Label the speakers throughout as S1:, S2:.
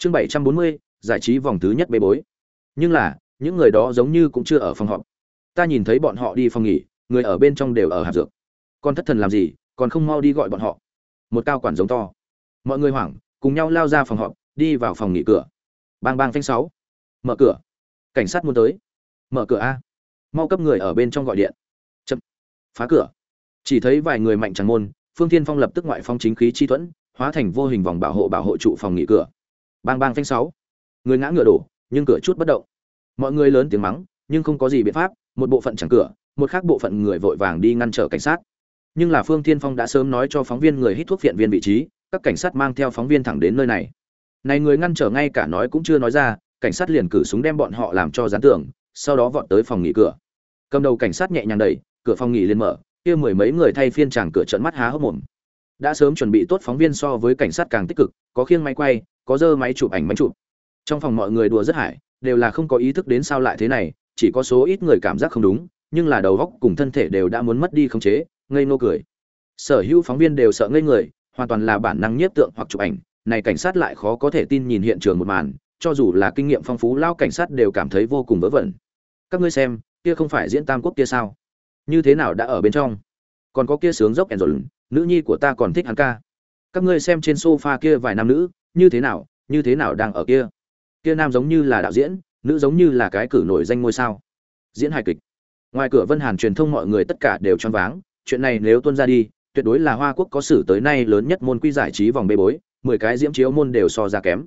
S1: chương bảy trăm bốn mươi, giải trí vòng thứ nhất bê bối. Nhưng là, những người đó giống như cũng chưa ở phòng họp. Ta nhìn thấy bọn họ đi phòng nghỉ, người ở bên trong đều ở hạp dược. Con thất thần làm gì, còn không mau đi gọi bọn họ. Một cao quản giống to. Mọi người hoảng, cùng nhau lao ra phòng họp, đi vào phòng nghỉ cửa. Bang bang phanh sáu. Mở cửa. Cảnh sát muốn tới. Mở cửa a. Mau cấp người ở bên trong gọi điện. Chậm. Phá cửa. Chỉ thấy vài người mạnh trắng môn, phương thiên phong lập tức ngoại phong chính khí chi thuẫn, hóa thành vô hình vòng bảo hộ bảo hộ trụ phòng nghỉ cửa bang bang phanh sáu. Người ngã ngựa đổ, nhưng cửa chút bất động. Mọi người lớn tiếng mắng, nhưng không có gì biện pháp, một bộ phận chẳng cửa, một khác bộ phận người vội vàng đi ngăn trở cảnh sát. Nhưng là phương thiên phong đã sớm nói cho phóng viên người hít thuốc viện viên vị trí, các cảnh sát mang theo phóng viên thẳng đến nơi này. Này người ngăn trở ngay cả nói cũng chưa nói ra, cảnh sát liền cử súng đem bọn họ làm cho gián tưởng, sau đó vọt tới phòng nghỉ cửa. Cầm đầu cảnh sát nhẹ nhàng đẩy, cửa phòng nghỉ liền mở, kia mười mấy người thay phiên chàng cửa trận mắt há hốc mồm. Đã sớm chuẩn bị tốt phóng viên so với cảnh sát càng tích cực, có khiêng máy quay có dơ máy chụp ảnh máy chụp. Trong phòng mọi người đùa rất hải đều là không có ý thức đến sao lại thế này, chỉ có số ít người cảm giác không đúng, nhưng là đầu óc cùng thân thể đều đã muốn mất đi khống chế, ngây nô cười. Sở hữu phóng viên đều sợ ngây người, hoàn toàn là bản năng nhiếp tượng hoặc chụp ảnh, này cảnh sát lại khó có thể tin nhìn hiện trường một màn, cho dù là kinh nghiệm phong phú lao cảnh sát đều cảm thấy vô cùng vớ vẩn. Các ngươi xem, kia không phải diễn tam quốc kia sao? Như thế nào đã ở bên trong? Còn có kia sướng dốc ẻn rồi nữ nhi của ta còn thích hắn ca. Các ngươi xem trên sofa kia vài nam nữ như thế nào, như thế nào đang ở kia? Kia nam giống như là đạo diễn, nữ giống như là cái cử nổi danh ngôi sao. Diễn hài kịch. Ngoài cửa vân hàn truyền thông mọi người tất cả đều choáng váng, chuyện này nếu tuân ra đi, tuyệt đối là hoa quốc có sử tới nay lớn nhất môn quy giải trí vòng bê bối, mười cái diễm chiếu môn đều so ra kém.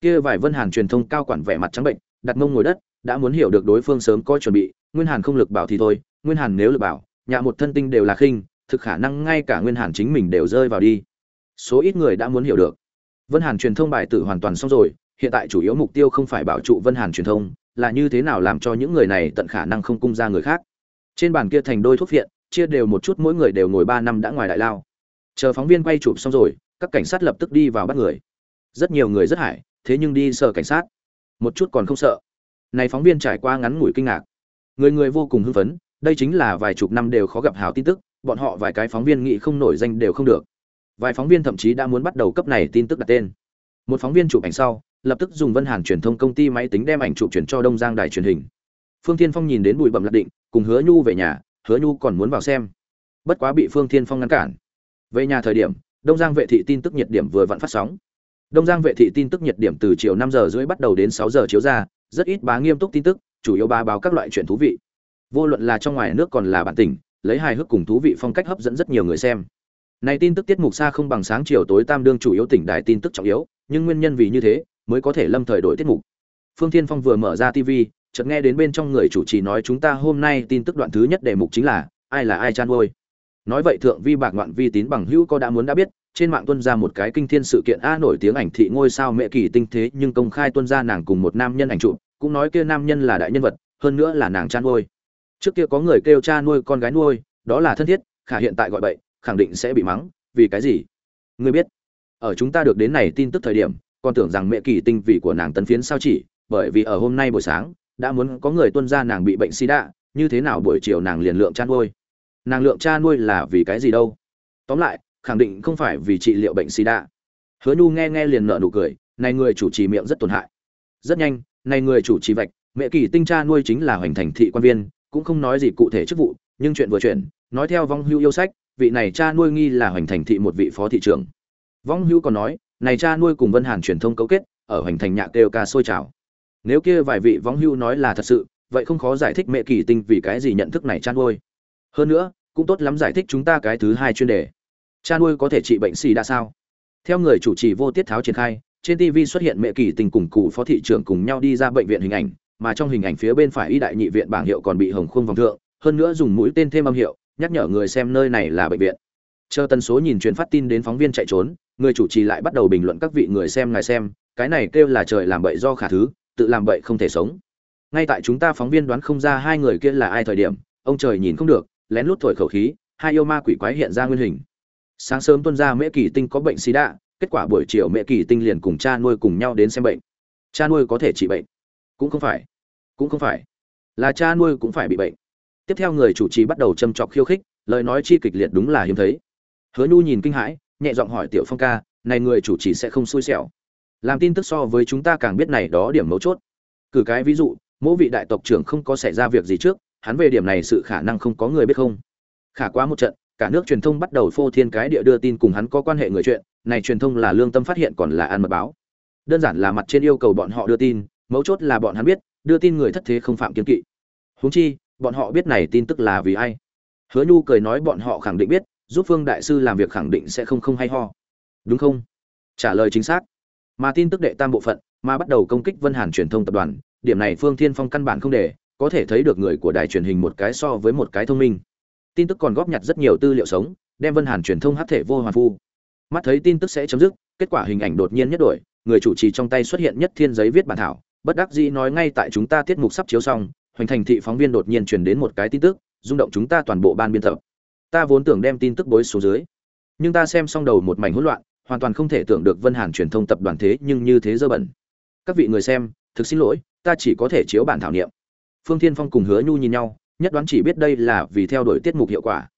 S1: Kia vài vân hàn truyền thông cao quản vẻ mặt trắng bệnh, đặt mông ngồi đất, đã muốn hiểu được đối phương sớm có chuẩn bị, nguyên hàn không lực bảo thì thôi, nguyên hàn nếu lực bảo nhà một thân tinh đều là khinh, thực khả năng ngay cả nguyên hàn chính mình đều rơi vào đi. Số ít người đã muốn hiểu được vân hàn truyền thông bài tử hoàn toàn xong rồi hiện tại chủ yếu mục tiêu không phải bảo trụ vân hàn truyền thông là như thế nào làm cho những người này tận khả năng không cung ra người khác. Trên bàn kia thành đôi thuốc viện chia đều một chút mỗi người đều ngồi ba năm đã ngoài đại lao. Chờ phóng viên quay chụp xong rồi các cảnh sát lập tức đi vào bắt người. Rất nhiều người rất hại, thế nhưng đi sợ cảnh sát. Một chút còn không sợ. Này phóng viên trải qua ngắn ngủi kinh ngạc. Người người vô cùng hưng phấn đây chính là vài chục năm đều khó gặp hào tin tức bọn họ vài cái phóng viên nghĩ không nổi danh đều không được vài phóng viên thậm chí đã muốn bắt đầu cấp này tin tức đặt tên. Một phóng viên chụp ảnh sau, lập tức dùng vân hàn truyền thông công ty máy tính đem ảnh chụp chuyển cho đông giang đài truyền hình. Phương thiên phong nhìn đến bụi bậm lạc định, cùng hứa nhu về nhà, hứa nhu còn muốn vào xem. Bất quá bị phương thiên phong ngăn cản. Về nhà thời điểm, đông giang vệ thị tin tức nhiệt điểm vừa vặn phát sóng. Đông giang vệ thị tin tức nhiệt điểm từ chiều năm giờ rưỡi bắt đầu đến sáu giờ chiếu ra, rất ít bá nghiêm túc tin tức, chủ yếu bá báo các loại chuyện thú vị. Vô luận là trong ngoài nước còn là bản tỉnh, lấy hài hước cùng thú vị phong cách hấp dẫn rất nhiều người xem này tin tức tiết mục xa không bằng sáng chiều tối tam đương chủ yếu tỉnh đài tin tức trọng yếu, nhưng nguyên nhân vì như thế mới có thể lâm thời đổi tiết mục. Phương thiên phong vừa mở ra tv chợt nghe đến bên trong người chủ trì nói chúng ta hôm nay tin tức đoạn thứ nhất đề mục chính là, ai là ai chan ôi nói vậy thượng vi bạc ngoạn vi tín bằng hữu có đã muốn đã biết, trên mạng tuân ra một cái kinh thiên sự kiện a nổi tiếng ảnh thị ngôi sao mẹ kỳ tinh thế, nhưng công khai tuân ra nàng cùng một nam nhân ảnh chụp, cũng nói kia nam nhân là đại nhân vật, hơn nữa là nàng chan nuôi trước kia có người kêu cha nuôi con gái nuôi, đó là thân thiết, khả hiện tại gọi bậy khẳng định sẽ bị mắng, vì cái gì? Ngươi biết, ở chúng ta được đến này tin tức thời điểm, còn tưởng rằng mẹ kỳ tinh vị của nàng tấn phiến sao chỉ, bởi vì ở hôm nay buổi sáng, đã muốn có người tuân ra nàng bị bệnh sida, như thế nào buổi chiều nàng liền lượng cha nuôi? Nàng lượng cha nuôi là vì cái gì đâu? Tóm lại, khẳng định không phải vì trị liệu bệnh sida. Hứa nhu nghe nghe liền nợ nụ cười, này người chủ trì miệng rất tổn hại. Rất nhanh, này người chủ trì vạch, mẹ kỳ tinh cha nuôi chính là hoành thành thị quan viên, cũng không nói gì cụ thể chức vụ, nhưng chuyện vừa chuyển, nói theo vong hưu yêu sách vị này cha nuôi nghi là hoành thành thị một vị phó thị trưởng. Vong hưu còn nói, này cha nuôi cùng vân hàn truyền thông cấu kết, ở hoành thành nhạc kêu ca sôi trào. Nếu kia vài vị vong hưu nói là thật sự, vậy không khó giải thích mẹ kỳ tinh vì cái gì nhận thức này cha nuôi. Hơn nữa, cũng tốt lắm giải thích chúng ta cái thứ hai chuyên đề. Cha nuôi có thể trị bệnh xì đã sao? Theo người chủ trì vô tiết tháo triển khai, trên tv xuất hiện mẹ kỳ tình cùng cụ phó thị trưởng cùng nhau đi ra bệnh viện hình ảnh, mà trong hình ảnh phía bên phải y đại nhị viện bảng hiệu còn bị hồng khuôn vòng thượng, hơn nữa dùng mũi tên thêm âm hiệu nhắc nhở người xem nơi này là bệnh viện. Chờ tần số nhìn truyền phát tin đến phóng viên chạy trốn, người chủ trì lại bắt đầu bình luận các vị người xem ngài xem, cái này kêu là trời làm bậy do khả thứ, tự làm bậy không thể sống. Ngay tại chúng ta phóng viên đoán không ra hai người kia là ai thời điểm, ông trời nhìn không được, lén lút thổi khẩu khí, hai yêu ma quỷ quái hiện ra nguyên hình. Sáng sớm tuân ra mễ kỳ tinh có bệnh sida, kết quả buổi chiều mẹ kỳ tinh liền cùng cha nuôi cùng nhau đến xem bệnh. Cha nuôi có thể trị bệnh? Cũng không phải. Cũng không phải. Là cha nuôi cũng phải bị bệnh tiếp theo người chủ trì bắt đầu châm chọc khiêu khích, lời nói chi kịch liệt đúng là hiếm thấy. Hứa nhu nhìn kinh hãi, nhẹ giọng hỏi tiểu phong ca, này người chủ trì sẽ không xui xẻo. Làm tin tức so với chúng ta càng biết này đó điểm mấu chốt. Cử cái ví dụ, mỗi vị đại tộc trưởng không có xảy ra việc gì trước, hắn về điểm này sự khả năng không có người biết không? Khả quá một trận, cả nước truyền thông bắt đầu phô thiên cái địa đưa tin cùng hắn có quan hệ người chuyện, này truyền thông là lương tâm phát hiện còn là ăn mật báo. Đơn giản là mặt trên yêu cầu bọn họ đưa tin, mấu chốt là bọn hắn biết, đưa tin người thất thế không phạm kiến kỵ. Huống chi bọn họ biết này tin tức là vì ai? Hứa nhu cười nói bọn họ khẳng định biết, giúp phương đại sư làm việc khẳng định sẽ không không hay ho. Đúng không? Trả lời chính xác. Mà tin tức đệ tam bộ phận, mà bắt đầu công kích vân hàn truyền thông tập đoàn, điểm này phương thiên phong căn bản không để, có thể thấy được người của đài truyền hình một cái so với một cái thông minh. Tin tức còn góp nhặt rất nhiều tư liệu sống, đem vân hàn truyền thông hát thể vô hoàn phu. Mắt thấy tin tức sẽ chấm dứt, kết quả hình ảnh đột nhiên nhất đổi, người chủ trì trong tay xuất hiện nhất thiên giấy viết bản thảo, bất đắc dĩ nói ngay tại chúng ta tiết mục sắp chiếu xong hoành thành thị phóng viên đột nhiên truyền đến một cái tin tức, rung động chúng ta toàn bộ ban biên tập. Ta vốn tưởng đem tin tức bối số dưới, nhưng ta xem xong đầu một mảnh hỗn loạn, hoàn toàn không thể tưởng được vân hàn truyền thông tập đoàn thế nhưng như thế dơ bẩn. Các vị người xem, thực xin lỗi, ta chỉ có thể chiếu bản thảo niệm phương thiên phong cùng hứa nhu nhìn nhau, nhất đoán chỉ biết đây là vì theo đuổi tiết mục hiệu quả.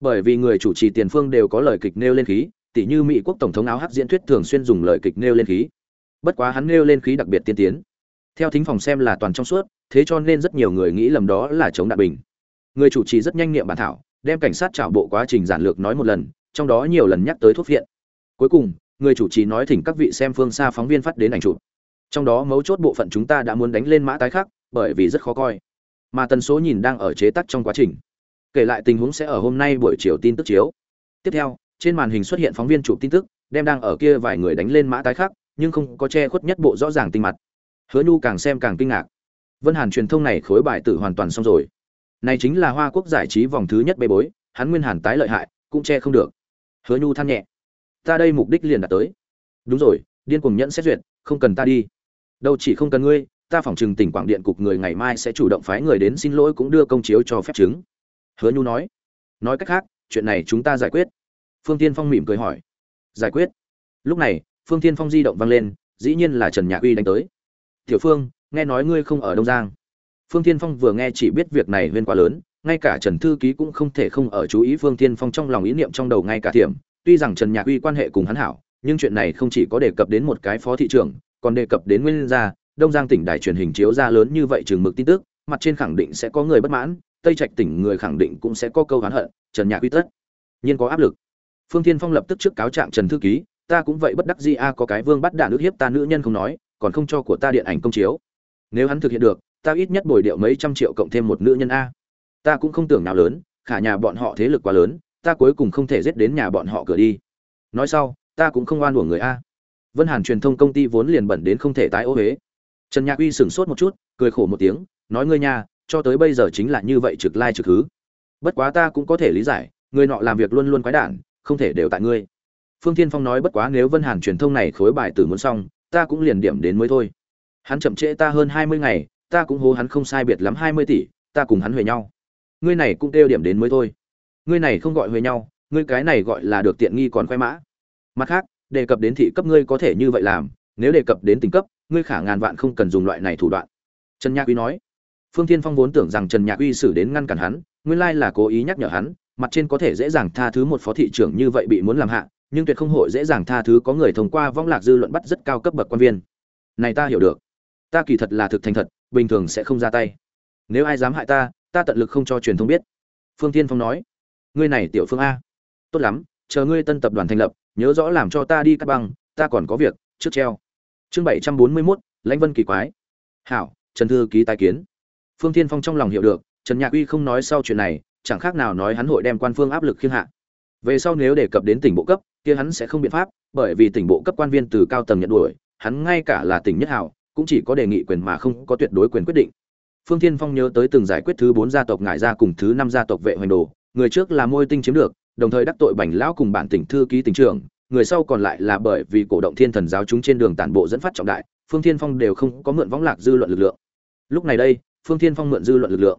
S1: Bởi vì người chủ trì tiền phương đều có lời kịch nêu lên khí, tỉ như mỹ quốc tổng thống áo hắc diễn thuyết thường xuyên dùng lời kịch nêu lên khí. Bất quá hắn nêu lên khí đặc biệt tiên tiến theo thính phòng xem là toàn trong suốt, thế cho nên rất nhiều người nghĩ lầm đó là chống đạn bình. Người chủ trì rất nhanh nghiệm bản thảo, đem cảnh sát trảo bộ quá trình giản lược nói một lần, trong đó nhiều lần nhắc tới thuốc viện. Cuối cùng, người chủ trì nói thỉnh các vị xem phương xa phóng viên phát đến ảnh chụp. Trong đó mấu chốt bộ phận chúng ta đã muốn đánh lên mã tái khác bởi vì rất khó coi. Mà tần số nhìn đang ở chế tắc trong quá trình. Kể lại tình huống sẽ ở hôm nay buổi chiều tin tức chiếu. Tiếp theo, trên màn hình xuất hiện phóng viên chụp tin tức, đem đang ở kia vài người đánh lên mã tái khác nhưng không có che khuất nhất bộ rõ ràng tinh mặt hứa nhu càng xem càng kinh ngạc. Vân hàn truyền thông này khối bài tử hoàn toàn xong rồi. Này chính là hoa quốc giải trí vòng thứ nhất bê bối, hắn nguyên hàn tái lợi hại, cũng che không được. Hứa nhu than nhẹ. Ta đây mục đích liền đạt tới. Đúng rồi, điên cuồng nhẫn xét duyệt, không cần ta đi. Đâu chỉ không cần ngươi, ta phỏng chừng tỉnh quảng điện cục người ngày mai sẽ chủ động phái người đến xin lỗi cũng đưa công chiếu cho phép chứng. Hứa nhu nói. Nói cách khác, chuyện này chúng ta giải quyết. Phương tiên phong mỉm cười hỏi. Giải quyết. Lúc này, phương tiên phong di động vang lên, dĩ nhiên là trần nhạc uy đánh tới tiểu phương, nghe nói ngươi không ở đông giang. Phương tiên phong vừa nghe chỉ biết việc này huyên quá lớn, ngay cả trần thư ký cũng không thể không ở chú ý phương tiên phong trong lòng ý niệm trong đầu ngay cả thiểm. Tuy rằng trần nhạc uy quan hệ cùng hắn hảo, nhưng chuyện này không chỉ có đề cập đến một cái phó thị trưởng, còn đề cập đến nguyên gia. Đông giang tỉnh đài truyền hình chiếu ra lớn như vậy trường mực tin tức, mặt trên khẳng định sẽ có người bất mãn, tây trạch tỉnh người khẳng định cũng sẽ có câu oán hận, trần nhạc uy tất nhiên có áp lực. Phương thiên phong lập tức trước cáo trạng trần thư ký, ta cũng vậy bất đắc dĩ a, có cái vương bắt đạn nữ hiếp ta nữ nhân không nói còn không cho của ta điện ảnh công chiếu. Nếu hắn thực hiện được, ta ít nhất bồi điệu mấy trăm triệu cộng thêm một nữ nhân a. Ta cũng không tưởng nào lớn, khả nhà bọn họ thế lực quá lớn, ta cuối cùng không thể giết đến nhà bọn họ cửa đi. Nói sau, ta cũng không oan uổng người a. Vân hàn truyền thông công ty vốn liền bẩn đến không thể tái ô huế trần nhạc uy sửng sốt một chút, cười khổ một tiếng, nói ngươi nha, cho tới bây giờ chính là như vậy trực lai trực hứ. Bất quá ta cũng có thể lý giải, người nọ làm việc luôn luôn quái đản, không thể đều tại ngươi. Phương tiên phong nói bất quá nếu vân hàn truyền thông này khối bài tử muốn xong ta cũng liền điểm đến mới thôi. Hắn chậm trễ ta hơn hai mươi ngày, ta cũng hô hắn không sai biệt lắm hai mươi tỷ, ta cùng hắn huề nhau. Ngươi này cũng kêu điểm đến mới thôi. Ngươi này không gọi huề nhau, ngươi cái này gọi là được tiện nghi còn khoe mã. Mặt khác, đề cập đến thị cấp ngươi có thể như vậy làm, nếu đề cập đến tỉnh cấp, ngươi khả ngàn vạn không cần dùng loại này thủ đoạn. Trần nhạc uy nói. Phương thiên phong vốn tưởng rằng trần nhạc uy xử đến ngăn cản hắn, nguyên lai là cố ý nhắc nhở hắn, mặt trên có thể dễ dàng tha thứ một phó thị trưởng như vậy bị muốn làm hạ nhưng tuyệt không hội dễ dàng tha thứ có người thông qua vong lạc dư luận bắt rất cao cấp bậc quan viên. Này ta hiểu được. Ta kỳ thật là thực thành thật, bình thường sẽ không ra tay. Nếu ai dám hại ta ta tận lực không cho truyền thông biết. Phương tiên phong nói, ngươi này tiểu phương a. Tốt lắm, chờ ngươi tân tập đoàn thành lập, nhớ rõ làm cho ta đi cắt băng, ta còn có việc, trước treo. Chương bảy trăm bốn mươi mốt, lãnh vân kỳ quái. Hảo, trần thư ký tài kiến. Phương tiên phong trong lòng hiểu được, trần nhạc uy không nói sau chuyện này, chẳng khác nào nói hắn hội đem quan phương áp lực khiêng hạ. Về sau nếu đề cập đến tỉnh bộ cấp kia hắn sẽ không biện pháp, bởi vì tỉnh bộ cấp quan viên từ cao tầng nhận đuổi, hắn ngay cả là tỉnh nhất hảo, cũng chỉ có đề nghị quyền mà không có tuyệt đối quyền quyết định. Phương thiên phong nhớ tới từng giải quyết thứ bốn gia tộc ngải gia cùng thứ năm gia tộc vệ hoành đồ, người trước là môi tinh chiếm được, đồng thời đắc tội bảnh lão cùng bản tỉnh thư ký tỉnh trưởng, người sau còn lại là bởi vì cổ động thiên thần giáo chúng trên đường tản bộ dẫn phát trọng đại, phương thiên phong đều không có mượn võng lạc dư luận lực lượng. Lúc này đây, phương thiên phong mượn dư luận lực lượng.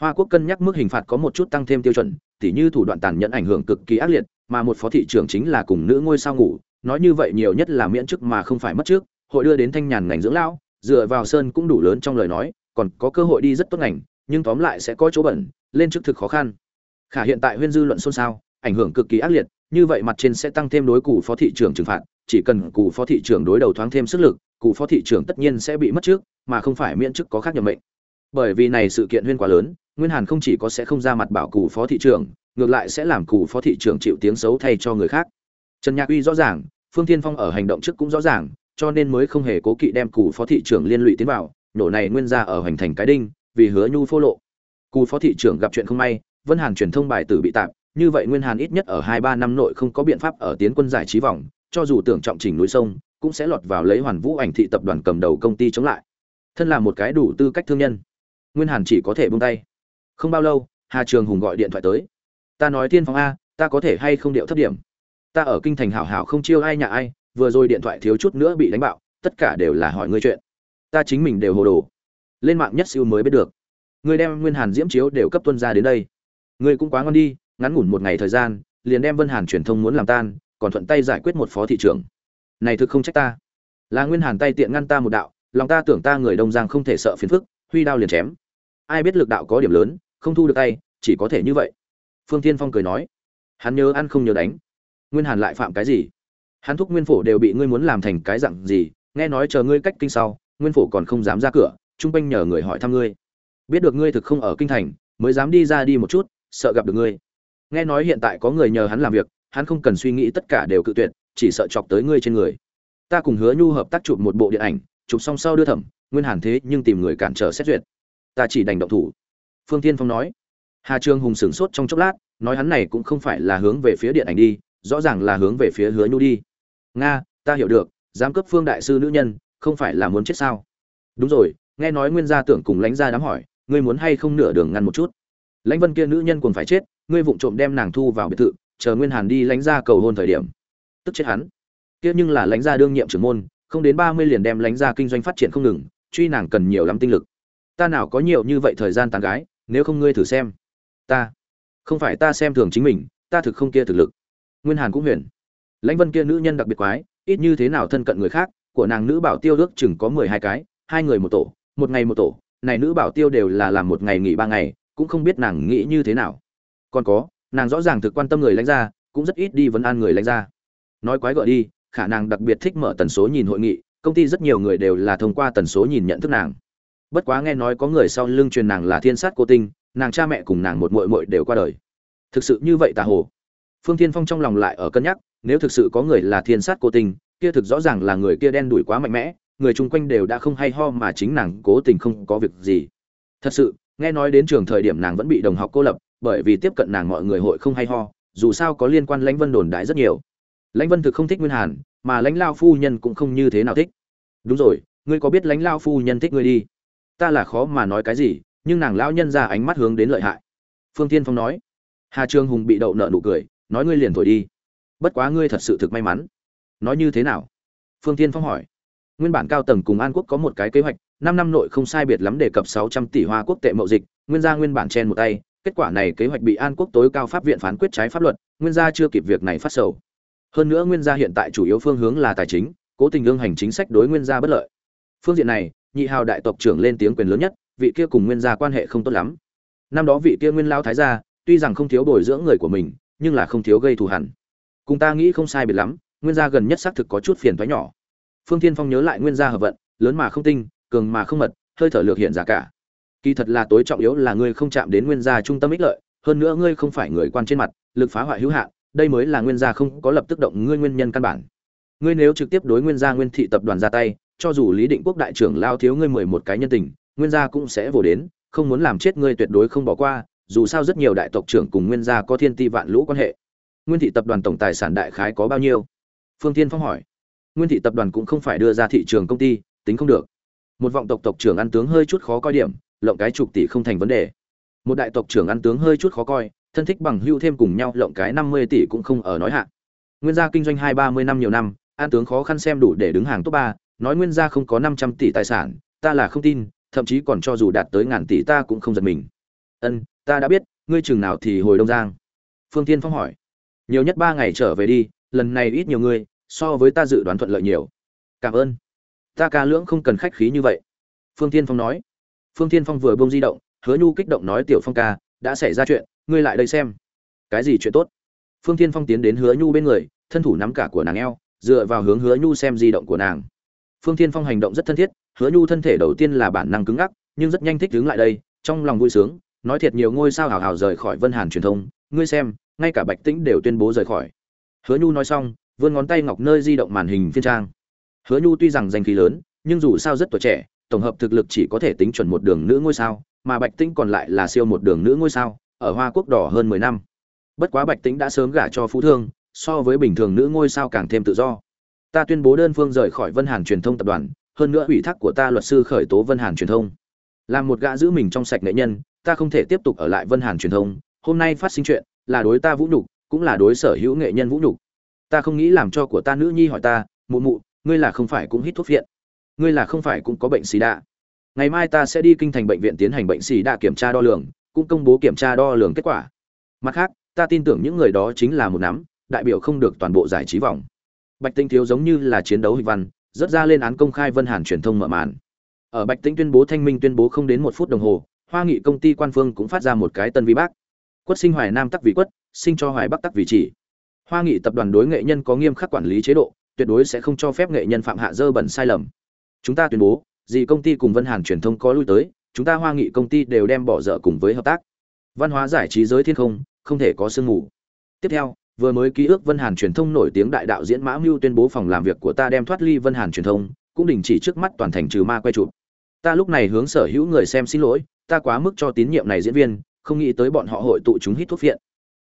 S1: Hoa quốc cân nhắc mức hình phạt có một chút tăng thêm tiêu chuẩn, tỉ như thủ đoạn tàn nhẫn ảnh hưởng cực kỳ ác liệt mà một phó thị trưởng chính là cùng nữ ngôi sao ngủ, nói như vậy nhiều nhất là miễn chức mà không phải mất trước, hội đưa đến thanh nhàn ngành dưỡng lão, dựa vào sơn cũng đủ lớn trong lời nói, còn có cơ hội đi rất tốt ngành, nhưng tóm lại sẽ có chỗ bẩn, lên chức thực khó khăn. Khả hiện tại huyên dư luận xôn xao, ảnh hưởng cực kỳ ác liệt, như vậy mặt trên sẽ tăng thêm đối củ phó thị trưởng trừng phạt, chỉ cần cụ phó thị trưởng đối đầu thoáng thêm sức lực cụ phó thị trưởng tất nhiên sẽ bị mất trước, mà không phải miễn chức có khác nhầm mệnh. Bởi vì này sự kiện huyên quá lớn nguyên hàn không chỉ có sẽ không ra mặt bảo củ phó thị trưởng, ngược lại sẽ làm củ phó thị trưởng chịu tiếng xấu thay cho người khác. Trần nhạc uy rõ ràng, phương tiên phong ở hành động trước cũng rõ ràng, cho nên mới không hề cố kỵ đem củ phó thị trưởng liên lụy tiến vào, nổ này nguyên ra ở hành thành cái đinh, vì hứa nhu phô lộ. Củ phó thị trưởng gặp chuyện không may, vân hàn truyền thông bài tử bị tạm như vậy nguyên hàn ít nhất ở hai ba năm nội không có biện pháp ở tiến quân giải trí vòng, cho dù tưởng trọng trình núi sông, cũng sẽ lọt vào lấy hoàn vũ ảnh thị tập đoàn cầm đầu công ty chống lại. Thân là một cái đủ tư cách thương nhân, nguyên hàn chỉ có thể buông tay không bao lâu, hà trường hùng gọi điện thoại tới. Ta nói tiên phong a, ta có thể hay không điệu thấp điểm? Ta ở kinh thành hảo hảo không chiêu ai nhà ai, vừa rồi điện thoại thiếu chút nữa bị đánh bạo, tất cả đều là hỏi ngươi chuyện. Ta chính mình đều hồ đồ. Lên mạng nhất siêu mới biết được. Ngươi đem nguyên hàn diễm chiếu đều cấp tuân ra đến đây. Ngươi cũng quá ngon đi, ngắn ngủn một ngày thời gian, liền đem vân hàn truyền thông muốn làm tan, còn thuận tay giải quyết một phó thị trưởng. Này thực không trách ta. Là nguyên hàn tay tiện ngăn ta một đạo, lòng ta tưởng ta người đông giang không thể sợ phiền phức, huy đao liền chém ai biết lực đạo có điểm lớn, không thu được tay, chỉ có thể như vậy. Phương tiên phong cười nói, hắn nhớ ăn không nhớ đánh. Nguyên hàn lại phạm cái gì? Hắn thúc nguyên phổ đều bị ngươi muốn làm thành cái dặn gì, nghe nói chờ ngươi cách kinh sau, nguyên phổ còn không dám ra cửa, trung quanh nhờ người hỏi thăm ngươi. Biết được ngươi thực không ở kinh thành, mới dám đi ra đi một chút, sợ gặp được ngươi. Nghe nói hiện tại có người nhờ hắn làm việc, hắn không cần suy nghĩ tất cả đều cự tuyệt, chỉ sợ chọc tới ngươi trên người. Ta cùng hứa nhu hợp tác chụp một bộ điện ảnh, chụp xong sau đưa thẩm, nguyên hàn thế nhưng tìm người cản trở xét duyệt ta chỉ đành động thủ. Phương tiên phong nói. Hà trương hùng sửng sốt trong chốc lát, nói hắn này cũng không phải là hướng về phía điện ảnh đi, rõ ràng là hướng về phía hứa nhu đi. Nga, ta hiểu được giám cấp phương đại sư nữ nhân, không phải là muốn chết sao? Đúng rồi, nghe nói nguyên gia tưởng cùng lãnh gia đám hỏi, ngươi muốn hay không nửa đường ngăn một chút? Lãnh vân kia nữ nhân còn phải chết, ngươi vụng trộm đem nàng thu vào biệt thự, chờ nguyên hàn đi lãnh gia cầu hôn thời điểm. Tức chết hắn. Kia nhưng là lãnh gia đương nhiệm trưởng môn, không đến ba mươi liền đem lãnh gia kinh doanh phát triển không ngừng, truy nàng cần nhiều lắm tinh lực ta nào có nhiều như vậy thời gian tán gái, nếu không ngươi thử xem. Ta, không phải ta xem thường chính mình, ta thực không kia thực lực. Nguyên hàn cũng huyền. Lãnh vân kia nữ nhân đặc biệt quái, ít như thế nào thân cận người khác, của nàng nữ bảo tiêu ước chừng có mười hai cái, hai người một tổ, một ngày một tổ. Này nữ bảo tiêu đều là làm một ngày nghỉ ba ngày, cũng không biết nàng nghĩ như thế nào. Còn có, nàng rõ ràng thực quan tâm người lãnh gia, cũng rất ít đi vấn an người lãnh gia. Nói quái gọi đi, khả năng đặc biệt thích mở tần số nhìn hội nghị, công ty rất nhiều người đều là thông qua tần số nhìn nhận thức nàng bất quá nghe nói có người sau lưng truyền nàng là thiên sát cô tinh, nàng cha mẹ cùng nàng một muội muội đều qua đời. Thực sự như vậy tà hồ. Phương thiên phong trong lòng lại ở cân nhắc, nếu thực sự có người là thiên sát cô tinh, kia thực rõ ràng là người kia đen đuổi quá mạnh mẽ, người chung quanh đều đã không hay ho mà chính nàng cố tình không có việc gì. Thật sự, nghe nói đến trường thời điểm nàng vẫn bị đồng học cô lập, bởi vì tiếp cận nàng mọi người hội không hay ho, dù sao có liên quan lãnh vân đồn đại rất nhiều. Lãnh vân thực không thích nguyên hàn, mà lãnh lao phu nhân cũng không như thế nào thích. Đúng rồi, ngươi có biết lãnh lao phu nhân thích ngươi đi? Ta là khó mà nói cái gì, nhưng nàng lão nhân ra ánh mắt hướng đến lợi hại. Phương tiên phong nói. Hà trương hùng bị đậu nợ nụ cười, nói ngươi liền thổi đi. Bất quá ngươi thật sự thực may mắn. Nói như thế nào? Phương tiên phong hỏi. Nguyên bản cao tầng cùng an quốc có một cái kế hoạch, năm năm nội không sai biệt lắm đề cập sáu trăm tỷ hoa quốc tệ mậu dịch, nguyên gia nguyên bản chen một tay, kết quả này kế hoạch bị an quốc tối cao pháp viện phán quyết trái pháp luật, nguyên gia chưa kịp việc này phát sầu. Hơn nữa nguyên gia hiện tại chủ yếu phương hướng là tài chính, cố tình ương hành chính sách đối nguyên gia bất lợi. Phương diện này nhị hào đại tộc trưởng lên tiếng quyền lớn nhất, vị kia cùng nguyên gia quan hệ không tốt lắm. Năm đó vị kia nguyên lao thái gia, tuy rằng không thiếu bồi dưỡng người của mình, nhưng là không thiếu gây thù hẳn cùng ta nghĩ không sai biệt lắm, nguyên gia gần nhất xác thực có chút phiền thoái nhỏ. Phương thiên phong nhớ lại nguyên gia hợp vận, lớn mà không tinh, cường mà không mật, hơi thở lược hiện giả cả. Kỳ thật là tối trọng yếu là ngươi không chạm đến nguyên gia trung tâm ích lợi, hơn nữa ngươi không phải người quan trên mặt, lực phá hoại hữu hạn, đây mới là nguyên gia không có lập tức động ngươi nguyên nhân căn bản. Ngươi nếu trực tiếp đối nguyên gia nguyên thị tập đoàn ra tay cho dù lý định quốc đại trưởng lao thiếu ngươi mười một cái nhân tình, nguyên gia cũng sẽ vồ đến, không muốn làm chết ngươi tuyệt đối không bỏ qua, dù sao rất nhiều đại tộc trưởng cùng nguyên gia có thiên ti vạn lũ quan hệ. Nguyên thị tập đoàn tổng tài sản đại khái có bao nhiêu? Phương tiên phong hỏi. Nguyên thị tập đoàn cũng không phải đưa ra thị trường công ty, tính không được. Một vọng tộc tộc trưởng ăn tướng hơi chút khó coi điểm, lộng cái chục tỷ không thành vấn đề. Một đại tộc trưởng ăn tướng hơi chút khó coi, thân thích bằng hưu thêm cùng nhau lộng cái năm mươi tỷ cũng không ở nói hạ. Nguyên gia kinh doanh hai ba mươi năm nhiều năm, ăn tướng khó khăn xem đủ để đứng hàng top ba nói nguyên gia không có năm trăm tỷ tài sản, ta là không tin, thậm chí còn cho dù đạt tới ngàn tỷ ta cũng không giật mình. Ân, ta đã biết, ngươi chừng nào thì hồi đông giang. Phương tiên phong hỏi. Nhiều nhất ba ngày trở về đi, lần này ít nhiều ngươi, so với ta dự đoán thuận lợi nhiều. Cảm ơn. Ta ca lưỡng không cần khách khí như vậy. Phương tiên phong nói. Phương tiên phong vừa bông di động, hứa nhu kích động nói tiểu phong ca, đã xảy ra chuyện, ngươi lại đây xem. Cái gì chuyện tốt? Phương tiên phong tiến đến hứa nhu bên người, thân thủ nắm cả của nàng eo, dựa vào hướng hứa nhu xem di động của nàng phương thiên phong hành động rất thân thiết, hứa nhu thân thể đầu tiên là bản năng cứng ngắc, nhưng rất nhanh thích đứng lại đây, trong lòng vui sướng, nói thiệt nhiều ngôi sao hào hào rời khỏi vân hàn truyền thông, ngươi xem, ngay cả bạch tĩnh đều tuyên bố rời khỏi. Hứa nhu nói xong, vươn ngón tay ngọc nơi di động màn hình phiên trang. Hứa nhu tuy rằng danh khí lớn, nhưng dù sao rất tuổi trẻ, tổng hợp thực lực chỉ có thể tính chuẩn một đường nữ ngôi sao, mà bạch tĩnh còn lại là siêu một đường nữ ngôi sao, ở hoa quốc đỏ hơn mười năm. Bất quá bạch tĩnh đã sớm gả cho phú thương, so với bình thường nữ ngôi sao càng thêm tự do ta tuyên bố đơn phương rời khỏi vân hàn truyền thông tập đoàn, hơn nữa ủy thác của ta luật sư khởi tố vân hàn truyền thông. Làm một gã giữ mình trong sạch nghệ nhân, ta không thể tiếp tục ở lại vân hàn truyền thông, hôm nay phát sinh chuyện, là đối ta vũ nhục, cũng là đối sở hữu nghệ nhân vũ nhục. Ta không nghĩ làm cho của ta nữ nhi hỏi ta, mụ mụ, ngươi là không phải cũng hít thuốc viện ngươi là không phải cũng có bệnh xì đạ? ngày mai ta sẽ đi kinh thành bệnh viện tiến hành bệnh xì đạ kiểm tra đo lường, cũng công bố kiểm tra đo lường kết quả. Mặt khác, ta tin tưởng những người đó chính là một nắm, đại biểu không được toàn bộ giải trí vòng bạch tinh thiếu giống như là chiến đấu hình văn rất ra lên án công khai vân hàn truyền thông mở màn. Ở bạch tinh tuyên bố thanh minh tuyên bố không đến một phút đồng hồ, hoa nghị công ty quan phương cũng phát ra một cái tân vi bác. Quất sinh hoài nam tắc vì quất, sinh cho hoài bắc tắc vì chỉ. Hoa nghị tập đoàn đối nghệ nhân có nghiêm khắc quản lý chế độ, tuyệt đối sẽ không cho phép nghệ nhân phạm hạ dơ bẩn sai lầm. Chúng ta tuyên bố gì công ty cùng vân hàn truyền thông có lui tới, chúng ta hoa nghị công ty đều đem bỏ dở cùng với hợp tác. Văn hóa giải trí giới thiên không không thể có sương mù. Tiếp theo vừa mới ký ước vân hàn truyền thông nổi tiếng đại đạo diễn mã mưu tuyên bố phòng làm việc của ta đem thoát ly vân hàn truyền thông, cũng đình chỉ trước mắt toàn thành trừ ma quay chụp. Ta lúc này hướng sở hữu người xem xin lỗi, ta quá mức cho tín nhiệm này diễn viên, không nghĩ tới bọn họ hội tụ chúng hít thuốc viện.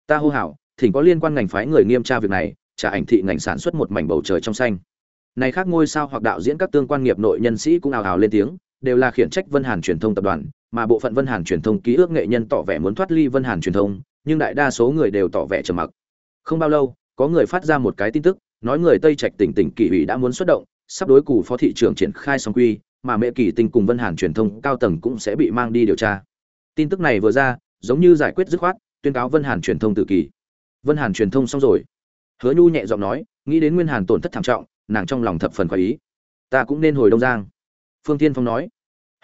S1: ta hô hào, thỉnh có liên quan ngành phái người nghiêm tra việc này, trả ảnh thị ngành sản xuất một mảnh bầu trời trong xanh. Này khác ngôi sao hoặc đạo diễn các tương quan nghiệp nội nhân sĩ cũng ào ào lên tiếng, đều là khiển trách vân hàn truyền thông tập đoàn, mà bộ phận vân hàn truyền thông ký ước nghệ nhân tỏ vẻ muốn thoát ly vân hàn truyền thông, nhưng đại đa số người đều tỏ vẻ trầm mặc không bao lâu, có người phát ra một cái tin tức, nói người tây trạch tỉnh tỉnh kỷ ủy đã muốn xuất động, sắp đối cù phó thị trưởng triển khai song quy, mà mẹ kỳ tinh cùng vân hàn truyền thông cao tầng cũng sẽ bị mang đi điều tra. Tin tức này vừa ra, giống như giải quyết dứt khoát, tuyên cáo vân hàn truyền thông tự kỳ vân hàn truyền thông xong rồi. Hứa nhu nhẹ giọng nói, nghĩ đến nguyên hàn tổn thất thảm trọng, nàng trong lòng thập phần khoái ý. Ta cũng nên hồi đông giang. Phương thiên phong nói.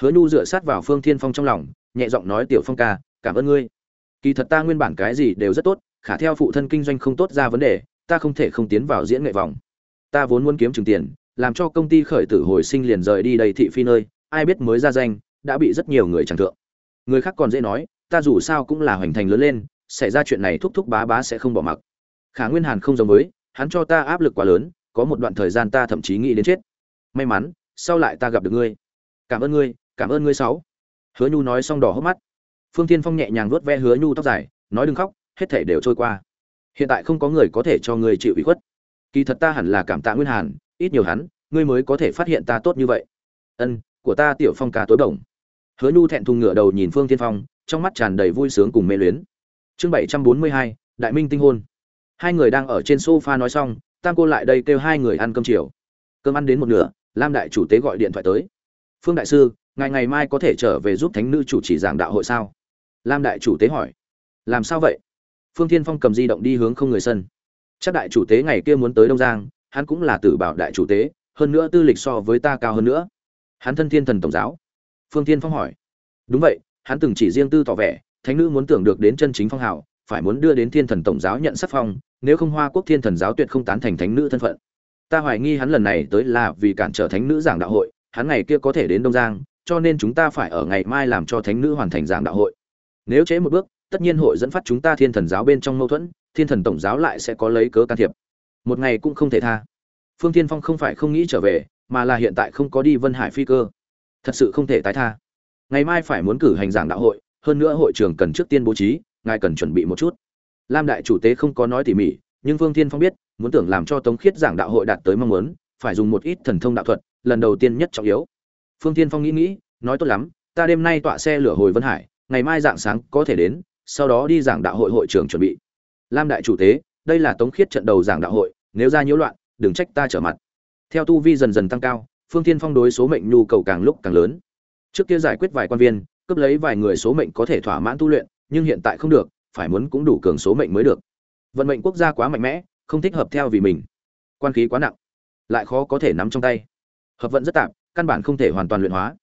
S1: Hứa nhu dựa sát vào phương thiên phong trong lòng, nhẹ giọng nói, tiểu phong ca, cảm ơn ngươi. Kỳ thật ta nguyên bản cái gì đều rất tốt khả theo phụ thân kinh doanh không tốt ra vấn đề, ta không thể không tiến vào diễn nghệ vòng. Ta vốn muốn kiếm trường tiền, làm cho công ty khởi tử hồi sinh liền rời đi đầy thị phi nơi, ai biết mới ra danh, đã bị rất nhiều người chẳng thượng. Người khác còn dễ nói, ta dù sao cũng là hoành thành lớn lên, xảy ra chuyện này thúc thúc bá bá sẽ không bỏ mặc. Khả nguyên hàn không giống với, hắn cho ta áp lực quá lớn, có một đoạn thời gian ta thậm chí nghĩ đến chết. May mắn, sau lại ta gặp được ngươi. Cảm ơn ngươi, cảm ơn ngươi sáu. Hứa nhu nói xong đỏ hốc mắt. Phương tiên phong nhẹ nhàng vuốt ve hứa nhu tóc dài, nói đừng khóc hết thể đều trôi qua. Hiện tại không có người có thể cho ngươi chịu ủy khuất. Kỳ thật ta hẳn là cảm tạ nguyên hàn, ít nhiều hắn, ngươi mới có thể phát hiện ta tốt như vậy. Ân, của ta tiểu phong ca tối đồng hứa nhu thẹn thùng ngửa đầu nhìn phương tiên phong, trong mắt tràn đầy vui sướng cùng mê luyến. Chương bảy trăm bốn mươi hai, đại minh tinh hôn. Hai người đang ở trên sofa nói xong, tam cô lại đây kêu hai người ăn cơm chiều. Cơm ăn đến một nửa, lam đại chủ tế gọi điện thoại tới. Phương đại sư, ngày ngày mai có thể trở về giúp thánh nữ chủ trì giảng đạo hội sao? Lam đại chủ tế hỏi. Làm sao vậy? Phương thiên phong cầm di động đi hướng không người sân. Chắc đại chủ tế ngày kia muốn tới đông giang, hắn cũng là tử bảo đại chủ tế, hơn nữa tư lịch so với ta cao hơn nữa. Hắn thân thiên thần tổng giáo. Phương thiên phong hỏi. Đúng vậy, hắn từng chỉ riêng tư tỏ vẻ, thánh nữ muốn tưởng được đến chân chính phong hào, phải muốn đưa đến thiên thần tổng giáo nhận sắc phong, nếu không hoa quốc thiên thần giáo tuyệt không tán thành thánh nữ thân phận. Ta hoài nghi hắn lần này tới là vì cản trở thánh nữ giảng đạo hội, hắn ngày kia có thể đến đông giang, cho nên chúng ta phải ở ngày mai làm cho thánh nữ hoàn thành giảng đạo hội. Nếu chế một bước tất nhiên hội dẫn phát chúng ta thiên thần giáo bên trong mâu thuẫn, thiên thần tổng giáo lại sẽ có lấy cớ can thiệp. Một ngày cũng không thể tha. Phương tiên phong không phải không nghĩ trở về, mà là hiện tại không có đi vân hải phi cơ. Thật sự không thể tái tha. Ngày mai phải muốn cử hành giảng đạo hội, hơn nữa hội trường cần trước tiên bố trí, ngài cần chuẩn bị một chút. Lam đại chủ tế không có nói tỉ mỉ, nhưng phương tiên phong biết, muốn tưởng làm cho tống khiết giảng đạo hội đạt tới mong muốn, phải dùng một ít thần thông đạo thuật, lần đầu tiên nhất trọng yếu. Phương tiên phong nghĩ nghĩ, nói tốt lắm, ta đêm nay tọa xe lửa hồi vân hải, ngày mai dạng sáng có thể đến sau đó đi giảng đạo hội hội trưởng chuẩn bị. Lam đại chủ tế, đây là tống khiết trận đầu giảng đạo hội, nếu ra nhiễu loạn, đừng trách ta trở mặt. Theo tu vi dần dần tăng cao, phương thiên phong đối số mệnh nhu cầu càng lúc càng lớn. Trước kia giải quyết vài quan viên, cướp lấy vài người số mệnh có thể thỏa mãn tu luyện, nhưng hiện tại không được, phải muốn cũng đủ cường số mệnh mới được. Vận mệnh quốc gia quá mạnh mẽ, không thích hợp theo vì mình. Quan khí quá nặng, lại khó có thể nắm trong tay. Hợp vận rất tạm, căn bản không thể hoàn toàn luyện hóa.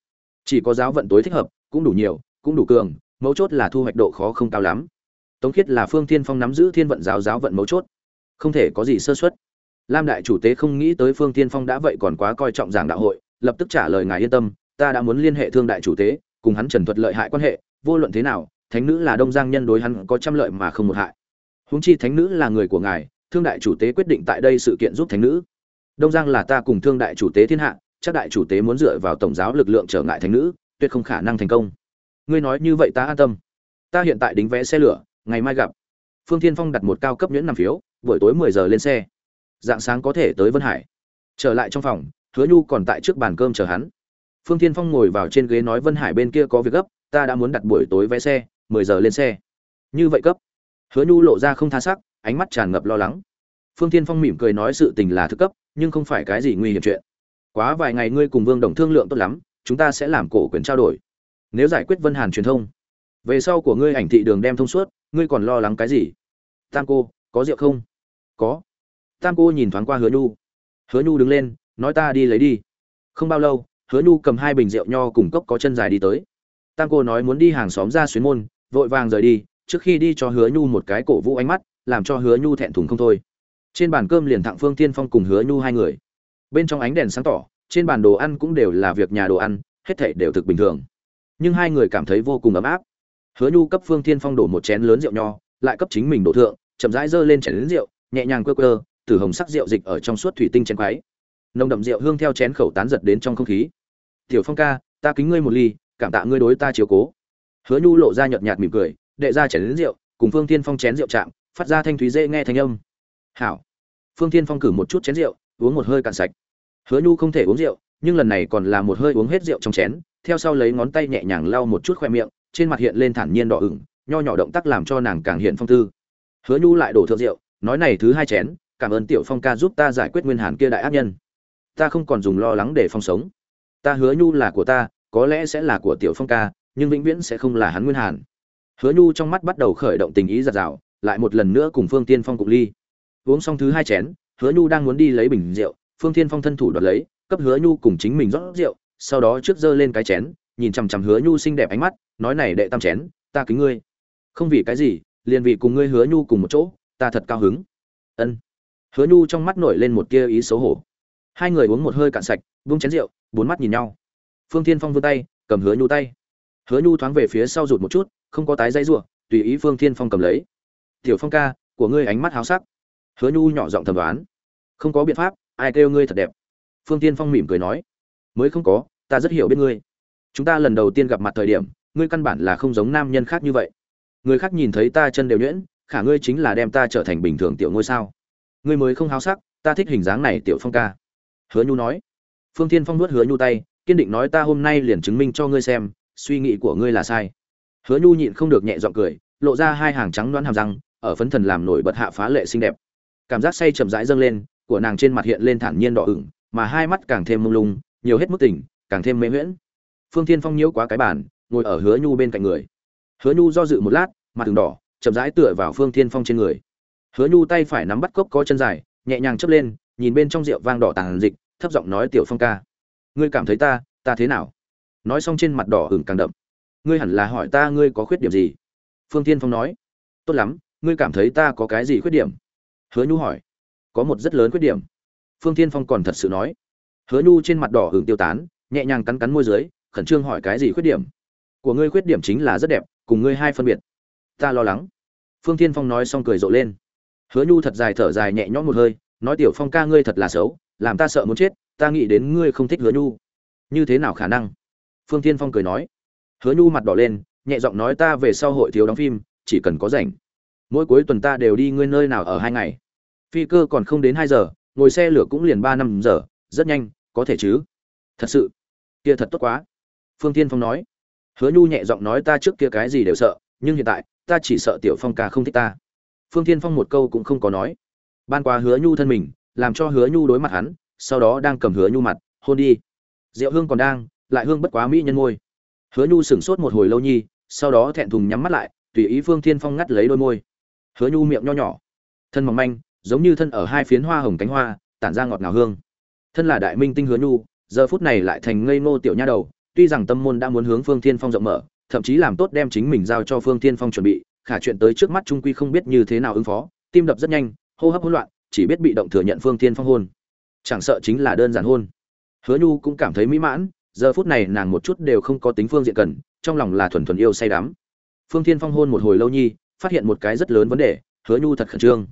S1: Chỉ có giáo vận tối thích hợp, cũng đủ nhiều, cũng đủ cường mấu chốt là thu hoạch độ khó không cao lắm. Tống khiết là phương thiên phong nắm giữ thiên vận giáo giáo vận mấu chốt. Không thể có gì sơ xuất lam đại chủ tế không nghĩ tới phương thiên phong đã vậy còn quá coi trọng giảng đạo hội, lập tức trả lời ngài yên tâm, ta đã muốn liên hệ thương đại chủ tế, cùng hắn trần thuật lợi hại quan hệ, vô luận thế nào, thánh nữ là đông giang nhân đối hắn có trăm lợi mà không một hại. Huống chi thánh nữ là người của ngài, thương đại chủ tế quyết định tại đây sự kiện giúp thánh nữ. Đông giang là ta cùng thương đại chủ tế thiên hạ, chắc đại chủ tế muốn dựa vào tổng giáo lực lượng trở ngại thánh nữ, tuyệt không khả năng thành công ngươi nói như vậy ta an tâm. Ta hiện tại đính vé xe lửa, ngày mai gặp. Phương thiên phong đặt một cao cấp nhuyễn nằm phiếu, buổi tối mười giờ lên xe. Dạng sáng có thể tới vân hải. Trở lại trong phòng, hứa nhu còn tại trước bàn cơm chờ hắn. Phương thiên phong ngồi vào trên ghế nói vân hải bên kia có việc gấp, ta đã muốn đặt buổi tối vé xe, mười giờ lên xe. Như vậy cấp. Hứa nhu lộ ra không tha sắc, ánh mắt tràn ngập lo lắng. Phương thiên phong mỉm cười nói sự tình là thứ cấp, nhưng không phải cái gì nguy hiểm chuyện. Quá vài ngày ngươi cùng vương đồng thương lượng tốt lắm, chúng ta sẽ làm cổ quyền trao đổi nếu giải quyết vân hàn truyền thông, về sau của ngươi ảnh thị đường đem thông suốt, ngươi còn lo lắng cái gì? Tam cô, có rượu không? Có. Tam cô nhìn thoáng qua hứa nhu. Hứa nhu đứng lên, nói ta đi lấy đi. Không bao lâu, hứa nhu cầm hai bình rượu nho cùng cốc có chân dài đi tới. Tam cô nói muốn đi hàng xóm ra xuyến môn, vội vàng rời đi, trước khi đi cho hứa nhu một cái cổ vũ ánh mắt, làm cho hứa nhu thẹn thùng không thôi. Trên bàn cơm liền thẳng phương tiên phong cùng hứa nhu hai người. Bên trong ánh đèn sáng tỏ, trên bàn đồ ăn cũng đều là việc nhà đồ ăn, hết thảy đều thực bình thường nhưng hai người cảm thấy vô cùng ấm áp. Hứa nhu cấp phương Thiên phong đổ một chén lớn rượu nho, lại cấp chính mình đổ thượng, chậm rãi dơ lên chén lớn rượu, nhẹ nhàng quơ quơ, từ hồng sắc rượu dịch ở trong suốt thủy tinh chén quái. Nồng đậm rượu hương theo chén khẩu tán giật đến trong không khí. Tiểu phong ca, ta kính ngươi một ly, cảm tạ ngươi đối ta chiếu cố. Hứa nhu lộ ra nhợt nhạt mỉm cười, đệ ra chén lớn rượu, cùng phương Thiên phong chén rượu chạm, phát ra thanh thúy dễ nghe thanh âm. Hảo. Phương Thiên phong cử một chút chén rượu, uống một hơi cạn sạch. Hứa nhu không thể uống rượu, nhưng lần này còn là một hơi uống hết rượu trong chén theo sau lấy ngón tay nhẹ nhàng lau một chút khoe miệng, trên mặt hiện lên thản nhiên đỏ ửng, nho nhỏ động tác làm cho nàng càng hiện phong tư. Hứa nhu lại đổ thượng rượu, nói này thứ hai chén, cảm ơn tiểu phong ca giúp ta giải quyết nguyên hàn kia đại ác nhân. Ta không còn dùng lo lắng để phong sống. Ta hứa nhu là của ta, có lẽ sẽ là của tiểu phong ca, nhưng vĩnh viễn sẽ không là hắn nguyên hàn. Hứa nhu trong mắt bắt đầu khởi động tình ý giặt rào, lại một lần nữa cùng phương tiên phong cục ly. Uống xong thứ hai chén, hứa nhu đang muốn đi lấy bình rượu, phương tiên phong thân thủ đoạt lấy, cấp hứa nhu cùng chính mình rót rượu sau đó trước giơ lên cái chén, nhìn chằm chằm hứa nhu xinh đẹp ánh mắt, nói này đệ tam chén, ta kính ngươi. Không vì cái gì, liền vì cùng ngươi hứa nhu cùng một chỗ, ta thật cao hứng. Ân. Hứa nhu trong mắt nổi lên một tia ý xấu hổ. Hai người uống một hơi cạn sạch, vung chén rượu, bốn mắt nhìn nhau. Phương thiên phong vươn tay, cầm hứa nhu tay. Hứa nhu thoáng về phía sau rụt một chút, không có tái dây ruộng tùy ý phương thiên phong cầm lấy. Tiểu phong ca, của ngươi ánh mắt háo sắc. Hứa nhu nhỏ giọng thầm đoán. Không có biện pháp, ai kêu ngươi thật đẹp. Phương tiên phong mỉm cười nói. Mới không có ta rất hiểu biết ngươi. Chúng ta lần đầu tiên gặp mặt thời điểm, ngươi căn bản là không giống nam nhân khác như vậy. Người khác nhìn thấy ta chân đều nhuyễn, khả ngươi chính là đem ta trở thành bình thường tiểu ngôi sao. Ngươi mới không háo sắc, ta thích hình dáng này tiểu phong ca. Hứa nhu nói. Phương tiên phong nuốt hứa nhu tay, kiên định nói ta hôm nay liền chứng minh cho ngươi xem, suy nghĩ của ngươi là sai. Hứa nhu nhịn không được nhẹ giọng cười, lộ ra hai hàng trắng đoán hàm răng, ở phấn thần làm nổi bật hạ phá lệ xinh đẹp. Cảm giác say chậm rãi dâng lên, của nàng trên mặt hiện lên thản nhiên đỏ ửng, mà hai mắt càng thêm mông lung, nhiều hết mức tỉnh càng thêm mê huyễn. Phương thiên phong nhiễu quá cái bàn, ngồi ở hứa nhu bên cạnh người. Hứa nhu do dự một lát, mặt từng đỏ, chậm rãi tựa vào phương thiên phong trên người. Hứa nhu tay phải nắm bắt cốc có chân dài, nhẹ nhàng chấp lên, nhìn bên trong rượu vang đỏ tàn dịch, thấp giọng nói tiểu phong ca. Ngươi cảm thấy ta ta thế nào? Nói xong trên mặt đỏ ửng càng đậm. Ngươi hẳn là hỏi ta ngươi có khuyết điểm gì? Phương tiên phong nói. Tốt lắm, ngươi cảm thấy ta có cái gì khuyết điểm? Hứa nhu hỏi. Có một rất lớn khuyết điểm. Phương tiên phong còn thật sự nói. Hứa nhu trên mặt đỏ ửng tiêu tán nhẹ nhàng cắn cắn môi dưới, khẩn trương hỏi cái gì khuyết điểm? Của ngươi khuyết điểm chính là rất đẹp, cùng ngươi hai phân biệt. Ta lo lắng. Phương Thiên phong nói xong cười rộ lên. Hứa nhu thật dài thở dài nhẹ nhõm một hơi, nói tiểu phong ca ngươi thật là xấu, làm ta sợ muốn chết, ta nghĩ đến ngươi không thích hứa nhu. Như thế nào khả năng? Phương Thiên phong cười nói. Hứa nhu mặt đỏ lên, nhẹ giọng nói ta về sau hội thiếu đóng phim, chỉ cần có rảnh. Mỗi cuối tuần ta đều đi ngươi nơi nào ở hai ngày. Phi cơ còn không đến hai giờ, ngồi xe lửa cũng liền ba năm giờ, rất nhanh, có thể chứ? Thật sự kia thật tốt quá. Phương tiên phong nói. Hứa nhu nhẹ giọng nói ta trước kia cái gì đều sợ, nhưng hiện tại, ta chỉ sợ tiểu phong ca không thích ta. Phương tiên phong một câu cũng không có nói. Ban qua hứa nhu thân mình, làm cho hứa nhu đối mặt hắn, sau đó đang cầm hứa nhu mặt, hôn đi. Rượu hương còn đang, lại hương bất quá mỹ nhân môi. Hứa nhu sửng sốt một hồi lâu nhi, sau đó thẹn thùng nhắm mắt lại, tùy ý phương thiên phong ngắt lấy đôi môi. Hứa nhu miệng nho nhỏ. Thân mỏng manh, giống như thân ở hai phiến hoa hồng cánh hoa, tản ra ngọt ngào hương. Thân là đại minh tinh hứa nhu giờ phút này lại thành ngây ngô tiểu nha đầu, tuy rằng tâm môn đã muốn hướng phương thiên phong rộng mở, thậm chí làm tốt đem chính mình giao cho phương thiên phong chuẩn bị, khả chuyện tới trước mắt trung quy không biết như thế nào ứng phó, tim đập rất nhanh, hô hấp hỗn loạn, chỉ biết bị động thừa nhận phương thiên phong hôn. Chẳng sợ chính là đơn giản hôn. Hứa nhu cũng cảm thấy mỹ mãn, giờ phút này nàng một chút đều không có tính phương diện cần, trong lòng là thuần thuần yêu say đắm. Phương thiên phong hôn một hồi lâu nhi, phát hiện một cái rất lớn vấn đề, hứa nhu thật khẩn trương.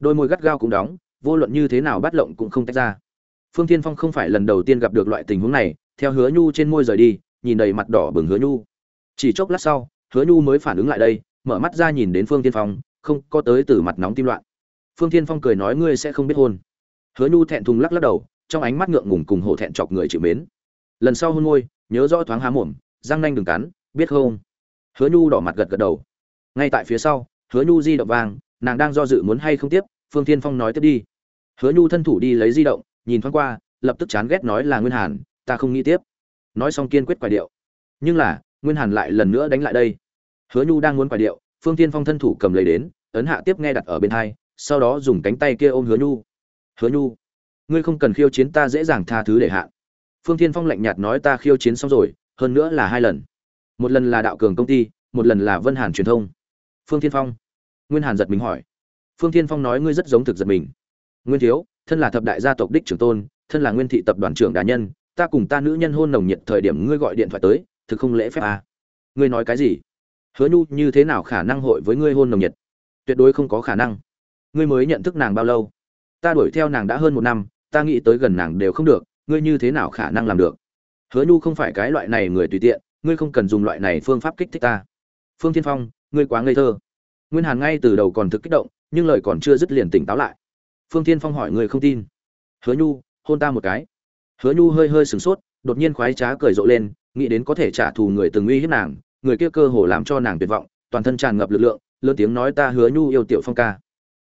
S1: Đôi môi gắt gao cũng đóng, vô luận như thế nào bắt lộng cũng không tách ra phương thiên phong không phải lần đầu tiên gặp được loại tình huống này, theo hứa nhu trên môi rời đi, nhìn đầy mặt đỏ bừng hứa nhu. Chỉ chốc lát sau, hứa nhu mới phản ứng lại đây, mở mắt ra nhìn đến phương thiên phong, không có tới từ mặt nóng tim loạn. Phương thiên phong cười nói ngươi sẽ không biết hôn. Hứa nhu thẹn thùng lắc lắc đầu, trong ánh mắt ngượng ngùng cùng hổ thẹn chọc người chịu mến. Lần sau hôn môi, nhớ rõ thoáng há mồm, răng nanh đừng cắn, biết không? Hứa nhu đỏ mặt gật gật đầu. Ngay tại phía sau, hứa nhu di động vang, nàng đang do dự muốn hay không tiếp, phương thiên phong nói tiếp đi. Hứa nhu thân thủ đi lấy di động nhìn thoáng qua, lập tức chán ghét nói là nguyên hàn, ta không nghĩ tiếp. Nói xong kiên quyết quài điệu. Nhưng là, nguyên hàn lại lần nữa đánh lại đây. Hứa nhu đang muốn quài điệu, phương thiên phong thân thủ cầm lấy đến, ấn hạ tiếp nghe đặt ở bên hai, sau đó dùng cánh tay kia ôm hứa nhu. Hứa nhu, ngươi không cần khiêu chiến ta dễ dàng tha thứ để hạ. Phương thiên phong lạnh nhạt nói, ta khiêu chiến xong rồi, hơn nữa là hai lần. Một lần là đạo cường công ty, một lần là vân hàn truyền thông. Phương thiên phong. Nguyên hàn giật mình hỏi. Phương thiên phong nói, ngươi rất giống thực giật mình. Nguyên thiếu thân là thập đại gia tộc đích trưởng tôn, thân là nguyên thị tập đoàn trưởng đà nhân, ta cùng ta nữ nhân hôn nồng nhiệt thời điểm ngươi gọi điện thoại tới, thực không lễ phép à. ngươi nói cái gì? Hứa nhu như thế nào khả năng hội với ngươi hôn nồng nhiệt? Tuyệt đối không có khả năng. Ngươi mới nhận thức nàng bao lâu? Ta đuổi theo nàng đã hơn một năm, ta nghĩ tới gần nàng đều không được, ngươi như thế nào khả năng làm được? Hứa nhu không phải cái loại này người tùy tiện, ngươi không cần dùng loại này phương pháp kích thích ta. Phương thiên phong, ngươi quá ngây thơ. Nguyên hàn ngay từ đầu còn thực kích động, nhưng lời còn chưa dứt liền tỉnh táo lại phương thiên phong hỏi người không tin. Hứa nhu, hôn ta một cái. Hứa nhu hơi hơi sửng sốt, đột nhiên khoái trá cười rộ lên, nghĩ đến có thể trả thù người từng uy hiếp nàng, người kia cơ hồ làm cho nàng tuyệt vọng, toàn thân tràn ngập lực lượng, lớn tiếng nói ta hứa nhu yêu tiểu phong ca.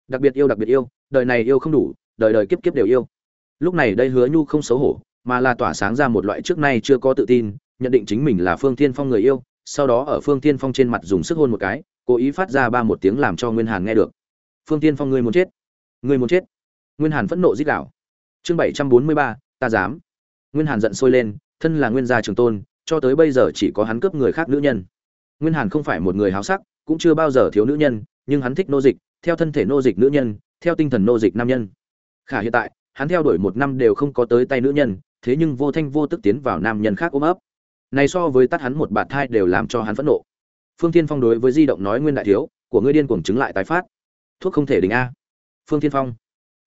S1: Đặc biệt yêu, đặc biệt yêu, đời này yêu không đủ, đời đời kiếp kiếp đều yêu. Lúc này đây hứa nhu không xấu hổ, mà là tỏa sáng ra một loại trước nay chưa có tự tin, nhận định chính mình là phương thiên phong người yêu, sau đó ở phương thiên phong trên mặt dùng sức hôn một cái, cố ý phát ra ba một tiếng làm cho nguyên hàn nghe được. Phương thiên phong, ngươi muốn chết. Ngươi muốn chết nguyên hàn phẫn nộ rít gào. chương bảy trăm bốn mươi ba, ta dám. Nguyên hàn giận sôi lên, thân là nguyên gia trưởng tôn, cho tới bây giờ chỉ có hắn cướp người khác nữ nhân. Nguyên hàn không phải một người háo sắc, cũng chưa bao giờ thiếu nữ nhân, nhưng hắn thích nô dịch, theo thân thể nô dịch nữ nhân, theo tinh thần nô dịch nam nhân. Khả hiện tại, hắn theo đuổi một năm đều không có tới tay nữ nhân, thế nhưng vô thanh vô tức tiến vào nam nhân khác ôm ấp. Này so với tắt hắn một bạt thai đều làm cho hắn phẫn nộ. Phương Thiên phong đối với di động nói nguyên đại thiếu, của ngươi điên cuồng chứng lại tái phát. Thuốc không thể đình a. Phương Thiên phong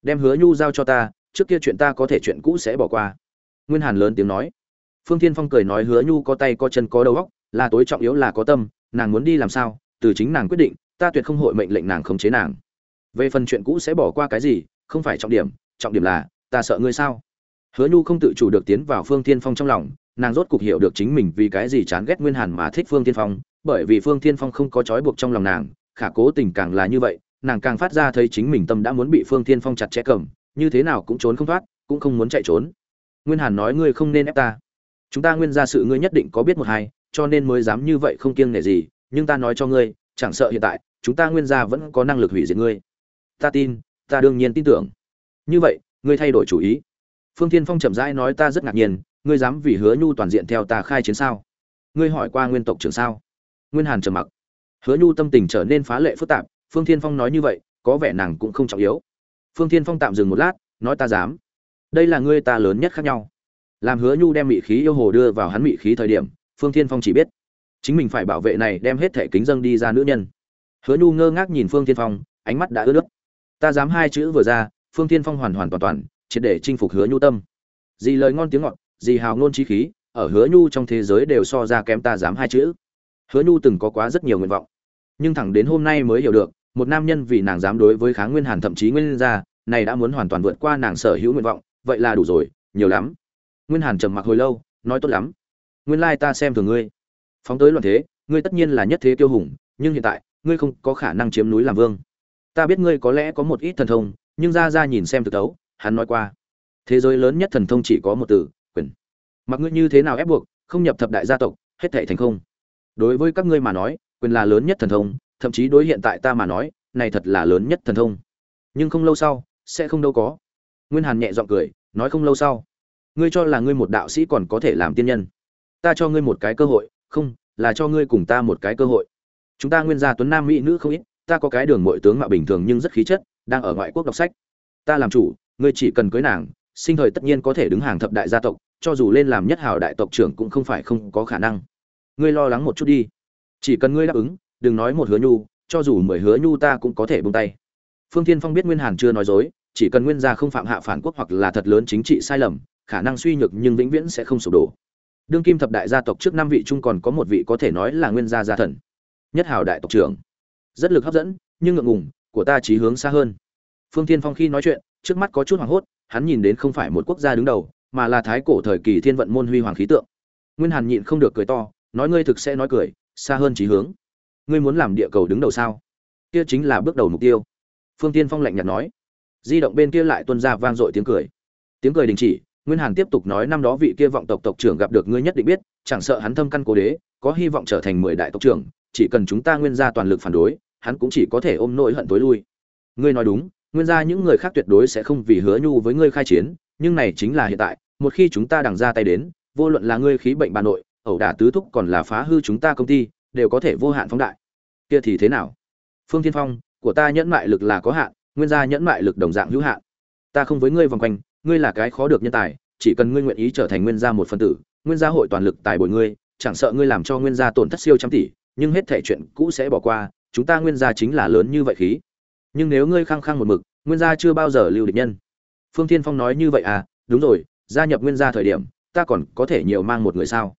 S1: đem hứa nhu giao cho ta, trước kia chuyện ta có thể chuyện cũ sẽ bỏ qua. Nguyên hàn lớn tiếng nói. Phương Thiên phong cười nói hứa nhu có tay có chân có đầu óc, là tối trọng yếu là có tâm, nàng muốn đi làm sao, từ chính nàng quyết định, ta tuyệt không hội mệnh lệnh nàng khống chế nàng. Về phần chuyện cũ sẽ bỏ qua cái gì, không phải trọng điểm trọng điểm là, ta sợ ngươi sao? Hứa nhu không tự chủ được tiến vào phương Thiên phong trong lòng, nàng rốt cục hiểu được chính mình vì cái gì chán ghét nguyên hàn mà thích phương Thiên phong, bởi vì phương Thiên phong không có trói buộc trong lòng nàng, khả cố tình càng là như vậy nàng càng phát ra thấy chính mình tâm đã muốn bị phương Thiên phong chặt chẽ cầm, như thế nào cũng trốn không thoát, cũng không muốn chạy trốn. Nguyên hàn nói ngươi không nên ép ta. Chúng ta nguyên ra sự ngươi nhất định có biết một hai, cho nên mới dám như vậy không kiêng nể gì, nhưng ta nói cho ngươi, chẳng sợ hiện tại, chúng ta nguyên gia vẫn có năng lực hủy diệt ngươi. Ta tin, ta đương nhiên tin tưởng. Như vậy, ngươi thay đổi chủ ý. Phương Thiên phong chậm rãi nói ta rất ngạc nhiên, ngươi dám vì hứa nhu toàn diện theo ta khai chiến sao? Ngươi hỏi qua nguyên tộc trưởng sao? Nguyên hàn trầm mặc. Hứa nhu tâm tình trở nên phá lệ phức tạp phương thiên phong nói như vậy, có vẻ nàng cũng không trọng yếu. Phương thiên phong tạm dừng một lát, nói ta dám. Đây là ngươi ta lớn nhất khác nhau. Làm hứa nhu đem mị khí yêu hồ đưa vào hắn mị khí thời điểm, phương thiên phong chỉ biết, chính mình phải bảo vệ này đem hết thể kính dâng đi ra nữ nhân. Hứa nhu ngơ ngác nhìn phương thiên phong, ánh mắt đã ướt nước. Ta dám hai chữ vừa ra, phương thiên phong hoàn hoàn toàn toàn, triệt để chinh phục hứa nhu tâm. Gì lời ngon tiếng ngọt gì hào ngôn trí khí, ở hứa nhu trong thế giới đều so ra kém ta dám hai chữ. Hứa nhu từng có quá rất nhiều nguyện vọng, nhưng thẳng đến hôm nay mới hiểu được một nam nhân vì nàng dám đối với kháng nguyên hàn thậm chí nguyên gia này đã muốn hoàn toàn vượt qua nàng sở hữu nguyện vọng, vậy là đủ rồi, nhiều lắm. Nguyên hàn trầm mặc hồi lâu, nói tốt lắm. Nguyên lai ta xem thường ngươi. Phóng tới loạn thế, ngươi tất nhiên là nhất thế kiêu hùng, nhưng hiện tại, ngươi không có khả năng chiếm núi làm vương. Ta biết ngươi có lẽ có một ít thần thông, nhưng ra ra nhìn xem thực tấu, hắn nói qua. Thế giới lớn nhất thần thông chỉ có một từ, quyền. Mặc ngươi như thế nào ép buộc, không nhập thập đại gia tộc, hết thảy thành không. Đối với các ngươi mà nói, quyền là lớn nhất thần thông thậm chí đối hiện tại ta mà nói, này thật là lớn nhất thần thông. Nhưng không lâu sau, sẽ không đâu có. Nguyên hàn nhẹ giọng cười, nói không lâu sau. Ngươi cho là ngươi một đạo sĩ còn có thể làm tiên nhân. Ta cho ngươi một cái cơ hội, không, là cho ngươi cùng ta một cái cơ hội. Chúng ta nguyên gia tuấn nam mỹ nữ không ít, ta có cái đường mội tướng mạo bình thường nhưng rất khí chất, đang ở ngoại quốc đọc sách. Ta làm chủ, ngươi chỉ cần cưới nàng, sinh thời tất nhiên có thể đứng hàng thập đại gia tộc, cho dù lên làm nhất hào đại tộc trưởng cũng không phải không có khả năng. Ngươi lo lắng một chút đi. Chỉ cần ngươi đáp ứng đừng nói một hứa nhu, cho dù mười hứa nhu ta cũng có thể buông tay. Phương thiên phong biết nguyên hàn chưa nói dối, chỉ cần nguyên gia không phạm hạ phản quốc hoặc là thật lớn chính trị sai lầm, khả năng suy nhược nhưng vĩnh viễn sẽ không sụp đổ. Đương kim thập đại gia tộc trước năm vị trung còn có một vị có thể nói là nguyên gia gia thần, nhất hào đại tộc trưởng. Rất lực hấp dẫn, nhưng ngượng ngùng, của ta chí hướng xa hơn. Phương thiên phong khi nói chuyện, trước mắt có chút hoảng hốt, hắn nhìn đến không phải một quốc gia đứng đầu, mà là thái cổ thời kỳ thiên vận môn huy hoàng khí tượng. Nguyên hàn nhịn không được cười to, nói ngươi thực sẽ nói cười, xa hơn chí hướng ngươi muốn làm địa cầu đứng đầu sao? Kia chính là bước đầu mục tiêu. Phương tiên phong lạnh nhạt nói. Di động bên kia lại tuân ra vang dội tiếng cười. Tiếng cười đình chỉ, nguyên hàn tiếp tục nói năm đó vị kia vọng tộc tộc trưởng gặp được ngươi nhất định biết, chẳng sợ hắn thâm căn cố đế, có hy vọng trở thành mười đại tộc trưởng, chỉ cần chúng ta nguyên ra toàn lực phản đối, hắn cũng chỉ có thể ôm nỗi hận tối lui. Ngươi nói đúng, nguyên ra những người khác tuyệt đối sẽ không vì hứa nhu với ngươi khai chiến, nhưng này chính là hiện tại, một khi chúng ta đằng ra tay đến, vô luận là ngươi khí bệnh bà nội, ẩu đả tứ thúc còn là phá hư chúng ta công ty đều có thể vô hạn phóng đại. Kia thì thế nào? Phương thiên phong, của ta nhẫn mại lực là có hạn, nguyên gia nhẫn mại lực đồng dạng hữu hạn. Ta không với ngươi vòng quanh, ngươi là cái khó được nhân tài, chỉ cần ngươi nguyện ý trở thành nguyên gia một phần tử, nguyên gia hội toàn lực tài bồi ngươi, chẳng sợ ngươi làm cho nguyên gia tổn thất siêu trăm tỷ, nhưng hết thể chuyện cũ sẽ bỏ qua, chúng ta nguyên gia chính là lớn như vậy khí. Nhưng nếu ngươi khăng khăng một mực, nguyên gia chưa bao giờ lưu địch nhân. Phương thiên phong nói như vậy à đúng rồi, gia nhập nguyên gia thời điểm, ta còn có thể nhiều mang một người sao?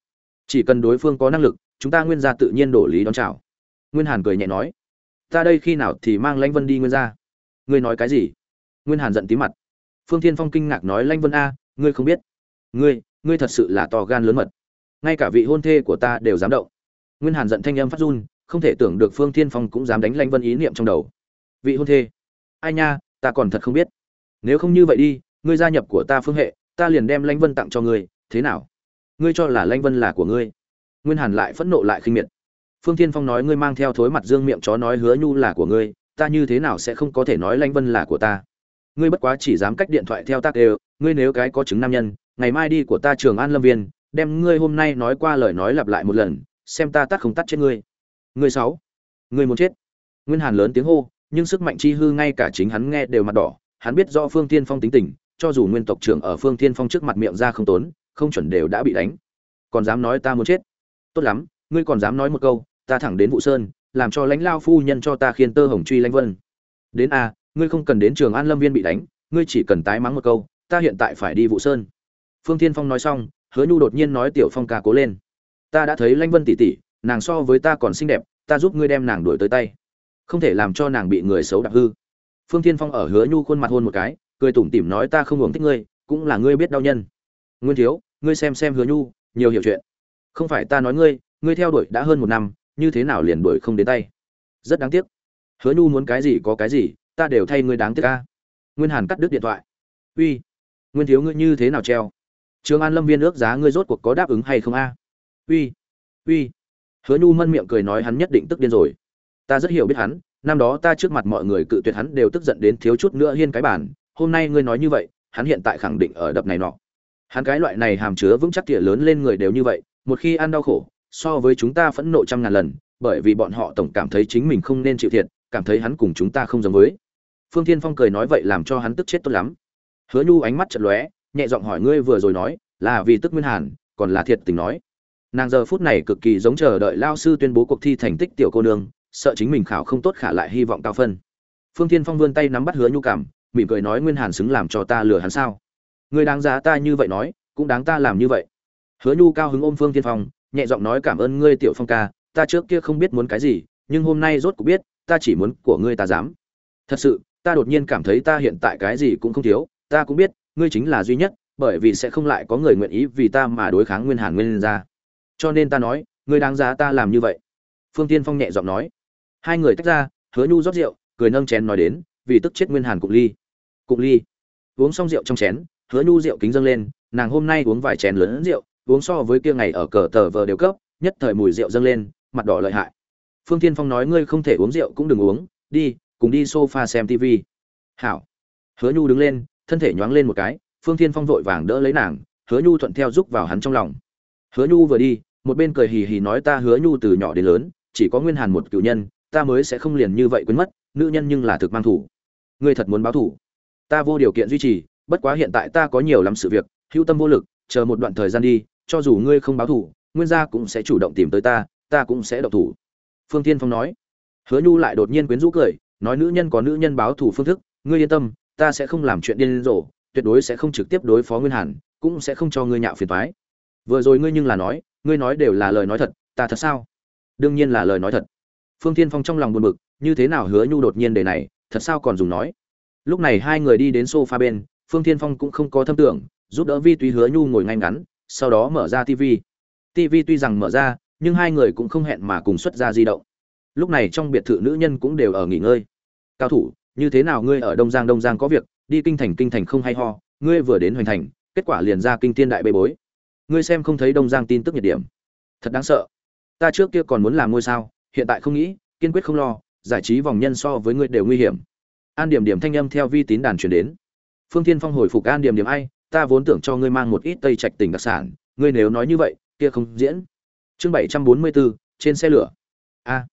S1: Chỉ cần đối phương có năng lực chúng ta nguyên gia tự nhiên đổ lý đón chào. Nguyên hàn cười nhẹ nói, ta đây khi nào thì mang lãnh vân đi nguyên gia? Ngươi nói cái gì? Nguyên hàn giận tí mặt. Phương thiên phong kinh ngạc nói, lãnh vân a, ngươi không biết. Ngươi ngươi thật sự là to gan lớn mật. Ngay cả vị hôn thê của ta đều dám động. Nguyên hàn giận thanh âm phát run, không thể tưởng được phương thiên phong cũng dám đánh lãnh vân ý niệm trong đầu. Vị hôn thê. Ai nha, ta còn thật không biết. Nếu không như vậy đi, ngươi gia nhập của ta phương hệ, ta liền đem lãnh vân tặng cho ngươi, thế nào? Ngươi cho là lãnh vân là của ngươi? Nguyên hàn lại phẫn nộ lại khinh miệt. Phương thiên phong nói, ngươi mang theo thối mặt dương miệng chó nói hứa nhu là của ngươi, ta như thế nào sẽ không có thể nói lanh vân là của ta? Ngươi bất quá chỉ dám cách điện thoại theo tác đều, ngươi nếu cái có chứng nam nhân, ngày mai đi của ta trường an lâm viên, đem ngươi hôm nay nói qua lời nói lặp lại một lần, xem ta tắt không tắt chết ngươi. Ngươi sáu, ngươi muốn chết? Nguyên hàn lớn tiếng hô, nhưng sức mạnh chi hư ngay cả chính hắn nghe đều mặt đỏ, hắn biết do phương thiên phong tính tình, cho dù nguyên tộc trưởng ở phương thiên phong trước mặt miệng ra không tốn, không chuẩn đều đã bị đánh. Còn dám nói ta muốn chết? Tốt lắm, ngươi còn dám nói một câu, ta thẳng đến vụ sơn, làm cho lãnh lao phu nhân cho ta khiên tơ hồng truy lãnh vân. Đến a ngươi không cần đến trường an lâm viên bị đánh, ngươi chỉ cần tái mắng một câu, ta hiện tại phải đi vụ sơn. Phương thiên phong nói xong, hứa nhu đột nhiên nói tiểu phong ca cố lên. Ta đã thấy lãnh vân tỷ tỷ nàng so với ta còn xinh đẹp, ta giúp ngươi đem nàng đuổi tới tay. Không thể làm cho nàng bị người xấu đạp hư. Phương thiên phong ở hứa nhu khuôn mặt hôn một cái, cười tủm tỉm nói ta không uống thích ngươi, cũng là ngươi biết đau nhân. Nguyên thiếu, ngươi xem xem hứa nhu, nhiều hiểu chuyện không phải ta nói ngươi ngươi theo đuổi đã hơn một năm, như thế nào liền đuổi không đến tay? Rất đáng tiếc. Hứa nhu muốn cái gì có cái gì, ta đều thay ngươi đáng tiếc ca nguyên hàn cắt đứt điện thoại. Uy, nguyên thiếu ngươi như thế nào treo? Trường an lâm viên ước giá ngươi rốt cuộc có đáp ứng hay không a? Uy uy. Hứa nhu mân miệng cười nói hắn nhất định tức điên rồi. Ta rất hiểu biết hắn, năm đó ta trước mặt mọi người cự tuyệt hắn đều tức giận đến thiếu chút nữa hiên cái bản hôm nay ngươi nói như vậy, hắn hiện tại khẳng định ở đập này nọ. Hắn cái loại này hàm chứa vững chắc tỉa lớn lên người đều như vậy một khi ăn đau khổ, so với chúng ta phẫn nộ trăm ngàn lần, bởi vì bọn họ tổng cảm thấy chính mình không nên chịu thiệt, cảm thấy hắn cùng chúng ta không giống với. Phương thiên phong cười nói vậy làm cho hắn tức chết tốt lắm. Hứa nhu ánh mắt chật lóe, nhẹ giọng hỏi ngươi vừa rồi nói, là vì tức nguyên hàn, còn là thiệt tình nói. Nàng giờ phút này cực kỳ giống chờ đợi lao sư tuyên bố cuộc thi thành tích tiểu cô nương, sợ chính mình khảo không tốt khả lại hy vọng cao phân. Phương thiên phong vươn tay nắm bắt hứa nhu cảm, mỉm cười nói nguyên hàn xứng làm cho ta lừa hắn sao? Người đáng giá ta như vậy nói, cũng đáng ta làm như vậy hứa nhu cao hứng ôm phương thiên phong, nhẹ giọng nói cảm ơn ngươi tiểu phong ca, ta trước kia không biết muốn cái gì, nhưng hôm nay rốt cuộc biết, ta chỉ muốn của ngươi ta dám. Thật sự, ta đột nhiên cảm thấy ta hiện tại cái gì cũng không thiếu, ta cũng biết, ngươi chính là duy nhất, bởi vì sẽ không lại có người nguyện ý vì ta mà đối kháng nguyên hàn nguyên ra cho nên ta nói, ngươi đáng giá ta làm như vậy. Phương tiên phong nhẹ giọng nói. Hai người tách ra, hứa nhu rót rượu, cười nâng chén nói đến, vì tức chết nguyên hàn cụng ly. Cụng ly. Uống xong rượu trong chén, hứa nhu rượu kính dâng lên, nàng hôm nay uống vài chén lớn rượu uống so với kia ngày ở cờ tờ vờ đều cấp, nhất thời mùi rượu dâng lên, mặt đỏ lợi hại. Phương Thiên phong nói ngươi không thể uống rượu cũng đừng uống, đi, cùng đi sofa xem tv hảo. Hứa nhu đứng lên, thân thể nhoáng lên một cái, phương Thiên phong vội vàng đỡ lấy nàng, hứa nhu thuận theo giúp vào hắn trong lòng. Hứa nhu vừa đi, một bên cười hì hì nói ta hứa nhu từ nhỏ đến lớn, chỉ có nguyên hàn một cựu nhân, ta mới sẽ không liền như vậy quên mất, nữ nhân nhưng là thực mang thủ. Ngươi thật muốn báo thủ. Ta vô điều kiện duy trì, bất quá hiện tại ta có nhiều lắm sự việc, hữu tâm vô lực, chờ một đoạn thời gian đi cho dù ngươi không báo thủ, nguyên gia cũng sẽ chủ động tìm tới ta ta cũng sẽ độc thủ. Phương tiên phong nói. Hứa nhu lại đột nhiên quyến rũ cười, nói nữ nhân có nữ nhân báo thủ phương thức, ngươi yên tâm, ta sẽ không làm chuyện điên rồ, tuyệt đối sẽ không trực tiếp đối phó nguyên hàn, cũng sẽ không cho ngươi nhạo phiền toái. Vừa rồi ngươi nhưng là nói, ngươi nói đều là lời nói thật, ta thật sao? Đương nhiên là lời nói thật. Phương tiên phong trong lòng buồn bực, như thế nào hứa nhu đột nhiên đề này, thật sao còn dùng nói? Lúc này hai người đi đến sofa bên, phương tiên phong cũng không có thâm tưởng, giúp đỡ vi túy hứa nhu ngồi ngay ngắn sau đó mở ra tv tv tuy rằng mở ra, nhưng hai người cũng không hẹn mà cùng xuất ra di động. Lúc này trong biệt thự nữ nhân cũng đều ở nghỉ ngơi. Cao thủ, như thế nào ngươi ở đông giang? Đông giang có việc, đi kinh thành kinh thành không hay ho, ngươi vừa đến hoành thành, kết quả liền ra kinh tiên đại bê bối. Ngươi xem không thấy đông giang tin tức nhiệt điểm. Thật đáng sợ. Ta trước kia còn muốn làm ngôi sao, hiện tại không nghĩ, kiên quyết không lo, giải trí vòng nhân so với ngươi đều nguy hiểm. An điểm điểm thanh âm theo vi tín đàn truyền đến. Phương thiên phong hồi phục an điểm điểm ai ta vốn tưởng cho ngươi mang một ít tây trạch tỉnh đặc sản, ngươi nếu nói như vậy, kia không diễn. Chương bảy trăm bốn mươi bốn trên xe lửa. A,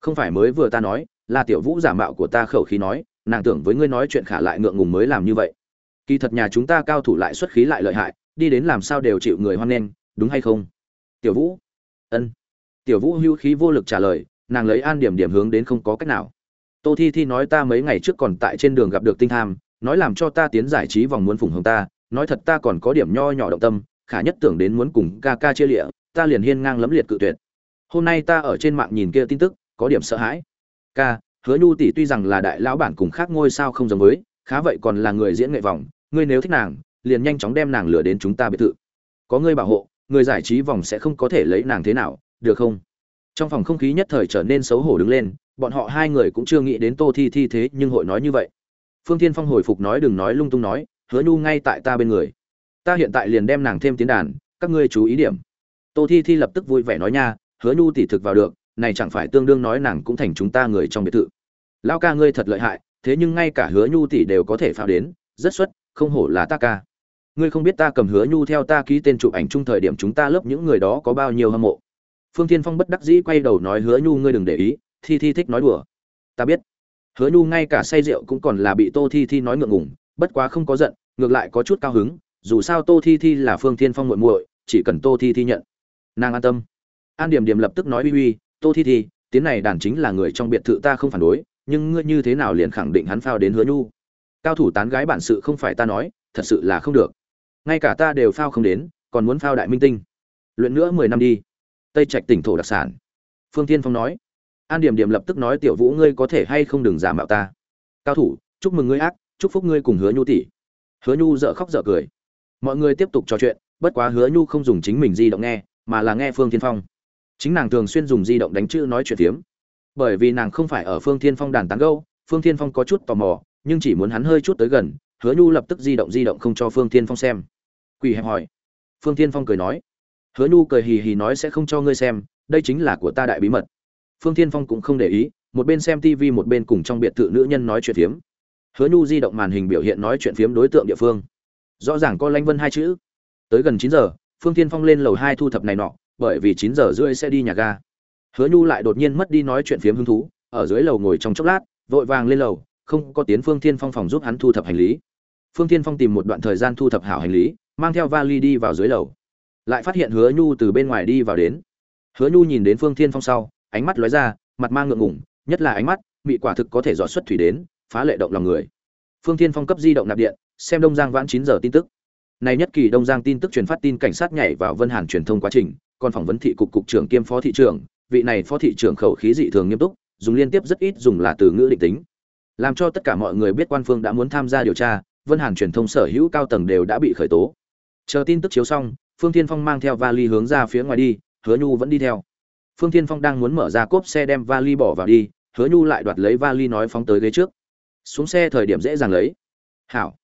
S1: không phải mới vừa ta nói, là tiểu vũ giả mạo của ta khẩu khí nói, nàng tưởng với ngươi nói chuyện khả lại ngượng ngùng mới làm như vậy. Kỳ thật nhà chúng ta cao thủ lại xuất khí lại lợi hại, đi đến làm sao đều chịu người hoan nghênh, đúng hay không? Tiểu vũ. Ân. Tiểu vũ hưu khí vô lực trả lời, nàng lấy an điểm điểm hướng đến không có cách nào. Tô thi thi nói ta mấy ngày trước còn tại trên đường gặp được tinh tham, nói làm cho ta tiến giải trí vòng muốn phủng hồng ta nói thật ta còn có điểm nho nhỏ động tâm, khả nhất tưởng đến muốn cùng ca ca chia lịa, ta liền hiên ngang lấm liệt cự tuyệt. Hôm nay ta ở trên mạng nhìn kia tin tức, có điểm sợ hãi. Ca, hứa nhu tỷ tuy rằng là đại lão bản cùng khác ngôi sao không giống với, khá vậy còn là người diễn nghệ vòng, ngươi nếu thích nàng, liền nhanh chóng đem nàng lừa đến chúng ta biệt thự. Có ngươi bảo hộ, người giải trí vòng sẽ không có thể lấy nàng thế nào, được không? Trong phòng không khí nhất thời trở nên xấu hổ đứng lên, bọn họ hai người cũng chưa nghĩ đến tô thi thi thế nhưng hội nói như vậy. Phương thiên phong hồi phục nói đừng nói lung tung nói hứa nhu ngay tại ta bên người. Ta hiện tại liền đem nàng thêm tiến đàn, các ngươi chú ý điểm. Tô thi thi lập tức vui vẻ nói nha, hứa nhu tỷ thực vào được, này chẳng phải tương đương nói nàng cũng thành chúng ta người trong biệt thự. Lao ca ngươi thật lợi hại, thế nhưng ngay cả hứa nhu tỷ đều có thể phao đến, rất xuất, không hổ là ta ca. Ngươi không biết ta cầm hứa nhu theo ta ký tên chụp ảnh chung thời điểm chúng ta lớp những người đó có bao nhiêu hâm mộ. Phương tiên phong bất đắc dĩ quay đầu nói hứa nhu ngươi đừng để ý, thi thi thích nói đùa. Ta biết. Hứa nhu ngay cả say rượu cũng còn là bị tô thi thi nói ngượng ngùng, bất quá không có giận ngược lại có chút cao hứng, dù sao tô thi thi là phương thiên phong muội muội, chỉ cần tô thi thi nhận. Nàng an tâm. An điểm điểm lập tức nói uy uy, tô thi thi tiếng này đàn chính là người trong biệt thự ta không phản đối, nhưng ngươi như thế nào liền khẳng định hắn phao đến hứa nhu? Cao thủ tán gái bản sự không phải ta nói, thật sự là không được. Ngay cả ta đều phao không đến, còn muốn phao đại minh tinh. Luyện nữa mười năm đi. Tây trạch tỉnh thổ đặc sản. Phương tiên phong nói. An điểm điểm lập tức nói, tiểu vũ ngươi có thể hay không đừng giả mạo ta? Cao thủ, chúc mừng ngươi ác, chúc phúc ngươi cùng hứa nhu tỷ hứa nhu dợ khóc dợ cười. Mọi người tiếp tục trò chuyện, bất quá hứa nhu không dùng chính mình di động nghe, mà là nghe phương tiên phong. Chính nàng thường xuyên dùng di động đánh chữ nói chuyện tiếm. bởi vì nàng không phải ở phương tiên phong đàn tán gâu phương tiên phong có chút tò mò, nhưng chỉ muốn hắn hơi chút tới gần, hứa nhu lập tức di động di động không cho phương tiên phong xem. Quỳ hẹp hỏi. Phương tiên phong cười nói. Hứa nhu cười hì hì nói sẽ không cho ngươi xem, đây chính là của ta đại bí mật. Phương tiên phong cũng không để ý, một bên xem tv một bên cùng trong biệt thự nữ nhân nói chuyện tiếm hứa nhu di động màn hình biểu hiện nói chuyện phiếm đối tượng địa phương. Rõ ràng có lanh vân hai chữ. Tới gần chín giờ, phương tiên phong lên lầu hai thu thập này nọ, bởi vì chín giờ rưỡi sẽ đi nhà ga. Hứa nhu lại đột nhiên mất đi nói chuyện phiếm hứng thú, ở dưới lầu ngồi trong chốc lát, vội vàng lên lầu, không có tiến phương tiên phong phòng giúp hắn thu thập hành lý. Phương tiên phong tìm một đoạn thời gian thu thập hảo hành lý, mang theo vali đi vào dưới lầu. Lại phát hiện hứa nhu từ bên ngoài đi vào đến. Hứa nhu nhìn đến phương tiên phong sau, ánh mắt lóe ra, mặt mang ngượng ngủng nhất là ánh mắt, mị quả thực có thể dọn xuất thủy đến phá lệ động lòng người. Phương Thiên phong cấp di động nạp điện, xem đông giang vãn chín giờ tin tức. Này nhất kỳ đông giang tin tức truyền phát tin cảnh sát nhảy vào vân hàn truyền thông quá trình, còn phỏng vấn thị cục cục trưởng kiêm phó thị trưởng, vị này phó thị trưởng khẩu khí dị thường nghiêm túc, dùng liên tiếp rất ít dùng là từ ngữ định tính. Làm cho tất cả mọi người biết quan phương đã muốn tham gia điều tra, vân hàn truyền thông sở hữu cao tầng đều đã bị khởi tố. Chờ tin tức chiếu xong, phương tiên phong mang theo vali hướng ra phía ngoài đi, hứa nhu vẫn đi theo. Phương tiên phong đang muốn mở ra cốp xe đem vali bỏ vào đi, hứa nhu lại đoạt lấy vali nói phóng tới ghế trước xuống xe thời điểm dễ dàng lấy. Hảo.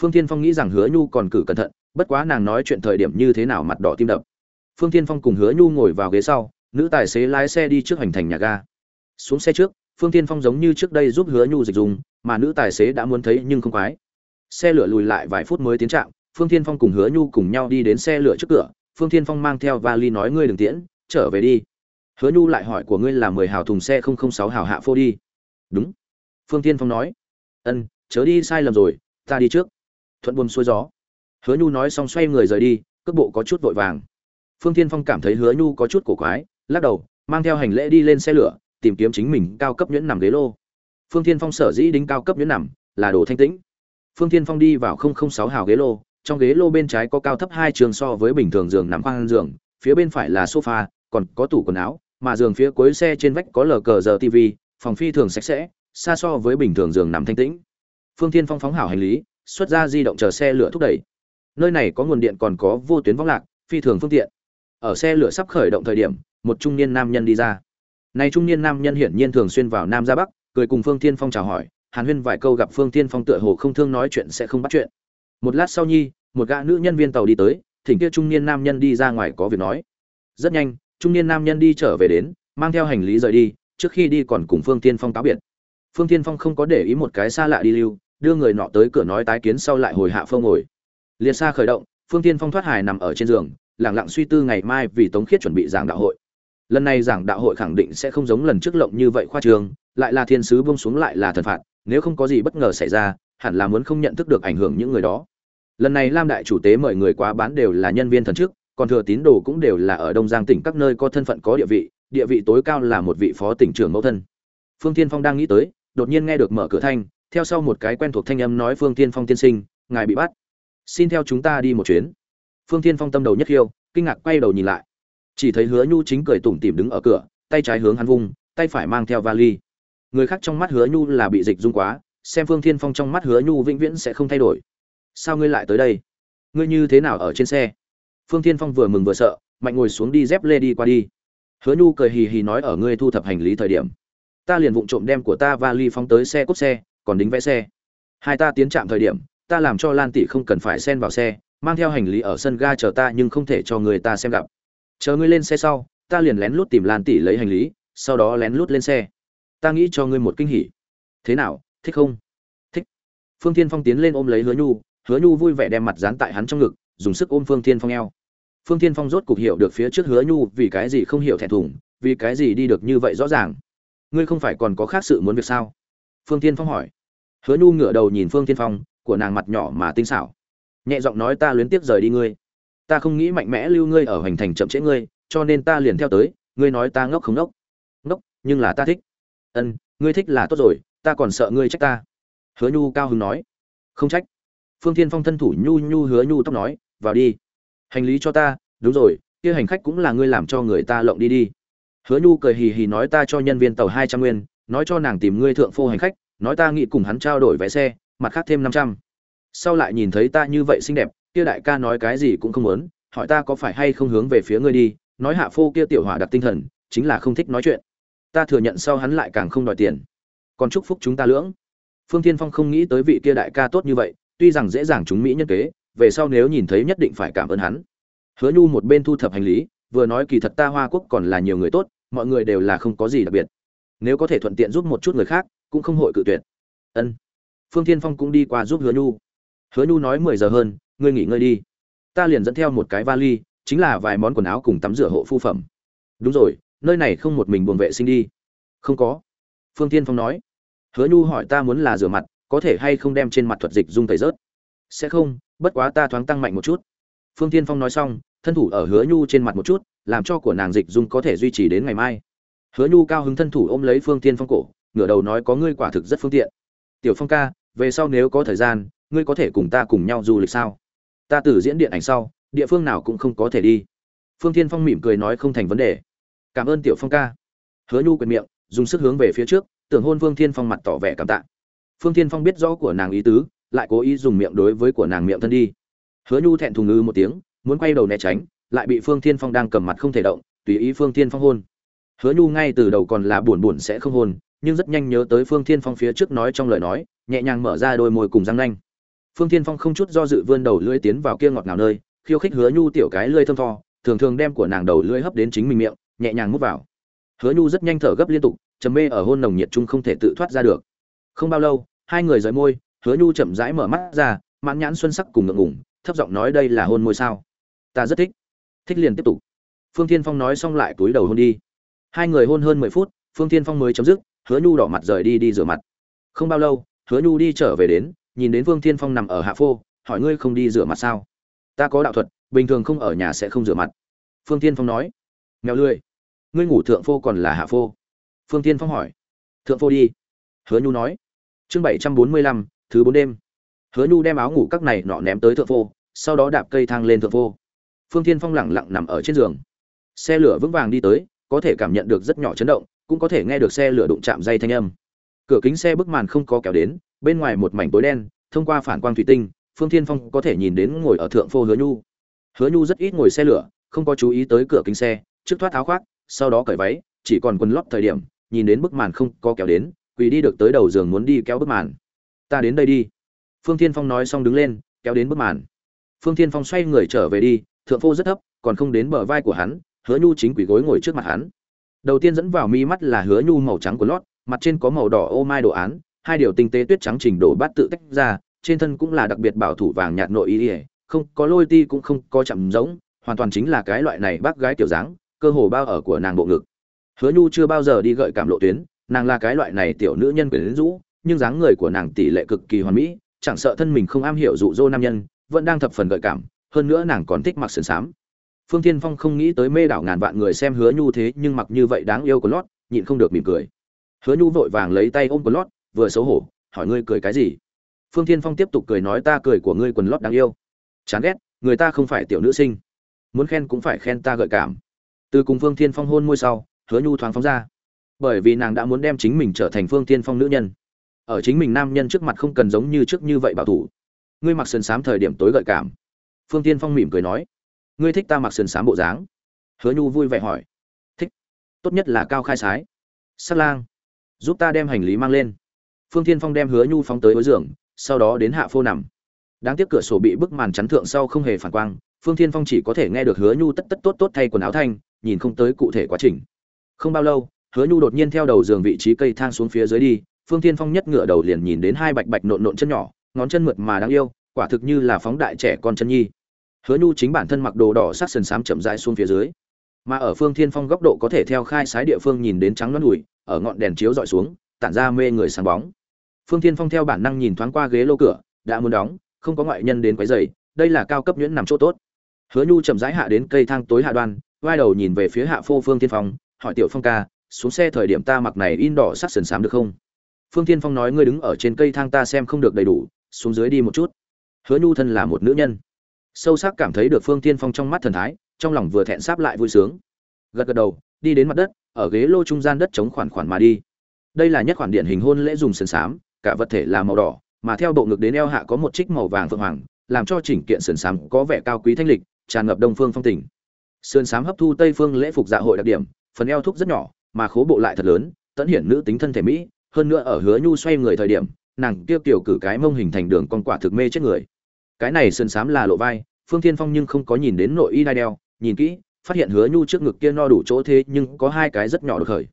S1: Phương tiên phong nghĩ rằng hứa nhu còn cử cẩn thận, bất quá nàng nói chuyện thời điểm như thế nào mặt đỏ tim đập. Phương tiên phong cùng hứa nhu ngồi vào ghế sau, nữ tài xế lái xe đi trước hành thành nhà ga. Xuống xe trước, phương tiên phong giống như trước đây giúp hứa nhu dịch dùng, mà nữ tài xế đã muốn thấy nhưng không quái. Xe lửa lùi lại vài phút mới tiến trạng phương tiên phong cùng hứa nhu cùng nhau đi đến xe lửa trước cửa. Phương tiên phong mang theo vali nói, ngươi đừng tiễn, trở về đi. Hứa nhu lại hỏi, của ngươi là mười hào thùng xe không không sáu hào hạ phô đi? Đúng phương tiên phong nói. Ân, chớ đi, sai lầm rồi, ta đi trước. Thuận buồm xuôi gió. Hứa nhu nói xong xoay người rời đi, cước bộ có chút vội vàng. Phương tiên phong cảm thấy hứa nhu có chút cổ quái, lắc đầu, mang theo hành lễ đi lên xe lửa, tìm kiếm chính mình cao cấp nhuyễn nằm ghế lô. Phương tiên phong sở dĩ đính cao cấp nhuyễn nằm là đồ thanh tĩnh. Phương tiên phong đi vào 006 hào ghế lô, trong ghế lô bên trái có cao thấp hai trường so với bình thường giường nằm khoang giường, phía bên phải là sofa, còn có tủ quần áo, mà giường phía cuối xe trên vách có lờ cờ giờ tv phòng phi thường sạch sẽ xa so với bình thường giường nằm thanh tĩnh. Phương Thiên phong phóng hảo hành lý, xuất ra di động chờ xe lửa thúc đẩy. Nơi này có nguồn điện còn có vô tuyến võng lạc, phi thường phương tiện. Ở xe lửa sắp khởi động thời điểm, một trung niên nam nhân đi ra. Này trung niên nam nhân hiển nhiên thường xuyên vào nam ra bắc, cười cùng phương Thiên phong chào hỏi, hàn huyên vài câu gặp phương Thiên phong tựa hồ không thương nói chuyện sẽ không bắt chuyện. Một lát sau nhi, một gã nữ nhân viên tàu đi tới, thỉnh kia trung niên nam nhân đi ra ngoài có việc nói. Rất nhanh, trung niên nam nhân đi trở về đến, mang theo hành lý rời đi, trước khi đi còn cùng phương tiên phong cáo biệt phương tiên phong không có để ý một cái xa lạ đi lưu, đưa người nọ tới cửa nói tái kiến sau lại hồi hạ phương ngồi. Liệt xa khởi động, phương tiên phong thoát hài nằm ở trên giường lẳng lặng suy tư ngày mai vì tống khiết chuẩn bị giảng đạo hội. Lần này giảng đạo hội khẳng định sẽ không giống lần trước lộng như vậy khoa trường, lại là thiên sứ bông xuống lại là thần phạt, nếu không có gì bất ngờ xảy ra, hẳn là muốn không nhận thức được ảnh hưởng những người đó. Lần này lam đại chủ tế mời người quá bán đều là nhân viên thần chức, còn thừa tín đồ cũng đều là ở đông giang tỉnh các nơi có thân phận có địa vị địa vị tối cao là một vị phó tỉnh trưởng mẫu thân. Phương tiên phong đang nghĩ tới đột nhiên nghe được mở cửa thanh, theo sau một cái quen thuộc thanh âm nói, phương tiên phong tiên sinh, ngài bị bắt. Xin theo chúng ta đi một chuyến. Phương tiên phong tâm đầu nhất khiêu, kinh ngạc quay đầu nhìn lại. Chỉ thấy hứa nhu chính cười tủm tỉm đứng ở cửa, tay trái hướng hắn vung, tay phải mang theo vali. Người khác trong mắt hứa nhu là bị dịch dung quá, xem phương thiên phong trong mắt hứa nhu vĩnh viễn sẽ không thay đổi. Sao ngươi lại tới đây? Ngươi như thế nào ở trên xe? Phương thiên phong vừa mừng vừa sợ, mạnh ngồi xuống đi dép lê đi qua đi. Hứa nhu cười hì hì nói, ở ngươi thu thập hành lý thời điểm ta liền vụng trộm đem của ta vali phóng tới xe cốt xe, còn đính vẽ xe. Hai ta tiến trạm thời điểm, ta làm cho lan tỷ không cần phải xen vào xe, mang theo hành lý ở sân ga chờ ta nhưng không thể cho người ta xem gặp. Chờ ngươi lên xe sau, ta liền lén lút tìm lan tỷ lấy hành lý, sau đó lén lút lên xe. Ta nghĩ cho ngươi một kinh hỉ. Thế nào, thích không? Thích. Phương Thiên phong tiến lên ôm lấy hứa nhu hứa nhu vui vẻ đem mặt dán tại hắn trong ngực, dùng sức ôm phương Thiên phong eo. Phương Thiên phong rốt cục hiểu được phía trước hứa nhu vì cái gì không hiểu thẹn thùng, vì cái gì đi được như vậy rõ ràng ngươi không phải còn có khác sự muốn việc sao? Phương tiên phong hỏi. Hứa nhu ngửa đầu nhìn phương tiên phong, của nàng mặt nhỏ mà tinh xảo. Nhẹ giọng nói ta luyến tiếp rời đi ngươi. Ta không nghĩ mạnh mẽ lưu ngươi ở hoành thành chậm trễ ngươi, cho nên ta liền theo tới, ngươi nói ta ngốc không ngốc. Ngốc, nhưng là ta thích. Ân, ngươi thích là tốt rồi, ta còn sợ ngươi trách ta. Hứa nhu cao hứng nói. Không trách. Phương thiên phong thân thủ nhu nhu hứa nhu tóc nói, vào đi. Hành lý cho ta, đúng rồi, kia hành khách cũng là ngươi làm cho người ta lộng đi đi hứa nhu cười hì hì nói ta cho nhân viên tàu hai trăm nguyên, nói cho nàng tìm ngươi thượng phô hành khách, nói ta nghĩ cùng hắn trao đổi vé xe, mặt khác thêm năm trăm. Sau lại nhìn thấy ta như vậy xinh đẹp, kia đại ca nói cái gì cũng không muốn, hỏi ta có phải hay không hướng về phía ngươi đi, nói hạ phô kia tiểu hỏa đặc tinh thần, chính là không thích nói chuyện. Ta thừa nhận sau hắn lại càng không đòi tiền. Còn chúc phúc chúng ta lưỡng. Phương thiên phong không nghĩ tới vị kia đại ca tốt như vậy, tuy rằng dễ dàng chúng mỹ nhân kế, về sau nếu nhìn thấy nhất định phải cảm ơn hắn. Hứa nhu một bên thu thập hành lý, vừa nói kỳ thật ta hoa quốc còn là nhiều người tốt mọi người đều là không có gì đặc biệt. Nếu có thể thuận tiện giúp một chút người khác, cũng không hội cự tuyệt. Ân. Phương thiên phong cũng đi qua giúp hứa nhu. Hứa nhu nói mười giờ hơn, ngươi nghỉ ngơi đi. Ta liền dẫn theo một cái vali, chính là vài món quần áo cùng tắm rửa hộ phu phẩm. Đúng rồi, nơi này không một mình buồng vệ sinh đi. Không có. Phương tiên phong nói. Hứa nhu hỏi ta muốn là rửa mặt, có thể hay không đem trên mặt thuật dịch dung tẩy rớt? Sẽ không, bất quá ta thoáng tăng mạnh một chút. Phương tiên phong nói xong, thân thủ ở hứa nhu trên mặt một chút làm cho của nàng dịch dung có thể duy trì đến ngày mai. Hứa nhu cao hứng thân thủ ôm lấy phương tiên phong cổ, ngửa đầu nói có ngươi quả thực rất phương tiện. Tiểu phong ca, về sau nếu có thời gian, ngươi có thể cùng ta cùng nhau du lịch sao? Ta từ diễn điện ảnh sau, địa phương nào cũng không có thể đi. Phương thiên phong mỉm cười nói không thành vấn đề. Cảm ơn tiểu phong ca. Hứa nhu quyền miệng, dùng sức hướng về phía trước, tưởng hôn phương thiên phong mặt tỏ vẻ cảm tạ. Phương thiên phong biết rõ của nàng ý tứ, lại cố ý dùng miệng đối với của nàng miệng thân đi. Hứa nhu thẹn thùng ngư một tiếng, muốn quay đầu né tránh lại bị phương thiên phong đang cầm mặt không thể động, tùy ý phương thiên phong hôn. Hứa nhu ngay từ đầu còn là buồn buồn sẽ không hôn, nhưng rất nhanh nhớ tới phương thiên phong phía trước nói trong lời nói, nhẹ nhàng mở ra đôi môi cùng răng nanh. Phương thiên phong không chút do dự vươn đầu lưỡi tiến vào kia ngọt ngào nơi, khiêu khích hứa nhu tiểu cái lưỡi thơm tho, thường thường đem của nàng đầu lưỡi hấp đến chính mình miệng, nhẹ nhàng mút vào. Hứa nhu rất nhanh thở gấp liên tục, trầm mê ở hôn nồng nhiệt chung không thể tự thoát ra được. Không bao lâu, hai người rời môi, hứa nhu chậm rãi mở mắt ra, mãn nhãn xuân sắc cùng ngượng ngùng, thấp giọng nói đây là hôn môi sao? Ta rất thích thích liền tiếp tục. Phương thiên phong nói xong lại túi đầu hôn đi. Hai người hôn hơn mười phút, phương thiên phong mới chấm dứt, hứa nhu đỏ mặt rời đi đi rửa mặt. Không bao lâu, hứa nhu đi trở về đến, nhìn đến phương thiên phong nằm ở hạ phô, hỏi ngươi không đi rửa mặt sao? Ta có đạo thuật, bình thường không ở nhà sẽ không rửa mặt. Phương thiên phong nói. Mèo lười. Ngươi ngủ thượng phô còn là hạ phô? Phương thiên phong hỏi. Thượng phô đi. Hứa nhu nói. Chương bảy trăm bốn mươi lăm, thứ bốn đêm. Hứa nhu đem áo ngủ các này nọ ném tới thượng phô, sau đó đạp cây thang lên thượng phô phương thiên phong lẳng lặng nằm ở trên giường. Xe lửa vững vàng đi tới, có thể cảm nhận được rất nhỏ chấn động, cũng có thể nghe được xe lửa đụng chạm dây thanh âm. Cửa kính xe bức màn không có kéo đến, bên ngoài một mảnh tối đen, thông qua phản quang thủy tinh, phương thiên phong có thể nhìn đến ngồi ở thượng phô hứa nhu. Hứa nhu rất ít ngồi xe lửa, không có chú ý tới cửa kính xe, trước thoát áo khoác, sau đó cởi váy, chỉ còn quần lót thời điểm, nhìn đến bức màn không có kéo đến, quỳ đi được tới đầu giường muốn đi kéo bức màn. Ta đến đây đi. Phương thiên phong nói xong đứng lên, kéo đến bức màn. Phương thiên phong xoay người trở về đi thượng phô rất thấp, còn không đến bờ vai của hắn, hứa nhu chính quỳ gối ngồi trước mặt hắn. Đầu tiên dẫn vào mi mắt là hứa nhu màu trắng của lót, mặt trên có màu đỏ ô mai đồ án, hai điều tinh tế tuyết trắng trình độ bát tự tách ra, trên thân cũng là đặc biệt bảo thủ vàng nhạt nội y, không có lôi ti cũng không có chậm giống, hoàn toàn chính là cái loại này bác gái kiểu dáng, cơ hồ bao ở của nàng bộ ngực. Hứa nhu chưa bao giờ đi gợi cảm lộ tuyến, nàng là cái loại này tiểu nữ nhân quyến rũ, nhưng dáng người của nàng tỷ lệ cực kỳ hoàn mỹ, chẳng sợ thân mình không am hiểu dụ dỗ nam nhân, vẫn đang thập phần gợi cảm hơn nữa nàng còn thích mặc sườn xám. Phương thiên phong không nghĩ tới mê đảo ngàn vạn người xem hứa nhu thế, nhưng mặc như vậy đáng yêu của lót, nhịn không được mỉm cười. Hứa nhu vội vàng lấy tay ôm của lót, vừa xấu hổ, hỏi ngươi cười cái gì? Phương thiên phong tiếp tục cười nói, ta cười của ngươi quần lót đáng yêu. Chán ghét, người ta không phải tiểu nữ sinh. Muốn khen cũng phải khen ta gợi cảm. Từ cùng phương thiên phong hôn môi sau, hứa nhu thoáng phóng ra. Bởi vì nàng đã muốn đem chính mình trở thành phương thiên phong nữ nhân. Ở chính mình nam nhân trước mặt không cần giống như trước như vậy bảo thủ. Ngươi mặc sườn xám thời điểm tối gợi cảm phương tiên phong mỉm cười nói, ngươi thích ta mặc sườn xám bộ dáng? Hứa nhu vui vẻ hỏi, thích, tốt nhất là cao khai sái. Sắt lang, giúp ta đem hành lý mang lên. Phương tiên phong đem hứa nhu phóng tới đối giường, sau đó đến hạ phô nằm. Đáng tiếc cửa sổ bị bức màn chắn thượng sau không hề phản quang, phương tiên phong chỉ có thể nghe được hứa nhu tất tất tốt tốt thay quần áo thanh, nhìn không tới cụ thể quá trình. Không bao lâu, hứa nhu đột nhiên theo đầu giường vị trí cây thang xuống phía dưới đi, phương tiên phong nhất ngựa đầu liền nhìn đến hai bạch bạch nộn nộn chân nhỏ, ngón chân mượt mà đáng yêu, quả thực như là phóng đại trẻ con chân nhi hứa nhu chính bản thân mặc đồ đỏ sắc sần sám chậm rãi xuống phía dưới. Mà ở phương thiên phong góc độ có thể theo khai sái địa phương nhìn đến trắng loãng đùi, ở ngọn đèn chiếu dọi xuống, tản ra mê người sáng bóng. Phương thiên phong theo bản năng nhìn thoáng qua ghế lô cửa, đã muốn đóng, không có ngoại nhân đến quấy rầy, đây là cao cấp nhuyễn nằm chỗ tốt. Hứa nhu chậm rãi hạ đến cây thang tối hạ đoan vai đầu nhìn về phía hạ phô phương thiên phong, hỏi tiểu phong ca, xuống xe thời điểm ta mặc này in đỏ sắc sần sám được không? Phương thiên phong nói, ngươi đứng ở trên cây thang ta xem không được đầy đủ, xuống dưới đi một chút. Hứa nhu thân là một nữ nhân sâu sắc cảm thấy được phương tiên phong trong mắt thần thái, trong lòng vừa thẹn sáp lại vui sướng. Gật gật đầu, đi đến mặt đất, ở ghế lô trung gian đất chống khoản khoản mà đi. Đây là nhất khoản điển hình hôn lễ dùng sườn xám cả vật thể là màu đỏ, mà theo bộ ngực đến eo hạ có một trích màu vàng phượng hoàng, làm cho chỉnh kiện sườn xám có vẻ cao quý thanh lịch, tràn ngập đông phương phong tình. Sườn xám hấp thu tây phương lễ phục dạ hội đặc điểm, phần eo thúc rất nhỏ, mà khố bộ lại thật lớn, tận hiển nữ tính thân thể mỹ, hơn nữa ở hứa nhu xoay người thời điểm, nàng kia kiểu cử cái mông hình thành đường con quả thực mê chết người cái này sơn sám là lộ vai, phương thiên phong nhưng không có nhìn đến nội y đai đeo, nhìn kỹ, phát hiện hứa nhu trước ngực kia no đủ chỗ thế nhưng có hai cái rất nhỏ được khởi.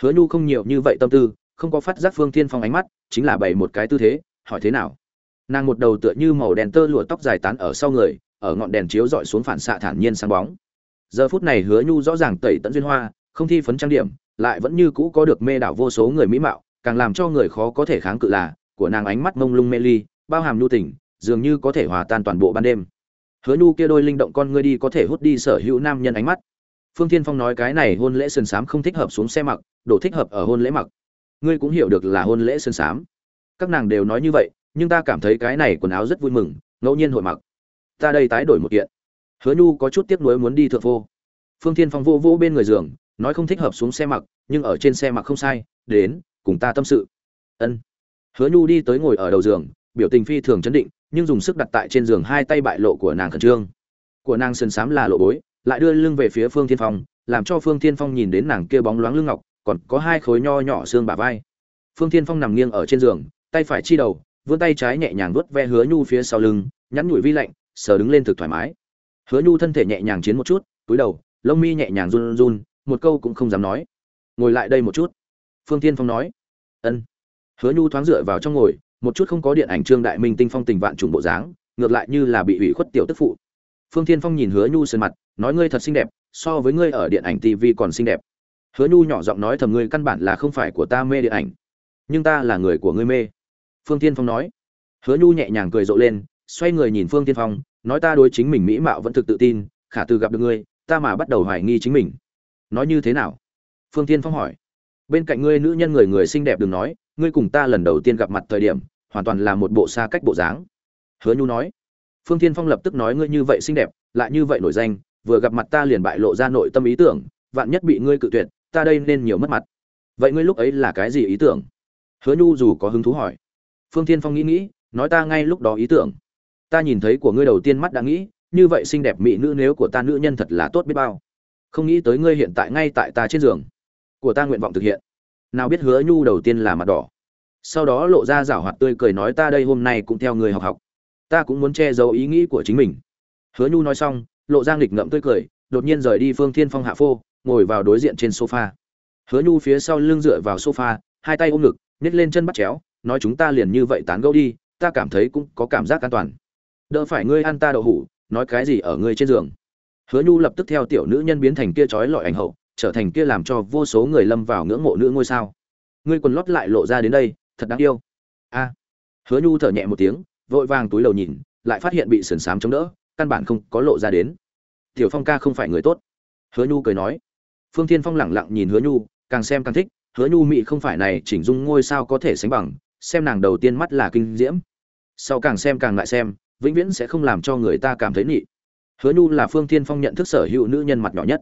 S1: Hứa nhu không nhiều như vậy tâm tư, không có phát giác phương thiên phong ánh mắt, chính là bày một cái tư thế, hỏi thế nào. Nàng một đầu tựa như màu đèn tơ lụa tóc dài tán ở sau người, ở ngọn đèn chiếu dọi xuống phản xạ thản nhiên sáng bóng. Giờ phút này hứa nhu rõ ràng tẩy tận duyên hoa, không thi phấn trang điểm, lại vẫn như cũ có được mê đảo vô số người mỹ mạo, càng làm cho người khó có thể kháng cự là, của nàng ánh mắt mông lung mê ly, bao hàm nhu tình dường như có thể hòa tan toàn bộ ban đêm. Hứa nhu kia đôi linh động con ngươi đi có thể hút đi sở hữu nam nhân ánh mắt. Phương thiên phong nói cái này hôn lễ sơn sám không thích hợp xuống xe mặc, đồ thích hợp ở hôn lễ mặc. Ngươi cũng hiểu được là hôn lễ sơn sám. Các nàng đều nói như vậy, nhưng ta cảm thấy cái này quần áo rất vui mừng, ngẫu nhiên hội mặc. Ta đây tái đổi một kiện. Hứa nhu có chút tiếc nuối muốn đi thượng vô phương thiên phong vô vô bên người giường, nói không thích hợp xuống xe mặc, nhưng ở trên xe mặc không sai, đến, cùng ta tâm sự. Ân. Hứa nhu đi tới ngồi ở đầu giường, biểu tình phi thường chấn định nhưng dùng sức đặt tại trên giường hai tay bại lộ của nàng khẩn trương. Của nàng sơn sám là lộ bối, lại đưa lưng về phía phương thiên phong, làm cho phương thiên phong nhìn đến nàng kia bóng loáng lưng ngọc, còn có hai khối nho nhỏ xương bả vai. Phương thiên phong nằm nghiêng ở trên giường, tay phải chi đầu, vươn tay trái nhẹ nhàng vuốt ve hứa nhu phía sau lưng, nhắn nhủi vi lạnh, sờ đứng lên thực thoải mái. Hứa nhu thân thể nhẹ nhàng chiến một chút, túi đầu, lông mi nhẹ nhàng run run, một câu cũng không dám nói. Ngồi lại đây một chút. Phương thiên phong nói. Ân. Hứa nhu thoáng dựa vào trong ngồi một chút không có điện ảnh trương đại minh tinh phong tình vạn trùng bộ dáng, ngược lại như là bị ủy khuất tiểu tức phụ. Phương thiên phong nhìn hứa nhu sơn mặt, nói ngươi thật xinh đẹp, so với ngươi ở điện ảnh tv còn xinh đẹp. Hứa nhu nhỏ giọng nói thầm ngươi căn bản là không phải của ta mê điện ảnh, nhưng ta là người của ngươi mê. Phương thiên phong nói. Hứa nhu nhẹ nhàng cười rộ lên, xoay người nhìn phương thiên phong, nói ta đối chính mình mỹ mạo vẫn thực tự tin, khả từ gặp được ngươi, ta mà bắt đầu hoài nghi chính mình. Nói như thế nào? Phương thiên phong hỏi. Bên cạnh ngươi nữ nhân người người xinh đẹp đừng nói, ngươi cùng ta lần đầu tiên gặp mặt thời điểm hoàn toàn là một bộ xa cách bộ dáng. Hứa nhu nói, phương Thiên phong lập tức nói ngươi như vậy xinh đẹp, lại như vậy nổi danh, vừa gặp mặt ta liền bại lộ ra nội tâm ý tưởng, vạn nhất bị ngươi cự tuyệt, ta đây nên nhiều mất mặt. Vậy ngươi lúc ấy là cái gì ý tưởng? Hứa nhu dù có hứng thú hỏi. Phương Thiên phong nghĩ nghĩ, nói ta ngay lúc đó ý tưởng. Ta nhìn thấy của ngươi đầu tiên mắt đã nghĩ, như vậy xinh đẹp mỹ nữ nếu của ta nữ nhân thật là tốt biết bao. Không nghĩ tới ngươi hiện tại ngay tại ta trên giường. Của ta nguyện vọng thực hiện. Nào biết hứa nhu đầu tiên là mặt đỏ sau đó lộ ra rảo hoạt tươi cười nói ta đây hôm nay cũng theo người học học. Ta cũng muốn che giấu ý nghĩ của chính mình. Hứa nhu nói xong, lộ ra nghịch ngậm tươi cười, đột nhiên rời đi phương thiên phong hạ phô, ngồi vào đối diện trên sofa. Hứa nhu phía sau lưng dựa vào sofa, hai tay ôm ngực nhét lên chân bắt chéo, nói chúng ta liền như vậy tán gẫu đi, ta cảm thấy cũng có cảm giác an toàn. Đỡ phải ngươi ăn ta đậu hủ, nói cái gì ở ngươi trên giường. Hứa nhu lập tức theo tiểu nữ nhân biến thành kia trói lọi ảnh hậu, trở thành kia làm cho vô số người lâm vào ngưỡng mộ nữ ngôi sao. Ngươi quần lót lại lộ ra đến đây thật đáng yêu. A. Hứa nhu thở nhẹ một tiếng, vội vàng túi đầu nhìn, lại phát hiện bị sườn xám chống đỡ, căn bản không có lộ ra đến. Tiểu phong ca không phải người tốt. Hứa nhu cười nói. Phương thiên phong lẳng lặng nhìn hứa nhu, càng xem càng thích, hứa nhu mị không phải này, chỉnh dung ngôi sao có thể sánh bằng, xem nàng đầu tiên mắt là kinh diễm. Sau càng xem càng lại xem, vĩnh viễn sẽ không làm cho người ta cảm thấy nhị hứa nhu là phương thiên phong nhận thức sở hữu nữ nhân mặt nhỏ nhất,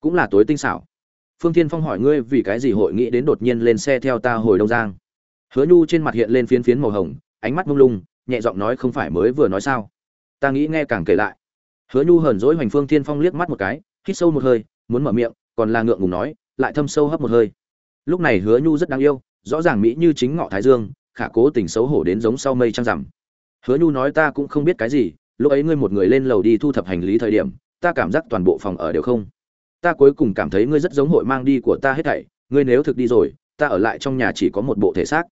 S1: cũng là tối tinh xảo. Phương thiên phong hỏi ngươi vì cái gì hội nghị đến đột nhiên lên xe theo ta hồi đông giang? Hứa nhu trên mặt hiện lên phiến phiến màu hồng, ánh mắt mông lung, nhẹ giọng nói không phải mới vừa nói sao? Ta nghĩ nghe càng kể lại. Hứa nhu hờn dỗi hoành phương thiên phong liếc mắt một cái, hít sâu một hơi, muốn mở miệng, còn là ngượng ngùng nói, lại thâm sâu hấp một hơi. Lúc này hứa nhu rất đáng yêu, rõ ràng mỹ như chính ngọ thái dương, khả cố tình xấu hổ đến giống sau mây trăng rằm. Hứa nhu nói ta cũng không biết cái gì, lúc ấy ngươi một người lên lầu đi thu thập hành lý thời điểm, ta cảm giác toàn bộ phòng ở đều không. Ta cuối cùng cảm thấy ngươi rất giống hội mang đi của ta hết thảy, ngươi nếu thực đi rồi, ta ở lại trong nhà chỉ có một bộ thể xác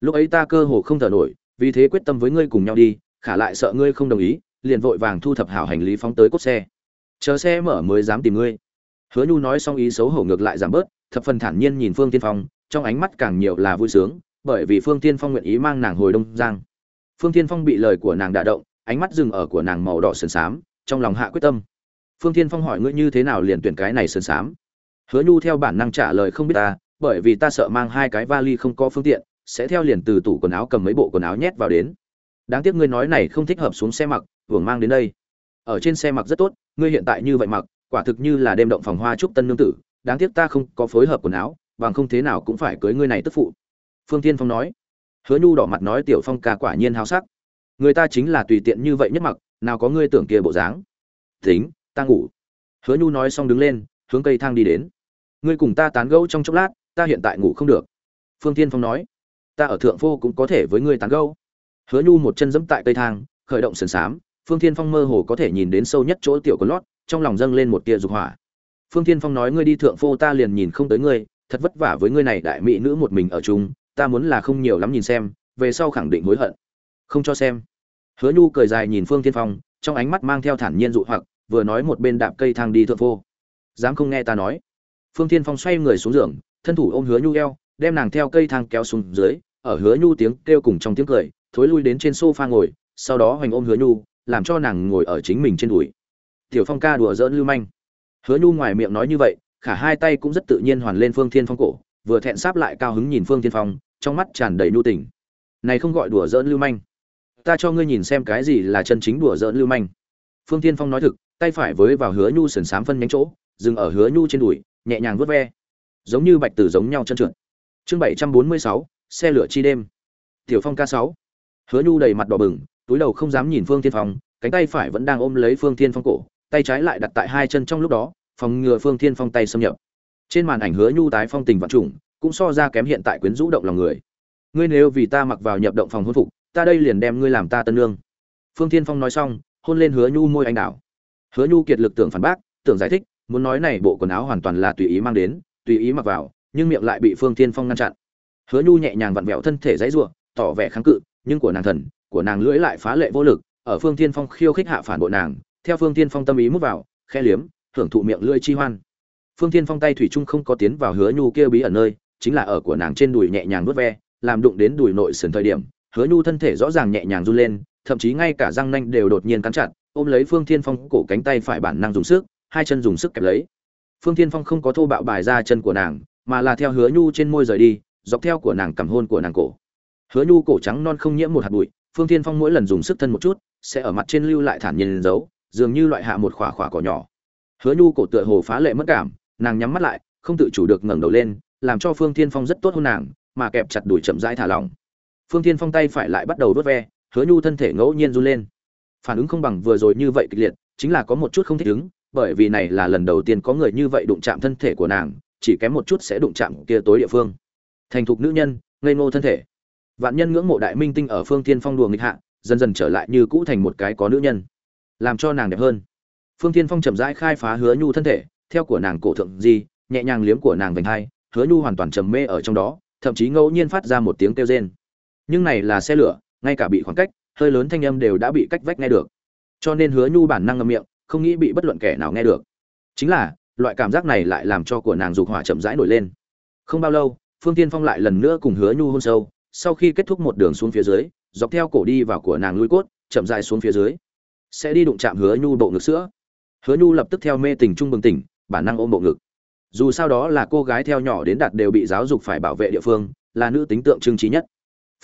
S1: lúc ấy ta cơ hồ không thở nổi, vì thế quyết tâm với ngươi cùng nhau đi, khả lại sợ ngươi không đồng ý, liền vội vàng thu thập hảo hành lý phóng tới cốt xe. Chờ xe mở mới dám tìm ngươi. Hứa nhu nói xong ý xấu hổ ngược lại giảm bớt, thập phần thản nhiên nhìn phương tiên phong, trong ánh mắt càng nhiều là vui sướng, bởi vì phương tiên phong nguyện ý mang nàng hồi đông giang. Phương tiên phong bị lời của nàng đả động, ánh mắt dừng ở của nàng màu đỏ sườn xám, trong lòng hạ quyết tâm. Phương tiên phong hỏi ngươi như thế nào liền tuyển cái này sườn xám? Hứa nhu theo bản năng trả lời không biết ta, bởi vì ta sợ mang hai cái vali không có phương tiện sẽ theo liền từ tủ quần áo cầm mấy bộ quần áo nhét vào đến. Đáng tiếc ngươi nói này không thích hợp xuống xe mặc, vừa mang đến đây. Ở trên xe mặc rất tốt, ngươi hiện tại như vậy mặc, quả thực như là đêm động phòng hoa trúc tân nương tử. Đáng tiếc ta không có phối hợp quần áo, bằng không thế nào cũng phải cưới ngươi này tức phụ. Phương tiên phong nói. Hứa nhu đỏ mặt nói tiểu phong ca quả nhiên háo sắc. Người ta chính là tùy tiện như vậy nhất mặc, nào có ngươi tưởng kia bộ dáng. Tính, ta ngủ. Hứa nhu nói xong đứng lên, hướng cây thang đi đến. Ngươi cùng ta tán gẫu trong chốc lát, ta hiện tại ngủ không được. Phương tiên phong nói ta ở thượng phô cũng có thể với ngươi tán gẫu. Hứa nhu một chân dẫm tại cây thang, khởi động sườn xám phương thiên phong mơ hồ có thể nhìn đến sâu nhất chỗ tiểu của lót, trong lòng dâng lên một tia dục hỏa. Phương thiên phong nói ngươi đi thượng phô ta liền nhìn không tới ngươi, thật vất vả với ngươi này đại mỹ nữ một mình ở chung, ta muốn là không nhiều lắm nhìn xem, về sau khẳng định hối hận. Không cho xem. Hứa nhu cười dài nhìn phương thiên phong, trong ánh mắt mang theo thản nhiên dụ hoặc, vừa nói một bên đạp cây thang đi thượng phô dám không nghe ta nói. Phương thiên phong xoay người xuống giường, thân thủ ôm hứa nhu eo, đem nàng theo cây thang kéo xuống dưới ở hứa nhu tiếng kêu cùng trong tiếng cười, thối lui đến trên sofa ngồi, sau đó hoành ôm hứa nhu, làm cho nàng ngồi ở chính mình trên đùi. Tiểu phong ca đùa giỡn lưu manh. Hứa nhu ngoài miệng nói như vậy, khả hai tay cũng rất tự nhiên hoàn lên phương thiên phong cổ, vừa thẹn sáp lại cao hứng nhìn phương thiên phong, trong mắt tràn đầy nhu tình. Này không gọi đùa giỡn lưu manh. Ta cho ngươi nhìn xem cái gì là chân chính đùa giỡn lưu manh. Phương thiên phong nói thực, tay phải với vào hứa nhu sườn sám phân nhánh chỗ, dừng ở hứa nhu trên đùi, nhẹ nhàng vuốt ve. Giống như bạch tử giống nhau chân trượt. Chương bảy trăm bốn mươi sáu xe lửa chi đêm. Tiểu phong ca sáu. Hứa nhu đầy mặt đỏ bừng, túi đầu không dám nhìn phương thiên phong, cánh tay phải vẫn đang ôm lấy phương thiên phong cổ, tay trái lại đặt tại hai chân trong lúc đó, phòng ngừa phương thiên phong tay xâm nhập. Trên màn ảnh hứa nhu tái phong tình vạn trùng, cũng so ra kém hiện tại quyến rũ động lòng người. Ngươi nếu vì ta mặc vào nhập động phòng hôn phục, ta đây liền đem ngươi làm ta tân lương phương thiên phong nói xong, hôn lên hứa nhu môi anh đảo. Hứa nhu kiệt lực tưởng phản bác, tưởng giải thích, muốn nói này bộ quần áo hoàn toàn là tùy ý mang đến, tùy ý mặc vào, nhưng miệng lại bị phương thiên phong ngăn chặn hứa nhu nhẹ nhàng vặn vẹo thân thể dãy ruộng tỏ vẻ kháng cự, nhưng của nàng thần, của nàng lưỡi lại phá lệ vô lực, ở phương thiên phong khiêu khích hạ phản bội nàng, theo phương thiên phong tâm ý mút vào, khe liếm hưởng thụ miệng lưỡi chi hoan. Phương thiên phong tay thủy chung không có tiến vào hứa nhu kia bí ẩn nơi, chính là ở của nàng trên đùi nhẹ nhàng vuốt ve, làm đụng đến đùi nội sườn thời điểm, hứa nhu thân thể rõ ràng nhẹ nhàng run lên, thậm chí ngay cả răng nanh đều đột nhiên cắn chặt, ôm lấy phương thiên phong cổ cánh tay phải bản năng dùng sức, hai chân dùng sức kẹp lấy. Phương thiên phong không có thô bạo bài ra chân của nàng, mà là theo hứa nhu trên môi rời đi dọc theo của nàng cầm hôn của nàng cổ. Hứa nhu cổ trắng non không nhiễm một hạt bụi, phương thiên phong mỗi lần dùng sức thân một chút, sẽ ở mặt trên lưu lại thản nhiên dấu, dường như loại hạ một khỏa khỏa cỏ nhỏ. Hứa nhu cổ tựa hồ phá lệ mất cảm, nàng nhắm mắt lại, không tự chủ được ngẩng đầu lên, làm cho phương thiên phong rất tốt hôn nàng, mà kẹp chặt đùi chậm rãi thả lỏng. Phương thiên phong tay phải lại bắt đầu vuốt ve, hứa nhu thân thể ngẫu nhiên run lên. Phản ứng không bằng vừa rồi như vậy kịch liệt, chính là có một chút không thích ứng, bởi vì này là lần đầu tiên có người như vậy đụng chạm thân thể của nàng, chỉ kém một chút sẽ đụng chạm kia tối địa phương thành thục nữ nhân, ngây ngô thân thể. Vạn nhân ngưỡng mộ đại minh tinh ở phương thiên phong đùa nghịch hạ, dần dần trở lại như cũ thành một cái có nữ nhân. Làm cho nàng đẹp hơn. Phương thiên phong chậm rãi khai phá hứa nhu thân thể, theo của nàng cổ thượng di nhẹ nhàng liếm của nàng vành hai, hứa nhu hoàn toàn trầm mê ở trong đó, thậm chí ngẫu nhiên phát ra một tiếng kêu rên. Nhưng này là xe lửa, ngay cả bị khoảng cách, hơi lớn thanh âm đều đã bị cách vách nghe được. Cho nên hứa nhu bản năng ngậm miệng, không nghĩ bị bất luận kẻ nào nghe được. Chính là, loại cảm giác này lại làm cho của nàng dục hỏa chậm rãi nổi lên. Không bao lâu phương tiên phong lại lần nữa cùng hứa nhu hôn sâu, sau khi kết thúc một đường xuống phía dưới, dọc theo cổ đi vào của nàng lui cốt, chậm dài xuống phía dưới. Sẽ đi đụng chạm hứa nhu bộ ngực sữa. Hứa nhu lập tức theo mê tình trung bừng tỉnh, bản năng ôm bộ ngực. Dù sao đó là cô gái theo nhỏ đến đạt đều bị giáo dục phải bảo vệ địa phương, là nữ tính tượng trưng trí nhất.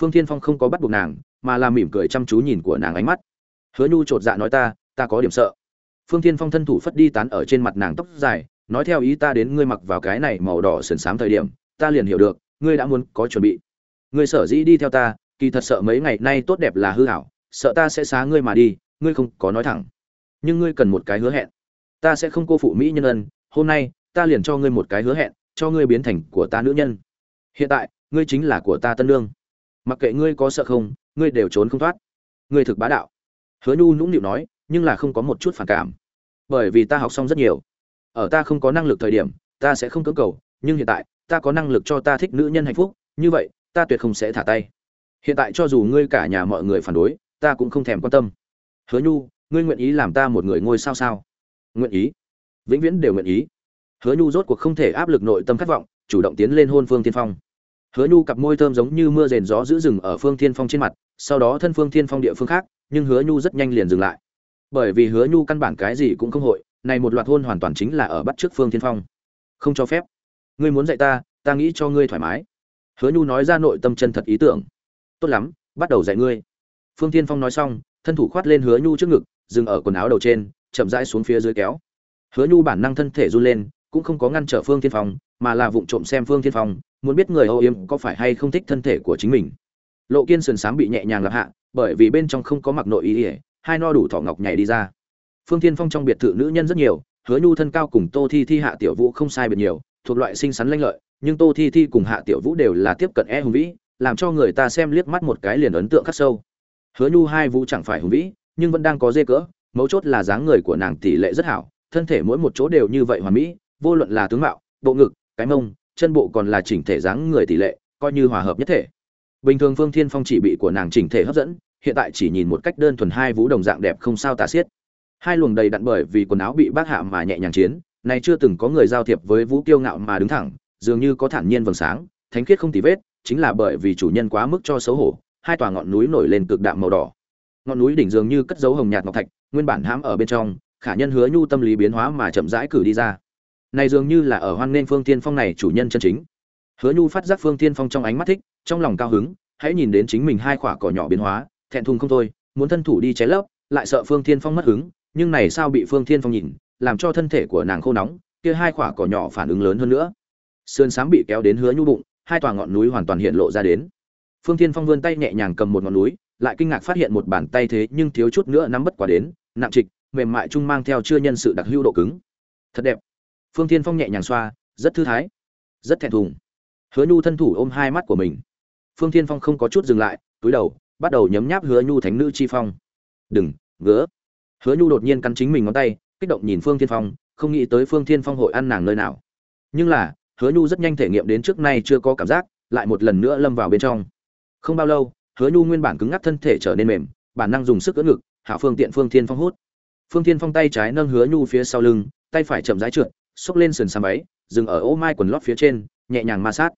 S1: Phương thiên phong không có bắt buộc nàng, mà là mỉm cười chăm chú nhìn của nàng ánh mắt. Hứa nhu chột dạ nói ta ta có điểm sợ. Phương thiên phong thân thủ phất đi tán ở trên mặt nàng tóc dài, nói theo ý ta đến ngươi mặc vào cái này màu đỏ sườn xám thời điểm ta liền hiểu được, ngươi đã muốn có chuẩn bị. Ngươi sở dĩ đi theo ta, kỳ thật sợ mấy ngày nay tốt đẹp là hư hảo, sợ ta sẽ xá ngươi mà đi, ngươi không có nói thẳng. Nhưng ngươi cần một cái hứa hẹn. Ta sẽ không cô phụ mỹ nhân ân, hôm nay, ta liền cho ngươi một cái hứa hẹn, cho ngươi biến thành của ta nữ nhân. Hiện tại, ngươi chính là của ta tân lương mặc kệ ngươi có sợ không, ngươi đều trốn không thoát. Ngươi thực bá đạo. Hứa nhu nũng nịu nói, nhưng là không có một chút phản cảm. Bởi vì ta học xong rất nhiều. Ở ta không có năng lực thời điểm, ta sẽ không cưỡng cầu, nhưng hiện tại ta có năng lực cho ta thích nữ nhân hạnh phúc, như vậy, ta tuyệt không sẽ thả tay. Hiện tại cho dù ngươi cả nhà mọi người phản đối, ta cũng không thèm quan tâm. Hứa nhu, ngươi nguyện ý làm ta một người ngôi sao sao? Nguyện ý. Vĩnh viễn đều nguyện ý. Hứa nhu rốt cuộc không thể áp lực nội tâm khát vọng, chủ động tiến lên hôn phương tiên phong. Hứa nhu cặp môi thơm giống như mưa rền gió giữ rừng ở phương tiên phong trên mặt, sau đó thân phương tiên phong địa phương khác, nhưng hứa nhu rất nhanh liền dừng lại. Bởi vì hứa nhu căn bản cái gì cũng không hội, này một loạt hôn hoàn toàn chính là ở bắt trước phương tiên phong. Không cho phép ngươi muốn dạy ta ta nghĩ cho ngươi thoải mái. Hứa nhu nói ra nội tâm chân thật ý tưởng. Tốt lắm, bắt đầu dạy ngươi. Phương tiên phong nói xong, thân thủ khoát lên hứa nhu trước ngực, dừng ở quần áo đầu trên, chậm rãi xuống phía dưới kéo. Hứa nhu bản năng thân thể run lên, cũng không có ngăn trở phương tiên phong, mà là vụng trộm xem phương tiên phong, muốn biết người âu yếm có phải hay không thích thân thể của chính mình. Lộ kiên sườn sám bị nhẹ nhàng lập hạ, bởi vì bên trong không có mặc nội ý ỉa hai no đủ thỏ ngọc nhảy đi ra. Phương tiên phong trong biệt thự nữ nhân rất nhiều, hứa nhu thân cao cùng tô thi thi hạ tiểu vũ không sai biệt nhiều thuộc loại xinh xắn lanh lợi, nhưng tô thi thi cùng hạ tiểu vũ đều là tiếp cận e hùng vĩ, làm cho người ta xem liếc mắt một cái liền ấn tượng khắc sâu. Hứa nhu hai vũ chẳng phải hùng vĩ, nhưng vẫn đang có dê cỡ, mấu chốt là dáng người của nàng tỷ lệ rất hảo, thân thể mỗi một chỗ đều như vậy hoàn mỹ, vô luận là tướng mạo, bộ ngực, cái mông, chân bộ còn là chỉnh thể dáng người tỷ lệ, coi như hòa hợp nhất thể. Bình thường phương thiên phong chỉ bị của nàng chỉnh thể hấp dẫn, hiện tại chỉ nhìn một cách đơn thuần hai vũ đồng dạng đẹp không sao tả xiết. Hai luồng đầy đặn bởi vì quần áo bị bác hạ mà nhẹ nhàng chiến này chưa từng có người giao thiệp với vũ kiêu ngạo mà đứng thẳng, dường như có thản nhiên vầng sáng, thánh khiết không tì vết, chính là bởi vì chủ nhân quá mức cho xấu hổ, hai tòa ngọn núi nổi lên cực đạm màu đỏ. Ngọn núi đỉnh dường như cất dấu hồng nhạt ngọc thạch, nguyên bản hãm ở bên trong, khả nhân hứa nhu tâm lý biến hóa mà chậm rãi cử đi ra. Này dường như là ở hoan nên phương tiên phong này chủ nhân chân chính. Hứa nhu phát giác phương tiên phong trong ánh mắt thích, trong lòng cao hứng, hãy nhìn đến chính mình hai quả cỏ nhỏ biến hóa, thẹn thùng không thôi, muốn thân thủ đi cháy lấp, lại sợ phương tiên phong mất hứng, nhưng này sao bị phương tiên phong nhìn làm cho thân thể của nàng khô nóng, kia hai quả cỏ nhỏ phản ứng lớn hơn nữa. Sườn xám bị kéo đến hứa nhu bụng, hai tòa ngọn núi hoàn toàn hiện lộ ra đến. Phương Thiên phong vươn tay nhẹ nhàng cầm một ngọn núi, lại kinh ngạc phát hiện một bàn tay thế nhưng thiếu chút nữa nắm bất quả đến, nặng trịch, mềm mại chung mang theo chưa nhân sự đặc hữu độ cứng. Thật đẹp. Phương Thiên phong nhẹ nhàng xoa, rất thư thái, rất thẹn thùng. Hứa nhu thân thủ ôm hai mắt của mình. Phương Thiên phong không có chút dừng lại, túi đầu, bắt đầu nhấm nháp hứa nhu thánh nữ chi phong. Đừng, ngứa. Hứa nhu đột nhiên cắn chính mình ngón tay kích động nhìn phương Thiên phong, không nghĩ tới phương Thiên phong hội ăn nàng nơi nào. Nhưng là, hứa nhu rất nhanh thể nghiệm đến trước nay chưa có cảm giác, lại một lần nữa lâm vào bên trong. Không bao lâu, hứa nhu nguyên bản cứng ngắc thân thể trở nên mềm, bản năng dùng sức ưỡn ngực, hạ phương tiện phương thiên phong hút. Phương thiên phong tay trái nâng hứa nhu phía sau lưng, tay phải chậm rãi trượt, xốc lên sườn xám váy, dừng ở ô mai quần lót phía trên, nhẹ nhàng ma sát.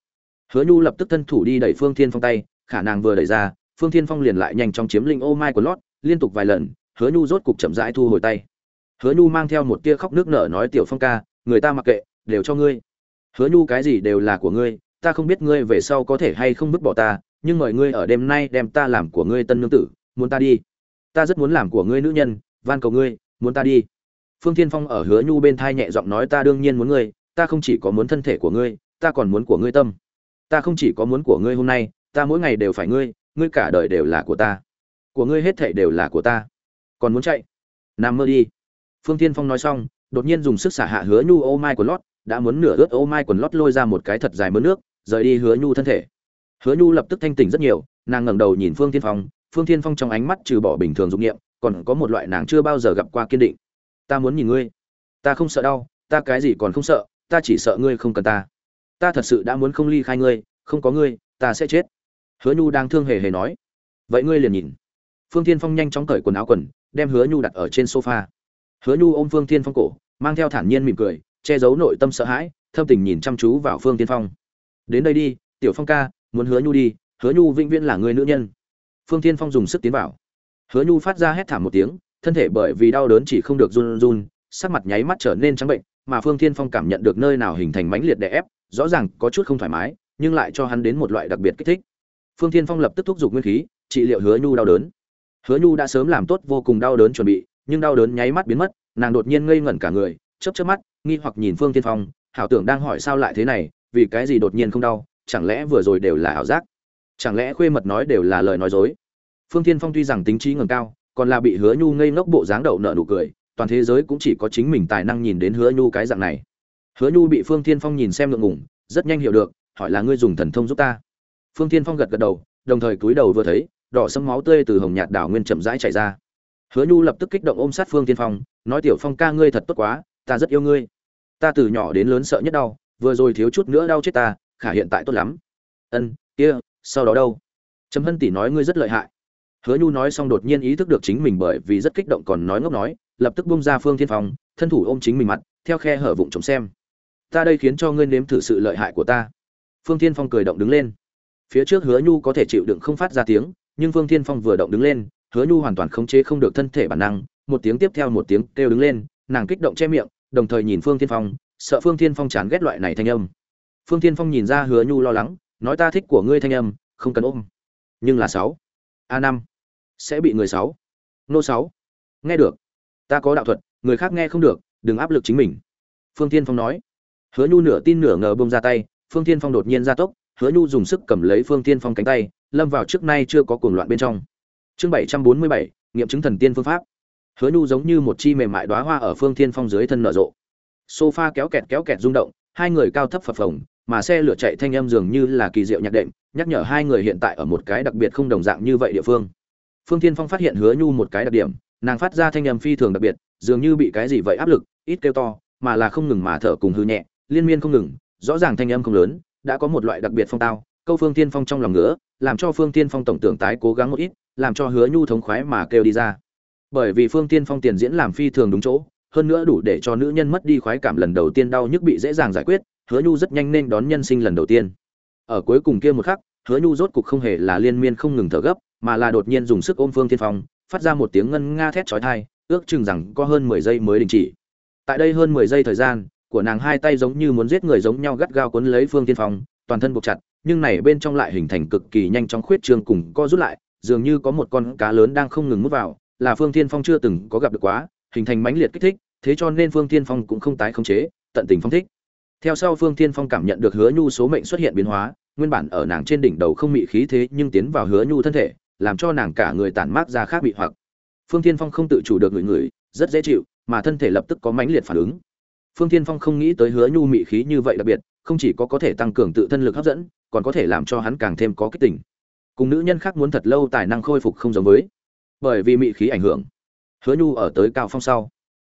S1: Hứa nhu lập tức thân thủ đi đẩy phương thiên phong tay, khả năng vừa đẩy ra, phương thiên phong liền lại nhanh chóng chiếm lĩnh ô mai của lót, liên tục vài lần, hứa nhu rốt cục chậm rãi thu hồi tay hứa nhu mang theo một tia khóc nước nở nói, tiểu phong ca, người ta mặc kệ, đều cho ngươi. Hứa nhu cái gì đều là của ngươi, ta không biết ngươi về sau có thể hay không vứt bỏ ta, nhưng mời ngươi ở đêm nay đem ta làm của ngươi tân nương tử, muốn ta đi. Ta rất muốn làm của ngươi nữ nhân, van cầu ngươi, muốn ta đi. Phương thiên phong ở hứa nhu bên thai nhẹ giọng nói, ta đương nhiên muốn ngươi, ta không chỉ có muốn thân thể của ngươi, ta còn muốn của ngươi tâm. Ta không chỉ có muốn của ngươi hôm nay, ta mỗi ngày đều phải ngươi ngươi cả đời đều là của ta. Của ngươi hết thảy đều là của ta. Còn muốn chạy? Nằm mơ đi phương thiên phong nói xong, đột nhiên dùng sức xả hạ hứa nhu ô mai của lót, đã muốn nửa ướt ô mai quần lót lôi ra một cái thật dài mớ nước, rời đi hứa nhu thân thể. Hứa nhu lập tức thanh tỉnh rất nhiều, nàng ngẩng đầu nhìn phương thiên phong, phương thiên phong trong ánh mắt trừ bỏ bình thường dụng nghiệm còn có một loại nàng chưa bao giờ gặp qua kiên định. Ta muốn nhìn ngươi. Ta không sợ đau, ta cái gì còn không sợ, ta chỉ sợ ngươi không cần ta. Ta thật sự đã muốn không ly khai ngươi, không có ngươi, ta sẽ chết. Hứa nhu đang thương hề hề nói. Vậy ngươi liền nhìn. Phương thiên phong nhanh chóng cởi quần áo quần, đem hứa nhu đặt ở trên sofa hứa nhu ôm phương thiên phong cổ, mang theo thản nhiên mỉm cười, che giấu nội tâm sợ hãi, thâm tình nhìn chăm chú vào phương thiên phong. Đến đây đi, tiểu phong ca, muốn hứa nhu đi, hứa nhu vĩnh viễn là người nữ nhân. Phương thiên phong dùng sức tiến vào. Hứa nhu phát ra hét thảm một tiếng, thân thể bởi vì đau đớn chỉ không được run run, sắc mặt nháy mắt trở nên trắng bệnh, mà phương thiên phong cảm nhận được nơi nào hình thành mãnh liệt đè ép, rõ ràng có chút không thoải mái, nhưng lại cho hắn đến một loại đặc biệt kích thích. Phương thiên phong lập tức thúc giục nguyên khí, trị liệu hứa nhu đau đớn. Hứa nhu đã sớm làm tốt vô cùng đau đớn chuẩn bị nhưng đau đớn nháy mắt biến mất, nàng đột nhiên ngây ngẩn cả người, chớp chớp mắt, nghi hoặc nhìn phương thiên phong, hảo tưởng đang hỏi sao lại thế này, vì cái gì đột nhiên không đau, chẳng lẽ vừa rồi đều là ảo giác? Chẳng lẽ khuê mật nói đều là lời nói dối? Phương thiên phong tuy rằng tính trí ngẩng cao, còn là bị hứa nhu ngây ngốc bộ dáng đậu nợ nụ cười, toàn thế giới cũng chỉ có chính mình tài năng nhìn đến hứa nhu cái dạng này. Hứa nhu bị phương thiên phong nhìn xem ngượng ngùng, rất nhanh hiểu được, hỏi là ngươi dùng thần thông giúp ta. Phương thiên phong gật gật đầu, đồng thời cúi đầu vừa thấy, đỏ sẫm máu tươi từ hồng nhạt đảo nguyên chậm rãi chảy ra hứa nhu lập tức kích động ôm sát phương thiên phong, nói, tiểu phong ca ngươi thật tốt quá, ta rất yêu ngươi. Ta từ nhỏ đến lớn sợ nhất đau, vừa rồi thiếu chút nữa đau chết ta, khả hiện tại tốt lắm. Ân, kia, sau đó đâu? Trầm hân tỷ nói, ngươi rất lợi hại. Hứa nhu nói xong đột nhiên ý thức được chính mình bởi vì rất kích động còn nói ngốc nói, lập tức bung ra phương thiên phong, thân thủ ôm chính mình mặt, theo khe hở vụng trống xem. Ta đây khiến cho ngươi nếm thử sự lợi hại của ta. Phương thiên phong cười động đứng lên. Phía trước hứa nhu có thể chịu đựng không phát ra tiếng, nhưng phương thiên phong vừa động đứng lên hứa nhu hoàn toàn khống chế không được thân thể bản năng, một tiếng tiếp theo một tiếng kêu đứng lên, nàng kích động che miệng, đồng thời nhìn phương thiên phong, sợ phương thiên phong chán ghét loại này thanh âm. Phương thiên phong nhìn ra hứa nhu lo lắng, nói ta thích của ngươi thanh âm, không cần ôm. Nhưng là sáu, a năm, sẽ bị người sáu, nô sáu. Nghe được. Ta có đạo thuật, người khác nghe không được, đừng áp lực chính mình. Phương thiên phong nói. Hứa nhu nửa tin nửa ngờ bông ra tay, phương thiên phong đột nhiên ra tốc, hứa nhu dùng sức cầm lấy phương thiên phong cánh tay, lâm vào trước nay chưa có cuồng loạn bên trong chương bảy trăm bốn mươi bảy, nghiệm chứng thần tiên phương pháp. Hứa nhu giống như một chi mềm mại đóa hoa ở phương thiên phong dưới thân nở rộ. Sofa kéo kẹt kéo kẹt rung động, hai người cao thấp phập phồng, mà xe lửa chạy thanh âm dường như là kỳ diệu nhạc đệm, nhắc nhở hai người hiện tại ở một cái đặc biệt không đồng dạng như vậy địa phương. Phương thiên phong phát hiện hứa nhu một cái đặc điểm, nàng phát ra thanh âm phi thường đặc biệt, dường như bị cái gì vậy áp lực, ít kêu to, mà là không ngừng mà thở cùng hư nhẹ, liên miên không ngừng, rõ ràng thanh âm không lớn, đã có một loại đặc biệt phong tao, câu phương thiên phong trong lòng ngứa, làm cho phương thiên phong tổng tưởng tái cố gắng một ít làm cho hứa nhu thống khoái mà kêu đi ra. Bởi vì phương thiên phong tiền diễn làm phi thường đúng chỗ, hơn nữa đủ để cho nữ nhân mất đi khoái cảm lần đầu tiên đau nhức bị dễ dàng giải quyết, hứa nhu rất nhanh nên đón nhân sinh lần đầu tiên. Ở cuối cùng kia một khắc, hứa nhu rốt cục không hề là liên miên không ngừng thở gấp, mà là đột nhiên dùng sức ôm phương thiên phong, phát ra một tiếng ngân nga thét chói tai, ước chừng rằng có hơn mười giây mới đình chỉ. Tại đây hơn mười giây thời gian, của nàng hai tay giống như muốn giết người giống nhau gắt gao cuốn lấy phương thiên phong, toàn thân buộc chặt, nhưng này bên trong lại hình thành cực kỳ nhanh chóng khuyết trương cùng co rút lại dường như có một con cá lớn đang không ngừng mút vào, là phương thiên phong chưa từng có gặp được quá, hình thành mãnh liệt kích thích, thế cho nên phương thiên phong cũng không tái khống chế, tận tình phong thích. Theo sau phương thiên phong cảm nhận được hứa nhu số mệnh xuất hiện biến hóa, nguyên bản ở nàng trên đỉnh đầu không mị khí thế nhưng tiến vào hứa nhu thân thể, làm cho nàng cả người tản mát ra khác bị hoặc. Phương thiên phong không tự chủ được người người rất dễ chịu, mà thân thể lập tức có mãnh liệt phản ứng. Phương thiên phong không nghĩ tới hứa nhu mị khí như vậy đặc biệt, không chỉ có có thể tăng cường tự thân lực hấp dẫn, còn có thể làm cho hắn càng thêm có kích tỉnh cùng nữ nhân khác muốn thật lâu tài năng khôi phục không giống với, bởi vì mị khí ảnh hưởng. Hứa nhu ở tới cao phong sau,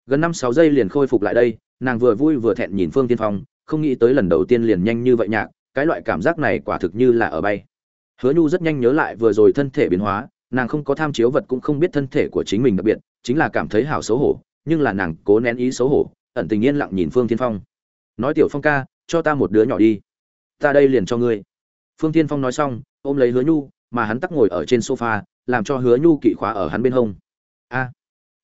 S1: gần năm sáu giây liền khôi phục lại đây, nàng vừa vui vừa thẹn nhìn phương tiên phong, không nghĩ tới lần đầu tiên liền nhanh như vậy nhạc, cái loại cảm giác này quả thực như là ở bay. Hứa nhu rất nhanh nhớ lại vừa rồi thân thể biến hóa, nàng không có tham chiếu vật cũng không biết thân thể của chính mình đặc biệt, chính là cảm thấy hảo xấu hổ, nhưng là nàng cố nén ý xấu hổ, ẩn tình yên lặng nhìn phương tiên phong. Nói tiểu phong ca, cho ta một đứa nhỏ đi, ta đây liền cho ngươi. Phương tiên phong nói xong ôm lấy hứa nhu, mà hắn tắc ngồi ở trên sofa, làm cho hứa nhu kỵ khóa ở hắn bên hông. A,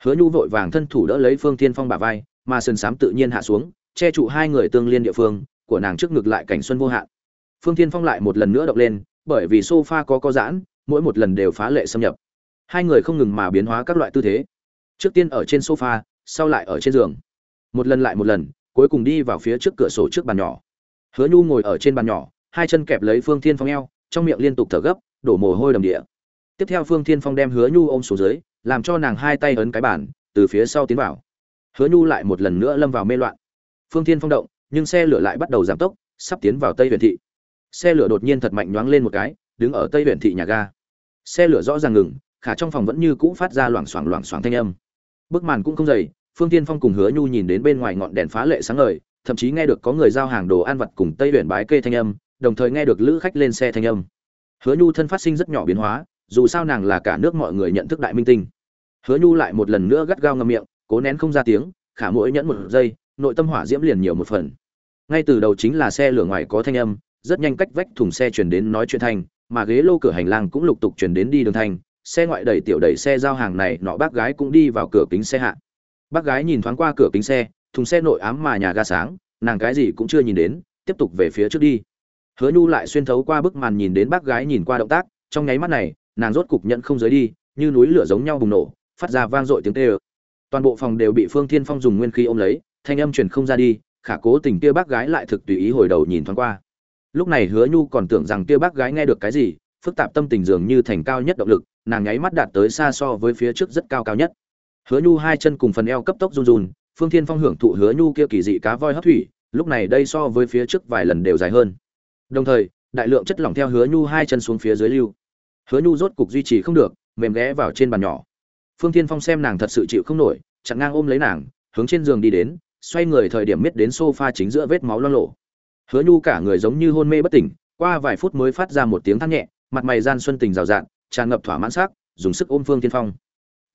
S1: hứa nhu vội vàng thân thủ đỡ lấy phương thiên phong bả vai, mà sườn xám tự nhiên hạ xuống, che trụ hai người tương liên địa phương, của nàng trước ngực lại cảnh xuân vô hạn. Phương thiên phong lại một lần nữa động lên, bởi vì sofa có có giãn, mỗi một lần đều phá lệ xâm nhập. Hai người không ngừng mà biến hóa các loại tư thế. Trước tiên ở trên sofa, sau lại ở trên giường. Một lần lại một lần, cuối cùng đi vào phía trước cửa sổ trước bàn nhỏ. Hứa nhu ngồi ở trên bàn nhỏ, hai chân kẹp lấy phương thiên phong eo trong miệng liên tục thở gấp, đổ mồ hôi đầm địa. Tiếp theo phương thiên phong đem hứa nhu ôm xuống dưới, làm cho nàng hai tay ấn cái bàn, từ phía sau tiến vào. Hứa nhu lại một lần nữa lâm vào mê loạn. Phương thiên phong động, nhưng xe lửa lại bắt đầu giảm tốc, sắp tiến vào tây huyện thị. Xe lửa đột nhiên thật mạnh nhoáng lên một cái, đứng ở tây huyện thị nhà ga. Xe lửa rõ ràng ngừng, khả trong phòng vẫn như cũ phát ra loảng xoảng loảng xoảng thanh âm. Bức màn cũng không dày, phương tiên phong cùng hứa nhu nhìn đến bên ngoài ngọn đèn phá lệ sáng ngời, thậm chí nghe được có người giao hàng đồ ăn vặt cùng tây huyện bái kê thanh âm đồng thời nghe được lữ khách lên xe thanh âm. Hứa nhu thân phát sinh rất nhỏ biến hóa, dù sao nàng là cả nước mọi người nhận thức đại minh tinh. Hứa nhu lại một lần nữa gắt gao ngậm miệng, cố nén không ra tiếng, khả mỗi nhẫn một giây, nội tâm hỏa diễm liền nhiều một phần. Ngay từ đầu chính là xe lửa ngoài có thanh âm, rất nhanh cách vách thùng xe chuyển đến nói chuyện thanh mà ghế lô cửa hành lang cũng lục tục chuyển đến đi đường thanh xe ngoại đẩy tiểu đẩy xe giao hàng này, nọ bác gái cũng đi vào cửa kính xe hạ. Bác gái nhìn thoáng qua cửa kính xe, thùng xe nội ám mà nhà ga sáng, nàng cái gì cũng chưa nhìn đến, tiếp tục về phía trước đi hứa nhu lại xuyên thấu qua bức màn nhìn đến bác gái nhìn qua động tác, trong nháy mắt này, nàng rốt cục nhận không giới đi, như núi lửa giống nhau bùng nổ, phát ra vang dội tiếng tê ơ toàn bộ phòng đều bị phương thiên phong dùng nguyên khí ôm lấy, thanh âm truyền không ra đi, khả cố tình kia bác gái lại thực tùy ý hồi đầu nhìn thoáng qua. Lúc này hứa nhu còn tưởng rằng kia bác gái nghe được cái gì, phức tạp tâm tình dường như thành cao nhất động lực, nàng nháy mắt đạt tới xa so với phía trước rất cao cao nhất. Hứa nhu hai chân cùng phần eo cấp tốc run run, phương thiên phong hưởng thụ hứa nhu kia kỳ dị cá voi hấp thủy, lúc này đây so với phía trước vài lần đều dài hơn đồng thời đại lượng chất lỏng theo hứa nhu hai chân xuống phía dưới lưu. Hứa nhu rốt cục duy trì không được mềm ghé vào trên bàn nhỏ. Phương thiên phong xem nàng thật sự chịu không nổi chặn ngang ôm lấy nàng hướng trên giường đi đến xoay người thời điểm miết đến sofa chính giữa vết máu loang lổ, hứa nhu cả người giống như hôn mê bất tỉnh qua vài phút mới phát ra một tiếng than nhẹ mặt mày gian xuân tình rào rạt tràn ngập thỏa mãn sắc dùng sức ôm phương tiên phong.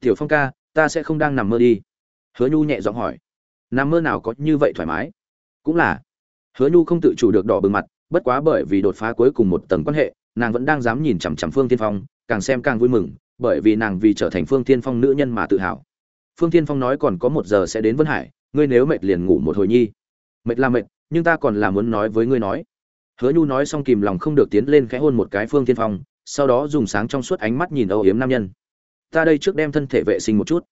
S1: Tiểu phong ca ta sẽ không đang nằm mơ đi. Hứa nhu nhẹ giọng hỏi. Nằm mơ nào có như vậy thoải mái? Cũng là. Hứa nhu không tự chủ được đỏ bừng mặt bất quá bởi vì đột phá cuối cùng một tầng quan hệ, nàng vẫn đang dám nhìn chằm chằm phương tiên phong, càng xem càng vui mừng, bởi vì nàng vì trở thành phương tiên phong nữ nhân mà tự hào. Phương tiên phong nói còn có một giờ sẽ đến vân hải, ngươi nếu mệt liền ngủ một hồi nhi. Mệt là mệt, nhưng ta còn là muốn nói với ngươi nói. Hứa nhu nói xong kìm lòng không được tiến lên khẽ hôn một cái phương tiên phong, sau đó dùng sáng trong suốt ánh mắt nhìn âu yếm nam nhân. Ta đây trước đem thân thể vệ sinh một chút.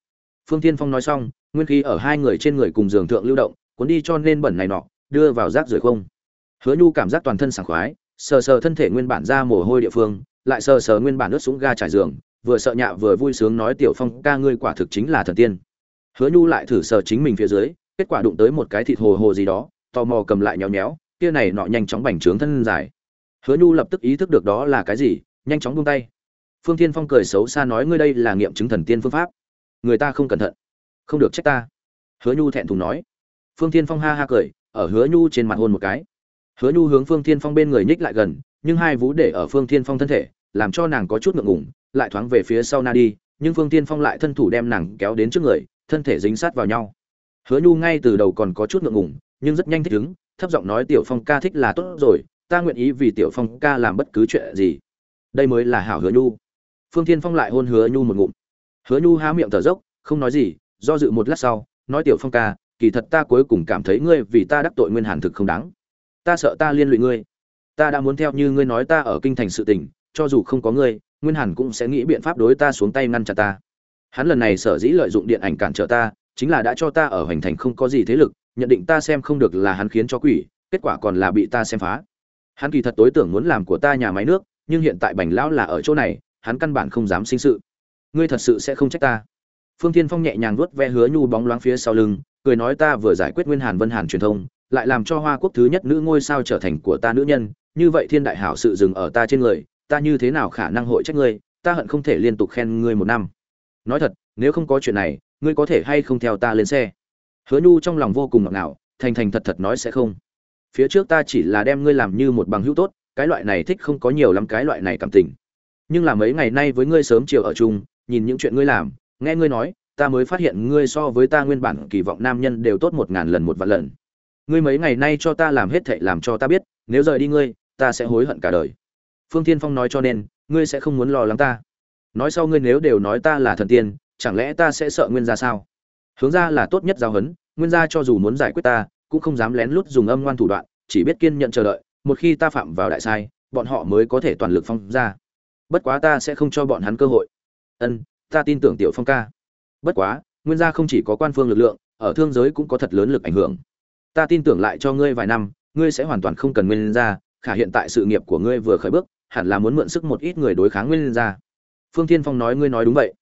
S1: Phương tiên phong nói xong, nguyên khí ở hai người trên người cùng giường thượng lưu động, cuốn đi cho nên bẩn này nọ, đưa vào rác rưởi không hứa nhu cảm giác toàn thân sảng khoái, sờ sờ thân thể nguyên bản ra mồ hôi địa phương, lại sờ sờ nguyên bản ướt sũng ga trải giường, vừa sợ nhạ vừa vui sướng nói, tiểu phong, ca ngươi quả thực chính là thần tiên. Hứa nhu lại thử sờ chính mình phía dưới, kết quả đụng tới một cái thịt hồ hồ gì đó, tò mò cầm lại nhéo nhéo, kia này nọ nhanh chóng bành trướng thân dài. Hứa nhu lập tức ý thức được đó là cái gì, nhanh chóng buông tay. Phương thiên phong cười xấu xa nói, ngươi đây là nghiệm chứng thần tiên phương pháp. Người ta không cẩn thận. Không được trách ta. Hứa nhu thẹn thùng nói. Phương thiên phong ha ha cười, ở hứa nhu trên mặt hôn một cái hứa nhu hướng phương thiên phong bên người nhích lại gần, nhưng hai vú để ở phương thiên phong thân thể, làm cho nàng có chút ngượng ngùng, lại thoáng về phía sau na đi, nhưng phương thiên phong lại thân thủ đem nàng kéo đến trước người, thân thể dính sát vào nhau. Hứa nhu ngay từ đầu còn có chút ngượng ngùng, nhưng rất nhanh thích ứng, thấp giọng nói tiểu phong ca thích là tốt rồi, ta nguyện ý vì tiểu phong ca làm bất cứ chuyện gì. Đây mới là hảo hứa nhu. Phương thiên phong lại hôn hứa nhu một ngụm. Hứa nhu há miệng thở dốc, không nói gì, do dự một lát sau, nói tiểu phong ca, kỳ thật ta cuối cùng cảm thấy ngươi vì ta đắc tội nguyên hàn thực không đáng ta sợ ta liên lụy ngươi. Ta đã muốn theo như ngươi nói ta ở kinh thành sự tình, cho dù không có ngươi, nguyên hẳn cũng sẽ nghĩ biện pháp đối ta xuống tay ngăn chặn ta. Hắn lần này sở dĩ lợi dụng điện ảnh cản trở ta, chính là đã cho ta ở hoành thành không có gì thế lực, nhận định ta xem không được là hắn khiến cho quỷ, kết quả còn là bị ta xem phá. Hắn kỳ thật tối tưởng muốn làm của ta nhà máy nước, nhưng hiện tại bành lão là ở chỗ này, hắn căn bản không dám sinh sự. Ngươi thật sự sẽ không trách ta. Phương tiên phong nhẹ nhàng vuốt ve hứa nhu bóng loáng phía sau lưng, cười nói ta vừa giải quyết nguyên hàn vân hàn truyền thông lại làm cho hoa quốc thứ nhất nữ ngôi sao trở thành của ta nữ nhân, như vậy thiên đại hảo sự dừng ở ta trên người, ta như thế nào khả năng hội trách ngươi, ta hận không thể liên tục khen ngươi một năm. Nói thật, nếu không có chuyện này, ngươi có thể hay không theo ta lên xe? Hứa nhu trong lòng vô cùng ngọt ngào, thành thành thật thật nói sẽ không. Phía trước ta chỉ là đem ngươi làm như một bằng hữu tốt, cái loại này thích không có nhiều lắm cái loại này cảm tình. Nhưng là mấy ngày nay với ngươi sớm chiều ở chung, nhìn những chuyện ngươi làm, nghe ngươi nói, ta mới phát hiện ngươi so với ta nguyên bản kỳ vọng nam nhân đều tốt một ngàn lần một vạn lần ngươi mấy ngày nay cho ta làm hết thệ làm cho ta biết, nếu rời đi ngươi, ta sẽ hối hận cả đời. Phương thiên phong nói cho nên, ngươi sẽ không muốn lo lắng ta. Nói sau ngươi nếu đều nói ta là thần tiên, chẳng lẽ ta sẽ sợ nguyên gia sao? Hướng ra là tốt nhất giáo huấn, nguyên gia cho dù muốn giải quyết ta, cũng không dám lén lút dùng âm ngoan thủ đoạn, chỉ biết kiên nhận chờ đợi, một khi ta phạm vào đại sai, bọn họ mới có thể toàn lực phong ra. Bất quá ta sẽ không cho bọn hắn cơ hội. Ân, ta tin tưởng tiểu phong ca. Bất quá, nguyên gia không chỉ có quan phương lực lượng, ở thương giới cũng có thật lớn lực ảnh hưởng ta tin tưởng lại cho ngươi vài năm, ngươi sẽ hoàn toàn không cần nguyên gia, khả hiện tại sự nghiệp của ngươi vừa khởi bước, hẳn là muốn mượn sức một ít người đối kháng nguyên gia. Phương thiên phong nói ngươi nói đúng vậy.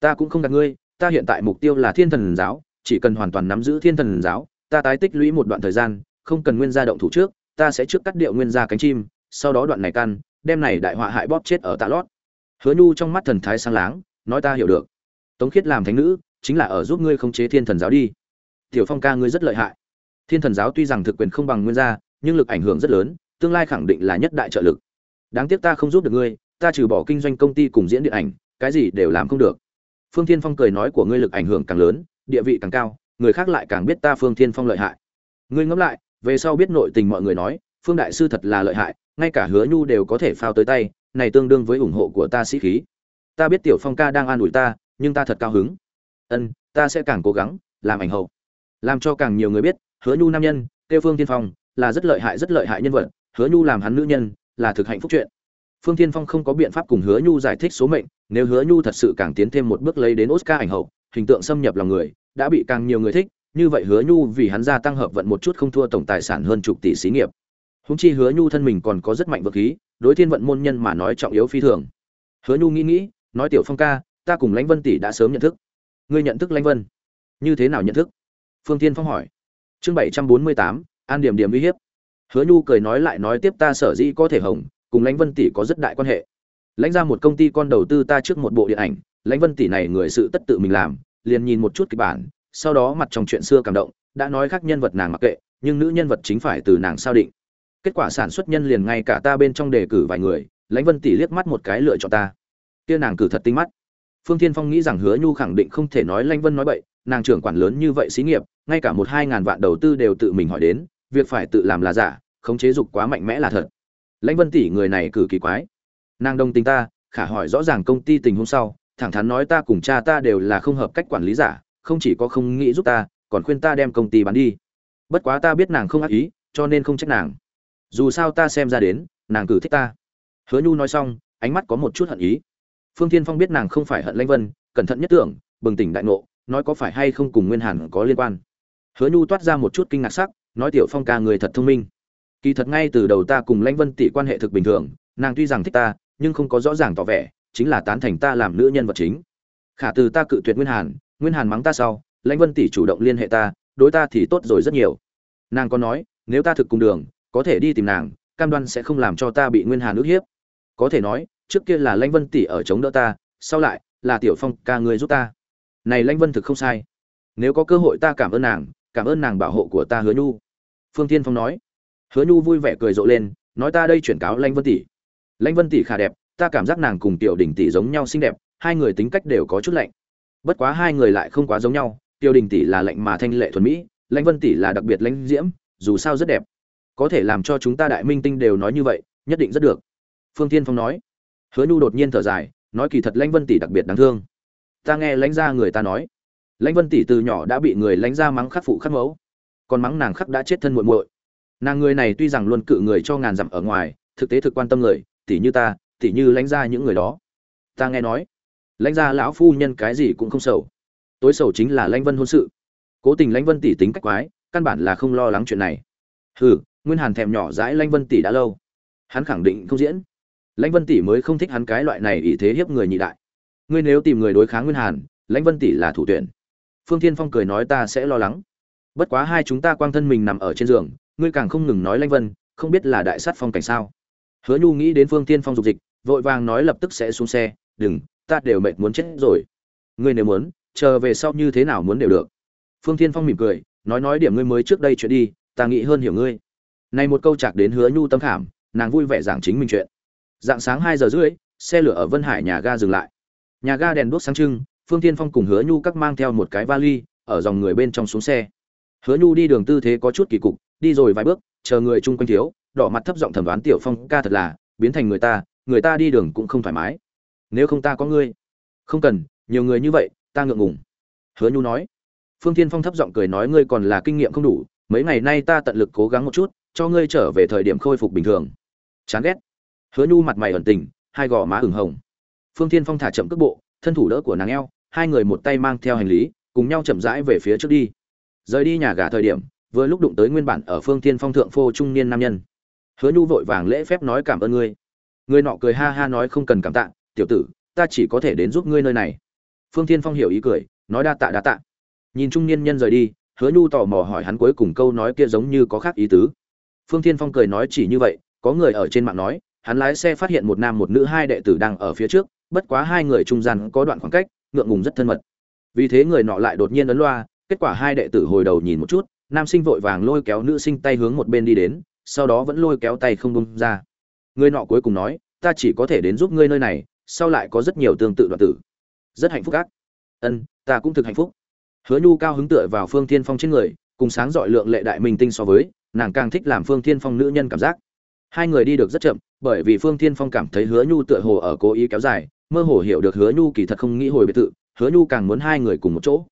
S1: Ta cũng không đặt ngươi, ta hiện tại mục tiêu là thiên thần giáo, chỉ cần hoàn toàn nắm giữ thiên thần giáo, ta tái tích lũy một đoạn thời gian, không cần nguyên gia động thủ trước, ta sẽ trước cắt điệu nguyên gia cánh chim, sau đó đoạn này căn, đem này đại họa hại bóp chết ở tạ lót. Hứa nhu trong mắt thần thái sáng láng, nói ta hiểu được. Tống khiết làm thánh nữ, chính là ở giúp ngươi khống chế thiên thần giáo đi. Tiểu phong ca ngươi rất lợi hại thiên thần giáo tuy rằng thực quyền không bằng nguyên gia, nhưng lực ảnh hưởng rất lớn, tương lai khẳng định là nhất đại trợ lực. Đáng tiếc ta không giúp được ngươi, ta trừ bỏ kinh doanh công ty cùng diễn điện ảnh, cái gì đều làm không được. Phương thiên phong cười nói của ngươi lực ảnh hưởng càng lớn, địa vị càng cao, người khác lại càng biết ta phương thiên phong lợi hại. Ngươi ngẫm lại, về sau biết nội tình mọi người nói, phương đại sư thật là lợi hại, ngay cả hứa nhu đều có thể phao tới tay, này tương đương với ủng hộ của ta sĩ khí. Ta biết tiểu phong ca đang an ủi ta, nhưng ta thật cao hứng. Ân, ta sẽ càng cố gắng, làm ảnh hậu. Làm cho càng nhiều người biết hứa nhu nam nhân tiêu phương tiên phong, là rất lợi hại, rất lợi hại nhân vật, hứa nhu làm hắn nữ nhân, là thực hạnh phúc chuyện. Phương tiên phong không có biện pháp cùng hứa nhu giải thích số mệnh, nếu hứa nhu thật sự càng tiến thêm một bước lấy đến oscar ảnh hậu, hình tượng xâm nhập lòng người, đã bị càng nhiều người thích, như vậy hứa nhu vì hắn gia tăng hợp vận một chút không thua tổng tài sản hơn chục tỷ xí nghiệp. Húng chi hứa nhu thân mình còn có rất mạnh vật khí, đối thiên vận môn nhân mà nói trọng yếu phi thường. Hứa nhu nghĩ nghĩ, nói tiểu phong ca, ta cùng lãnh vân tỷ đã sớm nhận thức. Ngươi nhận thức lãnh vân? Như thế nào nhận thức? Phương tiên phong hỏi chương bảy trăm bốn mươi tám, an điểm điểm uy hiếp. Hứa nhu cười nói lại nói tiếp ta sở dĩ có thể hồng, cùng lãnh vân tỷ có rất đại quan hệ. Lãnh ra một công ty con đầu tư ta trước một bộ điện ảnh, lãnh vân tỷ này người sự tất tự mình làm, liền nhìn một chút kịch bản, sau đó mặt trong chuyện xưa cảm động, đã nói khác nhân vật nàng mặc kệ, nhưng nữ nhân vật chính phải từ nàng sao định. Kết quả sản xuất nhân liền ngay cả ta bên trong đề cử vài người, lãnh vân tỷ liếc mắt một cái lựa chọn ta. Kia nàng cử thật tinh mắt. Phương thiên phong nghĩ rằng hứa nhu khẳng định không thể nói lãnh vân nói bậy nàng trưởng quản lớn như vậy xí nghiệp, ngay cả một hai ngàn vạn đầu tư đều tự mình hỏi đến, việc phải tự làm là giả, khống chế dục quá mạnh mẽ là thật. Lãnh vân tỷ người này cử kỳ quái. Nàng đồng tình ta, khả hỏi rõ ràng công ty tình hôm sau, thẳng thắn nói ta cùng cha ta đều là không hợp cách quản lý giả, không chỉ có không nghĩ giúp ta, còn khuyên ta đem công ty bán đi. Bất quá ta biết nàng không ác ý, cho nên không trách nàng. Dù sao ta xem ra đến, nàng cử thích ta. Hứa nhu nói xong, ánh mắt có một chút hận ý. Phương thiên phong biết nàng không phải hận lãnh vân, cẩn thận nhất tưởng, bừng tỉnh đại ngộ nói có phải hay không cùng nguyên hàn có liên quan? Hứa nhu toát ra một chút kinh ngạc sắc, nói tiểu phong ca người thật thông minh. Kỳ thật ngay từ đầu ta cùng lãnh vân tỷ quan hệ thực bình thường, nàng tuy rằng thích ta, nhưng không có rõ ràng tỏ vẻ, chính là tán thành ta làm nữ nhân vật chính. Khả từ ta cự tuyệt nguyên hàn nguyên hàn mắng ta sau, lãnh vân tỷ chủ động liên hệ ta, đối ta thì tốt rồi rất nhiều. Nàng có nói, nếu ta thực cùng đường, có thể đi tìm nàng, cam đoan sẽ không làm cho ta bị nguyên hàn ức hiếp. Có thể nói, trước kia là lãnh vân tỷ ở chống đỡ ta, sau lại là tiểu phong ca người giúp ta này lãnh vân thực không sai. Nếu có cơ hội ta cảm ơn nàng, cảm ơn nàng bảo hộ của ta hứa nhu. Phương tiên phong nói. Hứa nhu vui vẻ cười rộ lên, nói ta đây chuyển cáo lãnh vân tỷ. Lãnh vân tỷ khả đẹp, ta cảm giác nàng cùng tiểu đình tỷ giống nhau xinh đẹp, hai người tính cách đều có chút lạnh. Bất quá hai người lại không quá giống nhau, tiểu đình tỷ là lạnh mà thanh lệ thuần mỹ, lãnh vân tỷ là đặc biệt lãnh diễm, dù sao rất đẹp. Có thể làm cho chúng ta đại minh tinh đều nói như vậy, nhất định rất được. Phương tiên phong nói. Hứa nhu đột nhiên thở dài, nói kỳ thật lãnh vân tỷ đặc biệt đáng thương ta nghe lãnh gia người ta nói. Lãnh vân tỷ từ nhỏ đã bị người lãnh gia mắng khắc phụ khắc mẫu, còn mắng nàng khắc đã chết thân muội muội. Nàng người này tuy rằng luôn cự người cho ngàn dặm ở ngoài, thực tế thực quan tâm người, tỷ như ta, tỷ như lãnh gia những người đó. Ta nghe nói, lãnh gia lão phu nhân cái gì cũng không sầu. Tối sầu chính là lãnh vân hôn sự. Cố tình lãnh vân tỷ tính cách quái, căn bản là không lo lắng chuyện này. Hừ, nguyên hàn thèm nhỏ dãi lãnh vân tỷ đã lâu. Hắn khẳng định không diễn. Lãnh vân tỷ mới không thích hắn cái loại này ý thế hiếp người nhị đại ngươi nếu tìm người đối kháng nguyên hàn, lãnh vân tỷ là thủ tuyển. Phương thiên phong cười nói ta sẽ lo lắng. Bất quá hai chúng ta quang thân mình nằm ở trên giường, ngươi càng không ngừng nói lãnh vân, không biết là đại sát phong cảnh sao. Hứa nhu nghĩ đến phương thiên phong dục dịch, vội vàng nói lập tức sẽ xuống xe, đừng, ta đều mệt muốn chết rồi. Ngươi nếu muốn, chờ về sau như thế nào muốn đều được. Phương thiên phong mỉm cười, nói nói điểm ngươi mới trước đây chuyện đi, ta nghĩ hơn hiểu ngươi. Này một câu chạc đến hứa nhu tâm khảm, nàng vui vẻ giảng chính mình chuyện. Dạng sáng hai giờ rưỡi, xe lửa ở vân hải nhà ga dừng lại nhà ga đèn đuốc sáng trưng, phương tiên phong cùng hứa nhu các mang theo một cái vali, ở dòng người bên trong xuống xe. Hứa nhu đi đường tư thế có chút kỳ cục, đi rồi vài bước, chờ người chung quanh thiếu, đỏ mặt thấp giọng thẩm đoán tiểu phong, ca thật là, biến thành người ta người ta đi đường cũng không thoải mái. Nếu không ta có ngươi. Không cần, nhiều người như vậy, ta ngượng ngùng. Hứa nhu nói. Phương tiên phong thấp giọng cười nói, ngươi còn là kinh nghiệm không đủ, mấy ngày nay ta tận lực cố gắng một chút, cho ngươi trở về thời điểm khôi phục bình thường. Chán ghét. Hứa nhu mặt mày ẩn tình, hai gò má ửng hồng phương Thiên phong thả chậm cước bộ, thân thủ đỡ của nàng eo, hai người một tay mang theo hành lý, cùng nhau chậm rãi về phía trước đi. Rời đi nhà gà thời điểm, vừa lúc đụng tới nguyên bản ở phương Thiên phong thượng phô trung niên nam nhân. Hứa nhu vội vàng lễ phép nói cảm ơn ngươi. Người nọ cười ha ha nói không cần cảm tạ, tiểu tử, ta chỉ có thể đến giúp ngươi nơi này. Phương Thiên phong hiểu ý cười, nói đa tạ đa tạ. Nhìn trung niên nhân rời đi, hứa nhu tò mò hỏi hắn cuối cùng câu nói kia giống như có khác ý tứ. Phương Thiên phong cười nói chỉ như vậy, có người ở trên mạng nói, hắn lái xe phát hiện một nam một nữ hai đệ tử đang ở phía trước bất quá hai người trung gian có đoạn khoảng cách, ngượng ngùng rất thân mật. Vì thế người nọ lại đột nhiên ấn loa, kết quả hai đệ tử hồi đầu nhìn một chút, nam sinh vội vàng lôi kéo nữ sinh tay hướng một bên đi đến, sau đó vẫn lôi kéo tay không bông ra. Người nọ cuối cùng nói, ta chỉ có thể đến giúp ngươi nơi này, sau lại có rất nhiều tương tự đoạn tử. Rất hạnh phúc ác. Ân, ta cũng thực hạnh phúc. Hứa nhu cao hứng tựa vào phương thiên phong trên người, cùng sáng dọi lượng lệ đại minh tinh so với, nàng càng thích làm phương thiên phong nữ nhân cảm giác. Hai người đi được rất chậm, bởi vì phương thiên phong cảm thấy hứa nhu tựa hồ ở cố ý kéo dài mơ hồ hiểu được hứa nhu kỳ thật không nghĩ hồi biệt thự, hứa nhu càng muốn hai người cùng một chỗ.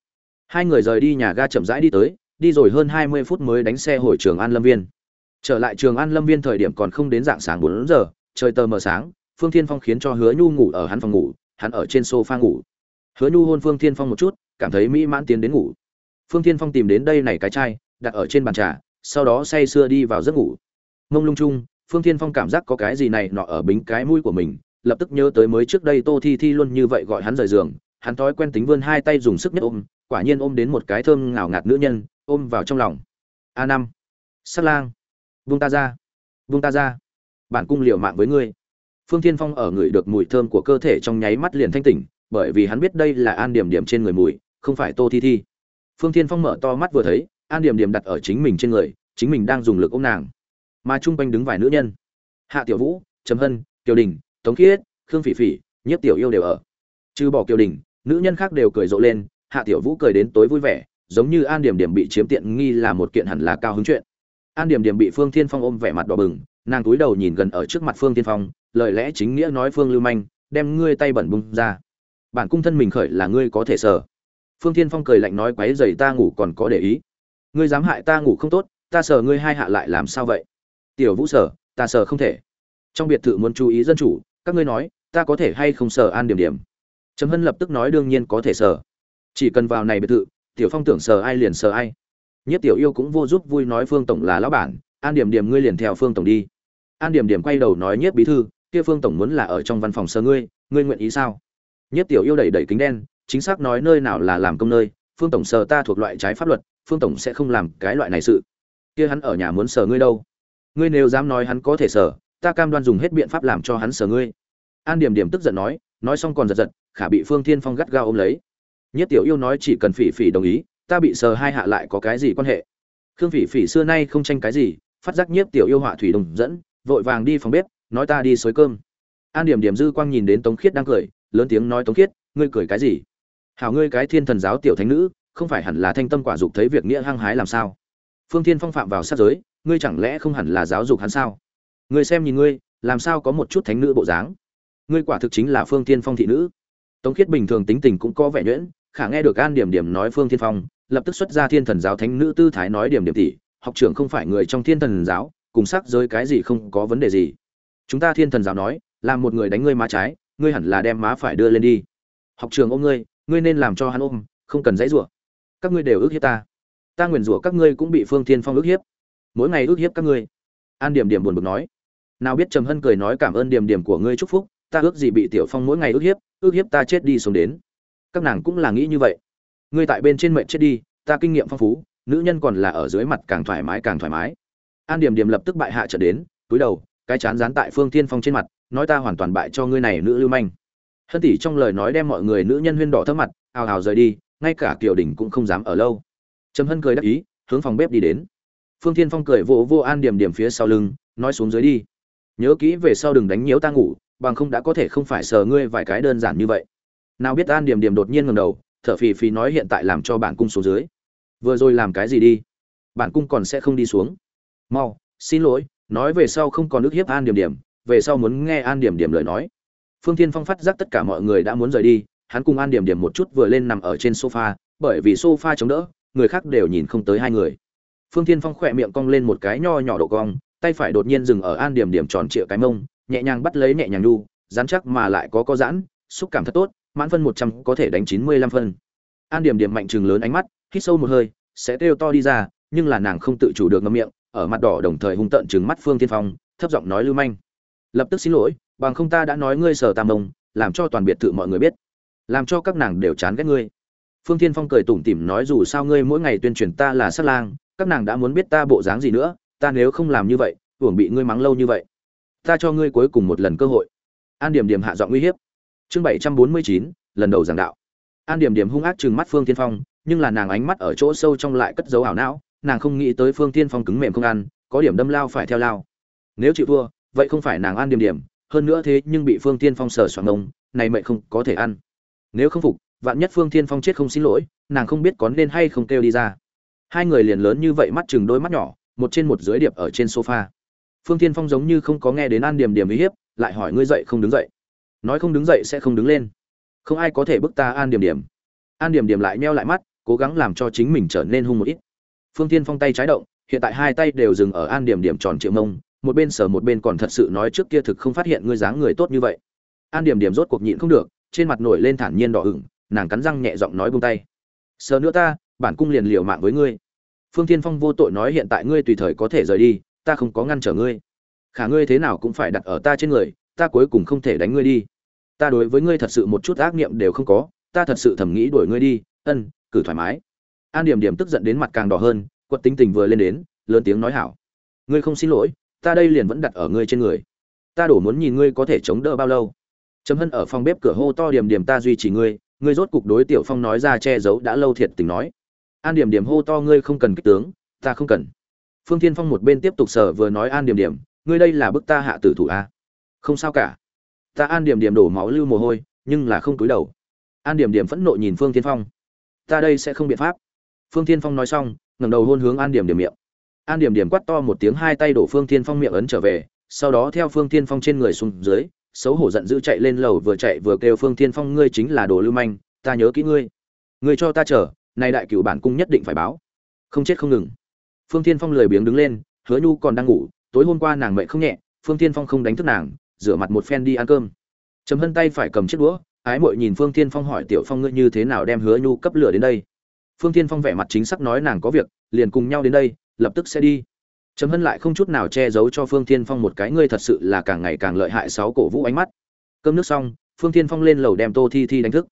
S1: Hai người rời đi nhà ga chậm rãi đi tới, đi rồi hơn hai mươi phút mới đánh xe hồi trường an lâm viên. Trở lại trường an lâm viên thời điểm còn không đến dạng sáng bốn giờ, trời tờ mờ sáng, phương thiên phong khiến cho hứa nhu ngủ ở hắn phòng ngủ, hắn ở trên sofa ngủ. Hứa nhu hôn phương thiên phong một chút, cảm thấy mỹ mãn tiến đến ngủ. Phương thiên phong tìm đến đây này cái chai, đặt ở trên bàn trà, sau đó say sưa đi vào giấc ngủ. Mông lung chung, phương thiên phong cảm giác có cái gì này nọ ở bính cái mũi của mình lập tức nhớ tới mới trước đây tô thi thi luôn như vậy gọi hắn rời giường, hắn thói quen tính vươn hai tay dùng sức nhất ôm, quả nhiên ôm đến một cái thơm ngào ngạt nữ nhân, ôm vào trong lòng. A năm, sát lang vung ta ra vung ta ra, bản cung liều mạng với ngươi. Phương thiên phong ở người được mùi thơm của cơ thể trong nháy mắt liền thanh tỉnh, bởi vì hắn biết đây là an điểm điểm trên người mùi, không phải tô thi thi. Phương thiên phong mở to mắt vừa thấy, an điểm điểm đặt ở chính mình trên người, chính mình đang dùng lực ôm nàng. Mà chung quanh đứng vài nữ nhân. Hạ tiểu vũ, trầm hân, kiều đình tống khiết, khương phỉ phỉ nhất tiểu yêu đều ở. Trừ bỏ kiều đình, nữ nhân khác đều cười rộ lên, hạ tiểu vũ cười đến tối vui vẻ, giống như an điểm điểm bị chiếm tiện nghi là một kiện hẳn là cao hứng chuyện. An điểm điểm bị phương thiên phong ôm vẻ mặt đỏ bừng, nàng túi đầu nhìn gần ở trước mặt phương thiên phong, lời lẽ chính nghĩa nói phương lưu manh, đem ngươi tay bẩn bung ra. Bản cung thân mình khởi là ngươi có thể sờ. Phương thiên phong cười lạnh nói quấy giày ta ngủ còn có để ý. Ngươi dám hại ta ngủ không tốt, ta sờ ngươi hai hạ lại làm sao vậy? Tiểu vũ sở ta sờ không thể. Trong biệt thự muốn chú ý dân chủ các ngươi nói, ta có thể hay không sở an điểm điểm? Trầm hân lập tức nói đương nhiên có thể sở. chỉ cần vào này biệt thự, tiểu phong tưởng sở ai liền sở ai. Nhất tiểu yêu cũng vô giúp vui nói phương tổng là lão bản, an điểm điểm ngươi liền theo phương tổng đi. An điểm điểm quay đầu nói nhất bí thư, kia phương tổng muốn là ở trong văn phòng sở ngươi ngươi nguyện ý sao? Nhất tiểu yêu đẩy đẩy kính đen, chính xác nói nơi nào là làm công nơi, phương tổng sở ta thuộc loại trái pháp luật, phương tổng sẽ không làm cái loại này sự. Kia hắn ở nhà muốn sở ngươi đâu? Ngươi nếu dám nói hắn có thể sở ta cam đoan dùng hết biện pháp làm cho hắn sờ ngươi. An điểm điểm tức giận nói nói xong còn giật giật, khả bị phương thiên phong gắt gao ôm lấy. Nhất tiểu yêu nói chỉ cần phỉ phỉ đồng ý, ta bị sờ hai hạ lại có cái gì quan hệ? Khương phỉ phỉ xưa nay không tranh cái gì, phát giác nhiếp tiểu yêu họa thủy đồng dẫn, vội vàng đi phòng bếp, nói ta đi xới cơm. An điểm điểm dư quang nhìn đến tống khiết đang cười, lớn tiếng nói tống khiết, ngươi cười cái gì? Hảo ngươi cái thiên thần giáo tiểu thánh nữ, không phải hẳn là thanh tâm quả dục thấy việc nghĩa hăng hái làm sao? Phương thiên phong phạm vào sát giới, ngươi chẳng lẽ không hẳn là giáo dục hắn sao? Ngươi xem nhìn ngươi, làm sao có một chút thánh nữ bộ dáng? Ngươi quả thực chính là phương thiên phong thị nữ. Tống khiết bình thường tính tình cũng có vẻ nhuyễn, khả nghe được an điểm điểm nói phương thiên phong, lập tức xuất ra thiên thần giáo thánh nữ tư thái nói điểm điểm tỷ, học trưởng không phải người trong thiên thần giáo, cùng sắc giới cái gì không có vấn đề gì. Chúng ta thiên thần giáo nói làm một người đánh ngươi má trái, ngươi hẳn là đem má phải đưa lên đi. Học trường ôm ngươi ngươi nên làm cho hắn ôm, không cần dãy rủa. Các ngươi đều ước hiếp ta. Ta nguyền rủa các ngươi cũng bị phương thiên phong ước hiếp. Mỗi ngày ước hiếp các ngươi. An điểm điểm buồn bực nói nào biết trầm hân cười nói cảm ơn điểm điểm của ngươi chúc phúc, ta ước gì bị tiểu phong mỗi ngày ước hiếp ước hiếp ta chết đi xuống đến. Các nàng cũng là nghĩ như vậy. Ngươi tại bên trên mệnh chết đi, ta kinh nghiệm phong phú, nữ nhân còn là ở dưới mặt càng thoải mái càng thoải mái. An điểm điểm lập tức bại hạ trở đến, túi đầu, cái chán dán tại phương thiên phong trên mặt, nói ta hoàn toàn bại cho ngươi này nữ lưu manh. Hân tỷ trong lời nói đem mọi người nữ nhân huyên đỏ thấp mặt, ào ào rời đi, ngay cả kiều đình cũng không dám ở lâu. Trầm hân cười đắc ý, hướng phòng bếp đi đến. Phương thiên phong cười vỗ vô an điểm điểm phía sau lưng, nói xuống dưới đi nhớ kỹ về sau đừng đánh nhiễu ta ngủ, bằng không đã có thể không phải sờ ngươi vài cái đơn giản như vậy. Nào biết an điểm điểm đột nhiên ngầm đầu, thở phì phì nói hiện tại làm cho bản cung xuống dưới. Vừa rồi làm cái gì đi? Bản cung còn sẽ không đi xuống. Mau, xin lỗi, nói về sau không còn ức hiếp an điểm điểm, về sau muốn nghe an điểm điểm lời nói. Phương tiên phong phát giác tất cả mọi người đã muốn rời đi, hắn cùng an điểm điểm một chút vừa lên nằm ở trên sofa, bởi vì sofa chống đỡ, người khác đều nhìn không tới hai người. Phương tiên phong khỏe miệng cong lên một cái nho nhỏ độ cong tay phải đột nhiên dừng ở an điểm điểm tròn trịa cái mông nhẹ nhàng bắt lấy nhẹ nhàng đu dán chắc mà lại có có giãn xúc cảm thật tốt mãn phân một trăm có thể đánh chín mươi lăm phân. An điểm điểm mạnh chừng lớn ánh mắt hít sâu một hơi sẽ kêu to đi ra nhưng là nàng không tự chủ được ngậm miệng ở mặt đỏ đồng thời hung tợn chừng mắt phương tiên phong thấp giọng nói lưu manh. Lập tức xin lỗi bằng không ta đã nói ngươi sở tam mông, làm cho toàn biệt thự mọi người biết. Làm cho các nàng đều chán ghét ngươi. Phương tiên phong cười tủm tỉm nói dù sao ngươi mỗi ngày tuyên truyền ta là sát lang các nàng đã muốn biết ta bộ dáng gì nữa ta nếu không làm như vậy, hưởng bị ngươi mắng lâu như vậy. Ta cho ngươi cuối cùng một lần cơ hội. An điểm điểm hạ giọng uy hiếp. Chương bảy trăm bốn mươi chín, lần đầu giảng đạo. An điểm điểm hung ác chừng mắt phương tiên phong, nhưng là nàng ánh mắt ở chỗ sâu trong lại cất dấu ảo não, nàng không nghĩ tới phương tiên phong cứng mềm không ăn, có điểm đâm lao phải theo lao. Nếu chịu thua, vậy không phải nàng an điểm điểm, hơn nữa thế nhưng bị phương tiên phong sờ soạn ngông, này mệnh không có thể ăn. Nếu không phục, vạn nhất phương tiên phong chết không xin lỗi, nàng không biết có nên hay không kêu đi ra. Hai người liền lớn như vậy mắt chừng đôi mắt nhỏ một trên một dưới điệp ở trên sofa. Phương tiên phong giống như không có nghe đến an điểm điểm uy hiếp, lại hỏi ngươi dậy không đứng dậy. Nói không đứng dậy sẽ không đứng lên. Không ai có thể bức ta an điểm điểm. An điểm điểm lại meo lại mắt, cố gắng làm cho chính mình trở nên hung một ít. Phương tiên phong tay trái động, hiện tại hai tay đều dừng ở an điểm điểm tròn triệu mông, một bên sở một bên còn thật sự nói trước kia thực không phát hiện ngươi dáng người tốt như vậy. An điểm điểm rốt cuộc nhịn không được, trên mặt nổi lên thản nhiên đỏ ửng, nàng cắn răng nhẹ giọng nói buông tay. Sờ nữa ta, bản cung liền liều mạng với ngươi phương Thiên phong vô tội nói hiện tại ngươi tùy thời có thể rời đi, ta không có ngăn trở ngươi. Khả ngươi thế nào cũng phải đặt ở ta trên người, ta cuối cùng không thể đánh ngươi đi. Ta đối với ngươi thật sự một chút ác niệm đều không có, ta thật sự thầm nghĩ đuổi ngươi đi, ân, cử thoải mái. An điểm điểm tức giận đến mặt càng đỏ hơn, quật tính tình vừa lên đến, lớn tiếng nói hảo. Ngươi không xin lỗi, ta đây liền vẫn đặt ở ngươi trên người. Ta đổ muốn nhìn ngươi có thể chống đỡ bao lâu. Chấm hân ở phòng bếp cửa hô to điểm điểm ta duy trì ngươi ngươi rốt cục đối tiểu phong nói ra che giấu đã lâu thiệt tình nói an điểm điểm hô to, ngươi không cần kích tướng, ta không cần. Phương thiên phong một bên tiếp tục sở vừa nói, an điểm điểm, ngươi đây là bức ta hạ tử thủ a à? không sao cả. Ta an điểm điểm đổ máu lưu mồ hôi, nhưng là không cúi đầu. An điểm điểm phẫn nộ nhìn phương thiên phong. Ta đây sẽ không biện pháp. Phương thiên phong nói xong, ngẩng đầu hôn hướng an điểm điểm miệng. An điểm điểm quát to một tiếng, hai tay đổ phương thiên phong miệng ấn trở về, sau đó theo phương thiên phong trên người xuống dưới, xấu hổ giận dữ chạy lên lầu vừa chạy vừa kêu phương thiên phong, ngươi chính là đồ lưu manh, ta nhớ kỹ ngươi. Ngươi cho ta chờ nay đại cửu bản cung nhất định phải báo. Không chết không ngừng. Phương thiên phong lười biếng đứng lên, hứa nhu còn đang ngủ, tối hôm qua nàng mệnh không nhẹ, phương thiên phong không đánh thức nàng, rửa mặt một phen đi ăn cơm. Chấm hân tay phải cầm chiếc đũa, ái mội nhìn phương thiên phong hỏi tiểu phong ngươi như thế nào đem hứa nhu cấp lửa đến đây. Phương thiên phong vẻ mặt chính xác nói nàng có việc, liền cùng nhau đến đây, lập tức sẽ đi. Chấm hân lại không chút nào che giấu cho phương thiên phong một cái ngươi thật sự là càng ngày càng lợi hại sáu cổ vũ ánh mắt. Cơm nước xong, phương thiên phong lên lầu đem tô thi thi đánh thức.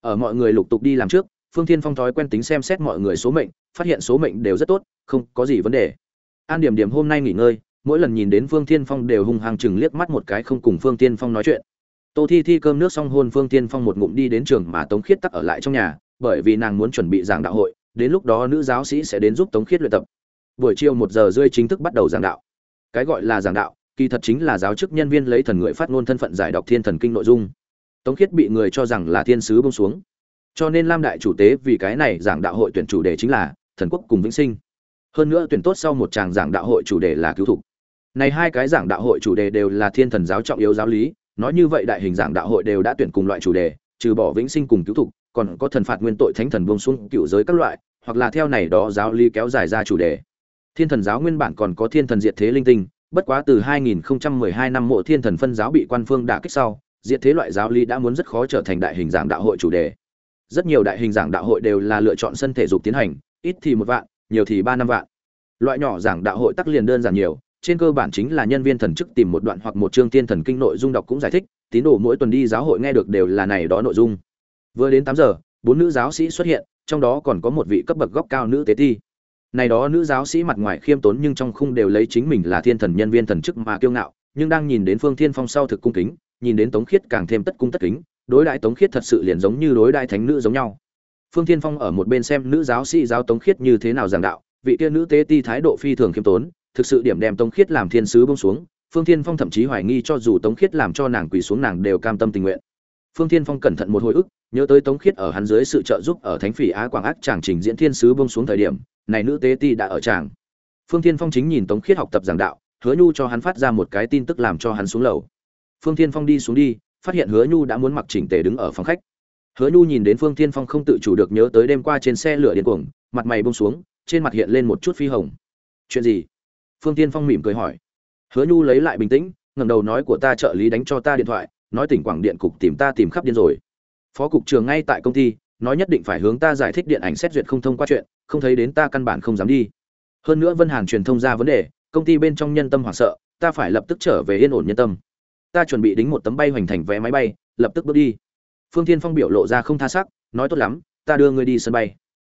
S1: Ở mọi người lục tục đi làm trước phương thiên phong thói quen tính xem xét mọi người số mệnh, phát hiện số mệnh đều rất tốt, không có gì vấn đề. An điểm điểm hôm nay nghỉ ngơi, mỗi lần nhìn đến phương thiên phong đều hung hăng chừng liếc mắt một cái không cùng phương thiên phong nói chuyện. Tô thi thi cơm nước xong hôn phương thiên phong một ngụm đi đến trường mà tống khiết tắc ở lại trong nhà, bởi vì nàng muốn chuẩn bị giảng đạo hội, đến lúc đó nữ giáo sĩ sẽ đến giúp tống khiết luyện tập. Buổi chiều một giờ rơi chính thức bắt đầu giảng đạo. Cái gọi là giảng đạo, kỳ thật chính là giáo chức nhân viên lấy thần người phát ngôn thân phận giải đọc thiên thần kinh nội dung. Tống khiết bị người cho rằng là thiên sứ bông xuống cho nên lam đại chủ tế vì cái này giảng đạo hội tuyển chủ đề chính là thần quốc cùng vĩnh sinh. Hơn nữa tuyển tốt sau một tràng giảng đạo hội chủ đề là cứu thục. Này hai cái giảng đạo hội chủ đề đều là thiên thần giáo trọng yếu giáo lý, nói như vậy đại hình giảng đạo hội đều đã tuyển cùng loại chủ đề, trừ bỏ vĩnh sinh cùng cứu thục, còn có thần phạt nguyên tội thánh thần buông xuống cựu giới các loại, hoặc là theo này đó giáo lý kéo dài ra chủ đề. Thiên thần giáo nguyên bản còn có thiên thần diệt thế linh tinh, bất quá từ 2012 năm mộ thiên thần phân giáo bị quan phương đả kích sau, diệt thế loại giáo lý đã muốn rất khó trở thành đại hình giảng đạo hội chủ đề rất nhiều đại hình giảng đạo hội đều là lựa chọn sân thể dục tiến hành, ít thì một vạn, nhiều thì ba năm vạn. Loại nhỏ giảng đạo hội tắc liền đơn giản nhiều, trên cơ bản chính là nhân viên thần chức tìm một đoạn hoặc một chương tiên thần kinh nội dung đọc cũng giải thích, tín đồ mỗi tuần đi giáo hội nghe được đều là này đó nội dung. Vừa đến tám giờ, bốn nữ giáo sĩ xuất hiện, trong đó còn có một vị cấp bậc góc cao nữ tế ti. Này đó nữ giáo sĩ mặt ngoài khiêm tốn nhưng trong khung đều lấy chính mình là thiên thần nhân viên thần chức mà kiêu ngạo, nhưng đang nhìn đến phương thiên phong sau thực cung kính nhìn đến tống khiết càng thêm tất cung tất kính, đối đại tống khiết thật sự liền giống như đối đại thánh nữ giống nhau. Phương thiên phong ở một bên xem nữ giáo sĩ giáo tống khiết như thế nào giảng đạo, vị tiên nữ tế ti thái độ phi thường khiêm tốn, thực sự điểm đem tống khiết làm thiên sứ bông xuống, phương thiên phong thậm chí hoài nghi cho dù tống khiết làm cho nàng quỳ xuống nàng đều cam tâm tình nguyện. Phương thiên phong cẩn thận một hồi ức, nhớ tới tống khiết ở hắn dưới sự trợ giúp ở thánh phỉ á quảng ác chàng trình diễn thiên sứ bông xuống thời điểm, này nữ tế ti đã ở chàng. Phương thiên phong chính nhìn tống khiết học tập giảng đạo, hứa nhu cho hắn phát ra một cái tin tức làm cho hắn xuống lầu phương thiên phong đi xuống đi, phát hiện hứa nhu đã muốn mặc chỉnh tề đứng ở phòng khách. Hứa nhu nhìn đến phương thiên phong không tự chủ được nhớ tới đêm qua trên xe lửa điên cuồng, mặt mày bông xuống, trên mặt hiện lên một chút phi hồng. Chuyện gì? Phương thiên phong mỉm cười hỏi. Hứa nhu lấy lại bình tĩnh, ngẩng đầu nói của ta trợ lý đánh cho ta điện thoại, nói tỉnh quảng điện cục tìm ta tìm khắp điên rồi. Phó cục trưởng ngay tại công ty, nói nhất định phải hướng ta giải thích điện ảnh xét duyệt không thông qua chuyện, không thấy đến ta căn bản không dám đi. Hơn nữa vân hàn truyền thông ra vấn đề, công ty bên trong nhân tâm hoảng sợ, ta phải lập tức trở về yên ổn nhân tâm ta chuẩn bị đính một tấm bay hoành thành vé máy bay, lập tức bước đi. Phương thiên phong biểu lộ ra không tha sắc, nói tốt lắm, ta đưa ngươi đi sân bay.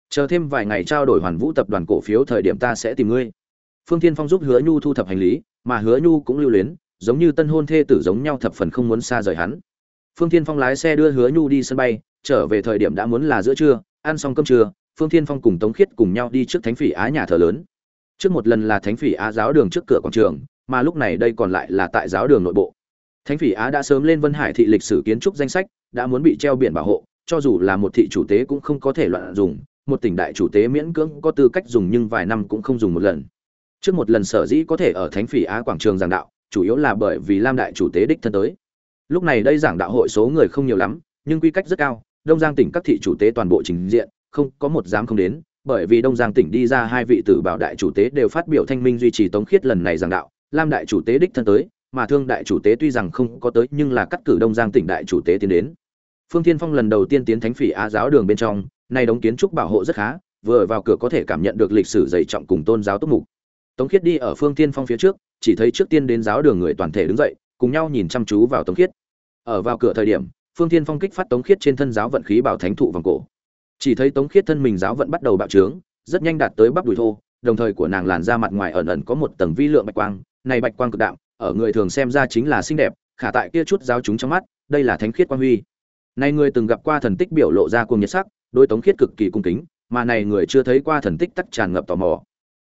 S1: Chờ thêm vài ngày trao đổi hoàn vũ tập đoàn cổ phiếu thời điểm ta sẽ tìm ngươi. Phương thiên phong giúp hứa nhu thu thập hành lý, mà hứa nhu cũng lưu luyến, giống như tân hôn thê tử giống nhau thập phần không muốn xa rời hắn. Phương thiên phong lái xe đưa hứa nhu đi sân bay, trở về thời điểm đã muốn là giữa trưa, ăn xong cơm trưa, phương thiên phong cùng tống khiết cùng nhau đi trước thánh phỉ á nhà thờ lớn. Trước một lần là thánh phỉ á giáo đường trước cửa quảng trường, mà lúc này đây còn lại là tại giáo đường nội bộ thánh phỉ á đã sớm lên vân hải thị lịch sử kiến trúc danh sách, đã muốn bị treo biển bảo hộ, cho dù là một thị chủ tế cũng không có thể loạn dùng, một tỉnh đại chủ tế miễn cưỡng có tư cách dùng nhưng vài năm cũng không dùng một lần. Trước một lần sở dĩ có thể ở thánh phỉ á quảng trường giảng đạo, chủ yếu là bởi vì lam đại chủ tế đích thân tới. Lúc này đây giảng đạo hội số người không nhiều lắm, nhưng quy cách rất cao, đông giang tỉnh các thị chủ tế toàn bộ trình diện, không có một dám không đến, bởi vì đông giang tỉnh đi ra hai vị tử bảo đại chủ tế đều phát biểu thanh minh duy trì tống khiết lần này giảng đạo, lam đại chủ tế đích thân tới mà thương đại chủ tế tuy rằng không có tới, nhưng là cắt cử đông giang tỉnh đại chủ tế tiến đến. Phương thiên phong lần đầu tiên tiến thánh phỉ á giáo đường bên trong, nay đóng kiến trúc bảo hộ rất khá, vừa vào cửa có thể cảm nhận được lịch sử dày trọng cùng tôn giáo túc mục. Tống khiết đi ở phương thiên phong phía trước, chỉ thấy trước tiên đến giáo đường người toàn thể đứng dậy, cùng nhau nhìn chăm chú vào tống khiết. Ở vào cửa thời điểm, phương thiên phong kích phát tống khiết trên thân giáo vận khí bảo thánh thụ vòng cổ. Chỉ thấy tống khiết thân mình giáo vận bắt đầu bạo trướng, rất nhanh đạt tới bắp đùi thô, đồng thời của nàng làn da mặt ngoài ẩn ẩn có một tầng vi lượng bạch quang, này bạch quang cực đạo ở người thường xem ra chính là xinh đẹp, khả tại kia chút giáo chúng trong mắt, đây là thánh khiết quang huy. Này người từng gặp qua thần tích biểu lộ ra cuồng nhiệt sắc đôi tống khiết cực kỳ cung kính, mà này người chưa thấy qua thần tích tắc tràn ngập tò mò.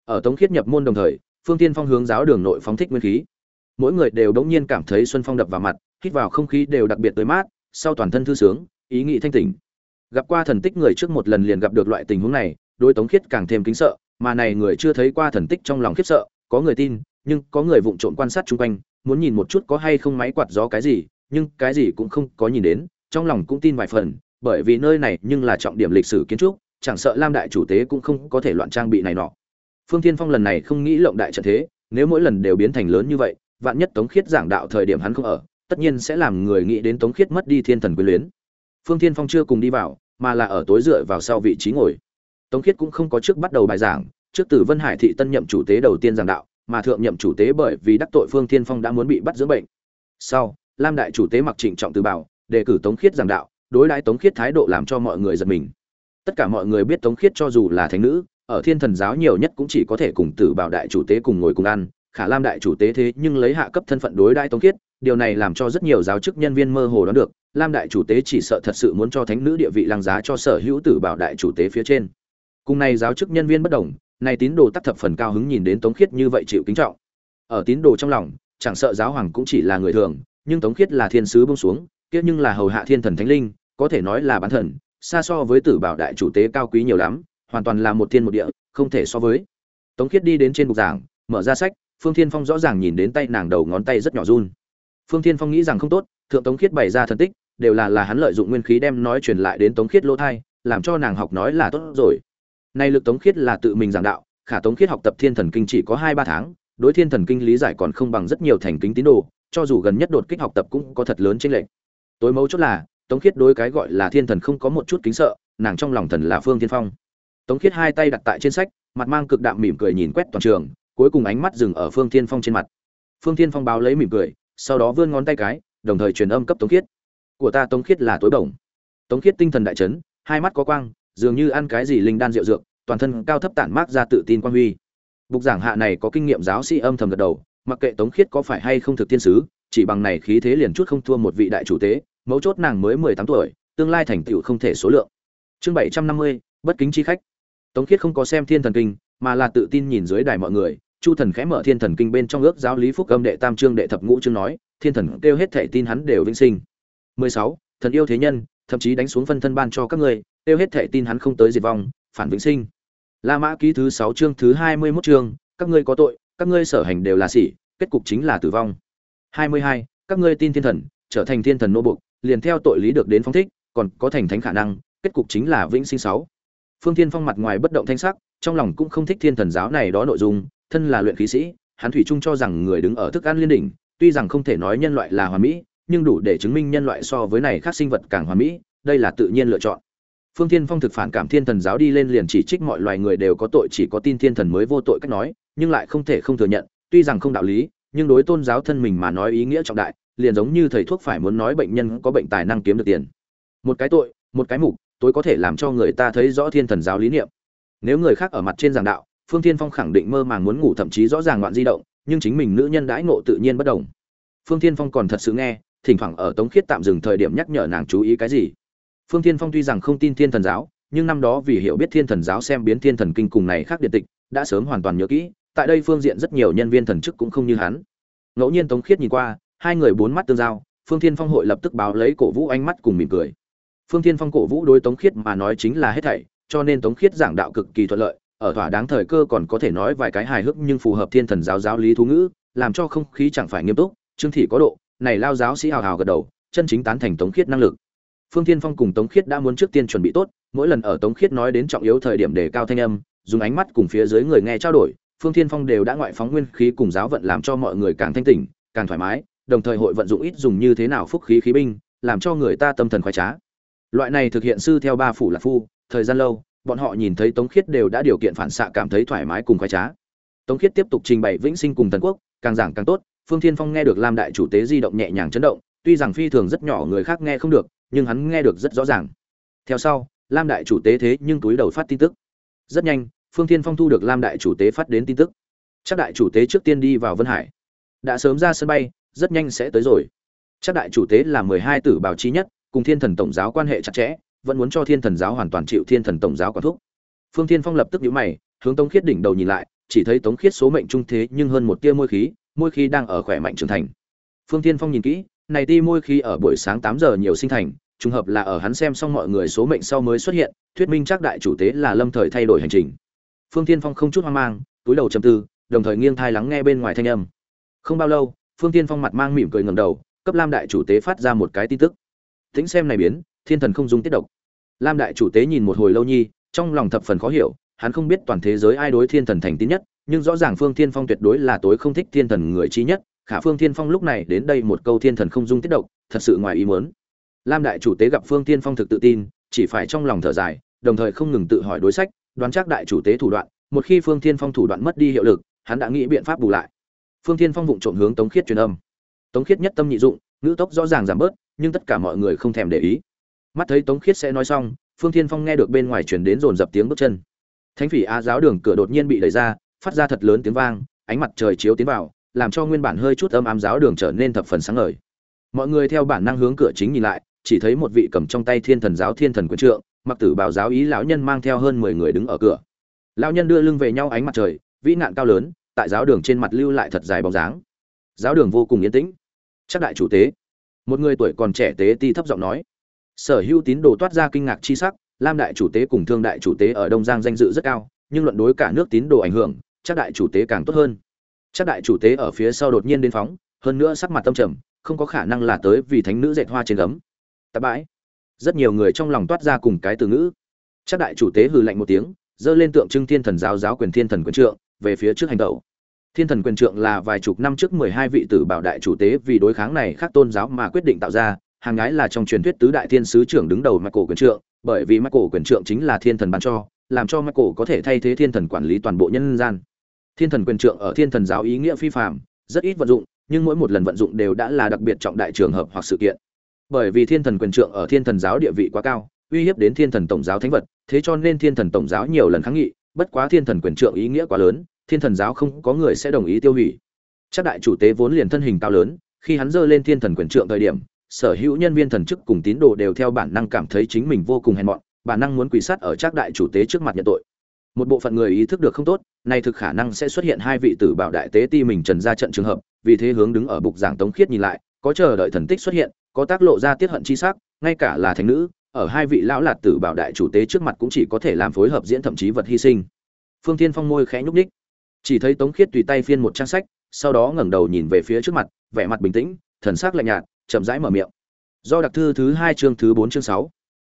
S1: Ở tống khiết nhập môn đồng thời, phương tiên phong hướng giáo đường nội phóng thích nguyên khí. Mỗi người đều đống nhiên cảm thấy xuân phong đập vào mặt, hít vào không khí đều đặc biệt tới mát, sau toàn thân thư sướng, ý nghĩ thanh tỉnh. Gặp qua thần tích người trước một lần liền gặp được loại tình huống này đôi tống khiết càng thêm kính sợ, mà này người chưa thấy qua thần tích trong lòng khiếp sợ, có người tin nhưng có người vụng trộm quan sát chung quanh, muốn nhìn một chút có hay không máy quạt gió cái gì, nhưng cái gì cũng không có nhìn đến, trong lòng cũng tin vài phần, bởi vì nơi này nhưng là trọng điểm lịch sử kiến trúc, chẳng sợ lam đại chủ tế cũng không có thể loạn trang bị này nọ. Phương thiên phong lần này không nghĩ lộng đại trận thế, nếu mỗi lần đều biến thành lớn như vậy, vạn nhất tống khiết giảng đạo thời điểm hắn không ở, tất nhiên sẽ làm người nghĩ đến tống khiết mất đi thiên thần quyền luyến. Phương thiên phong chưa cùng đi vào, mà là ở tối dựa vào sau vị trí ngồi. Tống khiết cũng không có trước bắt đầu bài giảng, trước từ vân hải thị tân nhậm chủ tế đầu tiên giảng đạo mà thượng nhậm chủ tế bởi vì đắc tội phương thiên phong đã muốn bị bắt dưỡng bệnh. Sau, lam đại chủ tế mặc trịnh trọng từ bảo, đề cử tống khiết giảng đạo, đối đãi tống khiết thái độ làm cho mọi người giật mình. Tất cả mọi người biết tống khiết cho dù là thánh nữ, ở thiên thần giáo nhiều nhất cũng chỉ có thể cùng tử bảo đại chủ tế cùng ngồi cùng ăn, khả lam đại chủ tế thế nhưng lấy hạ cấp thân phận đối đãi tống khiết, điều này làm cho rất nhiều giáo chức nhân viên mơ hồ đoán được, lam đại chủ tế chỉ sợ thật sự muốn cho thánh nữ địa vị lăng giá cho sở hữu tử bảo đại chủ tế phía trên. Cùng này giáo chức nhân viên bất đồng này tín đồ tắc thập phần cao hứng nhìn đến tống khiết như vậy chịu kính trọng. Ở tín đồ trong lòng, chẳng sợ giáo hoàng cũng chỉ là người thường, nhưng tống khiết là thiên sứ bông xuống, kia nhưng là hầu hạ thiên thần thánh linh, có thể nói là bán thần, xa so với tử bảo đại chủ tế cao quý nhiều lắm, hoàn toàn là một thiên một địa, không thể so với. Tống khiết đi đến trên bục giảng, mở ra sách, phương thiên phong rõ ràng nhìn đến tay nàng đầu ngón tay rất nhỏ run. Phương thiên phong nghĩ rằng không tốt, thượng tống khiết bày ra thần tích, đều là là hắn lợi dụng nguyên khí đem nói truyền lại đến tống khiết lỗ thai, làm cho nàng học nói là tốt rồi nay lực tống khiết là tự mình giảng đạo, khả tống khiết học tập thiên thần kinh chỉ có hai ba tháng, đối thiên thần kinh lý giải còn không bằng rất nhiều thành kính tín đồ, cho dù gần nhất đột kích học tập cũng có thật lớn trên lệnh tối mấu chốt là, tống khiết đối cái gọi là thiên thần không có một chút kính sợ, nàng trong lòng thần là phương thiên phong. Tống khiết hai tay đặt tại trên sách, mặt mang cực đạm mỉm cười nhìn quét toàn trường, cuối cùng ánh mắt dừng ở phương thiên phong trên mặt. Phương thiên phong báo lấy mỉm cười, sau đó vươn ngón tay cái, đồng thời truyền âm cấp tống khiết. Của ta tống khiết là tối bổng. Tống khiết tinh thần đại chấn, hai mắt có quang dường như ăn cái gì linh đan rượu dược, toàn thân cao thấp tản mát ra tự tin quan huy. Bục giảng hạ này có kinh nghiệm giáo sĩ âm thầm gật đầu, mặc kệ tống khiết có phải hay không thực thiên sứ, chỉ bằng này khí thế liền chút không thua một vị đại chủ tế, mấu chốt nàng mới mười tám tuổi, tương lai thành tựu không thể số lượng. Chương bảy trăm năm mươi, bất kính chi khách. Tống khiết không có xem thiên thần kinh, mà là tự tin nhìn dưới đài mọi người, chu thần khẽ mở thiên thần kinh bên trong ước giáo lý phúc âm đệ tam chương đệ thập ngũ chương nói, thiên thần kêu hết thể tin hắn đều vinh sinh. Mười sáu, thần yêu thế nhân, thậm chí đánh xuống phân thân ban cho các ngươi tiêu hết thệ tin hắn không tới diệt vong phản vĩnh sinh. La mã ký thứ sáu chương thứ hai mươi 21 chương các ngươi có tội các ngươi sở hành đều là sỉ, kết cục chính là tử vong. 22. các ngươi tin thiên thần trở thành thiên thần nô buộc liền theo tội lý được đến phong thích còn có thành thánh khả năng kết cục chính là vĩnh sinh sáu. Phương thiên phong mặt ngoài bất động thanh sắc trong lòng cũng không thích thiên thần giáo này đó nội dung thân là luyện khí sĩ hắn thủy chung cho rằng người đứng ở thức ăn liên đỉnh tuy rằng không thể nói nhân loại là hoàn mỹ nhưng đủ để chứng minh nhân loại so với này khác sinh vật càng hoàn mỹ đây là tự nhiên lựa chọn phương thiên phong thực phản cảm thiên thần giáo đi lên liền chỉ trích mọi loài người đều có tội chỉ có tin thiên thần mới vô tội cách nói, nhưng lại không thể không thừa nhận, tuy rằng không đạo lý, nhưng đối tôn giáo thân mình mà nói ý nghĩa trọng đại, liền giống như thầy thuốc phải muốn nói bệnh nhân có bệnh tài năng kiếm được tiền. Một cái tội, một cái mục, tối có thể làm cho người ta thấy rõ thiên thần giáo lý niệm. Nếu người khác ở mặt trên giảng đạo, phương thiên phong khẳng định mơ màng muốn ngủ thậm chí rõ ràng loạn di động, nhưng chính mình nữ nhân đãi ngộ tự nhiên bất đồng. Phương thiên phong còn thật sự nghe, thỉnh thoảng ở tống khiết tạm dừng thời điểm nhắc nhở nàng chú ý cái gì phương thiên phong tuy rằng không tin thiên thần giáo, nhưng năm đó vì hiểu biết thiên thần giáo xem biến thiên thần kinh cùng này khác điện tịch, đã sớm hoàn toàn nhớ kỹ, tại đây phương diện rất nhiều nhân viên thần chức cũng không như hắn. Ngẫu nhiên tống khiết nhìn qua, hai người bốn mắt tương giao, phương thiên phong hội lập tức báo lấy cổ vũ ánh mắt cùng mỉm cười. Phương thiên phong cổ vũ đối tống khiết mà nói chính là hết thảy, cho nên tống khiết giảng đạo cực kỳ thuận lợi, ở thỏa đáng thời cơ còn có thể nói vài cái hài hước nhưng phù hợp thiên thần giáo giáo lý thú ngữ, làm cho không khí chẳng phải nghiêm túc, trương thị có độ, này lao giáo sĩ hào hào gật đầu, chân chính tán thành tống khiết năng lực phương thiên phong cùng tống khiết đã muốn trước tiên chuẩn bị tốt, mỗi lần ở tống khiết nói đến trọng yếu thời điểm để cao thanh âm, dùng ánh mắt cùng phía dưới người nghe trao đổi, phương thiên phong đều đã ngoại phóng nguyên khí cùng giáo vận làm cho mọi người càng thanh tỉnh, càng thoải mái, đồng thời hội vận dụng ít dùng như thế nào phúc khí khí binh, làm cho người ta tâm thần khoái trá. Loại này thực hiện sư theo ba phủ là phu, thời gian lâu, bọn họ nhìn thấy tống khiết đều đã điều kiện phản xạ cảm thấy thoải mái cùng khoái trá. Tống khiết tiếp tục trình bày vĩnh sinh cùng thần quốc, càng giảng càng tốt, phương thiên phong nghe được lam đại chủ tế di động nhẹ nhàng chấn động, tuy rằng phi thường rất nhỏ người khác nghe không được nhưng hắn nghe được rất rõ ràng. Theo sau, lam đại chủ tế thế nhưng túi đầu phát tin tức. Rất nhanh, phương thiên phong thu được lam đại chủ tế phát đến tin tức. Chắc đại chủ tế trước tiên đi vào vân hải. Đã sớm ra sân bay, rất nhanh sẽ tới rồi. Chắc đại chủ tế là mười hai tử bảo chí nhất, cùng thiên thần tổng giáo quan hệ chặt chẽ, vẫn muốn cho thiên thần giáo hoàn toàn chịu thiên thần tổng giáo quản thúc. Phương thiên phong lập tức nhíu mày, hướng tống khiết đỉnh đầu nhìn lại, chỉ thấy tống khiết số mệnh trung thế nhưng hơn một tia môi khí môi khí đang ở khỏe mạnh trưởng thành. Phương thiên phong nhìn kỹ, này ti môi khí ở buổi sáng tám giờ nhiều sinh thành trùng hợp là ở hắn xem xong mọi người số mệnh sau mới xuất hiện, thuyết minh chắc đại chủ tế là lâm thời thay đổi hành trình. Phương thiên phong không chút hoang mang, túi đầu trầm tư, đồng thời nghiêng thai lắng nghe bên ngoài thanh âm. Không bao lâu, phương thiên phong mặt mang mỉm cười ngẩng đầu, cấp lam đại chủ tế phát ra một cái tin tức. Tính xem này biến, thiên thần không dung tiết độc. Lam đại chủ tế nhìn một hồi lâu nhi, trong lòng thập phần khó hiểu, hắn không biết toàn thế giới ai đối thiên thần thành tín nhất, nhưng rõ ràng phương thiên phong tuyệt đối là tối không thích thiên thần người trí nhất, khả phương thiên phong lúc này đến đây một câu thiên thần không dung tiết độc, thật sự ngoài ý muốn lam đại chủ tế gặp phương thiên phong thực tự tin, chỉ phải trong lòng thở dài, đồng thời không ngừng tự hỏi đối sách, đoán chắc đại chủ tế thủ đoạn, một khi phương thiên phong thủ đoạn mất đi hiệu lực, hắn đã nghĩ biện pháp bù lại. Phương thiên phong vụng trộm hướng tống khiết truyền âm. Tống khiết nhất tâm nhị dụng, ngữ tốc rõ ràng giảm bớt, nhưng tất cả mọi người không thèm để ý. Mắt thấy tống khiết sẽ nói xong, phương thiên phong nghe được bên ngoài truyền đến rồn dập tiếng bước chân. Thánh phỉ a giáo đường cửa đột nhiên bị đẩy ra, phát ra thật lớn tiếng vang, ánh mặt trời chiếu tiến vào, làm cho nguyên bản hơi chút âm ám giáo đường trở nên thập phần sáng ngời. Mọi người theo bản năng hướng cửa chính nhìn lại chỉ thấy một vị cầm trong tay thiên thần giáo thiên thần quyền trượng, mặc tử bào giáo ý lão nhân mang theo hơn mười người đứng ở cửa. Lão nhân đưa lưng về nhau ánh mặt trời, vĩ nạn cao lớn, tại giáo đường trên mặt lưu lại thật dài bóng dáng. Giáo đường vô cùng yên tĩnh. Chắc đại chủ tế. Một người tuổi còn trẻ tế ti thấp giọng nói. Sở hữu tín đồ toát ra kinh ngạc chi sắc, lam đại chủ tế cùng thương đại chủ tế ở đông giang danh dự rất cao, nhưng luận đối cả nước tín đồ ảnh hưởng, chắc đại chủ tế càng tốt hơn. Chắc đại chủ tế ở phía sau đột nhiên đến phóng, hơn nữa sắc mặt tâm trầm, không có khả năng là tới vì thánh nữ dệt hoa trên gấm tạp bãi rất nhiều người trong lòng toát ra cùng cái từ ngữ chắc đại chủ tế hừ lạnh một tiếng dơ lên tượng trưng thiên thần giáo giáo quyền thiên thần quyền trượng về phía trước hành tẩu thiên thần quyền trượng là vài chục năm trước mười hai vị tử bảo đại chủ tế vì đối kháng này khác tôn giáo mà quyết định tạo ra hàng ngái là trong truyền thuyết tứ đại thiên sứ trưởng đứng đầu Michael quyền trượng, bởi vì Michael quyền trượng chính là thiên thần ban cho, làm cho Michael có thể thay thế thiên thần quản lý toàn bộ nhân gian. Thiên thần quyền trượng ở thiên thần giáo ý nghĩa phi phàm, rất ít vận dụng, nhưng mỗi một lần vận dụng đều đã là đặc biệt trọng đại trường hợp hoặc sự kiện. Bởi vì thiên thần quyền trượng ở thiên thần giáo địa vị quá cao, uy hiếp đến thiên thần tổng giáo thánh vật, thế cho nên thiên thần tổng giáo nhiều lần kháng nghị, bất quá thiên thần quyền trượng ý nghĩa quá lớn, thiên thần giáo không có người sẽ đồng ý tiêu hủy. Chắc đại chủ tế vốn liền thân hình cao lớn, khi hắn giơ lên thiên thần quyền trượng thời điểm, sở hữu nhân viên thần chức cùng tín đồ đều theo bản năng cảm thấy chính mình vô cùng hèn mọn, bản năng muốn quỳ sát ở chắc đại chủ tế trước mặt nhận tội. Một bộ phận người ý thức được không tốt, nay thực khả năng sẽ xuất hiện hai vị tử bảo đại tế ti mình trần ra trận trường hợp, vì thế hướng đứng ở bục giảng Tống Khiết nhìn lại, có chờ đợi thần tích xuất hiện, có tác lộ ra tiết hận chi sắc, ngay cả là thánh nữ, ở hai vị lão lạt tử bảo đại chủ tế trước mặt cũng chỉ có thể làm phối hợp diễn thậm chí vật hy sinh. Phương Thiên Phong môi khẽ nhúc nhích, chỉ thấy Tống Khiết tùy tay phiên một trang sách, sau đó ngẩng đầu nhìn về phía trước mặt vẻ mặt bình tĩnh thần sắc lạnh nhạt chậm rãi mở miệng. Do đặc thư thứ hai chương thứ bốn chương sáu.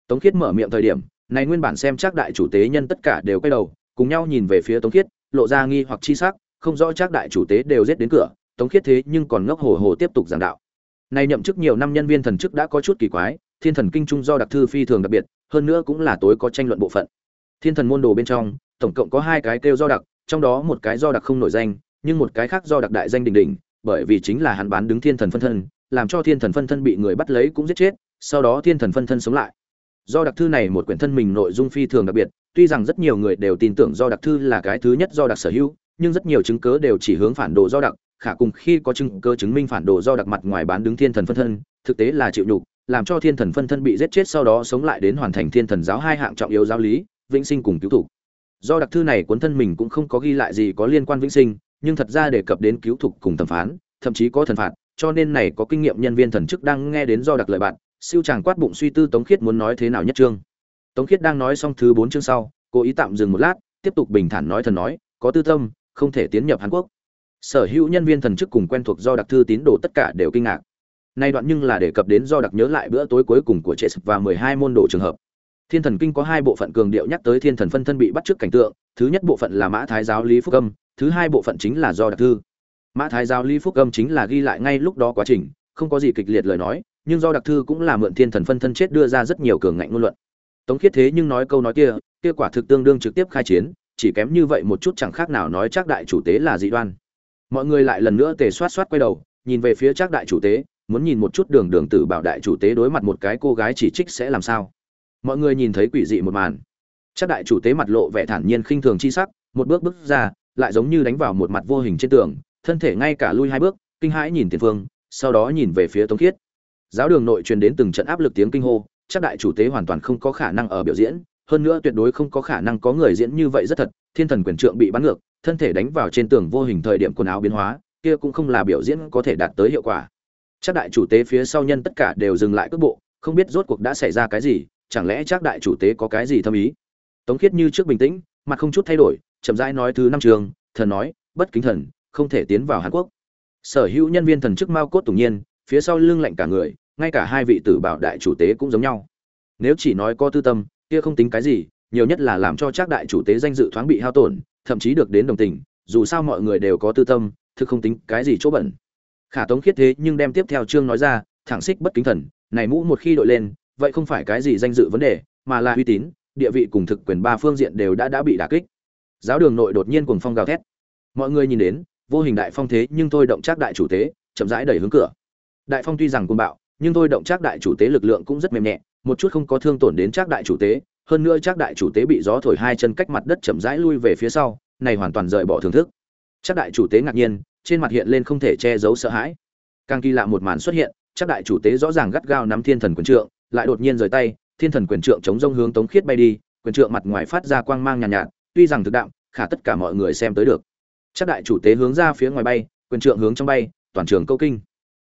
S1: Tống khiết mở miệng thời điểm này nguyên bản xem chắc đại chủ tế nhân tất cả đều quay đầu cùng nhau nhìn về phía tống khiết lộ ra nghi hoặc chi sắc không rõ chắc đại chủ tế đều giết đến cửa tống khiết thế nhưng còn ngốc hồ hồ tiếp tục giảng đạo nay nhậm chức nhiều năm nhân viên thần chức đã có chút kỳ quái, thiên thần kinh trung do đặc thư phi thường đặc biệt, hơn nữa cũng là tối có tranh luận bộ phận. Thiên thần môn đồ bên trong, tổng cộng có hai cái kêu do đặc, trong đó một cái do đặc không nổi danh, nhưng một cái khác do đặc đại danh đỉnh đỉnh, bởi vì chính là hắn bán đứng thiên thần phân thân, làm cho thiên thần phân thân bị người bắt lấy cũng giết chết, sau đó thiên thần phân thân sống lại. Do đặc thư này một quyển thân mình nội dung phi thường đặc biệt, tuy rằng rất nhiều người đều tin tưởng do đặc thư là cái thứ nhất do đặc sở hữu, nhưng rất nhiều chứng cớ đều chỉ hướng phản đồ do đặc khả cùng khi có chứng cơ chứng minh phản đồ do đặc mặt ngoài bán đứng thiên thần phân thân, thực tế là chịu nhục, làm cho thiên thần phân thân bị giết chết sau đó sống lại đến hoàn thành thiên thần giáo hai hạng trọng yếu giáo lý, vĩnh sinh cùng cứu thủ. Do đặc thư này cuốn thân mình cũng không có ghi lại gì có liên quan vĩnh sinh, nhưng thật ra đề cập đến cứu thục cùng thẩm phán, thậm chí có thần phạt, cho nên này có kinh nghiệm nhân viên thần chức đang nghe đến do đặc lời bạn, siêu chàng quát bụng suy tư tống khiết muốn nói thế nào nhất trương tống khiết đang nói xong thứ bốn chương sau, cố ý tạm dừng một lát, tiếp tục bình thản nói thần nói, có tư tâm, không thể tiến nhập hàn quốc sở hữu nhân viên thần chức cùng quen thuộc do đặc thư tín đồ tất cả đều kinh ngạc. Nay đoạn nhưng là đề cập đến do đặc nhớ lại bữa tối cuối cùng của trệ và mười hai môn đồ trường hợp. Thiên thần kinh có hai bộ phận cường điệu nhắc tới thiên thần phân thân bị bắt trước cảnh tượng, thứ nhất bộ phận là mã thái giáo lý phúc âm, thứ hai bộ phận chính là do đặc thư. Mã thái giáo lý phúc âm chính là ghi lại ngay lúc đó quá trình, không có gì kịch liệt lời nói, nhưng do đặc thư cũng là mượn thiên thần phân thân chết đưa ra rất nhiều cường ngạnh ngôn luận. Tống khiết thế nhưng nói câu nói kia kia quả thực tương đương trực tiếp khai chiến, chỉ kém như vậy một chút chẳng khác nào nói chắc đại chủ tế là dị đoan mọi người lại lần nữa tề soát soát quay đầu, nhìn về phía Trác đại chủ tế, muốn nhìn một chút đường đường tử bảo đại chủ tế đối mặt một cái cô gái chỉ trích sẽ làm sao. Mọi người nhìn thấy quỷ dị một màn. Chắc đại chủ tế mặt lộ vẻ thản nhiên khinh thường chi sắc, một bước bước ra, lại giống như đánh vào một mặt vô hình trên tường, thân thể ngay cả lui hai bước, kinh hãi nhìn tiền phương, sau đó nhìn về phía tống khiết. Giáo đường nội truyền đến từng trận áp lực tiếng kinh hô chắc đại chủ tế hoàn toàn không có khả năng ở biểu diễn, hơn nữa tuyệt đối không có khả năng có người diễn như vậy rất thật, thiên thần quyền trượng bị bắn ngược thân thể đánh vào trên tường vô hình thời điểm quần áo biến hóa, kia cũng không là biểu diễn có thể đạt tới hiệu quả. Chắc đại chủ tế phía sau nhân tất cả đều dừng lại cước bộ, không biết rốt cuộc đã xảy ra cái gì, chẳng lẽ chắc đại chủ tế có cái gì thâm ý? Tống khiết như trước bình tĩnh, mặt không chút thay đổi, chậm rãi nói thứ năm trường, thần nói, bất kính thần, không thể tiến vào hàn quốc. Sở hữu nhân viên thần chức mao cốt tủng nhiên, phía sau lưng lạnh cả người, ngay cả hai vị tử bảo đại chủ tế cũng giống nhau. Nếu chỉ nói có tư tâm, kia không tính cái gì, nhiều nhất là làm cho chắc đại chủ tế danh dự thoáng bị hao tổn thậm chí được đến đồng tình, dù sao mọi người đều có tư tâm, thực không tính cái gì chỗ bẩn. Khả tống khiết thế nhưng đem tiếp theo chương nói ra, thẳng xích bất kính thần, này mũ một khi đội lên, vậy không phải cái gì danh dự vấn đề, mà là uy tín, địa vị cùng thực quyền ba phương diện đều đã đã bị đả kích. Giáo đường nội đột nhiên cuồng phong gào thét. Mọi người nhìn đến, vô hình đại phong thế nhưng tôi động trác đại chủ tế, chậm rãi đẩy hướng cửa. Đại phong tuy rằng cuồng bạo, nhưng tôi động trác đại chủ tế lực lượng cũng rất mềm nhẹ, một chút không có thương tổn đến trác đại chủ tế hơn nữa chắc đại chủ tế bị gió thổi hai chân cách mặt đất chậm rãi lui về phía sau này hoàn toàn rời bỏ thưởng thức. Chắc đại chủ tế ngạc nhiên trên mặt hiện lên không thể che giấu sợ hãi. Càng kỳ lạ một màn xuất hiện chắc đại chủ tế rõ ràng gắt gao nắm thiên thần quyền trượng lại đột nhiên rời tay thiên thần quyền trượng chống rông hướng tống khiết bay đi quyền trượng mặt ngoài phát ra quang mang nhàn nhạt, nhạt tuy rằng thực đạm khả tất cả mọi người xem tới được. Chắc đại chủ tế hướng ra phía ngoài bay quyền trượng hướng trong bay toàn trường câu kinh.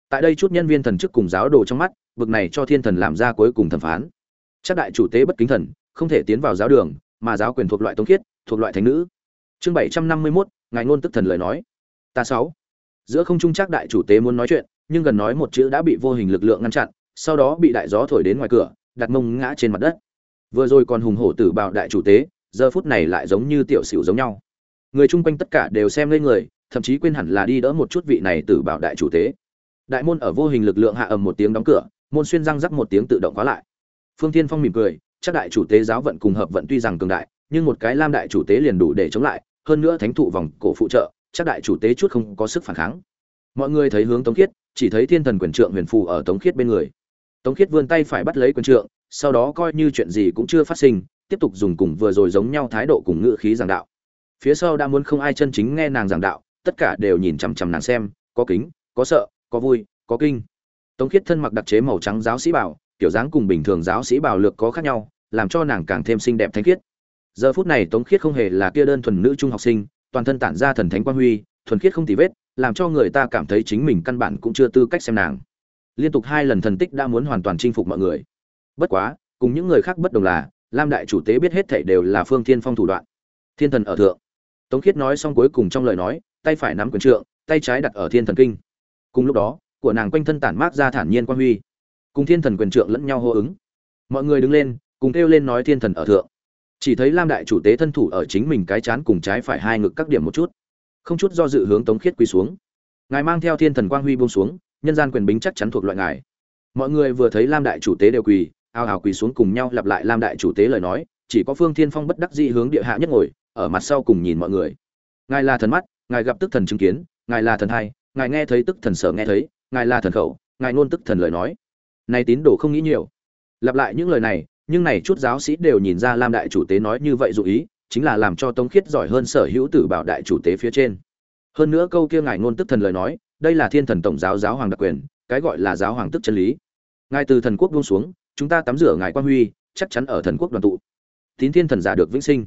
S1: Tại đây chút nhân viên thần chức cùng giáo đồ trong mắt bực này cho thiên thần làm ra cuối cùng thẩm phán. Chắc đại chủ tế bất kính thần không thể tiến vào giáo đường, mà giáo quyền thuộc loại tông khiết, thuộc loại thánh nữ. Chương bảy trăm năm mươi mốt, ngài ngôn tức thần lời nói. Ta sáu. Giữa không trung chắc đại chủ tế muốn nói chuyện, nhưng gần nói một chữ đã bị vô hình lực lượng ngăn chặn, sau đó bị đại gió thổi đến ngoài cửa, đặt mông ngã trên mặt đất. Vừa rồi còn hùng hổ tử bảo đại chủ tế, giờ phút này lại giống như tiểu xỉu giống nhau. Người chung quanh tất cả đều xem lên người, thậm chí quên hẳn là đi đỡ một chút vị này tử bảo đại chủ tế. Đại môn ở vô hình lực lượng hạ ầm một tiếng đóng cửa, môn xuyên răng rắc một tiếng tự động khóa lại. Phương thiên phong mỉm cười chắc đại chủ tế giáo vận cùng hợp vận tuy rằng cường đại, nhưng một cái lam đại chủ tế liền đủ để chống lại, hơn nữa thánh thụ vòng cổ phụ trợ, chắc đại chủ tế chút không có sức phản kháng. Mọi người thấy hướng tống khiết, chỉ thấy thiên thần quyền trượng huyền phù ở tống khiết bên người. Tống khiết vươn tay phải bắt lấy quyền trượng, sau đó coi như chuyện gì cũng chưa phát sinh, tiếp tục dùng cùng vừa rồi giống nhau thái độ cùng ngữ khí giảng đạo. Phía sau đã muốn không ai chân chính nghe nàng giảng đạo, tất cả đều nhìn chằm chằm nàng xem, có kính, có sợ, có vui, có kinh. Tống khiết thân mặc đặc chế màu trắng giáo sĩ bảo kiểu dáng cùng bình thường giáo sĩ bảo lược có khác nhau, làm cho nàng càng thêm xinh đẹp thanh khiết. Giờ phút này tống khiết không hề là kia đơn thuần nữ trung học sinh, toàn thân tản ra thần thánh quang huy, thuần khiết không tì vết, làm cho người ta cảm thấy chính mình căn bản cũng chưa tư cách xem nàng. Liên tục hai lần thần tích đã muốn hoàn toàn chinh phục mọi người. Bất quá, cùng những người khác bất đồng là, lam đại chủ tế biết hết thảy đều là phương thiên phong thủ đoạn. Thiên thần ở thượng. Tống khiết nói xong cuối cùng trong lời nói, tay phải nắm quyền trượng, tay trái đặt ở thiên thần kinh. Cùng lúc đó, của nàng quanh thân tản mát ra thản nhiên quan huy cùng thiên thần quyền trượng lẫn nhau hô ứng. Mọi người đứng lên, cùng kêu lên nói thiên thần ở thượng. Chỉ thấy lam đại chủ tế thân thủ ở chính mình cái chán cùng trái phải hai ngực các điểm một chút. Không chút do dự hướng tống khiết quỳ xuống. Ngài mang theo thiên thần quang huy buông xuống, nhân gian quyền bính chắc chắn thuộc loại ngài. Mọi người vừa thấy lam đại chủ tế đều quỳ, ao ào quỳ xuống cùng nhau lặp lại lam đại chủ tế lời nói, chỉ có phương thiên phong bất đắc dĩ hướng địa hạ nhất ngồi, ở mặt sau cùng nhìn mọi người. Ngài là thần mắt, ngài gặp tức thần chứng kiến, ngài là thần hai ngài nghe thấy tức thần sở nghe thấy, ngài là thần khẩu, ngài ngôn tức thần lời nói này tín đồ không nghĩ nhiều. Lặp lại những lời này, nhưng này chút giáo sĩ đều nhìn ra lam đại chủ tế nói như vậy dụ ý, chính là làm cho tống khiết giỏi hơn sở hữu tử bảo đại chủ tế phía trên. Hơn nữa câu kia ngài ngôn tức thần lời nói, đây là thiên thần tổng giáo giáo hoàng đặc quyền, cái gọi là giáo hoàng tức chân lý. Ngài từ thần quốc buông xuống, chúng ta tắm rửa ngài quan huy, chắc chắn ở thần quốc đoàn tụ. Tín thiên thần giả được vĩnh sinh.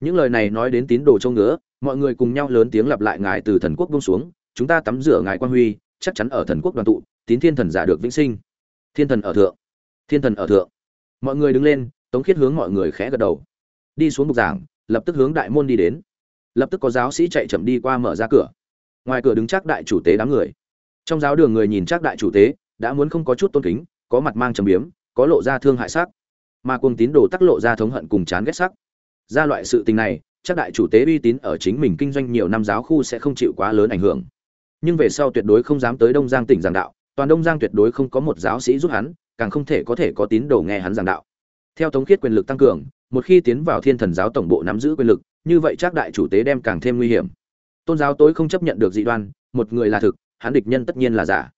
S1: Những lời này nói đến tín đồ châu ngứa, mọi người cùng nhau lớn tiếng lặp lại ngài từ thần quốc buông xuống, chúng ta tắm rửa ngài quan huy, chắc chắn ở thần quốc đoàn tụ, tín thiên thần giả được vĩnh sinh thiên thần ở thượng. Thiên thần ở thượng. Mọi người đứng lên, tống khiết hướng mọi người khẽ gật đầu. Đi xuống bục giảng, lập tức hướng đại môn đi đến. Lập tức có giáo sĩ chạy chậm đi qua mở ra cửa. Ngoài cửa đứng chắc đại chủ tế đám người. Trong giáo đường người nhìn chắc đại chủ tế, đã muốn không có chút tôn kính, có mặt mang trầm biếm, có lộ ra thương hại sắc. Mà cuồng tín đồ tắc lộ ra thống hận cùng chán ghét sắc. Ra loại sự tình này, chắc đại chủ tế uy tín ở chính mình kinh doanh nhiều năm giáo khu sẽ không chịu quá lớn ảnh hưởng. Nhưng về sau tuyệt đối không dám tới đông giang tỉnh giảng đạo toàn đông giang tuyệt đối không có một giáo sĩ giúp hắn, càng không thể có thể có tín đồ nghe hắn giảng đạo. Theo tống khiết quyền lực tăng cường, một khi tiến vào thiên thần giáo tổng bộ nắm giữ quyền lực, như vậy chắc đại chủ tế đem càng thêm nguy hiểm. Tôn giáo tối không chấp nhận được dị đoan, một người là thực, hắn địch nhân tất nhiên là giả.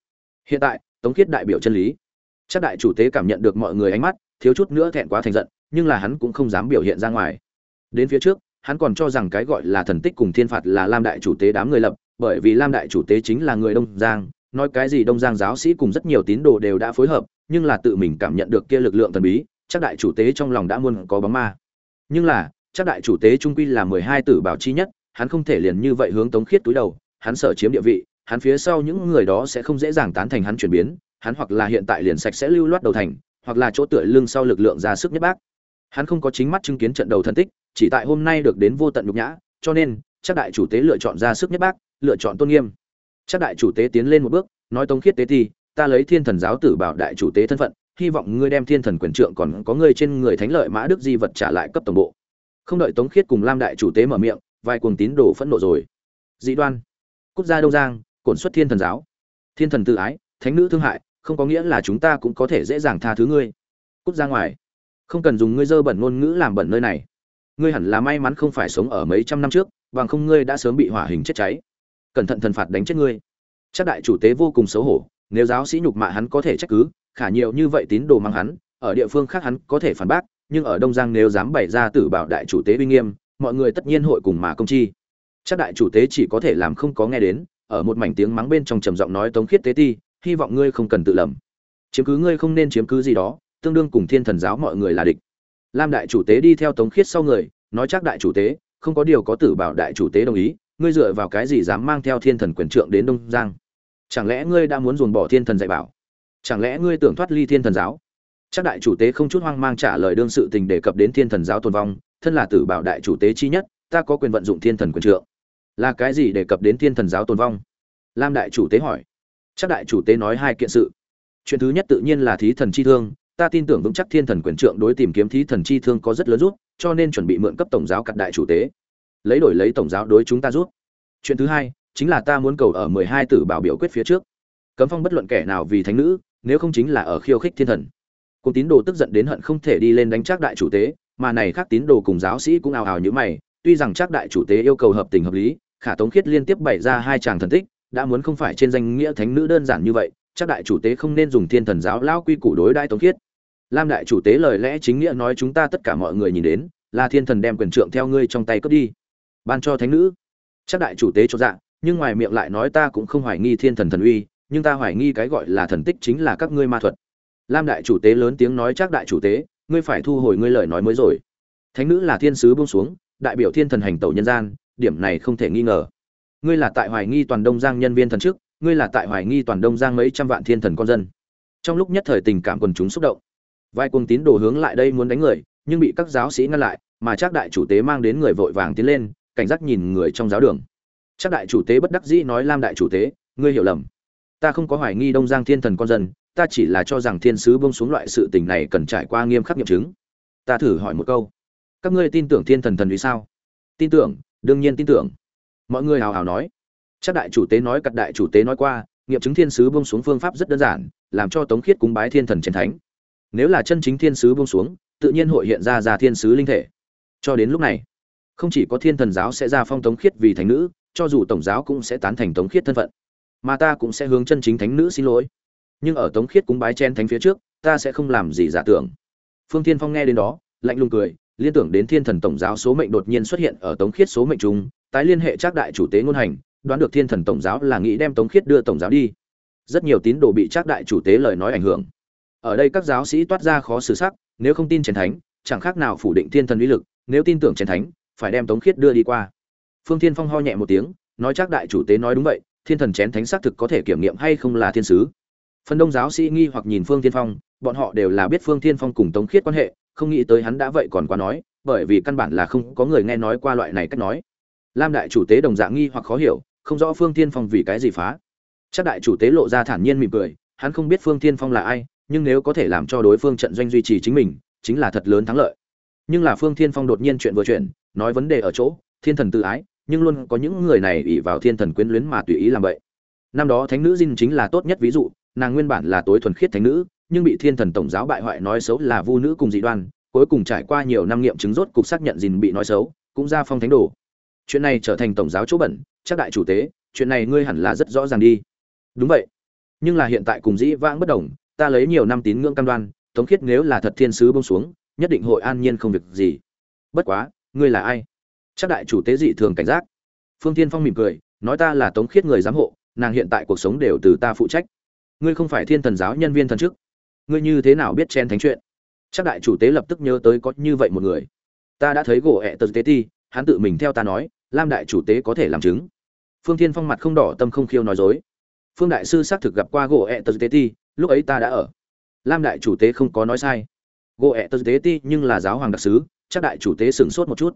S1: Hiện tại tống khiết đại biểu chân lý. Chắc đại chủ tế cảm nhận được mọi người ánh mắt, thiếu chút nữa thẹn quá thành giận, nhưng là hắn cũng không dám biểu hiện ra ngoài. Đến phía trước, hắn còn cho rằng cái gọi là thần tích cùng thiên phạt là lam đại chủ tế đám người lập, bởi vì lam đại chủ tế chính là người đông giang nói cái gì đông giang giáo sĩ cùng rất nhiều tín đồ đều đã phối hợp, nhưng là tự mình cảm nhận được kia lực lượng thần bí, chắc đại chủ tế trong lòng đã muốn có bóng ma. Nhưng là, chắc đại chủ tế trung quy là mười hai tử bảo chi nhất, hắn không thể liền như vậy hướng tống khiết túi đầu, hắn sợ chiếm địa vị, hắn phía sau những người đó sẽ không dễ dàng tán thành hắn chuyển biến, hắn hoặc là hiện tại liền sạch sẽ lưu loát đầu thành, hoặc là chỗ tựa lưng sau lực lượng ra sức nhất bác. Hắn không có chính mắt chứng kiến trận đầu thân tích, chỉ tại hôm nay được đến vô tận nhục nhã, cho nên, chắc đại chủ tế lựa chọn ra sức nhất bác, lựa chọn tôn nghiêm chắc đại chủ tế tiến lên một bước, nói tống khiết tế thi, ta lấy thiên thần giáo tử bảo đại chủ tế thân phận, hy vọng ngươi đem thiên thần quyền trượng còn có ngươi trên người thánh lợi mã đức di vật trả lại cấp tổng bộ. Không đợi tống khiết cùng lam đại chủ tế mở miệng, vài cuồng tín đồ phẫn nộ rồi. Dị đoan, quốc gia đông giang, cổn xuất thiên thần giáo. Thiên thần tự ái, thánh nữ thương hại, không có nghĩa là chúng ta cũng có thể dễ dàng tha thứ ngươi. Cút ra ngoài, không cần dùng ngươi dơ bẩn ngôn ngữ làm bẩn nơi này. Ngươi hẳn là may mắn không phải sống ở mấy trăm năm trước, bằng không ngươi đã sớm bị hỏa hình chết cháy cẩn thận thần phạt đánh chết ngươi. Chắc đại chủ tế vô cùng xấu hổ, nếu giáo sĩ nhục mạ hắn có thể trách cứ, khả nhiều như vậy tín đồ mang hắn, ở địa phương khác hắn có thể phản bác, nhưng ở đông giang nếu dám bày ra tử bảo đại chủ tế uy nghiêm, mọi người tất nhiên hội cùng mà công chi. Chắc đại chủ tế chỉ có thể làm không có nghe đến, ở một mảnh tiếng mắng bên trong trầm giọng nói tống khiết tế ti, hy vọng ngươi không cần tự lầm. Chiếm cứ ngươi không nên chiếm cứ gì đó, tương đương cùng thiên thần giáo mọi người là địch. Lam đại chủ tế đi theo tống khiết sau người, nói chắc đại chủ tế, không có điều có tử bảo đại chủ tế đồng ý ngươi dựa vào cái gì dám mang theo thiên thần quyền trượng đến đông giang? Chẳng lẽ ngươi đã muốn dồn bỏ thiên thần dạy bảo? Chẳng lẽ ngươi tưởng thoát ly thiên thần giáo? Chắc đại chủ tế không chút hoang mang trả lời đương sự tình đề cập đến thiên thần giáo tồn vong, thân là tử bảo đại chủ tế chi nhất, ta có quyền vận dụng thiên thần quyền trượng. Là cái gì đề cập đến thiên thần giáo tồn vong? Lam đại chủ tế hỏi. Chắc đại chủ tế nói hai kiện sự. Chuyện thứ nhất tự nhiên là thí thần chi thương, ta tin tưởng vững chắc thiên thần quyền trượng đối tìm kiếm thí thần chi thương có rất lớn rút cho nên chuẩn bị mượn cấp tổng giáo cặp đại chủ tế lấy đổi lấy tổng giáo đối chúng ta rút chuyện thứ hai, chính là ta muốn cầu ở mười hai tử bảo biểu quyết phía trước. Cấm phong bất luận kẻ nào vì thánh nữ, nếu không chính là ở khiêu khích thiên thần. Cùng tín đồ tức giận đến hận không thể đi lên đánh chắc đại chủ tế, mà này khác tín đồ cùng giáo sĩ cũng ào ào như mày, tuy rằng chắc đại chủ tế yêu cầu hợp tình hợp lý, khả tống khiết liên tiếp bày ra hai chàng thần tích, đã muốn không phải trên danh nghĩa thánh nữ đơn giản như vậy chắc đại chủ tế không nên dùng thiên thần giáo lao quy củ đối đại tống khiết. Lam đại chủ tế lời lẽ chính nghĩa nói chúng ta tất cả mọi người nhìn đến, là thiên thần đem quyền trượng theo ngươi trong tay cướp đi ban cho thánh nữ. Chắc đại chủ tế cho dạ nhưng ngoài miệng lại nói ta cũng không hoài nghi thiên thần thần uy, nhưng ta hoài nghi cái gọi là thần tích chính là các ngươi ma thuật. Lam đại chủ tế lớn tiếng nói chắc đại chủ tế, ngươi phải thu hồi ngươi lời nói mới rồi. Thánh nữ là thiên sứ buông xuống, đại biểu thiên thần hành tẩu nhân gian, điểm này không thể nghi ngờ. Ngươi là tại hoài nghi toàn đông giang nhân viên thần trước, ngươi là tại hoài nghi toàn đông giang mấy trăm vạn thiên thần con dân. Trong lúc nhất thời tình cảm quần chúng xúc động vai quân tín đồ hướng lại đây muốn đánh người, nhưng bị các giáo sĩ ngăn lại, mà chắc đại chủ tế mang đến người vội vàng tiến lên cảnh giác nhìn người trong giáo đường. Chắc đại chủ tế bất đắc dĩ nói lam đại chủ tế, ngươi hiểu lầm. Ta không có hoài nghi đông giang thiên thần con dân, ta chỉ là cho rằng thiên sứ bông xuống loại sự tình này cần trải qua nghiêm khắc nghiệm chứng. Ta thử hỏi một câu. Các ngươi tin tưởng thiên thần thần vì sao? Tin tưởng, đương nhiên tin tưởng. Mọi người hào hào nói. Chắc đại chủ tế nói cật đại chủ tế nói qua, nghiệm chứng thiên sứ bông xuống phương pháp rất đơn giản, làm cho tống khiết cúng bái thiên thần chiến thánh. Nếu là chân chính thiên sứ bông xuống, tự nhiên hội hiện ra ra thiên sứ linh thể. Cho đến lúc này không chỉ có thiên thần giáo sẽ ra phong tống khiết vì thánh nữ, cho dù tổng giáo cũng sẽ tán thành tống khiết thân phận. Mà ta cũng sẽ hướng chân chính thánh nữ xin lỗi. Nhưng ở tống khiết cúng bái chen thánh phía trước, ta sẽ không làm gì giả tưởng. Phương thiên phong nghe đến đó, lạnh lùng cười, liên tưởng đến thiên thần tổng giáo số mệnh đột nhiên xuất hiện ở tống khiết số mệnh chúng tái liên hệ trác đại chủ tế ngôn hành, đoán được thiên thần tổng giáo là nghĩ đem tống khiết đưa tổng giáo đi. Rất nhiều tín đồ bị trác đại chủ tế lời nói ảnh hưởng. Ở đây các giáo sĩ toát ra khó xử sắc, nếu không tin chiến thánh, chẳng khác nào phủ định thiên thần uy lực, nếu tin tưởng chiến thánh phải đem tống khiết đưa đi qua. Phương thiên phong ho nhẹ một tiếng, nói chắc đại chủ tế nói đúng vậy, thiên thần chén thánh xác thực có thể kiểm nghiệm hay không là thiên sứ. Phần đông giáo sĩ nghi hoặc nhìn phương thiên phong, bọn họ đều là biết phương thiên phong cùng tống khiết quan hệ, không nghĩ tới hắn đã vậy còn quá nói, bởi vì căn bản là không có người nghe nói qua loại này cách nói. Lam đại chủ tế đồng dạng nghi hoặc khó hiểu, không rõ phương thiên phong vì cái gì phá. Chắc đại chủ tế lộ ra thản nhiên mỉm cười, hắn không biết phương thiên phong là ai, nhưng nếu có thể làm cho đối phương trận doanh duy trì chính mình, chính là thật lớn thắng lợi. Nhưng là phương thiên phong đột nhiên chuyện vừa chuyện nói vấn đề ở chỗ, thiên thần tự ái, nhưng luôn có những người này ỷ vào thiên thần quyến luyến mà tùy ý làm vậy. Năm đó thánh nữ Jin chính là tốt nhất ví dụ, nàng nguyên bản là tối thuần khiết thánh nữ, nhưng bị thiên thần tổng giáo bại hoại nói xấu là vu nữ cùng dị đoan, cuối cùng trải qua nhiều năm nghiệm chứng rốt cục xác nhận Jin bị nói xấu, cũng ra phong thánh đồ. Chuyện này trở thành tổng giáo chỗ bẩn, chắc đại chủ tế, chuyện này ngươi hẳn là rất rõ ràng đi. Đúng vậy. Nhưng là hiện tại cùng dĩ vãng bất đồng, ta lấy nhiều năm tín ngưỡng cam đoan tống khiết nếu là thật thiên sứ bông xuống, nhất định hội an nhiên không việc gì. Bất quá ngươi là ai? Chắc đại chủ tế dị thường cảnh giác. Phương tiên phong mỉm cười, nói ta là tống khiết người giám hộ, nàng hiện tại cuộc sống đều từ ta phụ trách. Ngươi không phải thiên thần giáo nhân viên thần chức. Ngươi như thế nào biết chen thánh chuyện? Chắc đại chủ tế lập tức nhớ tới có như vậy một người. Ta đã thấy gỗ ẹ tờ tế ti, hắn tự mình theo ta nói, lam đại chủ tế có thể làm chứng. Phương thiên phong mặt không đỏ tâm không khiêu nói dối. Phương đại sư xác thực gặp qua gỗ ẹ tờ tế ti, lúc ấy ta đã ở. Lam đại chủ tế không có nói sai. Gỗ ẹ tờ tế ti nhưng là giáo hoàng đặc sứ chắc đại chủ tế sửng sốt một chút.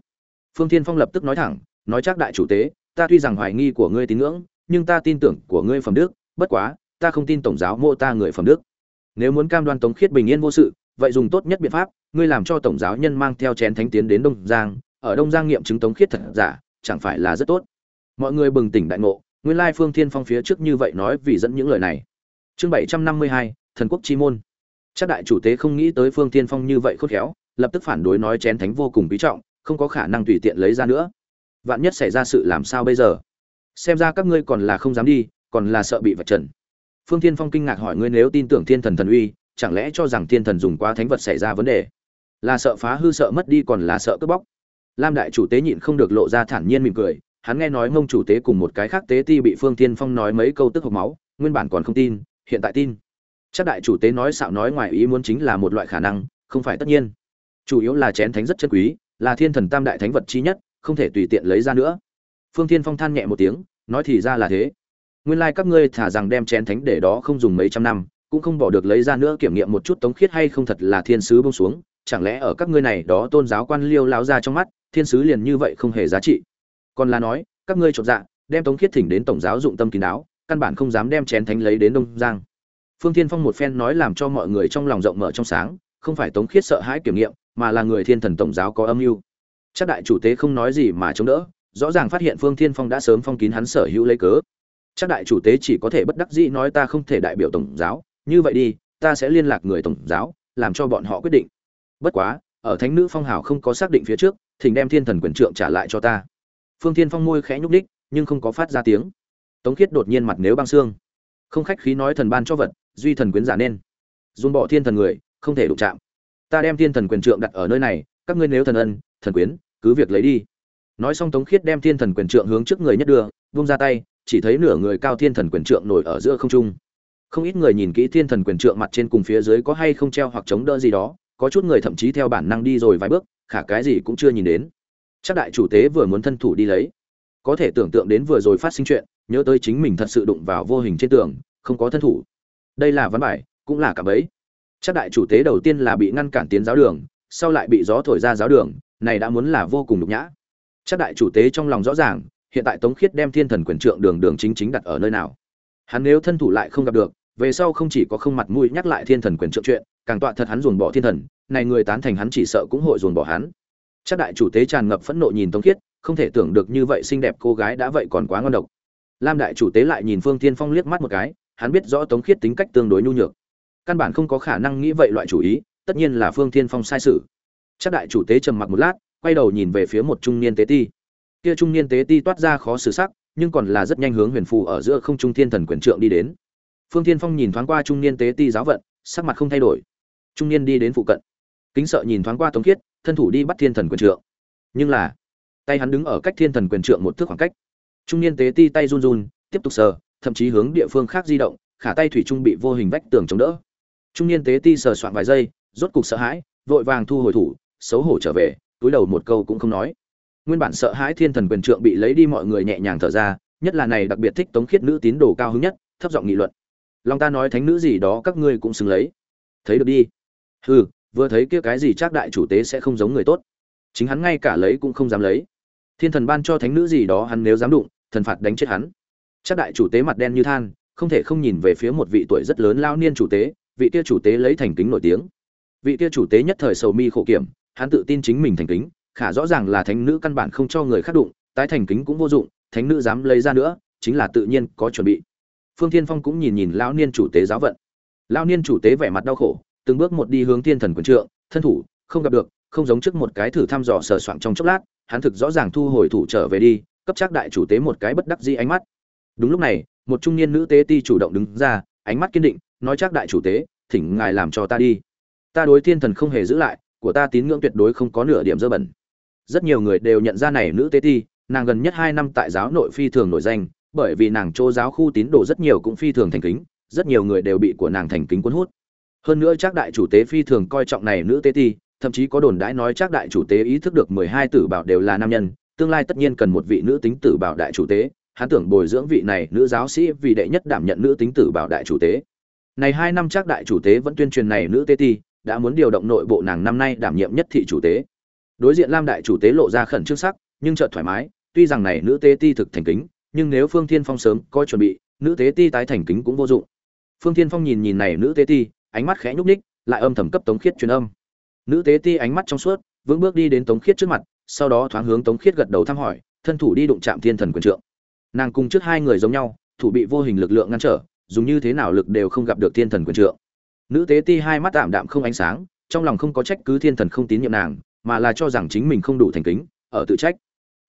S1: Phương thiên phong lập tức nói thẳng, nói chắc đại chủ tế, ta tuy rằng hoài nghi của ngươi tín ngưỡng, nhưng ta tin tưởng của ngươi phẩm đức, bất quá, ta không tin tổng giáo mô ta người phẩm đức. Nếu muốn cam đoan tống khiết bình yên vô sự, vậy dùng tốt nhất biện pháp, ngươi làm cho tổng giáo nhân mang theo chén thánh tiến đến đông giang, ở đông giang nghiệm chứng tống khiết thật giả, chẳng phải là rất tốt. Mọi người bừng tỉnh đại ngộ, nguyên lai phương thiên phong phía trước như vậy nói vì dẫn những lời này. Chương bảy trăm năm mươi hai, thần quốc chi môn. Chắc đại chủ tế không nghĩ tới phương thiên phong như vậy khôn khéo lập tức phản đối nói chén thánh vô cùng quý trọng, không có khả năng tùy tiện lấy ra nữa. Vạn nhất xảy ra sự làm sao bây giờ? Xem ra các ngươi còn là không dám đi, còn là sợ bị vạch trần. Phương thiên phong kinh ngạc hỏi ngươi nếu tin tưởng thiên thần thần uy, chẳng lẽ cho rằng thiên thần dùng quá thánh vật xảy ra vấn đề? Là sợ phá hư sợ mất đi còn là sợ cướp bóc? Lam đại chủ tế nhịn không được lộ ra thản nhiên mỉm cười, hắn nghe nói mông chủ tế cùng một cái khác tế ti bị phương thiên phong nói mấy câu tức hộc máu, nguyên bản còn không tin, hiện tại tin. Chắc đại chủ tế nói xạo nói ngoài ý muốn chính là một loại khả năng, không phải tất nhiên chủ yếu là chén thánh rất chân quý, là thiên thần tam đại thánh vật chi nhất, không thể tùy tiện lấy ra nữa. Phương thiên phong than nhẹ một tiếng, nói thì ra là thế. Nguyên lai các ngươi thả rằng đem chén thánh để đó không dùng mấy trăm năm, cũng không bỏ được lấy ra nữa kiểm nghiệm một chút tống khiết hay không thật là thiên sứ bông xuống, chẳng lẽ ở các ngươi này đó tôn giáo quan liêu lao ra trong mắt, thiên sứ liền như vậy không hề giá trị. Còn là nói, các ngươi chột dạ đem tống khiết thỉnh đến tổng giáo dụng tâm kín đáo, căn bản không dám đem chén thánh lấy đến đông giang. Phương thiên phong một phen nói làm cho mọi người trong lòng rộng mở trong sáng không phải tống khiết sợ hãi kiểm nghiệm, mà là người thiên thần tổng giáo có âm mưu. Chắc đại chủ tế không nói gì mà chống đỡ, rõ ràng phát hiện phương thiên phong đã sớm phong kín hắn sở hữu lấy cớ. Chắc đại chủ tế chỉ có thể bất đắc dĩ nói ta không thể đại biểu tổng giáo, như vậy đi, ta sẽ liên lạc người tổng giáo, làm cho bọn họ quyết định. Bất quá, ở thánh nữ phong hào không có xác định phía trước, thỉnh đem thiên thần quyền trượng trả lại cho ta. Phương thiên phong môi khẽ nhúc đích nhưng không có phát ra tiếng. Tống khiết đột nhiên mặt nếu băng xương. Không khách khí nói thần ban cho vật, duy thần quyến giả nên. Dùng bỏ thiên thần người không thể đụng chạm. Ta đem thiên thần quyền trượng đặt ở nơi này, các ngươi nếu thần ân, thần quyến, cứ việc lấy đi. Nói xong tống khiết đem thiên thần quyền trượng hướng trước người nhất đưa, vung ra tay, chỉ thấy nửa người cao thiên thần quyền trượng nổi ở giữa không trung. Không ít người nhìn kỹ thiên thần quyền trượng mặt trên cùng phía dưới có hay không treo hoặc chống đỡ gì đó, có chút người thậm chí theo bản năng đi rồi vài bước, khả cái gì cũng chưa nhìn đến. Chắc đại chủ tế vừa muốn thân thủ đi lấy. Có thể tưởng tượng đến vừa rồi phát sinh chuyện, nhớ tới chính mình thật sự đụng vào vô hình trên tường, không có thân thủ. Đây là văn bài, cũng là cả bấy chắc đại chủ tế đầu tiên là bị ngăn cản tiến giáo đường, sau lại bị gió thổi ra giáo đường, này đã muốn là vô cùng nhục nhã. Chắc đại chủ tế trong lòng rõ ràng, hiện tại tống khiết đem thiên thần quyền trượng đường đường chính chính đặt ở nơi nào. Hắn nếu thân thủ lại không gặp được, về sau không chỉ có không mặt mũi nhắc lại thiên thần quyền trượng chuyện, càng tọa thật hắn dồn bỏ thiên thần, này người tán thành hắn chỉ sợ cũng hội dồn bỏ hắn. Chắc đại chủ tế tràn ngập phẫn nộ nhìn tống khiết, không thể tưởng được như vậy xinh đẹp cô gái đã vậy còn quá ngon độc. Lam đại chủ tế lại nhìn phương tiên phong liếc mắt một cái, hắn biết rõ tống khiết tính cách tương đối nhu nhược căn bản không có khả năng nghĩ vậy loại chủ ý, tất nhiên là phương thiên phong sai sự. Chắc đại chủ tế trầm mặc một lát, quay đầu nhìn về phía một trung niên tế ti. Kia trung niên tế ti toát ra khó xử sắc, nhưng còn là rất nhanh hướng huyền phù ở giữa không trung thiên thần quyền trượng đi đến. Phương thiên phong nhìn thoáng qua trung niên tế ti giáo vận, sắc mặt không thay đổi. Trung niên đi đến phụ cận. Kính sợ nhìn thoáng qua tống khiết, thân thủ đi bắt thiên thần quyền trượng. Nhưng là, tay hắn đứng ở cách thiên thần quyền trượng một thước khoảng cách. Trung niên tế ti tay run run, tiếp tục sờ, thậm chí hướng địa phương khác di động, khả tay thủy trung bị vô hình vách tường chống đỡ trung niên tế ti sờ soạn vài giây, rốt cục sợ hãi, vội vàng thu hồi thủ, xấu hổ trở về, túi đầu một câu cũng không nói. Nguyên bản sợ hãi thiên thần quyền trượng bị lấy đi mọi người nhẹ nhàng thở ra, nhất là này đặc biệt thích tống khiết nữ tín đồ cao hứng nhất, thấp giọng nghị luận. Long ta nói thánh nữ gì đó các ngươi cũng xứng lấy. Thấy được đi. Hừ, vừa thấy kia cái gì chắc đại chủ tế sẽ không giống người tốt. Chính hắn ngay cả lấy cũng không dám lấy. Thiên thần ban cho thánh nữ gì đó hắn nếu dám đụng, thần phạt đánh chết hắn. Chắc đại chủ tế mặt đen như than, không thể không nhìn về phía một vị tuổi rất lớn lao niên chủ tế vị kia chủ tế lấy thành kính nổi tiếng. Vị kia chủ tế nhất thời sầu mi khổ kiểm, hắn tự tin chính mình thành kính, khả rõ ràng là thánh nữ căn bản không cho người khác đụng, tái thành kính cũng vô dụng, thánh nữ dám lấy ra nữa, chính là tự nhiên có chuẩn bị. Phương thiên phong cũng nhìn nhìn lão niên chủ tế giáo vận. Lão niên chủ tế vẻ mặt đau khổ, từng bước một đi hướng thiên thần quần trượng, thân thủ, không gặp được, không giống trước một cái thử thăm dò sờ soạng trong chốc lát, hắn thực rõ ràng thu hồi thủ trở về đi, cấp chắc đại chủ tế một cái bất đắc dĩ ánh mắt. Đúng lúc này, một trung niên nữ tế ti chủ động đứng ra, ánh mắt kiên định nói chắc đại chủ tế, thỉnh ngài làm cho ta đi. Ta đối thiên thần không hề giữ lại, của ta tín ngưỡng tuyệt đối không có nửa điểm dơ bẩn. Rất nhiều người đều nhận ra này nữ tế ti, nàng gần nhất hai năm tại giáo nội phi thường nổi danh, bởi vì nàng chỗ giáo khu tín đồ rất nhiều cũng phi thường thành kính, rất nhiều người đều bị của nàng thành kính cuốn hút. Hơn nữa chắc đại chủ tế phi thường coi trọng này nữ tế ti, thậm chí có đồn đãi nói chắc đại chủ tế ý thức được mười hai tử bảo đều là nam nhân, tương lai tất nhiên cần một vị nữ tính tử bảo đại chủ tế. Hắn tưởng bồi dưỡng vị này nữ giáo sĩ vì đệ nhất đảm nhận nữ tính tử bảo đại chủ tế này hai năm chắc đại chủ tế vẫn tuyên truyền này nữ tế ti, đã muốn điều động nội bộ nàng năm nay đảm nhiệm nhất thị chủ tế. Đối diện lam đại chủ tế lộ ra khẩn trương sắc, nhưng chợt thoải mái, tuy rằng này nữ tế ti thực thành kính, nhưng nếu phương thiên phong sớm có chuẩn bị, nữ tế ti tái thành kính cũng vô dụng. Phương thiên phong nhìn nhìn này nữ tế ti, ánh mắt khẽ nhúc ních lại âm thầm cấp tống khiết truyền âm. Nữ tế ti ánh mắt trong suốt, vững bước đi đến tống khiết trước mặt, sau đó thoáng hướng tống khiết gật đầu thăm hỏi, thân thủ đi đụng chạm thiên thần quyền trượng. Nàng cùng trước hai người giống nhau, thủ bị vô hình lực lượng ngăn trở dùng như thế nào lực đều không gặp được thiên thần quyền trượng. Nữ tế ti hai mắt tạm đạm không ánh sáng, trong lòng không có trách cứ thiên thần không tín nhiệm nàng, mà là cho rằng chính mình không đủ thành kính, ở tự trách.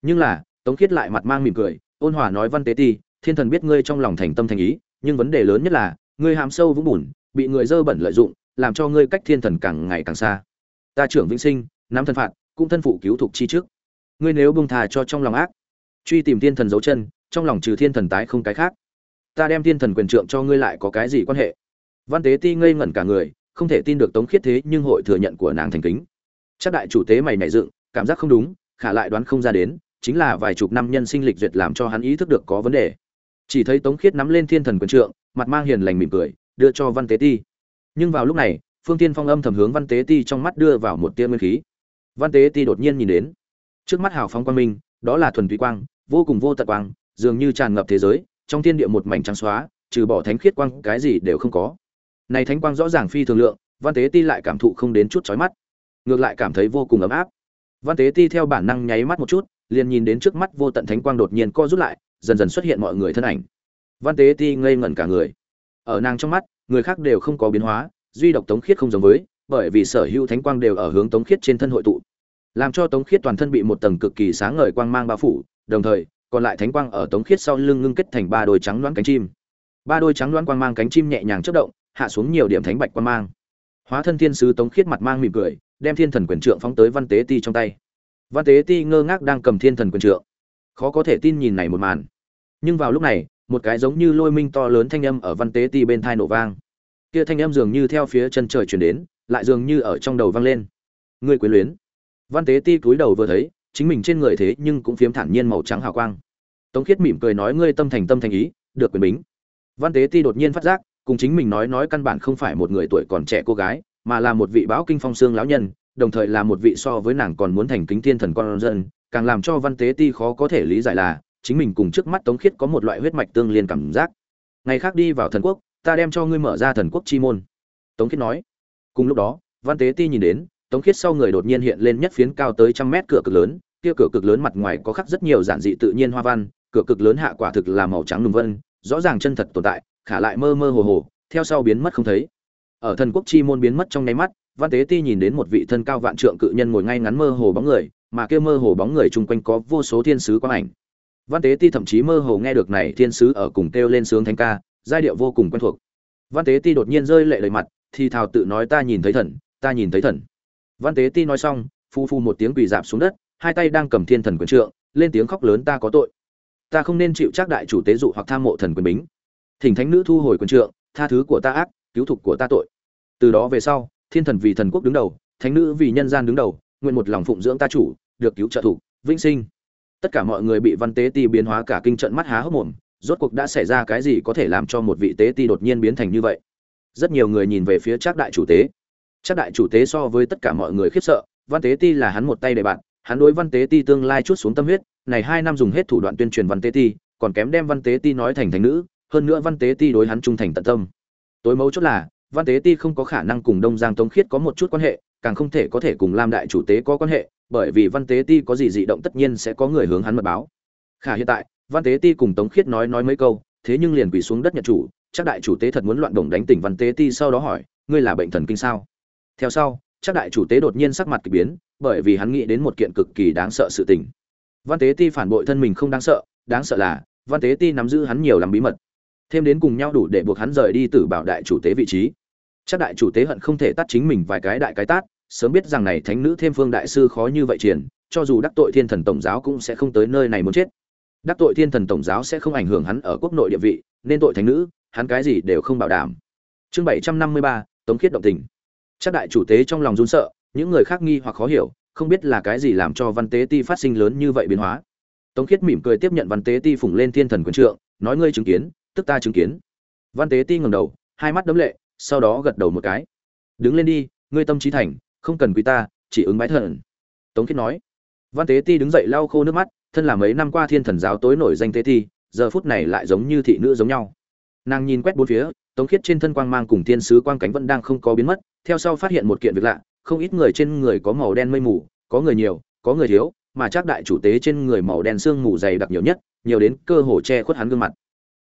S1: Nhưng là, tống khiết lại mặt mang mỉm cười, ôn hòa nói văn tế ti, thiên thần biết ngươi trong lòng thành tâm thành ý, nhưng vấn đề lớn nhất là, ngươi hàm sâu vũng bùn, bị người dơ bẩn lợi dụng, làm cho ngươi cách thiên thần càng ngày càng xa. Ta trưởng vĩnh sinh, nắm thân phạt, cũng thân phụ cứu thục chi trước. Ngươi nếu bông thà cho trong lòng ác, truy tìm thiên thần dấu chân, trong lòng trừ thiên thần tái không cái khác ta đem thiên thần quyền trượng cho ngươi lại có cái gì quan hệ? Văn tế ti ngây ngẩn cả người, không thể tin được tống khiết thế nhưng hội thừa nhận của nàng thành kính. Chắc đại chủ tế mày nảy dựng, cảm giác không đúng, khả lại đoán không ra đến, chính là vài chục năm nhân sinh lịch duyệt làm cho hắn ý thức được có vấn đề. Chỉ thấy tống khiết nắm lên thiên thần quyền trượng, mặt mang hiền lành mỉm cười, đưa cho văn tế ti. Nhưng vào lúc này, phương tiên phong âm thầm hướng văn tế ti trong mắt đưa vào một tia nguyên khí. Văn tế ti đột nhiên nhìn đến. Trước mắt hào phóng quang minh, đó là thuần túy quang, vô cùng vô tận quang, dường như tràn ngập thế giới trong thiên địa một mảnh trắng xóa, trừ bỏ thánh khiết quang, cái gì đều không có. Này thánh quang rõ ràng phi thường lượng, văn tế ti lại cảm thụ không đến chút chói mắt, ngược lại cảm thấy vô cùng ấm áp. Văn tế ti theo bản năng nháy mắt một chút, liền nhìn đến trước mắt vô tận thánh quang đột nhiên co rút lại, dần dần xuất hiện mọi người thân ảnh. Văn tế ti ngây ngẩn cả người. Ở nàng trong mắt, người khác đều không có biến hóa, duy độc tống khiết không giống với, bởi vì sở hữu thánh quang đều ở hướng tống khiết trên thân hội tụ. Làm cho tống khiết toàn thân bị một tầng cực kỳ sáng ngời quang mang bao phủ, đồng thời còn lại thánh quang ở tống khiết sau lưng ngưng kết thành ba đôi trắng loãng cánh chim. Ba đôi trắng loãng quang mang cánh chim nhẹ nhàng chớp động, hạ xuống nhiều điểm thánh bạch quang mang. Hóa thân thiên sứ tống khiết mặt mang mỉm cười, đem thiên thần quyền trượng phóng tới văn tế ti trong tay. Văn tế ti ngơ ngác đang cầm thiên thần quyền trượng. Khó có thể tin nhìn này một màn. Nhưng vào lúc này, một cái giống như lôi minh to lớn thanh âm ở văn tế ti bên thai nổ vang. Kia thanh âm dường như theo phía chân trời chuyển đến, lại dường như ở trong đầu vang lên. Người quyến luyến. Văn tế ti cúi đầu vừa thấy chính mình trên người thế nhưng cũng phiếm thản nhiên màu trắng hào quang. Tống khiết mỉm cười nói ngươi tâm thành tâm thành ý, được quyền bính. Văn tế ti đột nhiên phát giác, cùng chính mình nói nói căn bản không phải một người tuổi còn trẻ cô gái, mà là một vị báo kinh phong xương lão nhân, đồng thời là một vị so với nàng còn muốn thành kính thiên thần con dân, càng làm cho văn tế ti khó có thể lý giải là, chính mình cùng trước mắt tống khiết có một loại huyết mạch tương liên cảm giác. Ngày khác đi vào thần quốc, ta đem cho ngươi mở ra thần quốc chi môn. Tống khiết nói. Cùng lúc đó, văn tế ti nhìn đến tống khiết sau người đột nhiên hiện lên nhất phiến cao tới trăm mét cửa cực lớn, kia cửa cực lớn mặt ngoài có khắc rất nhiều giản dị tự nhiên hoa văn, cửa cực lớn hạ quả thực là màu trắng lùng vân, rõ ràng chân thật tồn tại, khả lại mơ mơ hồ hồ, theo sau biến mất không thấy. Ở thần quốc chi môn biến mất trong nháy mắt, văn tế ti nhìn đến một vị thân cao vạn trượng cự nhân ngồi ngay ngắn mơ hồ bóng người, mà kia mơ hồ bóng người chung quanh có vô số thiên sứ quang ảnh. Văn tế ti thậm chí mơ hồ nghe được này thiên sứ ở cùng kêu lên sướng thánh ca, giai điệu vô cùng quen thuộc. Văn tế ti đột nhiên rơi lệ lời mặt, thì thào tự nói, ta nhìn thấy thần, ta nhìn thấy thần văn tế ti nói xong, phu phu một tiếng quỳ dạp xuống đất, hai tay đang cầm thiên thần quyền trượng, lên tiếng khóc lớn, ta có tội. Ta không nên chịu trác đại chủ tế dụ hoặc tham mộ thần quyền bính. Thỉnh thánh nữ thu hồi quyền trượng, tha thứ của ta ác, cứu thục của ta tội. Từ đó về sau, thiên thần vì thần quốc đứng đầu, thánh nữ vì nhân gian đứng đầu, nguyện một lòng phụng dưỡng ta chủ, được cứu trợ thủ vĩnh sinh. Tất cả mọi người bị văn tế ti biến hóa cả kinh trận mắt há hốc mồm, rốt cuộc đã xảy ra cái gì có thể làm cho một vị tế ti đột nhiên biến thành như vậy? Rất nhiều người nhìn về phía trác đại chủ tế. Chắc đại chủ tế so với tất cả mọi người khiếp sợ, văn tế ti là hắn một tay để bạn, hắn đối văn tế ti tương lai chút xuống tâm huyết, này hai năm dùng hết thủ đoạn tuyên truyền văn tế ti, còn kém đem văn tế ti nói thành thành nữ, hơn nữa văn tế ti đối hắn trung thành tận tâm. Tối mấu chốt là, văn tế ti không có khả năng cùng đông giang tống khiết có một chút quan hệ, càng không thể có thể cùng lam đại chủ tế có quan hệ, bởi vì văn tế ti có gì dị động tất nhiên sẽ có người hướng hắn mật báo. Khả hiện tại, văn tế ti cùng tống khiết nói nói mấy câu, thế nhưng liền quỳ xuống đất nhận chủ, chắc đại chủ tế thật muốn loạn động đánh tỉnh văn tế ti sau đó hỏi, ngươi là bệnh thần kinh sao? Theo sau, chắc đại chủ tế đột nhiên sắc mặt kỳ biến, bởi vì hắn nghĩ đến một kiện cực kỳ đáng sợ sự tình. Văn tế ti phản bội thân mình không đáng sợ đáng sợ là, văn tế ti nắm giữ hắn nhiều làm bí mật. Thêm đến cùng nhau đủ để buộc hắn rời đi từ bảo đại chủ tế vị trí. Chắc đại chủ tế hận không thể tắt chính mình vài cái đại cái tát, sớm biết rằng này thánh nữ thêm phương đại sư khó như vậy triển, cho dù đắc tội thiên thần tổng giáo cũng sẽ không tới nơi này muốn chết. Đắc tội thiên thần tổng giáo sẽ không ảnh hưởng hắn ở quốc nội địa vị, nên tội thánh nữ, hắn cái gì đều không bảo đảm. Chương bảy trăm năm mươi ba, tống khiết động tình chắc đại chủ tế trong lòng run sợ, những người khác nghi hoặc khó hiểu, không biết là cái gì làm cho văn tế ti phát sinh lớn như vậy biến hóa. Tống khiết mỉm cười tiếp nhận văn tế ti phủng lên thiên thần quyền trượng, nói ngươi chứng kiến, tức ta chứng kiến. Văn tế ti ngẩng đầu, hai mắt đấm lệ, sau đó gật đầu một cái. Đứng lên đi, ngươi tâm trí thành, không cần quý ta, chỉ ứng bái thần. Tống khiết nói. Văn tế ti đứng dậy lau khô nước mắt, thân là mấy năm qua thiên thần giáo tối nổi danh tế ti, giờ phút này lại giống như thị nữ giống nhau nàng nhìn quét bốn phía, tống khiết trên thân quang mang cùng thiên sứ quang cánh vẫn đang không có biến mất, theo sau phát hiện một kiện việc lạ, không ít người trên người có màu đen mây mù, có người nhiều, có người thiếu, mà chắc đại chủ tế trên người màu đen sương mù dày đặc nhiều nhất, nhiều đến cơ hồ che khuất hắn gương mặt.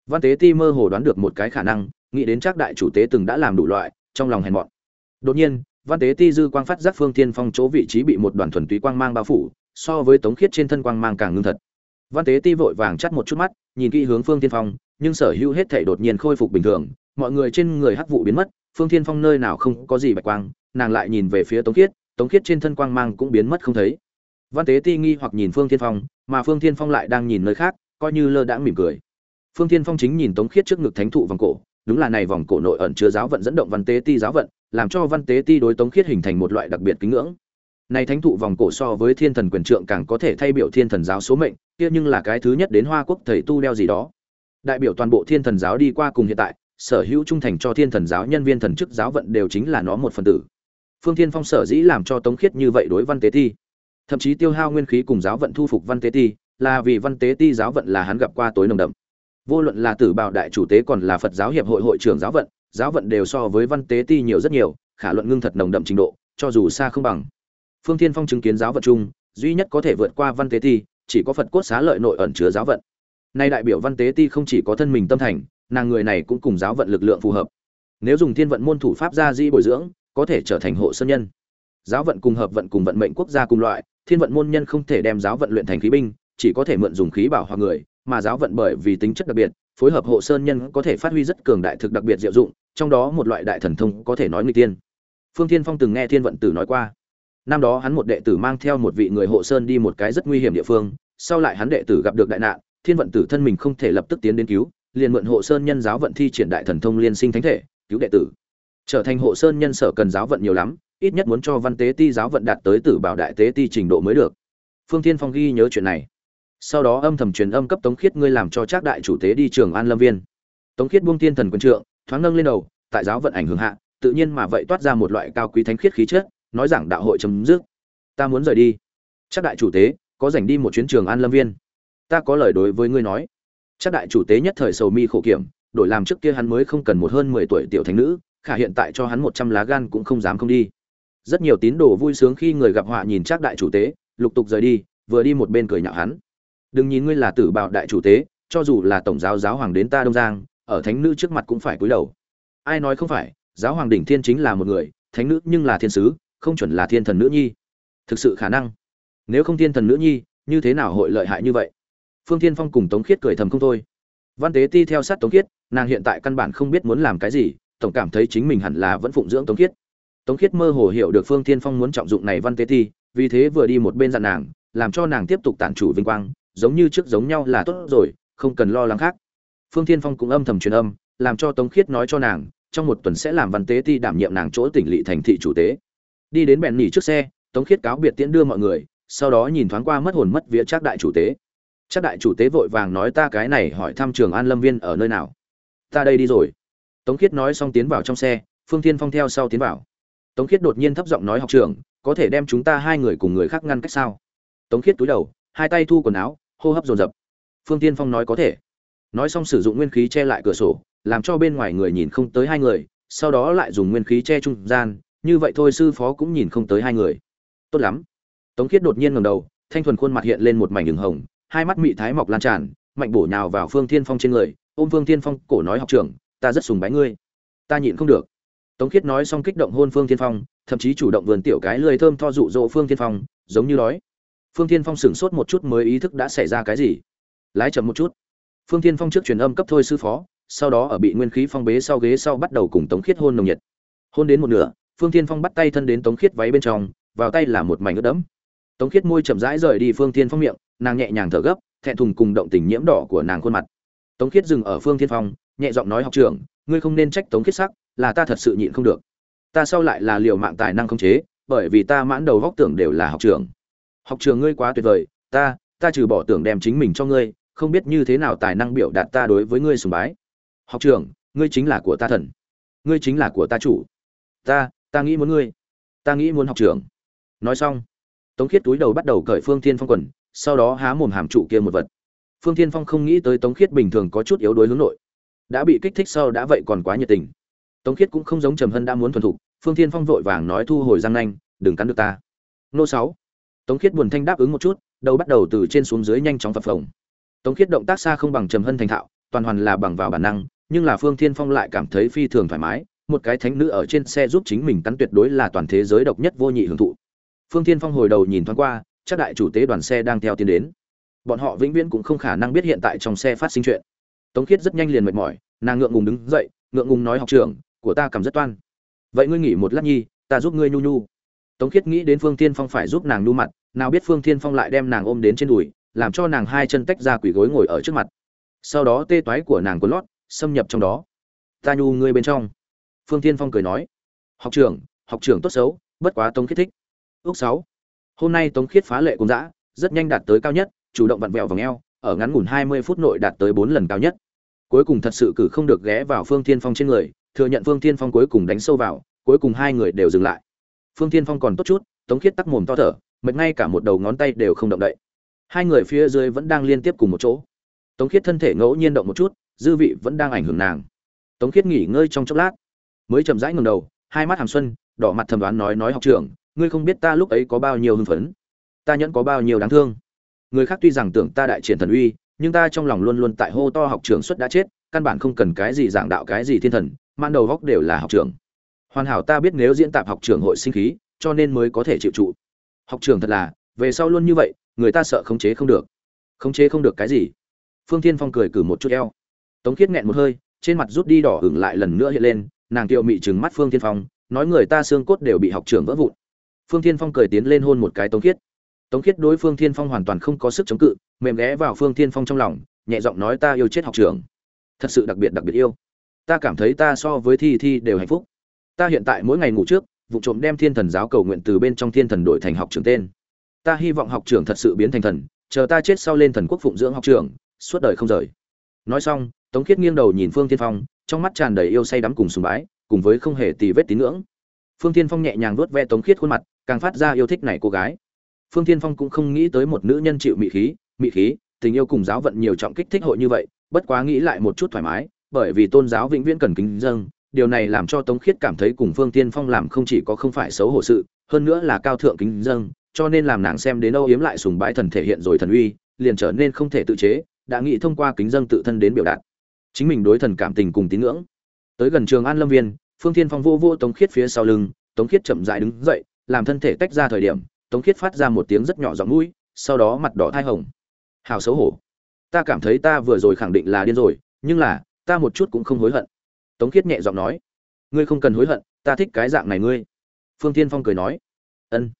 S1: Văn tế ti mơ hồ đoán được một cái khả năng, nghĩ đến chắc đại chủ tế từng đã làm đủ loại, trong lòng hèn mọn. Đột nhiên, văn tế ti dư quang phát giác phương tiên phong chỗ vị trí bị một đoàn thuần túy quang mang bao phủ, so với tống khiết trên thân quang mang càng ngưng thật. Văn tế ti vội vàng chắt một chút mắt, nhìn kỹ hướng phương tiên phong nhưng sở hữu hết thể đột nhiên khôi phục bình thường, mọi người trên người hắc vụ biến mất, phương thiên phong nơi nào không có gì bạch quang, nàng lại nhìn về phía tống khiết tống khiết trên thân quang mang cũng biến mất không thấy. Văn tế ti nghi hoặc nhìn phương thiên phong, mà phương thiên phong lại đang nhìn nơi khác, coi như lơ đãng mỉm cười. Phương thiên phong chính nhìn tống khiết trước ngực thánh thụ vòng cổ, đúng là này vòng cổ nội ẩn chứa giáo vận dẫn động văn tế ti giáo vận, làm cho văn tế ti đối tống khiết hình thành một loại đặc biệt kính ngưỡng. Này thánh thụ vòng cổ so với thiên thần quyền trượng càng có thể thay biểu thiên thần giáo số mệnh, kia nhưng là cái thứ nhất đến hoa quốc thầy tu đeo gì đó đại biểu toàn bộ thiên thần giáo đi qua cùng hiện tại, sở hữu trung thành cho thiên thần giáo nhân viên thần chức giáo vận đều chính là nó một phần tử. Phương thiên phong sở dĩ làm cho tống khiết như vậy đối văn tế ti. Thậm chí tiêu hao nguyên khí cùng giáo vận thu phục văn tế ti, là vì văn tế ti giáo vận là hắn gặp qua tối nồng đậm. Vô luận là tử bảo đại chủ tế còn là phật giáo hiệp hội hội trưởng giáo vận giáo vận đều so với văn tế ti nhiều rất nhiều, khả luận ngưng thật nồng đậm trình độ, cho dù xa không bằng. Phương thiên phong chứng kiến giáo vận chung, duy nhất có thể vượt qua văn tế ti, chỉ có phật cốt xá lợi nội ẩn chứa giáo vận nay đại biểu văn tế ti không chỉ có thân mình tâm thành, nàng người này cũng cùng giáo vận lực lượng phù hợp. Nếu dùng thiên vận môn thủ pháp gia di bồi dưỡng, có thể trở thành hộ sơn nhân. Giáo vận cùng hợp vận cùng vận mệnh quốc gia cùng loại, thiên vận môn nhân không thể đem giáo vận luyện thành khí binh, chỉ có thể mượn dùng khí bảo hoặc người, mà giáo vận bởi vì tính chất đặc biệt, phối hợp hộ sơn nhân có thể phát huy rất cường đại thực đặc biệt diệu dụng, trong đó một loại đại thần thông có thể nói người tiên. Phương thiên phong từng nghe thiên vận tử nói qua. Năm đó hắn một đệ tử mang theo một vị người hộ sơn đi một cái rất nguy hiểm địa phương, sau lại hắn đệ tử gặp được đại nạn thiên vận tử thân mình không thể lập tức tiến đến cứu, liền mượn hộ sơn nhân giáo vận thi triển đại thần thông liên sinh thánh thể, cứu đệ tử. Trở thành hộ sơn nhân sở cần giáo vận nhiều lắm, ít nhất muốn cho văn tế ti giáo vận đạt tới tử bảo đại tế ti trình độ mới được. Phương thiên phong ghi nhớ chuyện này. Sau đó âm thầm truyền âm cấp tống khiết ngươi làm cho trác đại chủ tế đi trường an lâm viên. Tống khiết buông thiên thần quân trượng, thoáng nâng lên đầu, tại giáo vận ảnh hưởng hạ, tự nhiên mà vậy toát ra một loại cao quý thánh khiết khí chất, nói rằng đạo hội chấm dứt. Ta muốn rời đi. Chắc đại chủ tế, có rảnh đi một chuyến trường an lâm viên ta có lời đối với ngươi nói. Chắc đại chủ tế nhất thời sầu mi khổ kiểm, đổi làm trước kia hắn mới không cần một hơn mười tuổi tiểu thánh nữ, khả hiện tại cho hắn một trăm lá gan cũng không dám không đi. Rất nhiều tín đồ vui sướng khi người gặp họa nhìn chắc đại chủ tế, lục tục rời đi, vừa đi một bên cười nhạo hắn. Đừng nhìn ngươi là tử bạo đại chủ tế, cho dù là tổng giáo giáo hoàng đến ta đông giang, ở thánh nữ trước mặt cũng phải cúi đầu. Ai nói không phải, giáo hoàng đỉnh thiên chính là một người, thánh nữ nhưng là thiên sứ, không chuẩn là thiên thần nữ nhi. Thực sự khả năng. Nếu không thiên thần nữ nhi, như thế nào hội lợi hại như vậy? Phương thiên phong cùng tống khiết cười thầm không thôi. Văn tế ti theo sát tống khiết, nàng hiện tại căn bản không biết muốn làm cái gì, tổng cảm thấy chính mình hẳn là vẫn phụng dưỡng tống khiết. Tống khiết mơ hồ hiểu được phương thiên phong muốn trọng dụng này văn tế ti, vì thế vừa đi một bên dặn nàng, làm cho nàng tiếp tục tản chủ vinh quang, giống như trước giống nhau là tốt rồi, không cần lo lắng khác. Phương thiên phong cũng âm thầm truyền âm, làm cho tống khiết nói cho nàng, trong một tuần sẽ làm văn tế ti đảm nhiệm nàng chỗ tỉnh lỵ thành thị chủ tế. Đi đến bèn nỉ trước xe, tống khiết cáo biệt tiễn đưa mọi người, sau đó nhìn thoáng qua mất hồn mất vía chắc đại chủ tế chắc đại chủ tế vội vàng nói ta cái này hỏi thăm trường an lâm viên ở nơi nào. Ta đây đi rồi. Tống khiết nói xong tiến vào trong xe, phương thiên phong theo sau tiến vào. Tống khiết đột nhiên thấp giọng nói, học trường có thể đem chúng ta hai người cùng người khác ngăn cách sao? Tống khiết túi đầu, hai tay thu quần áo, hô hấp dồn dập. Phương tiên phong nói, có thể. Nói xong sử dụng nguyên khí che lại cửa sổ, làm cho bên ngoài người nhìn không tới hai người, sau đó lại dùng nguyên khí che trung gian, như vậy thôi sư phó cũng nhìn không tới hai người. Tốt lắm. Tống khiết đột nhiên ngầm đầu, thanh thuần khuôn mặt hiện lên một mảnh đường hồng hai mắt mị thái mọc lan tràn, mạnh bổ nhào vào phương thiên phong trên người, ôm phương thiên phong, cổ nói học trưởng ta rất sùng bái ngươi. Ta nhịn không được. Tống khiết nói xong kích động hôn phương thiên phong, thậm chí chủ động vườn tiểu cái lười thơm tho dụ dỗ phương thiên phong, giống như đói phương thiên phong sửng sốt một chút mới ý thức đã xảy ra cái gì? Lái chậm một chút. Phương thiên phong trước truyền âm cấp thôi sư phó, sau đó ở bị nguyên khí phong bế sau ghế sau bắt đầu cùng tống khiết hôn nồng nhiệt. Hôn đến một nửa, phương thiên phong bắt tay thân đến tống khiết váy bên trong, vào tay là một mảnh ướt đẫm tống khiết môi chậm rãi rời đi phương thiên phong miệng, nàng nhẹ nhàng thở gấp, thẹn thùng cùng động tình nhiễm đỏ của nàng khuôn mặt. Tống khiết dừng ở phương thiên phong, nhẹ giọng nói, học trưởng, ngươi không nên trách tống khiết sắc, là ta thật sự nhịn không được. Ta sau lại là liều mạng tài năng không chế, bởi vì ta mãn đầu góc tưởng đều là học trưởng. Học trường ngươi quá tuyệt vời, ta ta trừ bỏ tưởng đem chính mình cho ngươi, không biết như thế nào tài năng biểu đạt ta đối với ngươi sùng bái. Học trường ngươi chính là của ta thần. Ngươi chính là của ta chủ. Ta ta nghĩ muốn ngươi. Ta nghĩ muốn học trường nói xong tống khiết túi đầu bắt đầu cởi phương thiên phong quần, sau đó há mồm hàm trụ kia một vật. Phương thiên phong không nghĩ tới tống khiết bình thường có chút yếu đuối hướng nội. Đã bị kích thích sau đã vậy còn quá nhiệt tình. Tống khiết cũng không giống trầm hân đã muốn thuần thục, phương thiên phong vội vàng nói thu hồi răng nanh, đừng cắn được ta. Nô sáu. Tống khiết buồn thanh đáp ứng một chút, đầu bắt đầu từ trên xuống dưới nhanh chóng phập phồng. Tống khiết động tác xa không bằng trầm hân thành thạo, toàn hoàn là bằng vào bản năng, nhưng là phương thiên phong lại cảm thấy phi thường thoải mái, một cái thánh nữ ở trên xe giúp chính mình cắn tuyệt đối là toàn thế giới độc nhất vô nhị hưởng thụ phương thiên phong hồi đầu nhìn thoáng qua, chắc đại chủ tế đoàn xe đang theo tiến đến. Bọn họ vĩnh viễn cũng không khả năng biết hiện tại trong xe phát sinh chuyện. Tống khiết rất nhanh liền mệt mỏi, nàng ngượng ngùng đứng dậy, ngượng ngùng nói, học trưởng, của ta cầm rất toan. Vậy ngươi nghỉ một lát nhi, ta giúp ngươi nhu nhu. Tống khiết nghĩ đến phương thiên phong phải giúp nàng nu mặt, nào biết phương thiên phong lại đem nàng ôm đến trên đùi, làm cho nàng hai chân tách ra quỷ gối ngồi ở trước mặt. Sau đó tê toái của nàng quần lót, xâm nhập trong đó. Ta nhu ngươi bên trong. Phương thiên phong cười nói, học trưởng học trưởng tốt xấu, bất quá tống khiết thích ước sáu. Hôm nay tống khiết phá lệ cùng dã, rất nhanh đạt tới cao nhất, chủ động vặn vẹo vòng eo, ở ngắn ngủn hai mươi phút nội đạt tới bốn lần cao nhất. Cuối cùng thật sự cử không được ghé vào phương thiên phong trên người, thừa nhận phương thiên phong cuối cùng đánh sâu vào, cuối cùng hai người đều dừng lại. Phương thiên phong còn tốt chút, tống khiết tắc mồm to thở, mệt ngay cả một đầu ngón tay đều không động đậy. Hai người phía dưới vẫn đang liên tiếp cùng một chỗ. Tống khiết thân thể ngẫu nhiên động một chút, dư vị vẫn đang ảnh hưởng nàng. Tống khiết nghỉ ngơi trong chốc lát. Mới chậm rãi ngẩng đầu, hai mắt hàm xuân, đỏ mặt thầm đoán nói nói học trưởng ngươi không biết ta lúc ấy có bao nhiêu hưng phấn, ta nhẫn có bao nhiêu đáng thương. Người khác tuy rằng tưởng ta đại triển thần uy, nhưng ta trong lòng luôn luôn tại hô to học trưởng xuất đã chết, căn bản không cần cái gì giảng đạo cái gì thiên thần man đầu góc đều là học trưởng. Hoàn hảo ta biết nếu diễn tạp học trưởng hội sinh khí, cho nên mới có thể chịu trụ. Học trưởng thật là, về sau luôn như vậy, người ta sợ khống chế không được. Khống chế không được cái gì. Phương thiên phong cười cử một chút eo. Tống khiết nghẹn một hơi, trên mặt rút đi đỏ hửng lại lần nữa hiện lên, nàng kiệu mị trừng mắt phương thiên phong, nói người ta xương cốt đều bị học trưởng vỡ vụn phương thiên phong cười tiến lên hôn một cái tống khiết. Tống khiết đối phương thiên phong hoàn toàn không có sức chống cự, mềm ghé vào phương thiên phong trong lòng, nhẹ giọng nói ta yêu chết học trưởng. Thật sự đặc biệt đặc biệt yêu. Ta cảm thấy ta so với thi thi đều hạnh phúc. Ta hiện tại mỗi ngày ngủ trước, vụ trộm đem thiên thần giáo cầu nguyện từ bên trong thiên thần đổi thành học trưởng tên. Ta hy vọng học trưởng thật sự biến thành thần, chờ ta chết sau lên thần quốc phụng dưỡng học trưởng, suốt đời không rời. Nói xong, tống khiết nghiêng đầu nhìn phương tiên phong, trong mắt tràn đầy yêu say đắm cùng sùng bái, cùng với không hề tì vết tín ngưỡng phương Thiên phong nhẹ nhàng vuốt ve tống khiết khuôn mặt, càng phát ra yêu thích này cô gái. Phương Thiên phong cũng không nghĩ tới một nữ nhân chịu mị khí mị khí, tình yêu cùng giáo vận nhiều trọng kích thích hội như vậy, bất quá nghĩ lại một chút thoải mái, bởi vì tôn giáo vĩnh viễn cần kính dâng điều này làm cho tống khiết cảm thấy cùng phương tiên phong làm không chỉ có không phải xấu hổ sự, hơn nữa là cao thượng kính dâng cho nên làm nàng xem đến âu yếm lại sùng bái thần thể hiện rồi thần uy, liền trở nên không thể tự chế, đã nghĩ thông qua kính dâng tự thân đến biểu đạt. Chính mình đối thần cảm tình cùng tín ngưỡng. Tới gần trường an lâm viên phương thiên phong vô vô tống khiết phía sau lưng, tống khiết chậm dại đứng dậy, làm thân thể tách ra thời điểm, tống khiết phát ra một tiếng rất nhỏ giọng mũi, sau đó mặt đỏ thai hồng. Hào xấu hổ. Ta cảm thấy ta vừa rồi khẳng định là điên rồi, nhưng là, ta một chút cũng không hối hận. Tống khiết nhẹ giọng nói. Ngươi không cần hối hận, ta thích cái dạng này ngươi. Phương tiên phong cười nói. Ân.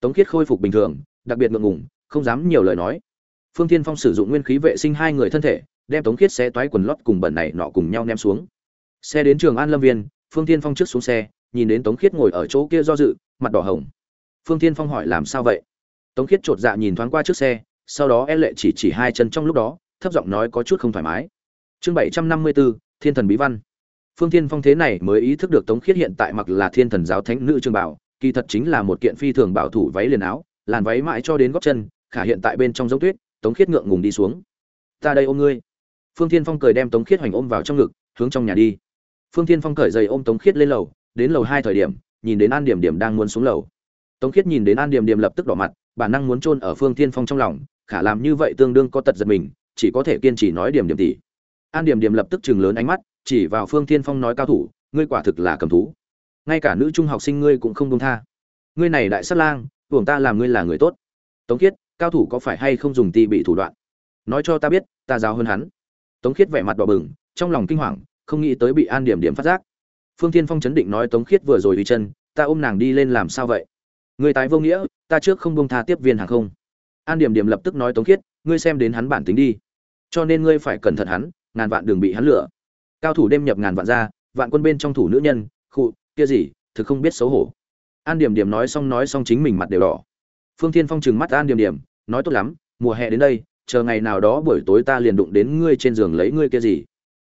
S1: Tống khiết khôi phục bình thường, đặc biệt ngượng ngùng, không dám nhiều lời nói. Phương tiên phong sử dụng nguyên khí vệ sinh hai người thân thể, đem tống khiết xé toái quần lót cùng bẩn này nọ cùng nhau ném xuống. Xe đến trường an lâm viên phương tiên phong trước xuống xe, nhìn đến tống khiết ngồi ở chỗ kia do dự, mặt đỏ hồng. Phương tiên phong hỏi làm sao vậy? Tống khiết chột dạ nhìn thoáng qua trước xe, sau đó e lệ chỉ chỉ hai chân trong lúc đó, thấp giọng nói có chút không thoải mái. Chương bảy trăm năm mươi bốn thiên thần bí văn. Phương tiên phong thế này mới ý thức được tống khiết hiện tại mặc là thiên thần giáo thánh nữ trường bảo, kỳ thật chính là một kiện phi thường bảo thủ váy liền áo, làn váy mãi cho đến góc chân, khả hiện tại bên trong giống tuyết, tống khiết ngượng ngùng đi xuống. Ta đây ôm ngươi. Phương Thiên phong cười đem tống khiết hoành ôm vào trong ngực, hướng trong nhà đi phương Thiên phong cởi giày ôm tống khiết lên lầu, đến lầu hai thời điểm, nhìn đến an điểm điểm đang muốn xuống lầu. Tống khiết nhìn đến an điểm điểm lập tức đỏ mặt, bản năng muốn chôn ở phương Thiên phong trong lòng, khả làm như vậy tương đương có tật giật mình, chỉ có thể kiên trì nói điểm điểm tỷ. An điểm điểm lập tức chừng lớn ánh mắt, chỉ vào phương Thiên phong nói, cao thủ, ngươi quả thực là cầm thú. Ngay cả nữ trung học sinh ngươi cũng không công tha. Ngươi này đại sát lang, tưởng ta làm ngươi là người tốt. Tống khiết, cao thủ có phải hay không dùng ti bị thủ đoạn? Nói cho ta biết, ta giáo hơn hắn. Tống khiết vẻ mặt đỏ bừng, trong lòng kinh hoàng không nghĩ tới bị an điểm điểm phát giác. Phương tiên phong chấn định nói tống khiết vừa rồi đi chân, ta ôm nàng đi lên làm sao vậy? Người tái vô nghĩa, ta trước không bông tha tiếp viên hàng không. An điểm điểm lập tức nói tống khiết, ngươi xem đến hắn bản tính đi. Cho nên ngươi phải cẩn thận hắn, ngàn vạn đường bị hắn lửa cao thủ đêm nhập ngàn vạn ra, vạn quân bên trong thủ nữ nhân, khụ, kia gì, thực không biết xấu hổ. An điểm điểm nói xong nói xong chính mình mặt đều đỏ. Phương thiên phong trừng mắt an điểm điểm, nói tốt lắm, mùa hè đến đây, chờ ngày nào đó buổi tối ta liền đụng đến ngươi trên giường lấy ngươi kia gì.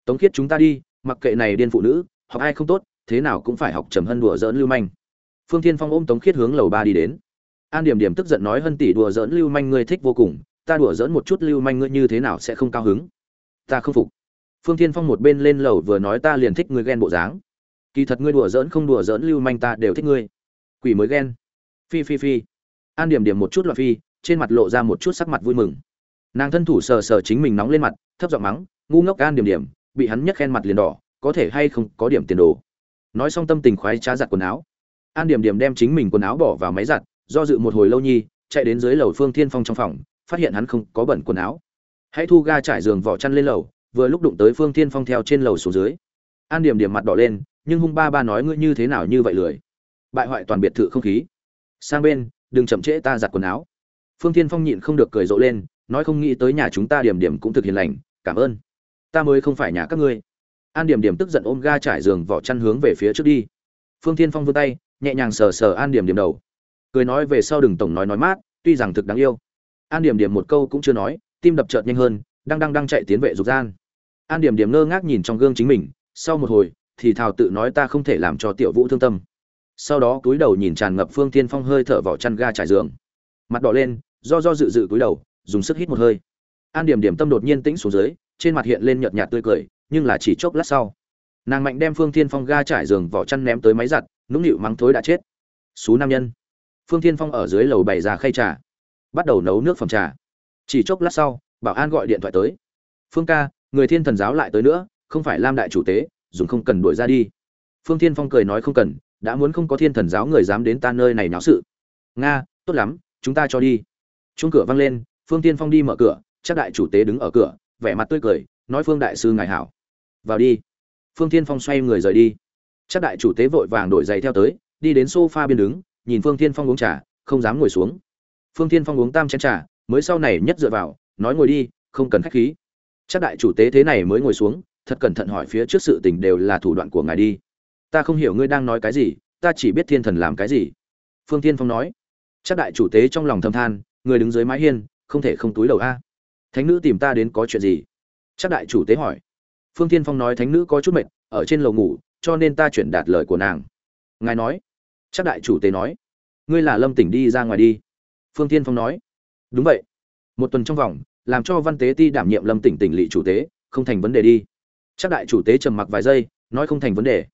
S1: Tống khiết chúng ta đi mặc kệ này điên phụ nữ, học ai không tốt, thế nào cũng phải học trầm hân đùa dỡn lưu manh. Phương thiên phong ôm tống khiết hướng lầu ba đi đến. An điểm điểm tức giận nói, hân tỷ đùa dỡn lưu manh ngươi thích vô cùng, ta đùa dỡn một chút lưu manh ngươi như thế nào sẽ không cao hứng? Ta không phục. Phương thiên phong một bên lên lầu vừa nói, ta liền thích ngươi ghen bộ dáng. Kỳ thật ngươi đùa dỡn không đùa dỡn lưu manh ta đều thích ngươi. Quỷ mới ghen. Phi phi phi. An điểm điểm một chút là phi, trên mặt lộ ra một chút sắc mặt vui mừng. Nàng thân thủ sờ sờ chính mình nóng lên mặt, thấp giọng mắng, ngu ngốc an điểm điểm bị hắn nhấc khen mặt liền đỏ, có thể hay không có điểm tiền đồ. Nói xong tâm tình khoái trá giặt quần áo. An điểm điểm đem chính mình quần áo bỏ vào máy giặt, do dự một hồi lâu nhi, chạy đến dưới lầu phương thiên phong trong phòng, phát hiện hắn không có bẩn quần áo. Hãy thu ga trải giường vỏ chăn lên lầu, vừa lúc đụng tới phương thiên phong theo trên lầu xuống dưới. An điểm điểm mặt đỏ lên, nhưng hung ba ba nói ngươi như thế nào như vậy lười. Bại hoại toàn biệt thự không khí. Sang bên, đừng chậm trễ ta giặt quần áo. Phương thiên phong nhịn không được cười rộ lên, nói không nghĩ tới nhà chúng ta điểm điểm cũng thực hiện lành, cảm ơn ta mới không phải nhà các ngươi. An điểm điểm tức giận ôm ga trải giường vỏ chăn hướng về phía trước đi. Phương thiên phong vươn tay, nhẹ nhàng sờ sờ an điểm điểm đầu. Cười nói về sau đừng tổng nói nói mát, tuy rằng thực đáng yêu. An điểm điểm một câu cũng chưa nói, tim đập chợt nhanh hơn, đang đang đang chạy tiến vệ dục gian. An điểm điểm ngơ ngác nhìn trong gương chính mình, sau một hồi, thì thào tự nói ta không thể làm cho tiểu vũ thương tâm. Sau đó cúi đầu nhìn tràn ngập phương Thiên phong hơi thở vỏ chăn ga trải giường. Mặt đỏ lên, do do dự dự cúi đầu, dùng sức hít một hơi. An điểm điểm tâm đột nhiên tĩnh xuống dưới trên mặt hiện lên nhợt nhạt tươi cười, nhưng là chỉ chốc lát sau, nàng mạnh đem phương thiên phong ga trải giường vỏ chăn ném tới máy giặt, nũng nịu mắng thối đã chết. Xú nam nhân. Phương thiên phong ở dưới lầu bày ra khay trà, bắt đầu nấu nước phòng trà. Chỉ chốc lát sau, bảo an gọi điện thoại tới. Phương ca, người thiên thần giáo lại tới nữa, không phải lam đại chủ tế, dùng không cần đuổi ra đi. Phương thiên phong cười nói không cần, đã muốn không có thiên thần giáo người dám đến ta nơi này náo sự. Nga, tốt lắm, chúng ta cho đi. Chuông cửa vang lên, phương tiên phong đi mở cửa, chắc đại chủ tế đứng ở cửa vẻ mặt tươi cười, nói phương đại sư ngài hảo. Vào đi. Phương thiên phong xoay người rời đi. Chắc đại chủ tế vội vàng đổi giày theo tới, đi đến sofa bên đứng, nhìn phương thiên phong uống trà, không dám ngồi xuống. Phương thiên phong uống tam chén trà, mới sau này nhất dựa vào, nói ngồi đi, không cần khách khí. Chắc đại chủ tế thế này mới ngồi xuống, thật cẩn thận hỏi phía trước sự tình đều là thủ đoạn của ngài đi. Ta không hiểu ngươi đang nói cái gì, ta chỉ biết thiên thần làm cái gì. Phương thiên phong nói. Chắc đại chủ tế trong lòng thâm than, người đứng dưới mái hiên, không thể không túi đầu a thánh nữ tìm ta đến có chuyện gì? Chắc đại chủ tế hỏi. Phương tiên phong nói thánh nữ có chút mệt, ở trên lầu ngủ, cho nên ta chuyển đạt lời của nàng. Ngài nói. Chắc đại chủ tế nói. Ngươi là lâm tỉnh đi ra ngoài đi. Phương tiên phong nói. Đúng vậy. Một tuần trong vòng, làm cho văn tế ti đảm nhiệm lâm tỉnh tỉnh lỵ chủ tế, không thành vấn đề đi. Chắc đại chủ tế trầm mặc vài giây, nói không thành vấn đề.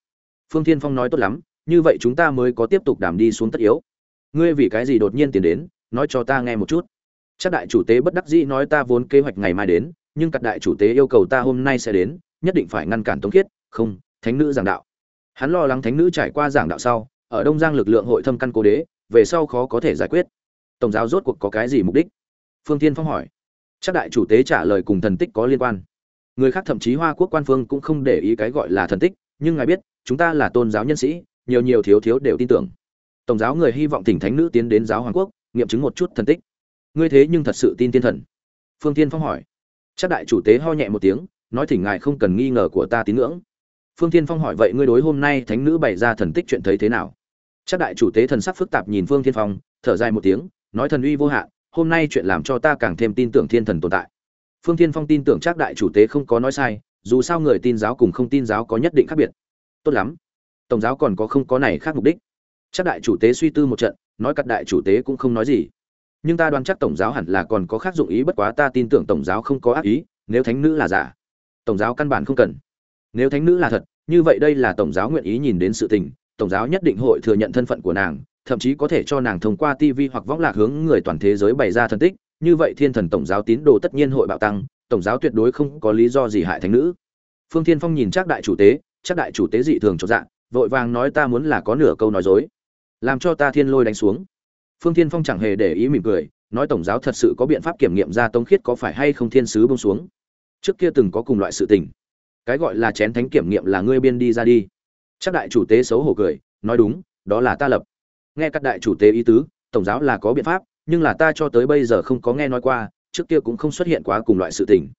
S1: Phương thiên phong nói tốt lắm, như vậy chúng ta mới có tiếp tục đảm đi xuống tất yếu. Ngươi vì cái gì đột nhiên tiền đến, nói cho ta nghe một chút chắc đại chủ tế bất đắc dĩ nói ta vốn kế hoạch ngày mai đến, nhưng các đại chủ tế yêu cầu ta hôm nay sẽ đến, nhất định phải ngăn cản tống khiết, không, thánh nữ giảng đạo. Hắn lo lắng thánh nữ trải qua giảng đạo sau, ở đông giang lực lượng hội thâm căn cố đế, về sau khó có thể giải quyết. Tổng giáo rốt cuộc có cái gì mục đích? Phương tiên phong hỏi. Chắc đại chủ tế trả lời cùng thần tích có liên quan. Người khác thậm chí hoa quốc quan phương cũng không để ý cái gọi là thần tích, nhưng ngài biết, chúng ta là tôn giáo nhân sĩ, nhiều nhiều thiếu thiếu đều tin tưởng. Tổng giáo người hy vọng tỉnh thánh nữ tiến đến giáo hoàng quốc, nghiệm chứng một chút thần tích ngươi thế nhưng thật sự tin tiên thần. Phương tiên phong hỏi. Chắc đại chủ tế ho nhẹ một tiếng, nói thỉnh ngài không cần nghi ngờ của ta tín ngưỡng. Phương tiên phong hỏi vậy ngươi đối hôm nay thánh nữ bày ra thần tích chuyện thấy thế nào? Chắc đại chủ tế thần sắc phức tạp nhìn phương tiên phong, thở dài một tiếng, nói thần uy vô hạn, hôm nay chuyện làm cho ta càng thêm tin tưởng thiên thần tồn tại. Phương tiên phong tin tưởng chắc đại chủ tế không có nói sai, dù sao người tin giáo cùng không tin giáo có nhất định khác biệt. Tốt lắm. Tổng giáo còn có không có này khác mục đích. Chắc đại chủ tế suy tư một trận, nói cắt đại chủ tế cũng không nói gì nhưng ta đoán chắc tổng giáo hẳn là còn có khác dụng ý, bất quá ta tin tưởng tổng giáo không có ác ý, nếu thánh nữ là giả, tổng giáo căn bản không cần. Nếu thánh nữ là thật, như vậy đây là tổng giáo nguyện ý nhìn đến sự tình, tổng giáo nhất định hội thừa nhận thân phận của nàng, thậm chí có thể cho nàng thông qua tv hoặc võng lạc hướng người toàn thế giới bày ra thân tích, như vậy thiên thần tổng giáo tín đồ tất nhiên hội bạo tăng, tổng giáo tuyệt đối không có lý do gì hại thánh nữ. Phương thiên phong nhìn chắc đại chủ tế, chắc đại chủ tế dị thường cho dạng vội vàng nói ta muốn là có nửa câu nói dối, làm cho ta thiên lôi đánh xuống phương thiên phong chẳng hề để ý mỉm cười, nói tổng giáo thật sự có biện pháp kiểm nghiệm ra tống khiết có phải hay không thiên sứ bông xuống. Trước kia từng có cùng loại sự tình. Cái gọi là chén thánh kiểm nghiệm là ngươi biên đi ra đi. Chắc đại chủ tế xấu hổ cười, nói đúng, đó là ta lập. Nghe các đại chủ tế ý tứ, tổng giáo là có biện pháp, nhưng là ta cho tới bây giờ không có nghe nói qua, trước kia cũng không xuất hiện quá cùng loại sự tình.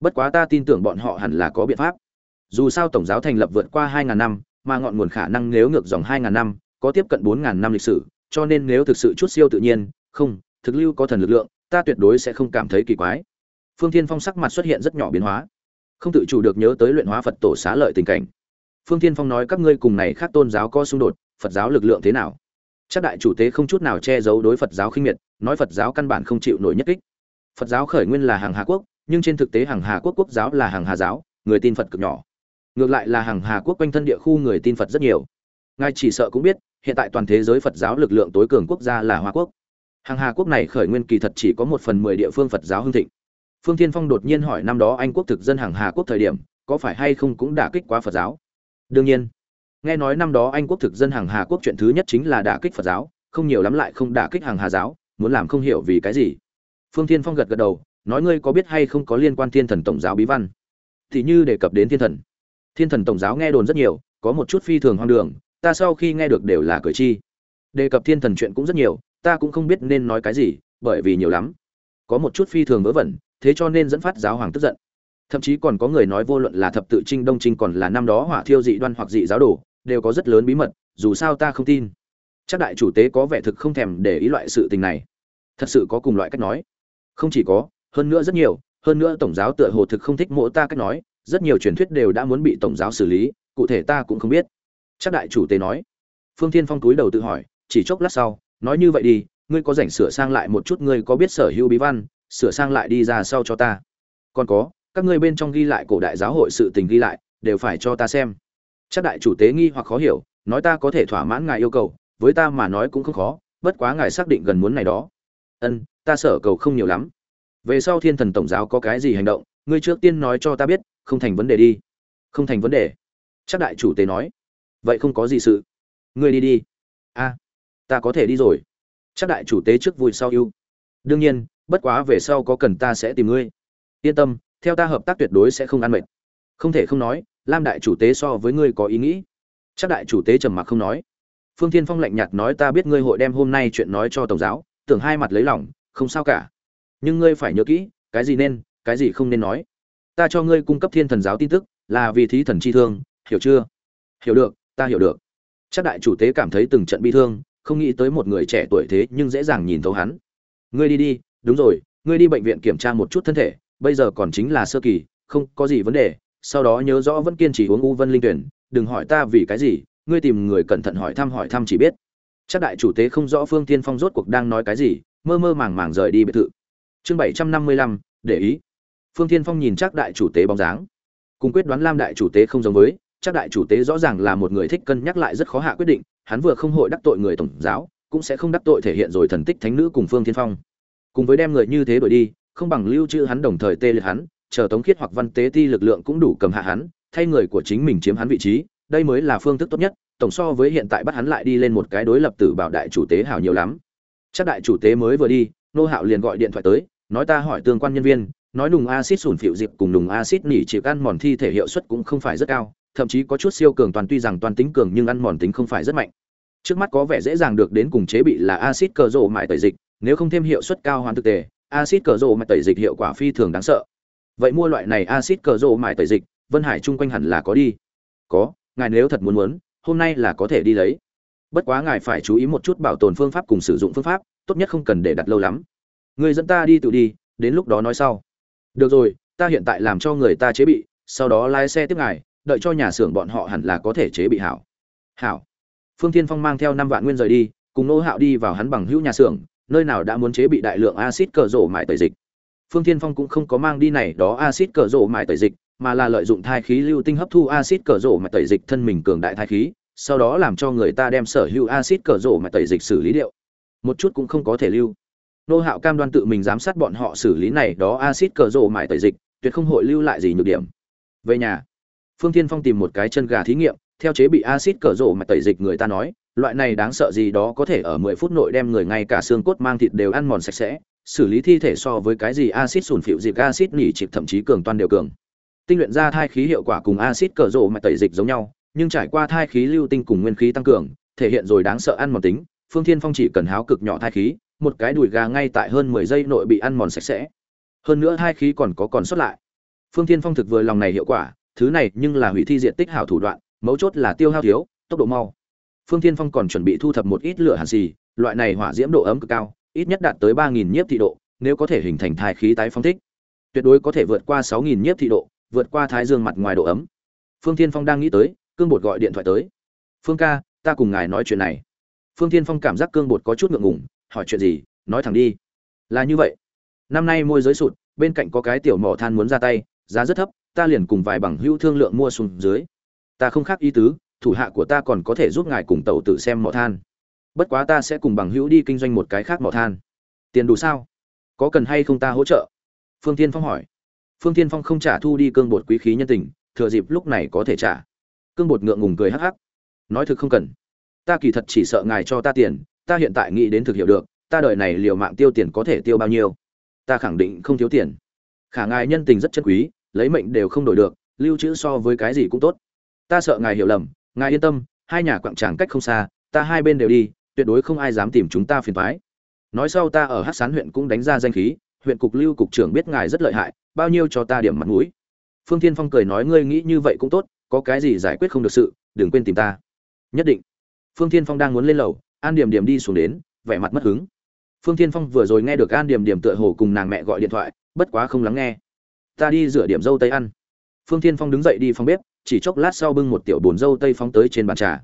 S1: Bất quá ta tin tưởng bọn họ hẳn là có biện pháp. Dù sao tổng giáo thành lập vượt qua 2 ngàn năm, mà ngọn nguồn khả năng nếu ngược dòng 2 ngàn năm, có tiếp cận 4 ngàn năm lịch sử cho nên nếu thực sự chút siêu tự nhiên, không, thực lưu có thần lực lượng, ta tuyệt đối sẽ không cảm thấy kỳ quái. Phương thiên phong sắc mặt xuất hiện rất nhỏ biến hóa. Không tự chủ được nhớ tới luyện hóa phật tổ xá lợi tình cảnh. Phương thiên phong nói các ngươi cùng này khác tôn giáo có xung đột, phật giáo lực lượng thế nào? Chắc đại chủ tế không chút nào che giấu đối phật giáo khinh miệt, nói phật giáo căn bản không chịu nổi nhất kích. Phật giáo khởi nguyên là hàng hà quốc, nhưng trên thực tế hàng hà quốc quốc giáo là hàng hà giáo, người tin phật cực nhỏ. Ngược lại là hàng hà quốc quanh thân địa khu người tin phật rất nhiều. Ngài chỉ sợ cũng biết hiện tại toàn thế giới phật giáo lực lượng tối cường quốc gia là hoa quốc. Hàng hà quốc này khởi nguyên kỳ thật chỉ có một phần mười địa phương phật giáo hưng thịnh. Phương thiên phong đột nhiên hỏi năm đó anh quốc thực dân hàng hà quốc thời điểm, có phải hay không cũng đả kích quá phật giáo? Đương nhiên. Nghe nói năm đó anh quốc thực dân hàng hà quốc chuyện thứ nhất chính là đả kích phật giáo, không nhiều lắm lại không đả kích hàng hà giáo, muốn làm không hiểu vì cái gì. Phương thiên phong gật gật đầu, nói ngươi có biết hay không có liên quan thiên thần tổng giáo bí văn? Thì như đề cập đến thiên thần. Thiên thần tổng giáo nghe đồn rất nhiều, có một chút phi thường hoang đường ta sau khi nghe được đều là cười chi đề cập thiên thần chuyện cũng rất nhiều, ta cũng không biết nên nói cái gì, bởi vì nhiều lắm. Có một chút phi thường vớ vẩn, thế cho nên dẫn phát giáo hoàng tức giận. Thậm chí còn có người nói vô luận là thập tự trinh đông trinh còn là năm đó hỏa thiêu dị đoan hoặc dị giáo đồ, đều có rất lớn bí mật, dù sao ta không tin. Chắc đại chủ tế có vẻ thực không thèm để ý loại sự tình này. Thật sự có cùng loại cách nói. Không chỉ có, hơn nữa rất nhiều, hơn nữa tổng giáo tựa hồ thực không thích mỗ ta cách nói, rất nhiều truyền thuyết đều đã muốn bị tổng giáo xử lý, cụ thể ta cũng không biết chắc đại chủ tế nói. Phương thiên phong túi đầu tự hỏi, chỉ chốc lát sau, nói như vậy đi, ngươi có rảnh sửa sang lại một chút, ngươi có biết sở hữu bí văn, sửa sang lại đi ra sau cho ta. Còn có, các ngươi bên trong ghi lại cổ đại giáo hội sự tình ghi lại, đều phải cho ta xem. Chắc đại chủ tế nghi hoặc khó hiểu, nói ta có thể thỏa mãn ngài yêu cầu, với ta mà nói cũng không khó, bất quá ngài xác định gần muốn này đó. Ân, ta sở cầu không nhiều lắm. Về sau thiên thần tổng giáo có cái gì hành động, ngươi trước tiên nói cho ta biết, không thành vấn đề đi. Không thành vấn đề. Chắc đại chủ tế nói vậy không có gì sự. Ngươi đi đi. A, ta có thể đi rồi. Chắc đại chủ tế trước vui sau ưu đương nhiên, bất quá về sau có cần ta sẽ tìm ngươi. Yên tâm, theo ta hợp tác tuyệt đối sẽ không ăn mệt. Không thể không nói, lam đại chủ tế so với ngươi có ý nghĩ. Chắc đại chủ tế trầm mặc không nói. Phương tiên phong lạnh nhạt nói ta biết ngươi hội đem hôm nay chuyện nói cho tổng giáo, tưởng hai mặt lấy lòng, không sao cả. Nhưng ngươi phải nhớ kỹ, cái gì nên, cái gì không nên nói. Ta cho ngươi cung cấp thiên thần giáo tin tức, là vì thí thần chi thương, hiểu chưa? Hiểu được ta hiểu được. Chắc đại chủ tế cảm thấy từng trận bi thương, không nghĩ tới một người trẻ tuổi thế nhưng dễ dàng nhìn thấu hắn. Ngươi đi đi, đúng rồi, ngươi đi bệnh viện kiểm tra một chút thân thể, bây giờ còn chính là sơ kỳ, không có gì vấn đề, sau đó nhớ rõ vẫn kiên trì uống u vân linh tuyển, đừng hỏi ta vì cái gì, ngươi tìm người cẩn thận hỏi thăm hỏi thăm chỉ biết. Chắc đại chủ tế không rõ phương tiên phong rốt cuộc đang nói cái gì, mơ mơ màng màng rời đi biệt thự. Chương bảy trăm năm mươi lăm, để ý. Phương thiên phong nhìn chắc đại chủ tế bóng dáng. Cùng quyết đoán lam đại chủ tế không giống với chắc đại chủ tế rõ ràng là một người thích cân nhắc lại rất khó hạ quyết định, hắn vừa không hội đắc tội người tổng giáo, cũng sẽ không đắc tội thể hiện rồi thần tích thánh nữ cùng phương thiên phong. Cùng với đem người như thế đổi đi, không bằng lưu trữ hắn đồng thời tê liệt hắn, chờ tống khiết hoặc văn tế ti lực lượng cũng đủ cầm hạ hắn, thay người của chính mình chiếm hắn vị trí, đây mới là phương thức tốt nhất, tổng so với hiện tại bắt hắn lại đi lên một cái đối lập tử bảo đại chủ tế hảo nhiều lắm. Chắc đại chủ tế mới vừa đi, nô hạo liền gọi điện thoại tới, nói ta hỏi tương quan nhân viên nói nùng acid sủn phịu dịp cùng nùng acid nỉ chịu ăn mòn thi thể hiệu suất cũng không phải rất cao, thậm chí có chút siêu cường toàn tuy rằng toàn tính cường nhưng ăn mòn tính không phải rất mạnh. Trước mắt có vẻ dễ dàng được đến cùng chế bị là acid cờ rộ mại tẩy dịch, nếu không thêm hiệu suất cao hoàn thực tế acid cờ rộ mại tẩy dịch hiệu quả phi thường đáng sợ. Vậy mua loại này acid cờ rộ mại tẩy dịch, vân hải chung quanh hẳn là có đi. Có, ngài nếu thật muốn muốn, hôm nay là có thể đi lấy. Bất quá ngài phải chú ý một chút bảo tồn phương pháp cùng sử dụng phương pháp, tốt nhất không cần để đặt lâu lắm. Người dẫn ta đi tự đi, đến lúc đó nói sau được rồi, ta hiện tại làm cho người ta chế bị, sau đó lái xe tiếp ngài, đợi cho nhà xưởng bọn họ hẳn là có thể chế bị hảo. Hảo. Phương thiên phong mang theo năm vạn nguyên rời đi, cùng nô hạo đi vào hắn bằng hữu nhà xưởng, nơi nào đã muốn chế bị đại lượng axit cờ rổ mại tẩy dịch. Phương thiên phong cũng không có mang đi này đó axit cờ rổ mại tẩy dịch, mà là lợi dụng thai khí lưu tinh hấp thu axit cờ rổ mại tẩy dịch thân mình cường đại thai khí, sau đó làm cho người ta đem sở hữu axit cờ rổ mại tẩy dịch xử lý điệu. Một chút cũng không có thể lưu nô hạo cam đoan tự mình giám sát bọn họ xử lý này đó axit cờ rộ mải tẩy dịch, tuyệt không hội lưu lại gì nhược điểm. Về nhà, phương thiên phong tìm một cái chân gà thí nghiệm, theo chế bị axit cờ rộ mải tẩy dịch người ta nói, loại này đáng sợ gì đó có thể ở 10 phút nội đem người ngay cả xương cốt mang thịt đều ăn mòn sạch sẽ, xử lý thi thể so với cái gì axit sùn phịu dịch axit nỉ chịp thậm chí cường toan đều cường. Tinh luyện ra thai khí hiệu quả cùng axit cờ rộ mại tẩy dịch giống nhau, nhưng trải qua thai khí lưu tinh cùng nguyên khí tăng cường, thể hiện rồi đáng sợ ăn mòn tính, phương thiên phong chỉ cần háo cực nhỏ thai khí một cái đùi gà ngay tại hơn 10 giây nội bị ăn mòn sạch sẽ. Hơn nữa hai khí còn có còn sót lại. Phương thiên phong thực vừa lòng này hiệu quả, thứ này nhưng là hủy thi diện tích hảo thủ đoạn, mấu chốt là tiêu hao thiếu, tốc độ mau. Phương thiên phong còn chuẩn bị thu thập một ít lửa hàn xì, loại này hỏa diễm độ ấm cực cao, ít nhất đạt tới ba nghìn nhiếp thị độ, nếu có thể hình thành thai khí tái phong thích. Tuyệt đối có thể vượt qua sáu nghìn nhiếp thị độ, vượt qua thái dương mặt ngoài độ ấm. Phương thiên phong đang nghĩ tới, cương bột gọi điện thoại tới. Phương ca, ta cùng ngài nói chuyện này. Phương thiên phong cảm giác cương bột có chút ngượng ngùng hỏi chuyện gì, nói thẳng đi. Là như vậy. Năm nay môi giới sụt, bên cạnh có cái tiểu mỏ than muốn ra tay, giá rất thấp, ta liền cùng vài bằng hữu thương lượng mua xuống dưới. Ta không khác ý tứ, thủ hạ của ta còn có thể giúp ngài cùng tàu tự xem mỏ than. Bất quá ta sẽ cùng bằng hữu đi kinh doanh một cái khác mỏ than. Tiền đủ sao? Có cần hay không ta hỗ trợ? Phương tiên phong hỏi. Phương tiên phong không trả thu đi cương bột quý khí nhân tình, thừa dịp lúc này có thể trả. Cương bột ngượng ngùng cười hắc hắc. Nói thực không cần. Ta kỳ thật chỉ sợ ngài cho ta tiền ta hiện tại nghĩ đến thực hiểu được, ta đời này liều mạng tiêu tiền có thể tiêu bao nhiêu? Ta khẳng định không thiếu tiền. Khả ngài nhân tình rất chân quý, lấy mệnh đều không đổi được, lưu trữ so với cái gì cũng tốt. Ta sợ ngài hiểu lầm, ngài yên tâm, hai nhà quặng tràng cách không xa, ta hai bên đều đi, tuyệt đối không ai dám tìm chúng ta phiền thoái nói sau ta ở hát sán huyện cũng đánh ra danh khí, huyện cục lưu cục trưởng biết ngài rất lợi hại, bao nhiêu cho ta điểm mặt mũi. Phương Thiên phong cười nói ngươi nghĩ như vậy cũng tốt, có cái gì giải quyết không được sự, đừng quên tìm ta. Nhất định. Phương Thiên phong đang muốn lên lầu an điểm điểm đi xuống đến, vẻ mặt mất hứng. Phương tiên phong vừa rồi nghe được an điểm điểm tựa hồ cùng nàng mẹ gọi điện thoại, bất quá không lắng nghe. Ta đi rửa điểm dâu tây ăn. Phương tiên phong đứng dậy đi phòng bếp, chỉ chốc lát sau bưng một tiểu bồn dâu tây phóng tới trên bàn trà.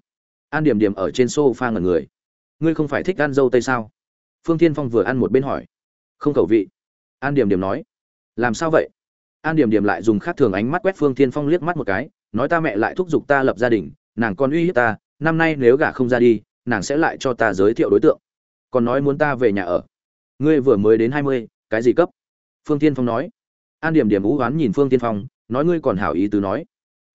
S1: An điểm điểm ở trên sofa ngẩn người. Ngươi không phải thích ăn dâu tây sao? Phương tiên phong vừa ăn một bên hỏi. Không khẩu vị. An điểm điểm nói. Làm sao vậy? An điểm điểm lại dùng khác thường ánh mắt quét phương tiên phong liếc mắt một cái, nói, ta mẹ lại thúc giục ta lập gia đình, nàng còn uy hiếp ta, năm nay nếu gả không ra đi nàng sẽ lại cho ta giới thiệu đối tượng. Còn nói muốn ta về nhà ở. Ngươi vừa mới đến hai mươi, cái gì cấp? Phương tiên phong nói. An điểm điểm ú oán nhìn phương tiên phong, nói ngươi còn hảo ý tứ nói.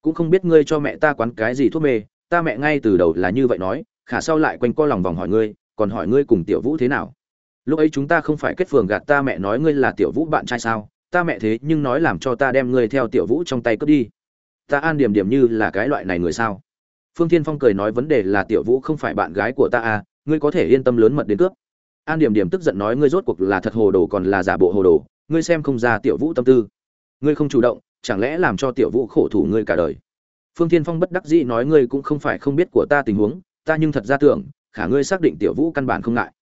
S1: Cũng không biết ngươi cho mẹ ta quán cái gì thuốc mê, ta mẹ ngay từ đầu là như vậy nói, khả sau lại quanh co lòng vòng hỏi ngươi, còn hỏi ngươi cùng tiểu vũ thế nào? Lúc ấy chúng ta không phải kết phường gạt ta mẹ nói ngươi là tiểu vũ bạn trai sao? Ta mẹ thế nhưng nói làm cho ta đem ngươi theo tiểu vũ trong tay cướp đi. Ta an điểm điểm như là cái loại này người sao? Phương thiên phong cười nói vấn đề là tiểu vũ không phải bạn gái của ta à ngươi có thể yên tâm lớn mật đến cướp. An điểm điểm tức giận nói ngươi rốt cuộc là thật hồ đồ còn là giả bộ hồ đồ, ngươi xem không ra tiểu vũ tâm tư. Ngươi không chủ động, chẳng lẽ làm cho tiểu vũ khổ thủ ngươi cả đời? Phương thiên phong bất đắc dĩ nói ngươi cũng không phải không biết của ta tình huống, ta nhưng thật ra tưởng, khả ngươi xác định tiểu vũ căn bản không ngại.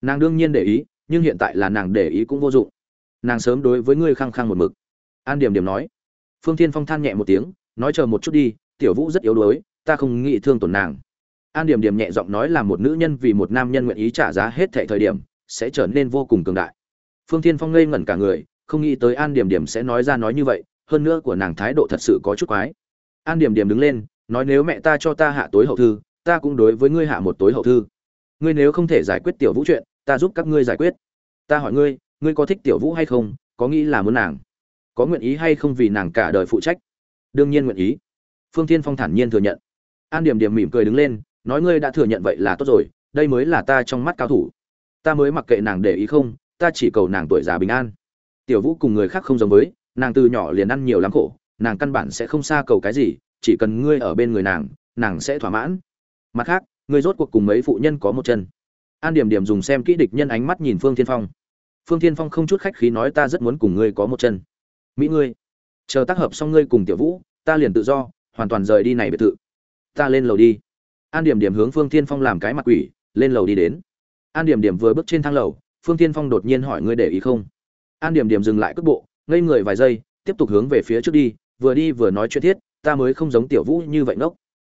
S1: Nàng đương nhiên để ý, nhưng hiện tại là nàng để ý cũng vô dụng. Nàng sớm đối với ngươi khăng khăng một mực. An điểm điểm nói. Phương thiên phong than nhẹ một tiếng, nói chờ một chút đi, tiểu vũ rất yếu đuối ta không nghĩ thương tổn nàng. An điểm điểm nhẹ giọng nói là một nữ nhân vì một nam nhân nguyện ý trả giá hết thệ thời điểm, sẽ trở nên vô cùng cường đại. Phương thiên phong ngây ngẩn cả người, không nghĩ tới an điểm điểm sẽ nói ra nói như vậy, hơn nữa của nàng thái độ thật sự có chút quái. An điểm điểm đứng lên, nói nếu mẹ ta cho ta hạ tối hậu thư, ta cũng đối với ngươi hạ một tối hậu thư. Ngươi nếu không thể giải quyết tiểu vũ chuyện, ta giúp các ngươi giải quyết. Ta hỏi ngươi ngươi có thích tiểu vũ hay không, có nghĩ là muốn nàng, có nguyện ý hay không vì nàng cả đời phụ trách? Đương nhiên nguyện ý. Phương thiên phong thản nhiên thừa nhận an điểm điểm mỉm cười đứng lên, nói ngươi đã thừa nhận vậy là tốt rồi, đây mới là ta trong mắt cao thủ. Ta mới mặc kệ nàng để ý không, ta chỉ cầu nàng tuổi già bình an. Tiểu vũ cùng người khác không giống với, nàng từ nhỏ liền ăn nhiều lắm khổ, nàng căn bản sẽ không xa cầu cái gì, chỉ cần ngươi ở bên người nàng nàng sẽ thỏa mãn. Mặt khác, ngươi rốt cuộc cùng mấy phụ nhân có một chân. An điểm điểm dùng xem kỹ địch nhân ánh mắt nhìn phương thiên phong. Phương thiên phong không chút khách khí nói ta rất muốn cùng ngươi có một chân. Mỹ ngươi. Chờ tác hợp xong ngươi cùng tiểu vũ, ta liền tự do, hoàn toàn rời đi này biệt thự ta lên lầu đi. An điểm điểm hướng phương thiên phong làm cái mặt quỷ, lên lầu đi đến. An điểm điểm vừa bước trên thang lầu, phương thiên phong đột nhiên hỏi ngươi để ý không? An điểm điểm dừng lại cước bộ, ngây người vài giây, tiếp tục hướng về phía trước đi, vừa đi vừa nói chuyện thiết, ta mới không giống tiểu vũ như vậy ngốc.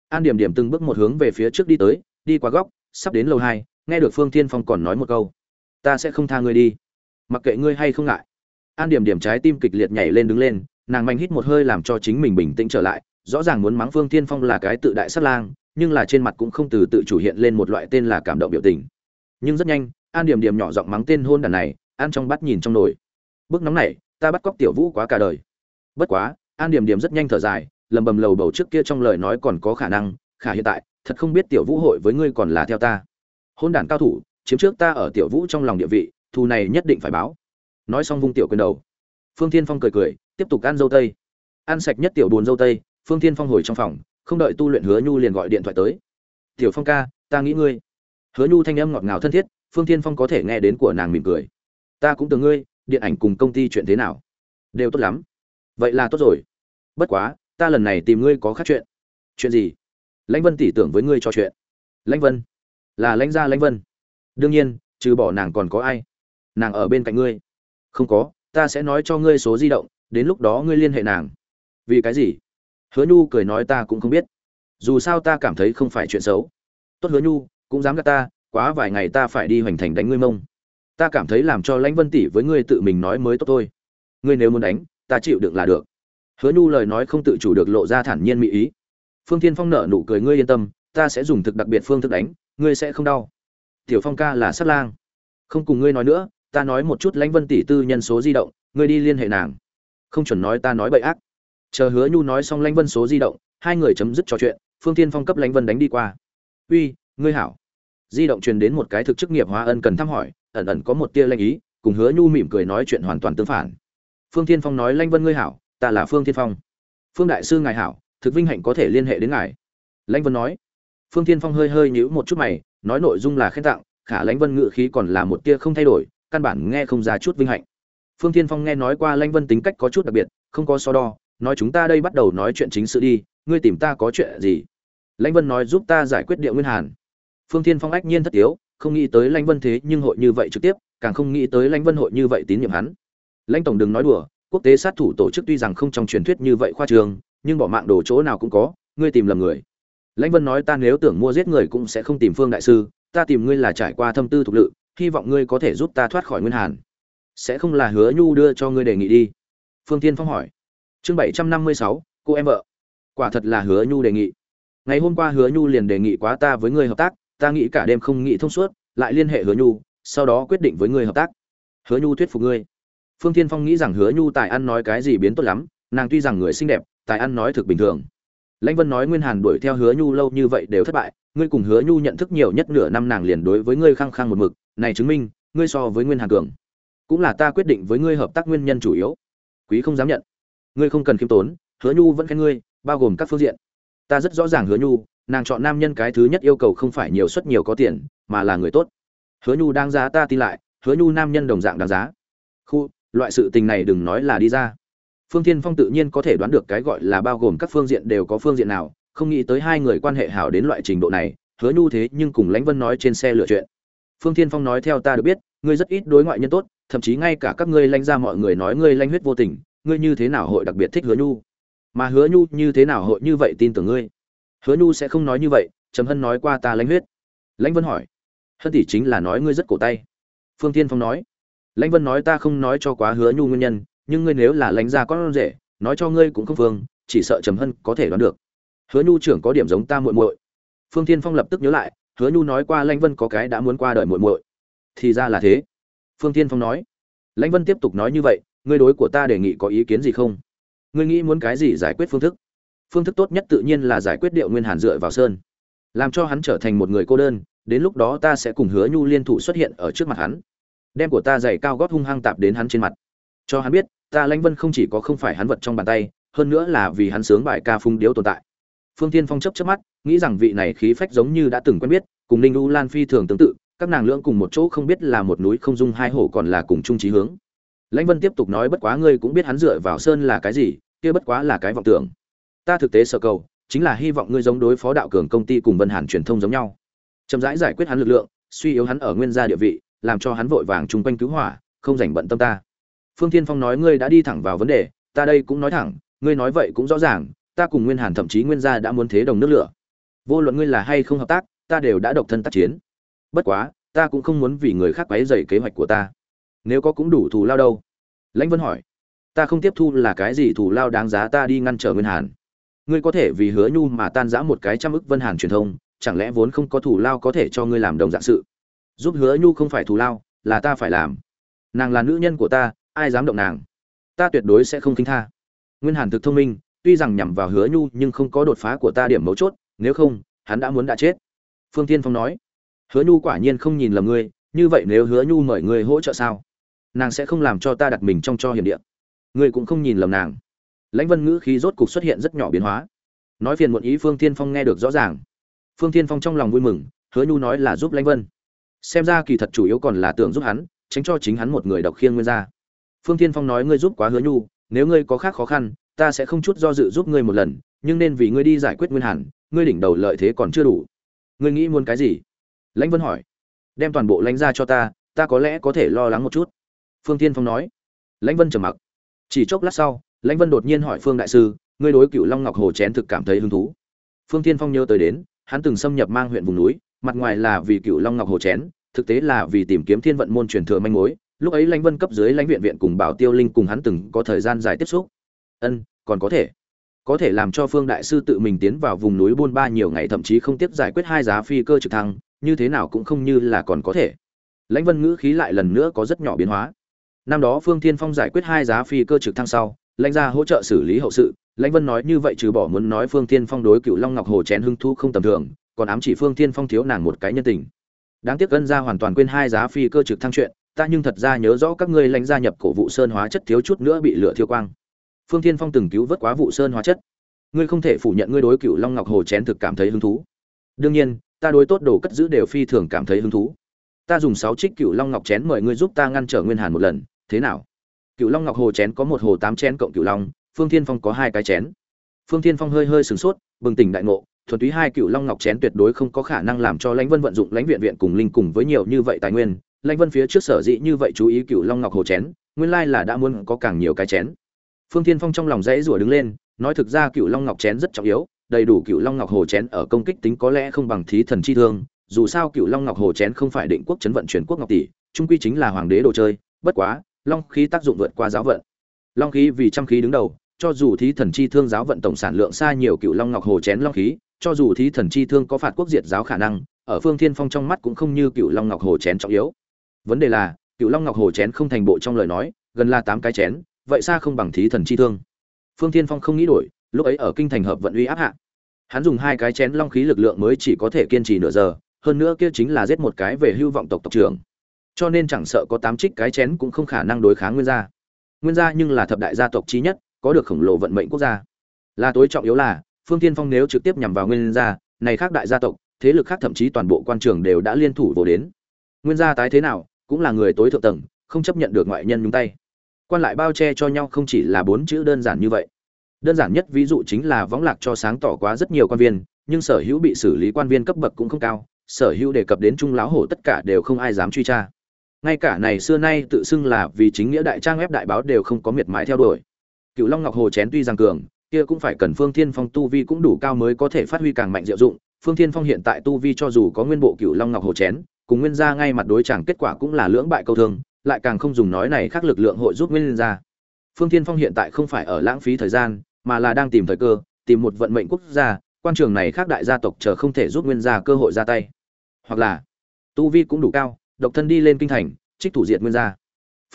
S1: An điểm điểm từng bước một hướng về phía trước đi tới, đi qua góc, sắp đến lầu hai, nghe được phương thiên phong còn nói một câu. Ta sẽ không tha ngươi đi. Mặc kệ ngươi hay không ngại. An điểm điểm trái tim kịch liệt nhảy lên đứng lên, nàng mạnh hít một hơi làm cho chính mình bình tĩnh trở lại rõ ràng muốn mắng phương thiên phong là cái tự đại sát lang, nhưng là trên mặt cũng không từ tự chủ hiện lên một loại tên là cảm động biểu tình. Nhưng rất nhanh, an điểm điểm nhỏ giọng mắng tên hôn đàn này ăn trong bắt nhìn trong nồi. Bước nóng này, ta bắt cóc tiểu vũ quá cả đời. Bất quá, an điểm điểm rất nhanh thở dài, lầm bầm lầu bầu trước kia trong lời nói còn có khả năng, khả hiện tại, thật không biết tiểu vũ hội với ngươi còn là theo ta. Hôn đàn cao thủ, chiếm trước ta ở tiểu vũ trong lòng địa vị, thù này nhất định phải báo. Nói xong vung tiểu quyền đầu. Phương thiên phong cười cười, tiếp tục ăn dâu tây. Ăn sạch nhất tiểu buồn dâu tây phương thiên phong hồi trong phòng, không đợi tu luyện hứa nhu liền gọi điện thoại tới. Tiểu phong ca, ta nghĩ ngươi. Hứa nhu thanh âm ngọt ngào thân thiết, phương thiên phong có thể nghe đến của nàng mỉm cười. Ta cũng tưởng ngươi, điện ảnh cùng công ty chuyện thế nào? Đều tốt lắm. Vậy là tốt rồi. Bất quá, ta lần này tìm ngươi có khác chuyện. Chuyện gì? Lãnh vân tỉ tưởng với ngươi trò chuyện. Lãnh vân? Là lãnh gia lãnh vân. Đương nhiên, trừ bỏ nàng còn có ai? Nàng ở bên cạnh ngươi? Không có, ta sẽ nói cho ngươi số di động, đến lúc đó ngươi liên hệ nàng. Vì cái gì? Hứa nhu cười nói ta cũng không biết. Dù sao ta cảm thấy không phải chuyện xấu. Tốt hứa nhu, cũng dám gạt ta, quá vài ngày ta phải đi hoành thành đánh ngươi mông. Ta cảm thấy làm cho lãnh vân tỷ với ngươi tự mình nói mới tốt thôi. Ngươi nếu muốn đánh, ta chịu đựng là được. Hứa nhu lời nói không tự chủ được lộ ra thản nhiên mỹ ý. Phương thiên phong nở nụ cười, ngươi yên tâm, ta sẽ dùng thực đặc biệt phương thức đánh, ngươi sẽ không đau. Tiểu phong ca là sát lang. Không cùng ngươi nói nữa, ta nói một chút lãnh vân tỷ tư nhân số di động, ngươi đi liên hệ nàng. Không chuẩn nói ta nói bậy ác chờ hứa nhu nói xong lãnh vân số di động, hai người chấm dứt trò chuyện, phương tiên phong cấp lãnh vân đánh đi qua. Uy, ngươi hảo. Di động truyền đến một cái thực chức nghiệp hóa ân cần thăm hỏi, ẩn ẩn có một tia lanh ý, cùng hứa nhu mỉm cười nói chuyện hoàn toàn tương phản. Phương tiên phong nói, lãnh vân ngươi hảo, ta là phương tiên phong. Phương đại sư ngài hảo, thực vinh hạnh có thể liên hệ đến ngài. Lãnh vân nói. Phương tiên phong hơi hơi nhíu một chút mày, nói nội dung là khen tặng, khả lãnh vân ngự khí còn là một tia không thay đổi, căn bản nghe không ra chút vinh hạnh. Phương tiên phong nghe nói qua lãnh vân tính cách có chút đặc biệt, không có so đo nói chúng ta đây bắt đầu nói chuyện chính sự đi ngươi tìm ta có chuyện gì? Lãnh vân nói giúp ta giải quyết địa nguyên hàn. Phương thiên phong ách nhiên thất yếu, không nghĩ tới lãnh vân thế nhưng hội như vậy trực tiếp càng không nghĩ tới lãnh vân hội như vậy tín nhiệm hắn. Lãnh tổng đừng nói đùa quốc tế sát thủ tổ chức tuy rằng không trong truyền thuyết như vậy khoa trường nhưng bỏ mạng đồ chỗ nào cũng có ngươi tìm lầm người. Lãnh vân nói ta nếu tưởng mua giết người cũng sẽ không tìm phương đại sư ta tìm ngươi là trải qua thâm tư thục lự hy vọng ngươi có thể giúp ta thoát khỏi nguyên hàn. Sẽ không là hứa nhu đưa cho ngươi đề nghị đi. Phương tiên phong hỏi chương bảy trăm năm mươi sáu, cô em vợ. Quả thật là hứa nhu đề nghị. Ngày hôm qua hứa nhu liền đề nghị quá ta với người hợp tác, ta nghĩ cả đêm không nghĩ thông suốt, lại liên hệ hứa nhu, sau đó quyết định với người hợp tác. Hứa nhu thuyết phục ngươi. Phương tiên phong nghĩ rằng hứa nhu tài ăn nói cái gì biến tốt lắm, nàng tuy rằng người xinh đẹp, tài ăn nói thực bình thường. Lãnh vân nói nguyên hàn đuổi theo hứa nhu lâu như vậy đều thất bại, ngươi cùng hứa nhu nhận thức nhiều nhất nửa năm nàng liền đối với ngươi khăng khăng một mực, này chứng minh, ngươi so với nguyên hàn cường. Cũng là ta quyết định với ngươi hợp tác nguyên nhân chủ yếu. Quý không dám nhận ngươi không cần khiêm tốn, hứa nhu vẫn khen ngươi, bao gồm các phương diện. Ta rất rõ ràng hứa nhu, nàng chọn nam nhân cái thứ nhất yêu cầu không phải nhiều suất nhiều có tiền, mà là người tốt. Hứa nhu đang giá ta tin lại, hứa nhu nam nhân đồng dạng đáng giá. Khu, loại sự tình này đừng nói là đi ra. Phương thiên phong tự nhiên có thể đoán được cái gọi là bao gồm các phương diện đều có phương diện nào, không nghĩ tới hai người quan hệ hảo đến loại trình độ này, hứa nhu thế nhưng cùng lãnh vân nói trên xe lựa chuyện. Phương thiên phong nói theo ta được biết, ngươi rất ít đối ngoại nhân tốt, thậm chí ngay cả các ngươi lãnh ra mọi người nói ngươi lãnh huyết vô tình ngươi như thế nào hội đặc biệt thích hứa nhu? Mà hứa nhu như thế nào hội như vậy tin tưởng ngươi? Hứa nhu sẽ không nói như vậy, trầm hân nói qua ta lãnh huyết. Lãnh vân hỏi. Hân tỷ chính là nói ngươi rất cổ tay. Phương tiên phong nói. Lãnh vân nói ta không nói cho quá hứa nhu nguyên nhân, nhưng ngươi nếu là lãnh gia con rể, nói cho ngươi cũng không phương, chỉ sợ trầm hân có thể đoán được. Hứa nhu trưởng có điểm giống ta muội muội. Phương thiên phong lập tức nhớ lại, hứa nhu nói qua lãnh vân có cái đã muốn qua đời muội muội. Thì ra là thế. Phương thiên phong nói. Lãnh vân tiếp tục nói như vậy ngươi đối của ta đề nghị có ý kiến gì không? Ngươi nghĩ muốn cái gì giải quyết phương thức? Phương thức tốt nhất tự nhiên là giải quyết điệu nguyên hàn dựa vào sơn. Làm cho hắn trở thành một người cô đơn, đến lúc đó ta sẽ cùng hứa nhu liên thủ xuất hiện ở trước mặt hắn. Đem của ta giày cao gót hung hăng tạp đến hắn trên mặt. Cho hắn biết, ta lãnh vân không chỉ có không phải hắn vật trong bàn tay, hơn nữa là vì hắn sướng bài ca phung điếu tồn tại. Phương tiên phong chấp chấp mắt, nghĩ rằng vị này khí phách giống như đã từng quen biết, cùng ninh u lan phi thường tương tự, các nàng lưỡng cùng một chỗ không biết là một núi không dung hai hổ còn là cùng chung trí hướng lãnh vân tiếp tục nói bất quá ngươi cũng biết hắn dựa vào sơn là cái gì, kia bất quá là cái vọng tưởng. Ta thực tế sở cầu, chính là hy vọng ngươi giống đối phó đạo cường công ty cùng vân hàn truyền thông giống nhau. Chậm rãi giải quyết hắn lực lượng, suy yếu hắn ở nguyên gia địa vị, làm cho hắn vội vàng chung quanh cứu hỏa, không rảnh bận tâm ta. Phương thiên phong nói ngươi đã đi thẳng vào vấn đề, ta đây cũng nói thẳng, ngươi nói vậy cũng rõ ràng, ta cùng nguyên hàn thậm chí nguyên gia đã muốn thế đồng nước lửa. Vô luận ngươi là hay không hợp tác, ta đều đã độc thân tác chiến. Bất quá, ta cũng không muốn vì người khác quấy rầy kế hoạch của ta nếu có cũng đủ thù lao đâu. Lãnh vân hỏi, ta không tiếp thu là cái gì thù lao đáng giá ta đi ngăn trở nguyên hàn? Ngươi có thể vì hứa nhu mà tan rã một cái trăm ức vân hàn truyền thông, chẳng lẽ vốn không có thù lao có thể cho ngươi làm đồng dạng sự? Giúp hứa nhu không phải thù lao, là ta phải làm. Nàng là nữ nhân của ta, ai dám động nàng? Ta tuyệt đối sẽ không khinh tha. Nguyên hàn thực thông minh, tuy rằng nhằm vào hứa nhu nhưng không có đột phá của ta điểm mấu chốt, nếu không, hắn đã muốn đã chết. Phương tiên phong nói, hứa nhu quả nhiên không nhìn lầm ngươi, như vậy nếu hứa nhu mời ngươi hỗ trợ sao? Nàng sẽ không làm cho ta đặt mình trong cho hiểm địa. Ngươi cũng không nhìn lầm nàng. Lãnh vân ngữ khí rốt cục xuất hiện rất nhỏ biến hóa. Nói phiền muộn ý phương tiên phong nghe được rõ ràng. Phương tiên phong trong lòng vui mừng, hứa nhu nói là giúp lãnh vân. Xem ra kỳ thật chủ yếu còn là tưởng giúp hắn, tránh cho chính hắn một người độc khiêng nguyên ra phương tiên phong nói ngươi giúp quá hứa nhu, nếu ngươi có khác khó khăn, ta sẽ không chút do dự giúp ngươi một lần, nhưng nên vì ngươi đi giải quyết nguyên hẳn ngươi đỉnh đầu lợi thế còn chưa đủ. Ngươi nghĩ muốn cái gì? Lãnh vân hỏi. Đem toàn bộ lãnh ra cho ta ta có lẽ có thể lo lắng một chút phương tiên phong nói. Lãnh vân trầm mặc. Chỉ chốc lát sau, lãnh vân đột nhiên hỏi phương đại sư, ngươi đối cựu long ngọc hồ chén thực cảm thấy hứng thú? Phương tiên phong nhớ tới đến, hắn từng xâm nhập mang huyện vùng núi, mặt ngoài là vì cựu long ngọc hồ chén, thực tế là vì tìm kiếm thiên vận môn truyền thừa manh mối. Lúc ấy lãnh vân cấp dưới lãnh viện viện cùng bảo tiêu linh cùng hắn từng có thời gian dài tiếp xúc. Ân, còn có thể. Có thể làm cho phương đại sư tự mình tiến vào vùng núi buôn ba nhiều ngày thậm chí không tiếp giải quyết hai giá phi cơ trực thăng, như thế nào cũng không như là còn có thể. Lãnh vân ngữ khí lại lần nữa có rất nhỏ biến hóa năm đó phương thiên phong giải quyết hai giá phi cơ trực thăng sau, lãnh gia hỗ trợ xử lý hậu sự. Lãnh vân nói như vậy trừ bỏ muốn nói phương thiên phong đối cựu long ngọc hồ chén hưng thu không tầm thường, còn ám chỉ phương thiên phong thiếu nàng một cái nhân tình. Đáng tiếc gân gia hoàn toàn quên hai giá phi cơ trực thăng chuyện, ta nhưng thật ra nhớ rõ các ngươi lãnh gia nhập cổ vụ sơn hóa chất thiếu chút nữa bị lửa thiêu quang. Phương thiên phong từng cứu vớt quá vụ sơn hóa chất. Ngươi không thể phủ nhận ngươi đối cựu long ngọc hồ chén thực cảm thấy hứng thú. Đương nhiên, ta đối tốt đồ cất giữ đều phi thường cảm thấy hứng thú. Ta dùng sáu trích cựu long ngọc chén mời ngươi giúp ta ngăn trở nguyên hàn một lần thế nào? Cựu long ngọc hồ chén có một hồ tám chén cộng cựu long, phương thiên phong có hai cái chén. Phương thiên phong hơi hơi sửng sốt, bừng tỉnh đại ngộ, thuần túy hai cựu long ngọc chén tuyệt đối không có khả năng làm cho lãnh vân vận dụng lãnh viện viện cùng linh cùng với nhiều như vậy tài nguyên. Lãnh vân phía trước sở dĩ như vậy chú ý cựu long ngọc hồ chén, nguyên lai là đã muốn có càng nhiều cái chén. Phương thiên phong trong lòng dãy rủa đứng lên, nói thực ra cựu long ngọc chén rất trọng yếu, đầy đủ cựu long ngọc hồ chén ở công kích tính có lẽ không bằng thí thần chi thương, dù sao cựu long ngọc hồ chén không phải định quốc chấn vận chuyển quốc ngọc tỷ, trung quy chính là hoàng đế đồ chơi, bất quá long khí tác dụng vượt qua giáo vận. Long khí vì trăm khí đứng đầu, cho dù thí thần chi thương giáo vận tổng sản lượng xa nhiều cựu long ngọc hồ chén long khí, cho dù thí thần chi thương có phạt quốc diệt giáo khả năng, ở phương thiên phong trong mắt cũng không như cựu long ngọc hồ chén trọng yếu. Vấn đề là, cựu long ngọc hồ chén không thành bộ trong lời nói, gần là tám cái chén, vậy xa không bằng thí thần chi thương. Phương thiên phong không nghĩ đổi, lúc ấy ở kinh thành hợp vận uy áp hạ. Hắn dùng hai cái chén long khí lực lượng mới chỉ có thể kiên trì nửa giờ, hơn nữa kia chính là giết một cái về hưu vọng tộc tộc trưởng cho nên chẳng sợ có tám trích cái chén cũng không khả năng đối kháng nguyên gia. Nguyên gia nhưng là thập đại gia tộc trí nhất, có được khổng lồ vận mệnh quốc gia. Là tối trọng yếu là, phương tiên phong nếu trực tiếp nhằm vào nguyên gia, này khác đại gia tộc, thế lực khác thậm chí toàn bộ quan trường đều đã liên thủ vô đến. Nguyên gia tái thế nào, cũng là người tối thượng tầng, không chấp nhận được ngoại nhân nhúng tay. Quan lại bao che cho nhau không chỉ là bốn chữ đơn giản như vậy. Đơn giản nhất ví dụ chính là võng lạc cho sáng tỏ quá rất nhiều quan viên, nhưng sở hữu bị xử lý quan viên cấp bậc cũng không cao, sở hữu đề cập đến trung lão hổ tất cả đều không ai dám truy tra ngay cả này xưa nay tự xưng là vì chính nghĩa đại trang web đại báo đều không có miệt mài theo đuổi. Cựu long ngọc hồ chén tuy rằng cường, kia cũng phải cần phương thiên phong tu vi cũng đủ cao mới có thể phát huy càng mạnh diệu dụng. Phương thiên phong hiện tại tu vi cho dù có nguyên bộ cựu long ngọc hồ chén, cùng nguyên gia ngay mặt đối chẳng kết quả cũng là lưỡng bại câu thương, lại càng không dùng nói này khác lực lượng hội giúp nguyên gia. Phương thiên phong hiện tại không phải ở lãng phí thời gian, mà là đang tìm thời cơ, tìm một vận mệnh quốc gia, quan trường này khác đại gia tộc chờ không thể giúp nguyên gia cơ hội ra tay. Hoặc là, tu vi cũng đủ cao độc thân đi lên kinh thành, trích thủ diệt nguyên gia.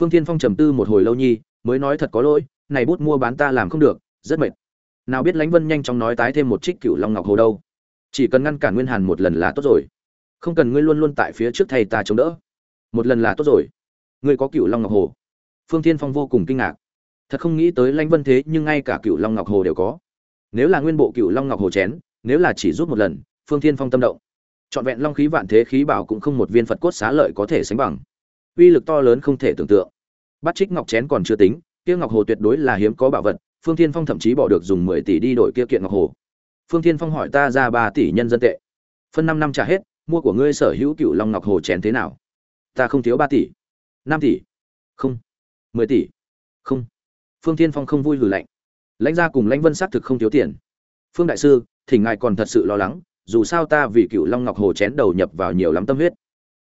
S1: Phương thiên phong trầm tư một hồi lâu nhi, mới nói thật có lỗi, này bút mua bán ta làm không được, rất mệt. Nào biết lãnh vân nhanh chóng nói tái thêm một trích cửu long ngọc hồ đâu. Chỉ cần ngăn cản nguyên hàn một lần là tốt rồi. Không cần ngươi luôn luôn tại phía trước thầy ta chống đỡ. Một lần là tốt rồi. Ngươi có cửu long ngọc hồ. Phương thiên phong vô cùng kinh ngạc. Thật không nghĩ tới lãnh vân thế nhưng ngay cả cửu long ngọc hồ đều có. Nếu là nguyên bộ cửu long ngọc hồ chén, nếu là chỉ rút một lần, phương thiên phong tâm động trọn vẹn long khí vạn thế khí bảo cũng không một viên phật cốt xá lợi có thể sánh bằng. Uy lực to lớn không thể tưởng tượng. Bắt trích ngọc chén còn chưa tính, kia ngọc hồ tuyệt đối là hiếm có bảo vật, phương thiên phong thậm chí bỏ được dùng mười tỷ đi đổi kia kiện ngọc hồ. Phương thiên phong hỏi ta ra ba tỷ nhân dân tệ. Phân năm năm trả hết, mua của ngươi sở hữu cựu long ngọc hồ chén thế nào? Ta không thiếu ba tỷ. Năm tỷ? Không. Mười tỷ? Không. Phương thiên phong không vui gửi lạnh. Lãnh gia cùng lãnh vân xác thực không thiếu tiền. Phương đại sư, thỉnh ngài còn thật sự lo lắng dù sao ta vì cựu long ngọc hồ chén đầu nhập vào nhiều lắm tâm huyết.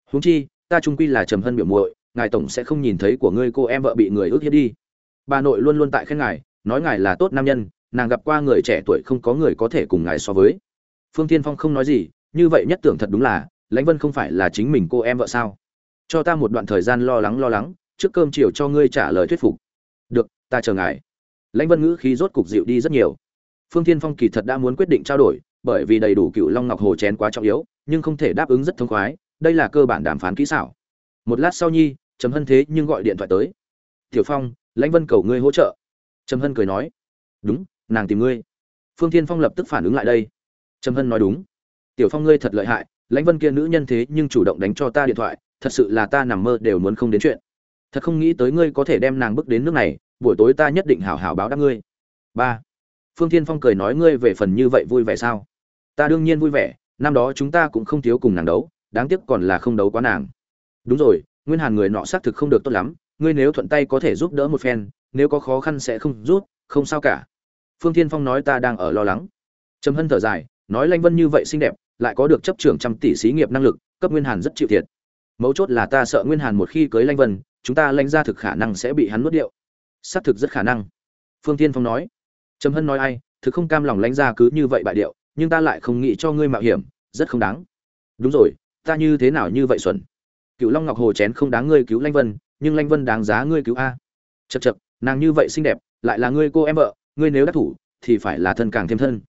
S1: Huống chi, ta trung quy là trầm hân biểu muội, ngài tổng sẽ không nhìn thấy của ngươi cô em vợ bị người ước hiếp đi. Bà nội luôn luôn tại khen ngài, nói ngài là tốt nam nhân, nàng gặp qua người trẻ tuổi không có người có thể cùng ngài so với. Phương tiên phong không nói gì, như vậy nhất tưởng thật đúng là, lãnh vân không phải là chính mình cô em vợ sao? Cho ta một đoạn thời gian lo lắng lo lắng, trước cơm chiều cho ngươi trả lời thuyết phục. Được, ta chờ ngài. Lãnh vân ngữ khí rốt cục dịu đi rất nhiều. Phương tiên phong kỳ thật đã muốn quyết định trao đổi bởi vì đầy đủ cựu long ngọc hồ chén quá trọng yếu, nhưng không thể đáp ứng rất thông khoái, đây là cơ bản đàm phán kỹ xảo. Một lát sau nhi, trầm hân thế nhưng gọi điện thoại tới. Tiểu phong, lãnh vân cầu ngươi hỗ trợ. Trầm hân cười nói. Đúng, nàng tìm ngươi. Phương thiên phong lập tức phản ứng lại đây. Trầm hân nói đúng. Tiểu phong ngươi thật lợi hại, lãnh vân kia nữ nhân thế nhưng chủ động đánh cho ta điện thoại, thật sự là ta nằm mơ đều muốn không đến chuyện. Thật không nghĩ tới ngươi có thể đem nàng bước đến nước này, buổi tối ta nhất định hảo hảo báo đáp ngươi. Ba. Phương thiên phong cười nói, ngươi về phần như vậy vui vẻ sao? Ta đương nhiên vui vẻ, năm đó chúng ta cũng không thiếu cùng nàng đấu, đáng tiếc còn là không đấu quá nàng. Đúng rồi, nguyên hàn người nọ xác thực không được tốt lắm, ngươi nếu thuận tay có thể giúp đỡ một phen, nếu có khó khăn sẽ không rút, không sao cả. Phương thiên phong nói ta đang ở lo lắng. Trầm hân thở dài, nói lanh vân như vậy xinh đẹp, lại có được chấp trưởng trăm tỷ xí nghiệp năng lực, cấp nguyên hàn rất chịu thiệt. Mấu chốt là ta sợ nguyên hàn một khi cưới lanh vân, chúng ta lanh ra thực khả năng sẽ bị hắn nuốt điệu. Xác thực rất khả năng. Phương thiên phong nói. Trầm hân nói ai, thực không cam lòng lanh ra cứ như vậy bại điệu nhưng ta lại không nghĩ cho ngươi mạo hiểm, rất không đáng. Đúng rồi, ta như thế nào như vậy xuẩn? Cựu long ngọc hồ chén không đáng ngươi cứu lanh vân, nhưng lanh vân đáng giá ngươi cứu a. Chật chật nàng như vậy xinh đẹp, lại là ngươi cô em vợ, ngươi nếu đắc thủ, thì phải là thân càng thêm thân.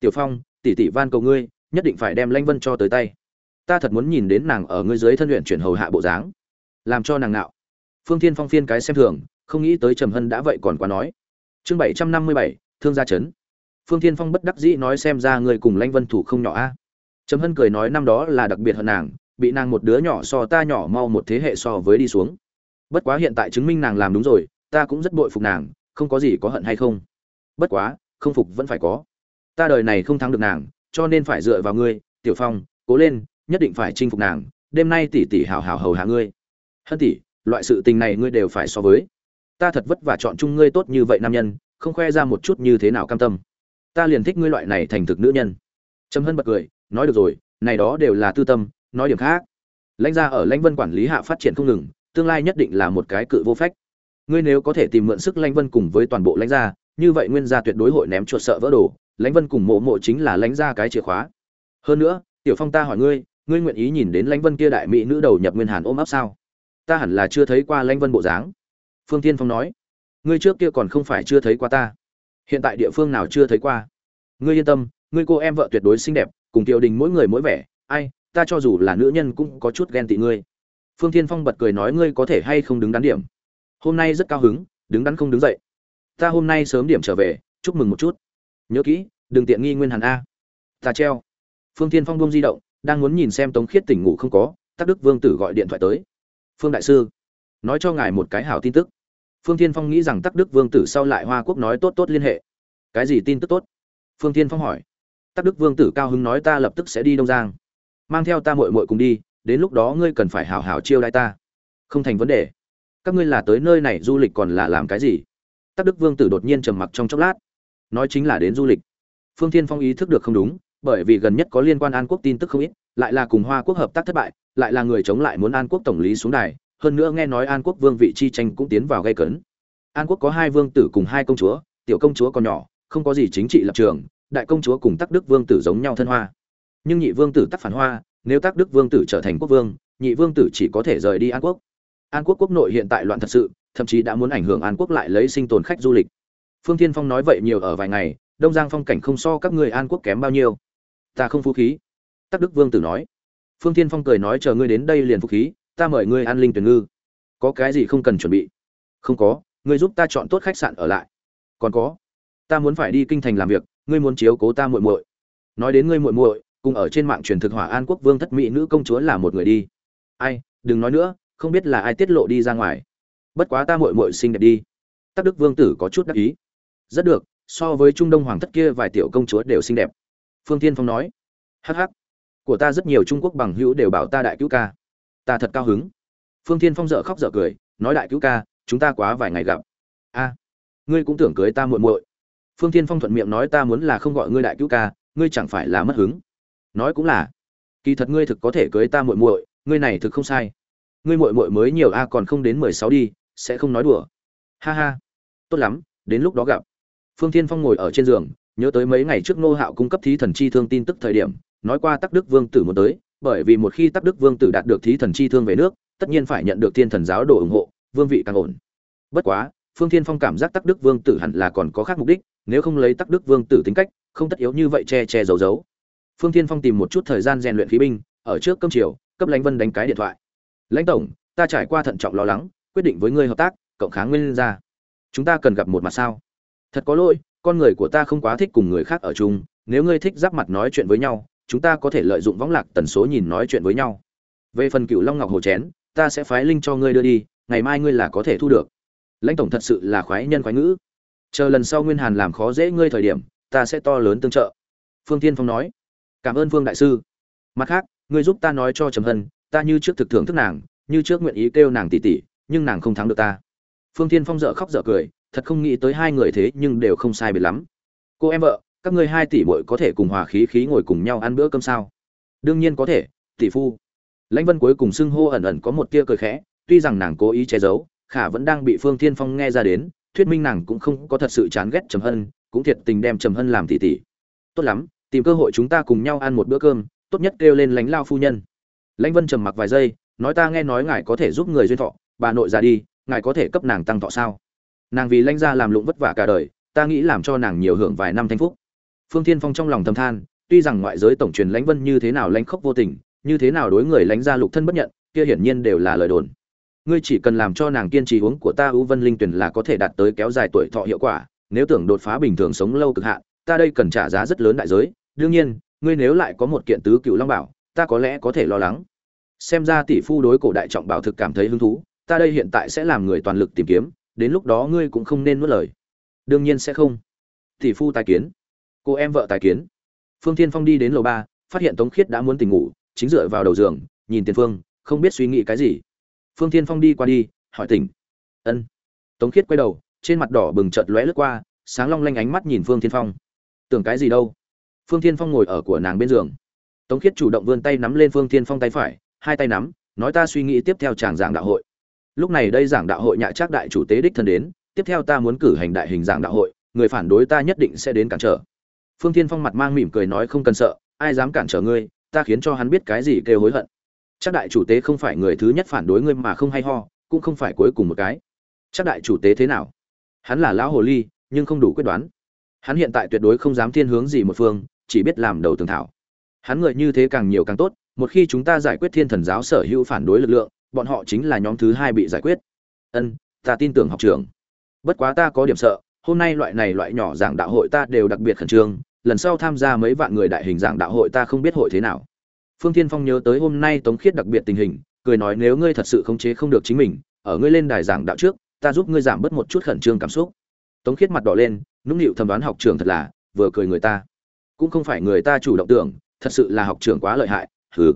S1: Tiểu phong, tỷ tỷ van cầu ngươi, nhất định phải đem lanh vân cho tới tay. Ta thật muốn nhìn đến nàng ở ngươi dưới thân luyện chuyển hầu hạ bộ dáng, làm cho nàng nạo phương thiên phong phiên cái xem thường, không nghĩ tới trầm hân đã vậy còn quá nói. Chương bảy trăm năm mươi bảy, thương gia trấn phương thiên phong bất đắc dĩ nói xem ra người cùng lanh vân thủ không nhỏ a. Trầm hân cười nói năm đó là đặc biệt hơn nàng, bị nàng một đứa nhỏ so ta nhỏ mau một thế hệ so với đi xuống. Bất quá hiện tại chứng minh nàng làm đúng rồi, ta cũng rất bội phục nàng, không có gì có hận hay không. Bất quá, không phục vẫn phải có. Ta đời này không thắng được nàng, cho nên phải dựa vào ngươi, tiểu phong, cố lên, nhất định phải chinh phục nàng, đêm nay tỷ tỷ hào hào hầu hạ ngươi. Hân tỷ, loại sự tình này ngươi đều phải so với. Ta thật vất vả chọn chung ngươi tốt như vậy nam nhân, không khoe ra một chút như thế nào cam tâm ta liền thích ngươi loại này thành thực nữ nhân. Trầm hân bật cười, nói được rồi, này đó đều là tư tâm, nói điểm khác. Lãnh gia ở lãnh vân quản lý hạ phát triển không ngừng, tương lai nhất định là một cái cự vô phách. Ngươi nếu có thể tìm mượn sức lãnh vân cùng với toàn bộ lãnh gia, như vậy nguyên gia tuyệt đối hội ném chuột sợ vỡ đồ, lãnh vân cùng mộ mộ chính là lãnh gia cái chìa khóa. Hơn nữa, tiểu phong ta hỏi ngươi ngươi nguyện ý nhìn đến lãnh vân kia đại mỹ nữ đầu nhập nguyên hàn ôm ấp sao? Ta hẳn là chưa thấy qua lãnh vân bộ dáng. Phương tiên phong nói, ngươi trước kia còn không phải chưa thấy qua ta hiện tại địa phương nào chưa thấy qua? Ngươi yên tâm, ngươi cô em vợ tuyệt đối xinh đẹp, cùng kiều đình mỗi người mỗi vẻ. Ai, ta cho dù là nữ nhân cũng có chút ghen tị ngươi. Phương thiên phong bật cười nói ngươi có thể hay không đứng đắn điểm. Hôm nay rất cao hứng, đứng đắn không đứng dậy. Ta hôm nay sớm điểm trở về, chúc mừng một chút. Nhớ kỹ, đừng tiện nghi nguyên hàn a. Ta treo. Phương thiên phong bông di động, đang muốn nhìn xem tống khiết tỉnh ngủ không có, tắc đức vương tử gọi điện thoại tới. Phương đại sư, nói cho ngài một cái hảo tin tức phương thiên phong nghĩ rằng tắc đức vương tử sau lại hoa quốc nói tốt tốt liên hệ. Cái gì tin tức tốt? Phương thiên phong hỏi. Tắc đức vương tử cao hứng nói ta lập tức sẽ đi đông giang. Mang theo ta muội muội cùng đi, đến lúc đó ngươi cần phải hảo hảo chiêu đãi ta. Không thành vấn đề. Các ngươi là tới nơi này du lịch còn là làm cái gì? Tắc đức vương tử đột nhiên trầm mặc trong chốc lát. Nói chính là đến du lịch. Phương thiên phong ý thức được không đúng, bởi vì gần nhất có liên quan an quốc tin tức không ít, lại là cùng hoa quốc hợp tác thất bại, lại là người chống lại muốn an quốc tổng lý xuống đài hơn nữa nghe nói an quốc vương vị chi tranh cũng tiến vào gây cấn. An quốc có hai vương tử cùng hai công chúa, tiểu công chúa còn nhỏ, không có gì chính trị lập trường, đại công chúa cùng tắc đức vương tử giống nhau thân hoa. Nhưng nhị vương tử tắc phản hoa, nếu tắc đức vương tử trở thành quốc vương, nhị vương tử chỉ có thể rời đi an quốc. An quốc quốc nội hiện tại loạn thật sự, thậm chí đã muốn ảnh hưởng an quốc lại lấy sinh tồn khách du lịch. Phương thiên phong nói vậy nhiều ở vài ngày, đông giang phong cảnh không so các người an quốc kém bao nhiêu. Ta không phú khí. Tắc đức vương tử nói. Phương thiên phong cười nói, chờ ngươi đến đây liền phú khí ta mời ngươi an linh tuyển ngư. Có cái gì không cần chuẩn bị? Không có, ngươi giúp ta chọn tốt khách sạn ở lại. Còn có, ta muốn phải đi kinh thành làm việc, ngươi muốn chiếu cố ta muội muội. Nói đến ngươi muội muội, cùng ở trên mạng truyền thực hỏa an quốc vương thất mỹ nữ công chúa là một người đi. Ai, đừng nói nữa, không biết là ai tiết lộ đi ra ngoài. Bất quá ta muội muội xinh đẹp đi. Tắc đức vương tử có chút đắc ý. Rất được, so với trung đông hoàng thất kia vài tiểu công chúa đều xinh đẹp. Phương tiên phong nói hh của ta rất nhiều trung quốc bằng hữu đều bảo ta đại cứu ca ta thật cao hứng. Phương Thiên phong dở khóc dở cười, nói đại cứu ca, chúng ta quá vài ngày gặp. A, ngươi cũng tưởng cưới ta muội muội. Phương Thiên phong thuận miệng nói ta muốn là không gọi ngươi đại cứu ca, ngươi chẳng phải là mất hứng. Nói cũng là. Kỳ thật ngươi thực có thể cưới ta muội muội, ngươi này thực không sai. Ngươi muội muội mới nhiều a, còn không đến mười sáu đi, sẽ không nói đùa. Ha ha. Tốt lắm, đến lúc đó gặp. Phương thiên phong ngồi ở trên giường, nhớ tới mấy ngày trước nô hạo cung cấp thí thần chi thương tin tức thời điểm, nói qua tắc đức vương tử muốn tới bởi vì một khi tắc đức vương tử đạt được thí thần chi thương về nước, tất nhiên phải nhận được thiên thần giáo đồ ủng hộ, vương vị càng ổn. Bất quá, phương thiên phong cảm giác tắc đức vương tử hẳn là còn có khác mục đích, nếu không lấy tắc đức vương tử tính cách, không tất yếu như vậy che che giấu giấu. Phương thiên phong tìm một chút thời gian rèn luyện khí binh, ở trước cơm chiều, cấp lãnh vân đánh cái điện thoại. Lãnh tổng, ta trải qua thận trọng lo lắng, quyết định với ngươi hợp tác cộng kháng nguyên ra. Chúng ta cần gặp một mặt sao? Thật có lỗi, con người của ta không quá thích cùng người khác ở chung, nếu ngươi thích giáp mặt nói chuyện với nhau chúng ta có thể lợi dụng võng lạc tần số nhìn nói chuyện với nhau. Về phần cựu long ngọc hồ chén, ta sẽ phái linh cho ngươi đưa đi, ngày mai ngươi là có thể thu được. Lãnh tổng thật sự là khoái nhân khoái ngữ. Chờ lần sau nguyên hàn làm khó dễ ngươi thời điểm, ta sẽ to lớn tương trợ. Phương tiên phong nói. Cảm ơn phương đại sư. Mặt khác, ngươi giúp ta nói cho trầm hân, ta như trước thực thưởng thức nàng, như trước nguyện ý kêu nàng tỷ tỷ nhưng nàng không thắng được ta. Phương tiên phong dở khóc dở cười, thật không nghĩ tới hai người thế nhưng đều không sai biệt lắm. Cô em vợ các ngươi hai tỷ muội có thể cùng hòa khí khí ngồi cùng nhau ăn bữa cơm sao? Đương nhiên có thể, tỷ phu. Lãnh vân cuối cùng xưng hô ẩn ẩn có một tia cười khẽ, tuy rằng nàng cố ý che giấu, khả vẫn đang bị phương thiên phong nghe ra đến, thuyết minh nàng cũng không có thật sự chán ghét trầm hân, cũng thiệt tình đem trầm hân làm tỷ tỷ. Tốt lắm, tìm cơ hội chúng ta cùng nhau ăn một bữa cơm, tốt nhất kêu lên lãnh lao phu nhân. Lãnh vân trầm mặc vài giây, nói ta nghe nói ngài có thể giúp người duyên thọ, bà nội già đi, ngài có thể cấp nàng tăng thọ sao? Nàng vì lãnh gia làm lụng vất vả cả đời, ta nghĩ làm cho nàng nhiều hưởng vài năm thanh phúc phương thiên phong trong lòng thầm than, tuy rằng ngoại giới tổng truyền lãnh vân như thế nào lãnh khốc vô tình, như thế nào đối người lãnh gia lục thân bất nhận, kia hiển nhiên đều là lời đồn. Ngươi chỉ cần làm cho nàng kiên trì uống của ta ưu vân linh tuyển là có thể đạt tới kéo dài tuổi thọ hiệu quả, nếu tưởng đột phá bình thường sống lâu cực hạn, ta đây cần trả giá rất lớn đại giới. Đương nhiên, ngươi nếu lại có một kiện tứ cựu long bảo, ta có lẽ có thể lo lắng. Xem ra tỷ phu đối cổ đại trọng bảo thực cảm thấy hứng thú, ta đây hiện tại sẽ làm người toàn lực tìm kiếm, đến lúc đó ngươi cũng không nên nuốt lời. Đương nhiên sẽ không. Tỷ phu tài kiến cô em vợ tài kiến. Phương thiên phong đi đến lầu ba, phát hiện tống khiết đã muốn tỉnh ngủ, chính dựa vào đầu giường, nhìn tiền phương, không biết suy nghĩ cái gì. Phương thiên phong đi qua đi, hỏi tỉnh. Ân. Tống khiết quay đầu, trên mặt đỏ bừng chợt lóe lướt qua, sáng long lanh ánh mắt nhìn phương thiên phong. Tưởng cái gì đâu? Phương thiên phong ngồi ở của nàng bên giường. Tống khiết chủ động vươn tay nắm lên phương thiên phong tay phải, hai tay nắm, nói ta suy nghĩ tiếp theo chàng giảng đạo hội. Lúc này đây giảng đạo hội nhạ chắc đại chủ tế đích thân đến, tiếp theo ta muốn cử hành đại hình giảng đạo hội, người phản đối ta nhất định sẽ đến cản trở phương thiên phong mặt mang mỉm cười nói không cần sợ, ai dám cản trở ngươi, ta khiến cho hắn biết cái gì kêu hối hận. Chắc đại chủ tế không phải người thứ nhất phản đối ngươi mà không hay ho, cũng không phải cuối cùng một cái. Chắc đại chủ tế thế nào? Hắn là lão hồ ly, nhưng không đủ quyết đoán. Hắn hiện tại tuyệt đối không dám thiên hướng gì một phương, chỉ biết làm đầu tường thảo. Hắn người như thế càng nhiều càng tốt, một khi chúng ta giải quyết thiên thần giáo sở hữu phản đối lực lượng, bọn họ chính là nhóm thứ hai bị giải quyết. Ân, ta tin tưởng học trường bất quá ta có điểm sợ hôm nay loại này loại nhỏ giảng đạo hội ta đều đặc biệt khẩn trương, lần sau tham gia mấy vạn người đại hình giảng đạo hội ta không biết hội thế nào. Phương thiên phong nhớ tới hôm nay tống khiết đặc biệt tình hình, cười nói nếu ngươi thật sự khống chế không được chính mình, ở ngươi lên đài giảng đạo trước, ta giúp ngươi giảm bớt một chút khẩn trương cảm xúc. Tống khiết mặt đỏ lên, nũng nịu thẩm đoán học trường thật là, vừa cười người ta. Cũng không phải người ta chủ động tưởng, thật sự là học trường quá lợi hại, hừ.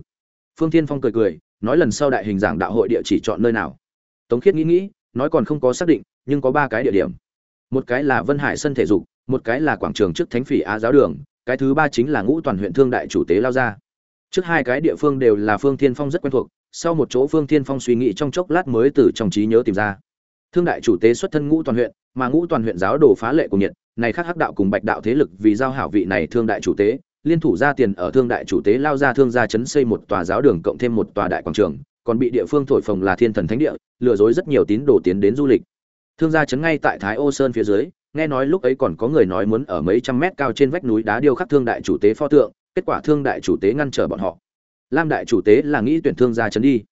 S1: Phương thiên phong cười cười, nói lần sau đại hình giảng đạo hội địa chỉ chọn nơi nào. Tống khiết nghĩ nghĩ, nói còn không có xác định, nhưng có ba cái địa điểm một cái là vân hải sân thể dục, một cái là quảng trường trước thánh phỉ á giáo đường, cái thứ ba chính là ngũ toàn huyện thương đại chủ tế lao ra trước hai cái địa phương đều là phương thiên phong rất quen thuộc, sau một chỗ phương thiên phong suy nghĩ trong chốc lát mới từ trong trí nhớ tìm ra. Thương đại chủ tế xuất thân ngũ toàn huyện, mà ngũ toàn huyện giáo đồ phá lệ của nhiệt, này khác hắc đạo cùng bạch đạo thế lực vì giao hảo vị này thương đại chủ tế, liên thủ ra tiền ở thương đại chủ tế lao ra thương gia chấn xây một tòa giáo đường cộng thêm một tòa đại quảng trường, còn bị địa phương thổi phồng là thiên thần thánh địa, lừa dối rất nhiều tín đồ tiến đến du lịch thương gia chấn ngay tại thái ô sơn phía dưới, nghe nói lúc ấy còn có người nói muốn ở mấy trăm mét cao trên vách núi đá điêu khắc thương đại chủ tế pho tượng, kết quả thương đại chủ tế ngăn trở bọn họ. Lam đại chủ tế là nghĩ tuyển thương gia chấn đi.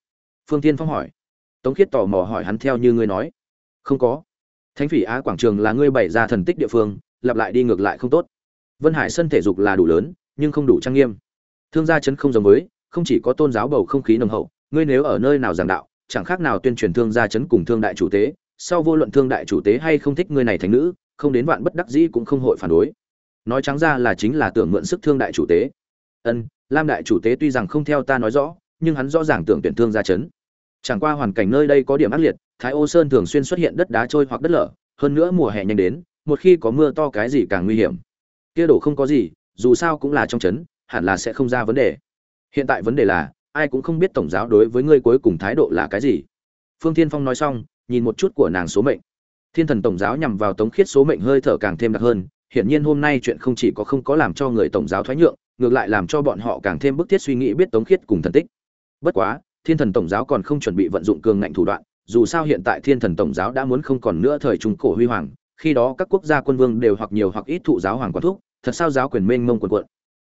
S1: Phương tiên phong hỏi. Tống khiết tò mò hỏi hắn theo như ngươi nói. Không có. Thánh phỉ á quảng trường là ngươi bày ra thần tích địa phương, lặp lại đi ngược lại không tốt. Vân hải sân thể dục là đủ lớn, nhưng không đủ trang nghiêm. Thương gia chấn không giống với, không chỉ có tôn giáo bầu không khí nồng hậu, ngươi nếu ở nơi nào giảng đạo, chẳng khác nào tuyên truyền thương gia chấn cùng thương đại chủ tế sau vô luận thương đại chủ tế hay không thích người này thành nữ không đến vạn bất đắc dĩ cũng không hội phản đối. Nói trắng ra là chính là tưởng mượn sức thương đại chủ tế. Ân lam đại chủ tế tuy rằng không theo ta nói rõ nhưng hắn rõ ràng tưởng tuyển thương gia chấn. Chẳng qua hoàn cảnh nơi đây có điểm ác liệt thái ô sơn thường xuyên xuất hiện đất đá trôi hoặc đất lở hơn nữa mùa hè nhanh đến một khi có mưa to cái gì càng nguy hiểm. Kia đổ không có gì dù sao cũng là trong chấn, hẳn là sẽ không ra vấn đề. Hiện tại vấn đề là ai cũng không biết tổng giáo đối với ngươi cuối cùng thái độ là cái gì. Phương thiên phong nói xong nhìn một chút của nàng số mệnh. Thiên thần tổng giáo nhằm vào tống khiết số mệnh hơi thở càng thêm đặc hơn, hiển nhiên hôm nay chuyện không chỉ có không có làm cho người tổng giáo thoái nhượng, ngược lại làm cho bọn họ càng thêm bức thiết suy nghĩ biết tống khiết cùng thần tích. Bất quá, thiên thần tổng giáo còn không chuẩn bị vận dụng cường ngạnh thủ đoạn, dù sao hiện tại thiên thần tổng giáo đã muốn không còn nữa thời trung cổ huy hoàng, khi đó các quốc gia quân vương đều hoặc nhiều hoặc ít thụ giáo hoàng quản thúc, thật sao giáo quyền mênh mông quần quận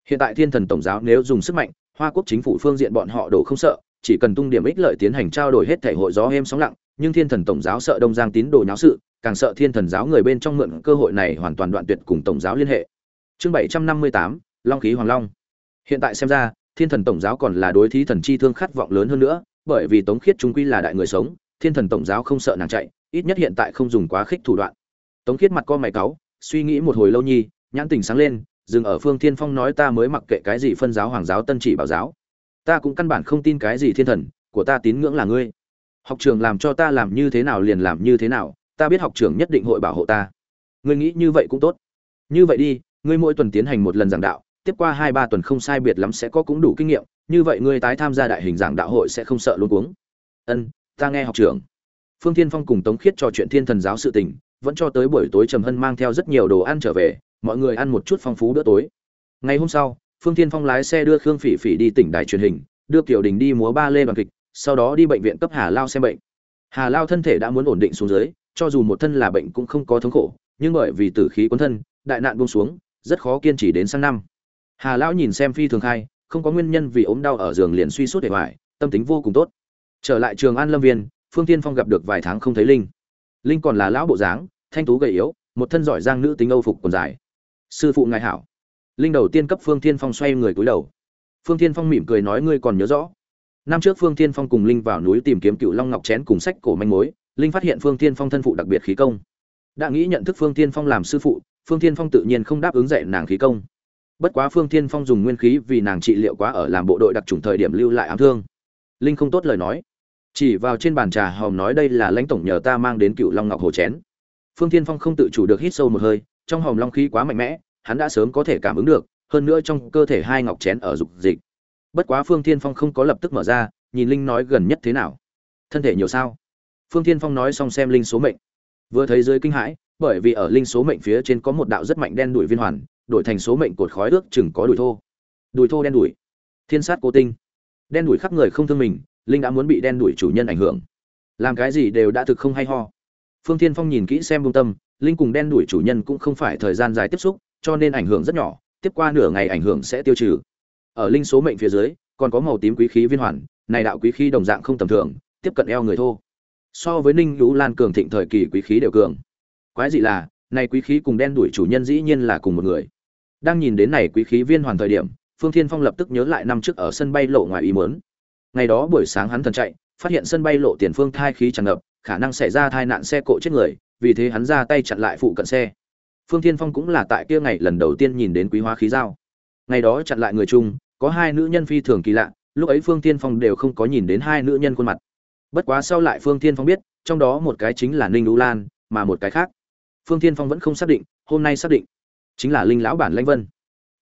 S1: hiện tại thiên thần tổng giáo nếu dùng sức mạnh, hoa quốc chính phủ phương diện bọn họ đổ không sợ chỉ cần tung điểm ích lợi tiến hành trao đổi hết thể hội gió êm sóng lặng, nhưng thiên thần tổng giáo sợ đông giang tín đồ nháo sự, càng sợ thiên thần giáo người bên trong mượn cơ hội này hoàn toàn đoạn tuyệt cùng tổng giáo liên hệ. Chương bảy trăm năm mươi tám, long khí hoàng long. Hiện tại xem ra, thiên thần tổng giáo còn là đối thí thần chi thương khát vọng lớn hơn nữa, bởi vì tống khiết chúng quy là đại người sống, thiên thần tổng giáo không sợ nàng chạy, ít nhất hiện tại không dùng quá khích thủ đoạn. Tống khiết mặt co mày cáu, suy nghĩ một hồi lâu nhi, nhãn tình sáng lên, dừng ở phương thiên phong nói ta mới mặc kệ cái gì phân giáo hoàng giáo tân chỉ bảo giáo ta cũng căn bản không tin cái gì thiên thần, của ta tín ngưỡng là ngươi. Học trường làm cho ta làm như thế nào liền làm như thế nào, ta biết học trường nhất định hội bảo hộ ta. Ngươi nghĩ như vậy cũng tốt. Như vậy đi, ngươi mỗi tuần tiến hành một lần giảng đạo, tiếp qua hai ba tuần không sai biệt lắm sẽ có cũng đủ kinh nghiệm, như vậy ngươi tái tham gia đại hình giảng đạo hội sẽ không sợ luôn cuống. Ân, ta nghe học trưởng phương thiên phong cùng tống khiết trò chuyện thiên thần giáo sự tình, vẫn cho tới buổi tối trầm hân mang theo rất nhiều đồ ăn trở về, mọi người ăn một chút phong phú bữa tối. Ngày hôm sau phương thiên phong lái xe đưa khương phỉ phỉ đi tỉnh đài truyền hình, đưa kiều đình đi múa ba lê bằng kịch, sau đó đi bệnh viện cấp hà lao xem bệnh. Hà lao thân thể đã muốn ổn định xuống dưới, cho dù một thân là bệnh cũng không có thống khổ, nhưng bởi vì tử khí cuốn thân, đại nạn buông xuống, rất khó kiên trì đến sang năm. Hà lão nhìn xem phi thường khai, không có nguyên nhân vì ốm đau ở giường liền suy suốt để hoài, tâm tính vô cùng tốt. Trở lại trường an lâm viên, phương Thiên phong gặp được vài tháng không thấy linh. Linh còn là lão bộ dáng, thanh tú gầy yếu, một thân giỏi giang nữ tính âu phục còn dài. Sư phụ ngài hảo linh đầu tiên cấp phương Thiên phong xoay người cúi đầu. Phương Thiên phong mỉm cười nói, ngươi còn nhớ rõ, năm trước phương Thiên phong cùng linh vào núi tìm kiếm cựu long ngọc chén cùng sách cổ manh mối, linh phát hiện phương Thiên phong thân phụ đặc biệt khí công. Đã nghĩ nhận thức phương Thiên phong làm sư phụ, phương Thiên phong tự nhiên không đáp ứng dạy nàng khí công. Bất quá phương Thiên phong dùng nguyên khí vì nàng trị liệu quá ở làm bộ đội đặc trùng thời điểm lưu lại ám thương. Linh không tốt lời nói. Chỉ vào trên bàn trà hòm nói, đây là lãnh tổng nhờ ta mang đến cựu long ngọc hồ chén. Phương Thiên phong không tự chủ được hít sâu một hơi, trong hòm long khí quá mạnh mẽ hắn đã sớm có thể cảm ứng được, hơn nữa trong cơ thể hai ngọc chén ở dục dịch. Bất quá phương Thiên phong không có lập tức mở ra, nhìn linh nói gần nhất thế nào. Thân thể nhiều sao? Phương Thiên phong nói xong xem linh số mệnh. Vừa thấy dưới kinh hãi, bởi vì ở linh số mệnh phía trên có một đạo rất mạnh đen đuổi viên hoàn, đổi thành số mệnh cột khói ước chừng có đuổi thô. Đuổi thô đen đuổi. Thiên sát cố tinh. Đen đuổi khắp người không thương mình, linh đã muốn bị đen đuổi chủ nhân ảnh hưởng. Làm cái gì đều đã thực không hay ho. Phương thiên phong nhìn kỹ xem bông tâm, linh cùng đen đuổi chủ nhân cũng không phải thời gian dài tiếp xúc cho nên ảnh hưởng rất nhỏ, tiếp qua nửa ngày ảnh hưởng sẽ tiêu trừ. Ở linh số mệnh phía dưới, còn có màu tím quý khí viên hoàn, này đạo quý khí đồng dạng không tầm thường, tiếp cận eo người thô. So với ninh lũ lan cường thịnh thời kỳ quý khí đều cường. Quái dị là, này quý khí cùng đen đuổi chủ nhân dĩ nhiên là cùng một người. Đang nhìn đến này quý khí viên hoàn thời điểm, phương thiên phong lập tức nhớ lại năm trước ở sân bay lộ ngoài ý muốn. Ngày đó buổi sáng hắn thần chạy, phát hiện sân bay lộ tiền phương thai khí tràn ngập, khả năng xảy ra tai nạn xe cộ chết người, vì thế hắn ra tay chặn lại phụ cận xe phương thiên phong cũng là tại kia ngày lần đầu tiên nhìn đến quý hóa khí dao ngày đó chặn lại người chung, có hai nữ nhân phi thường kỳ lạ, lúc ấy phương thiên phong đều không có nhìn đến hai nữ nhân khuôn mặt. Bất quá sau lại phương thiên phong biết, trong đó một cái chính là ninh lũ lan, mà một cái khác. Phương thiên phong vẫn không xác định, hôm nay xác định. Chính là linh lão bản lãnh vân.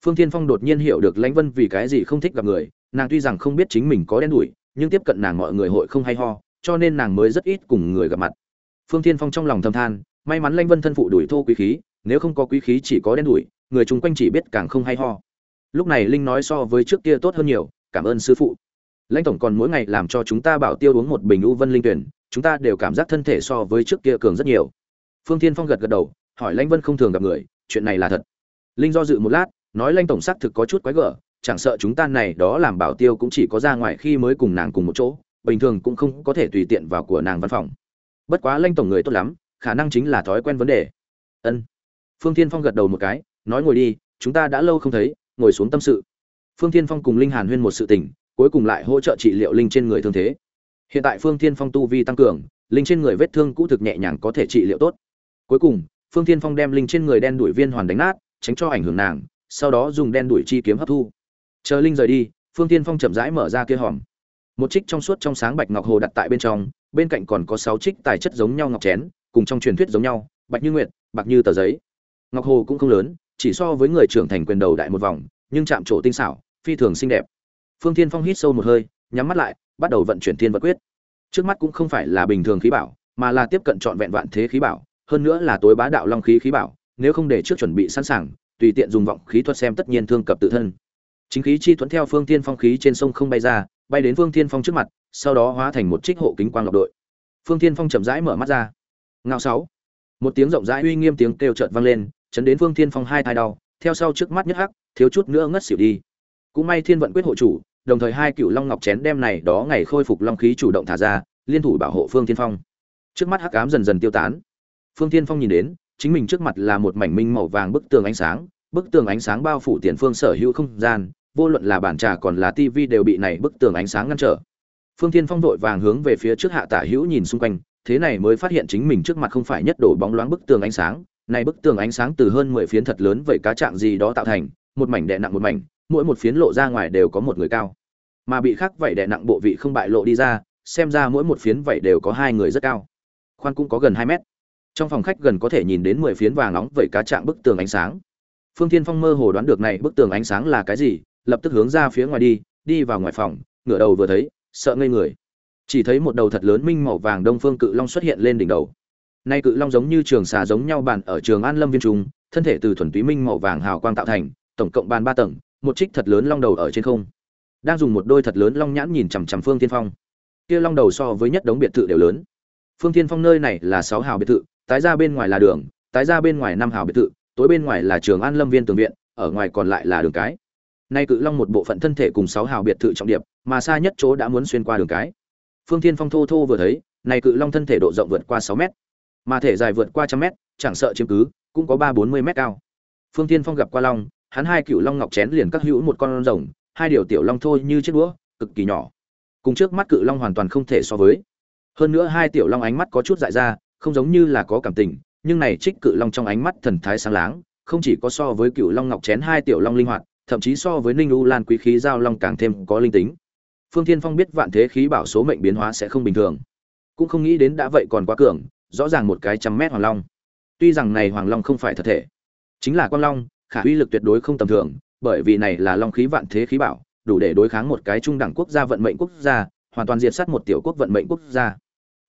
S1: Phương thiên phong đột nhiên hiểu được lãnh vân vì cái gì không thích gặp người, nàng tuy rằng không biết chính mình có đen đủi, nhưng tiếp cận nàng mọi người hội không hay ho, cho nên nàng mới rất ít cùng người gặp mặt. Phương thiên phong trong lòng thầm than, may mắn lãnh vân thân phụ đuổi thô quý khí nếu không có quý khí chỉ có đen đuổi người chung quanh chỉ biết càng không hay ho. Lúc này linh nói so với trước kia tốt hơn nhiều, cảm ơn sư phụ. Lãnh tổng còn mỗi ngày làm cho chúng ta bảo tiêu uống một bình u vân linh tuyển, chúng ta đều cảm giác thân thể so với trước kia cường rất nhiều. Phương thiên phong gật gật đầu, hỏi lãnh vân không thường gặp người, chuyện này là thật. Linh do dự một lát, nói lãnh tổng xác thực có chút quái gở, chẳng sợ chúng ta này đó làm bảo tiêu cũng chỉ có ra ngoài khi mới cùng nàng cùng một chỗ, bình thường cũng không có thể tùy tiện vào của nàng văn phòng. Bất quá lãnh tổng người tốt lắm, khả năng chính là thói quen vấn đề. Ân phương thiên phong gật đầu một cái, nói ngồi đi, chúng ta đã lâu không thấy, ngồi xuống tâm sự. Phương thiên phong cùng linh hàn huyên một sự tình, cuối cùng lại hỗ trợ trị liệu linh trên người thương thế. Hiện tại phương thiên phong tu vi tăng cường, linh trên người vết thương cũ thực nhẹ nhàng có thể trị liệu tốt. Cuối cùng, phương thiên phong đem linh trên người đen đuổi viên hoàn đánh nát, tránh cho ảnh hưởng nàng, sau đó dùng đen đuổi chi kiếm hấp thu. Chờ linh rời đi, phương thiên phong chậm rãi mở ra kia hòm. Một trích trong suốt trong sáng bạch ngọc hồ đặt tại bên trong, bên cạnh còn có sáu trích tài chất giống nhau ngọc chén, cùng trong truyền thuyết giống nhau, bạch như nguyệt, bạc như tờ giấy ngọc hồ cũng không lớn, chỉ so với người trưởng thành quyền đầu đại một vòng, nhưng chạm trổ tinh xảo, phi thường xinh đẹp. Phương thiên phong hít sâu một hơi, nhắm mắt lại, bắt đầu vận chuyển thiên vật quyết. Trước mắt cũng không phải là bình thường khí bảo, mà là tiếp cận trọn vẹn vạn thế khí bảo, hơn nữa là tối bá đạo long khí khí bảo, nếu không để trước chuẩn bị sẵn sàng, tùy tiện dùng vọng khí thuật xem tất nhiên thương cập tự thân. Chính khí chi thuẫn theo phương thiên phong khí trên sông không bay ra, bay đến phương thiên phong trước mặt, sau đó hóa thành một trích hộ kính quang lọc đội. Phương thiên phong chậm rãi mở mắt ra. Ngao sáu. Một tiếng rộng rãi uy nghiêm tiếng kêu chợt vang lên chấn đến phương thiên phong hai thai đau, theo sau trước mắt nhất hắc, thiếu chút nữa ngất xỉu đi. Cũng may thiên vận quyết hộ chủ, đồng thời hai cựu long ngọc chén đem này đó ngày khôi phục long khí chủ động thả ra, liên thủ bảo hộ phương thiên phong. Trước mắt hắc ám dần dần tiêu tán. Phương thiên phong nhìn đến, chính mình trước mặt là một mảnh minh màu vàng bức tường ánh sáng, bức tường ánh sáng bao phủ tiền phương sở hữu không gian, vô luận là bản trà còn là tivi đều bị này bức tường ánh sáng ngăn trở. Phương thiên phong vội vàng hướng về phía trước hạ tả hữu nhìn xung quanh, thế này mới phát hiện chính mình trước mặt không phải nhất đổ bóng loáng bức tường ánh sáng này bức tường ánh sáng từ hơn mười phiến thật lớn vậy cá trạng gì đó tạo thành, một mảnh đè nặng một mảnh, mỗi một phiến lộ ra ngoài đều có một người cao. Mà bị khắc vậy đè nặng bộ vị không bại lộ đi ra, xem ra mỗi một phiến vậy đều có hai người rất cao. Khoan cũng có gần hai mét. Trong phòng khách gần có thể nhìn đến mười phiến vàng nóng vậy cá trạng bức tường ánh sáng. Phương thiên phong mơ hồ đoán được này bức tường ánh sáng là cái gì, lập tức hướng ra phía ngoài đi đi vào ngoài phòng, ngửa đầu vừa thấy, sợ ngây người. Chỉ thấy một đầu thật lớn minh màu vàng đông phương cự long xuất hiện lên đỉnh đầu nay cự long giống như trường xà giống nhau bàn ở trường an lâm viên trung, thân thể từ thuần túy minh màu vàng hào quang tạo thành, tổng cộng bàn ba tầng, một trích thật lớn long đầu ở trên không. Đang dùng một đôi thật lớn long nhãn nhìn chằm chằm phương tiên phong. Kia long đầu so với nhất đống biệt thự đều lớn. Phương tiên phong nơi này là sáu hào biệt thự, tái ra bên ngoài là đường, tái ra bên ngoài năm hào biệt thự, tối bên ngoài là trường an lâm viên tường viện, ở ngoài còn lại là đường cái. Nay cự long một bộ phận thân thể cùng sáu hào biệt thự trọng điệp, mà xa nhất chỗ đã muốn xuyên qua đường cái. Phương thiên phong thô thô vừa thấy này cự long thân thể độ rộng vượt qua sáu mét mà thể dài vượt qua trăm mét, chẳng sợ chiếm cứ, cũng có ba bốn mươi mét cao. Phương thiên phong gặp qua long, hắn hai cựu long ngọc chén liền các hữu một con rồng, hai điều tiểu long thôi như chiếc đũa, cực kỳ nhỏ. Cùng trước mắt cự long hoàn toàn không thể so với. Hơn nữa hai tiểu long ánh mắt có chút dại ra, không giống như là có cảm tình, nhưng này trích cự long trong ánh mắt thần thái sáng láng, không chỉ có so với cựu long ngọc chén hai tiểu long linh hoạt, thậm chí so với ninh u lan quý khí giao long càng thêm có linh tính. Phương thiên phong biết vạn thế khí bảo số mệnh biến hóa sẽ không bình thường. Cũng không nghĩ đến đã vậy còn quá cường rõ ràng một cái trăm mét hoàng long. Tuy rằng này hoàng long không phải thật thể, chính là quang long, khả uy lực tuyệt đối không tầm thường, bởi vì này là long khí vạn thế khí bảo, đủ để đối kháng một cái trung đẳng quốc gia vận mệnh quốc gia, hoàn toàn diệt sát một tiểu quốc vận mệnh quốc gia.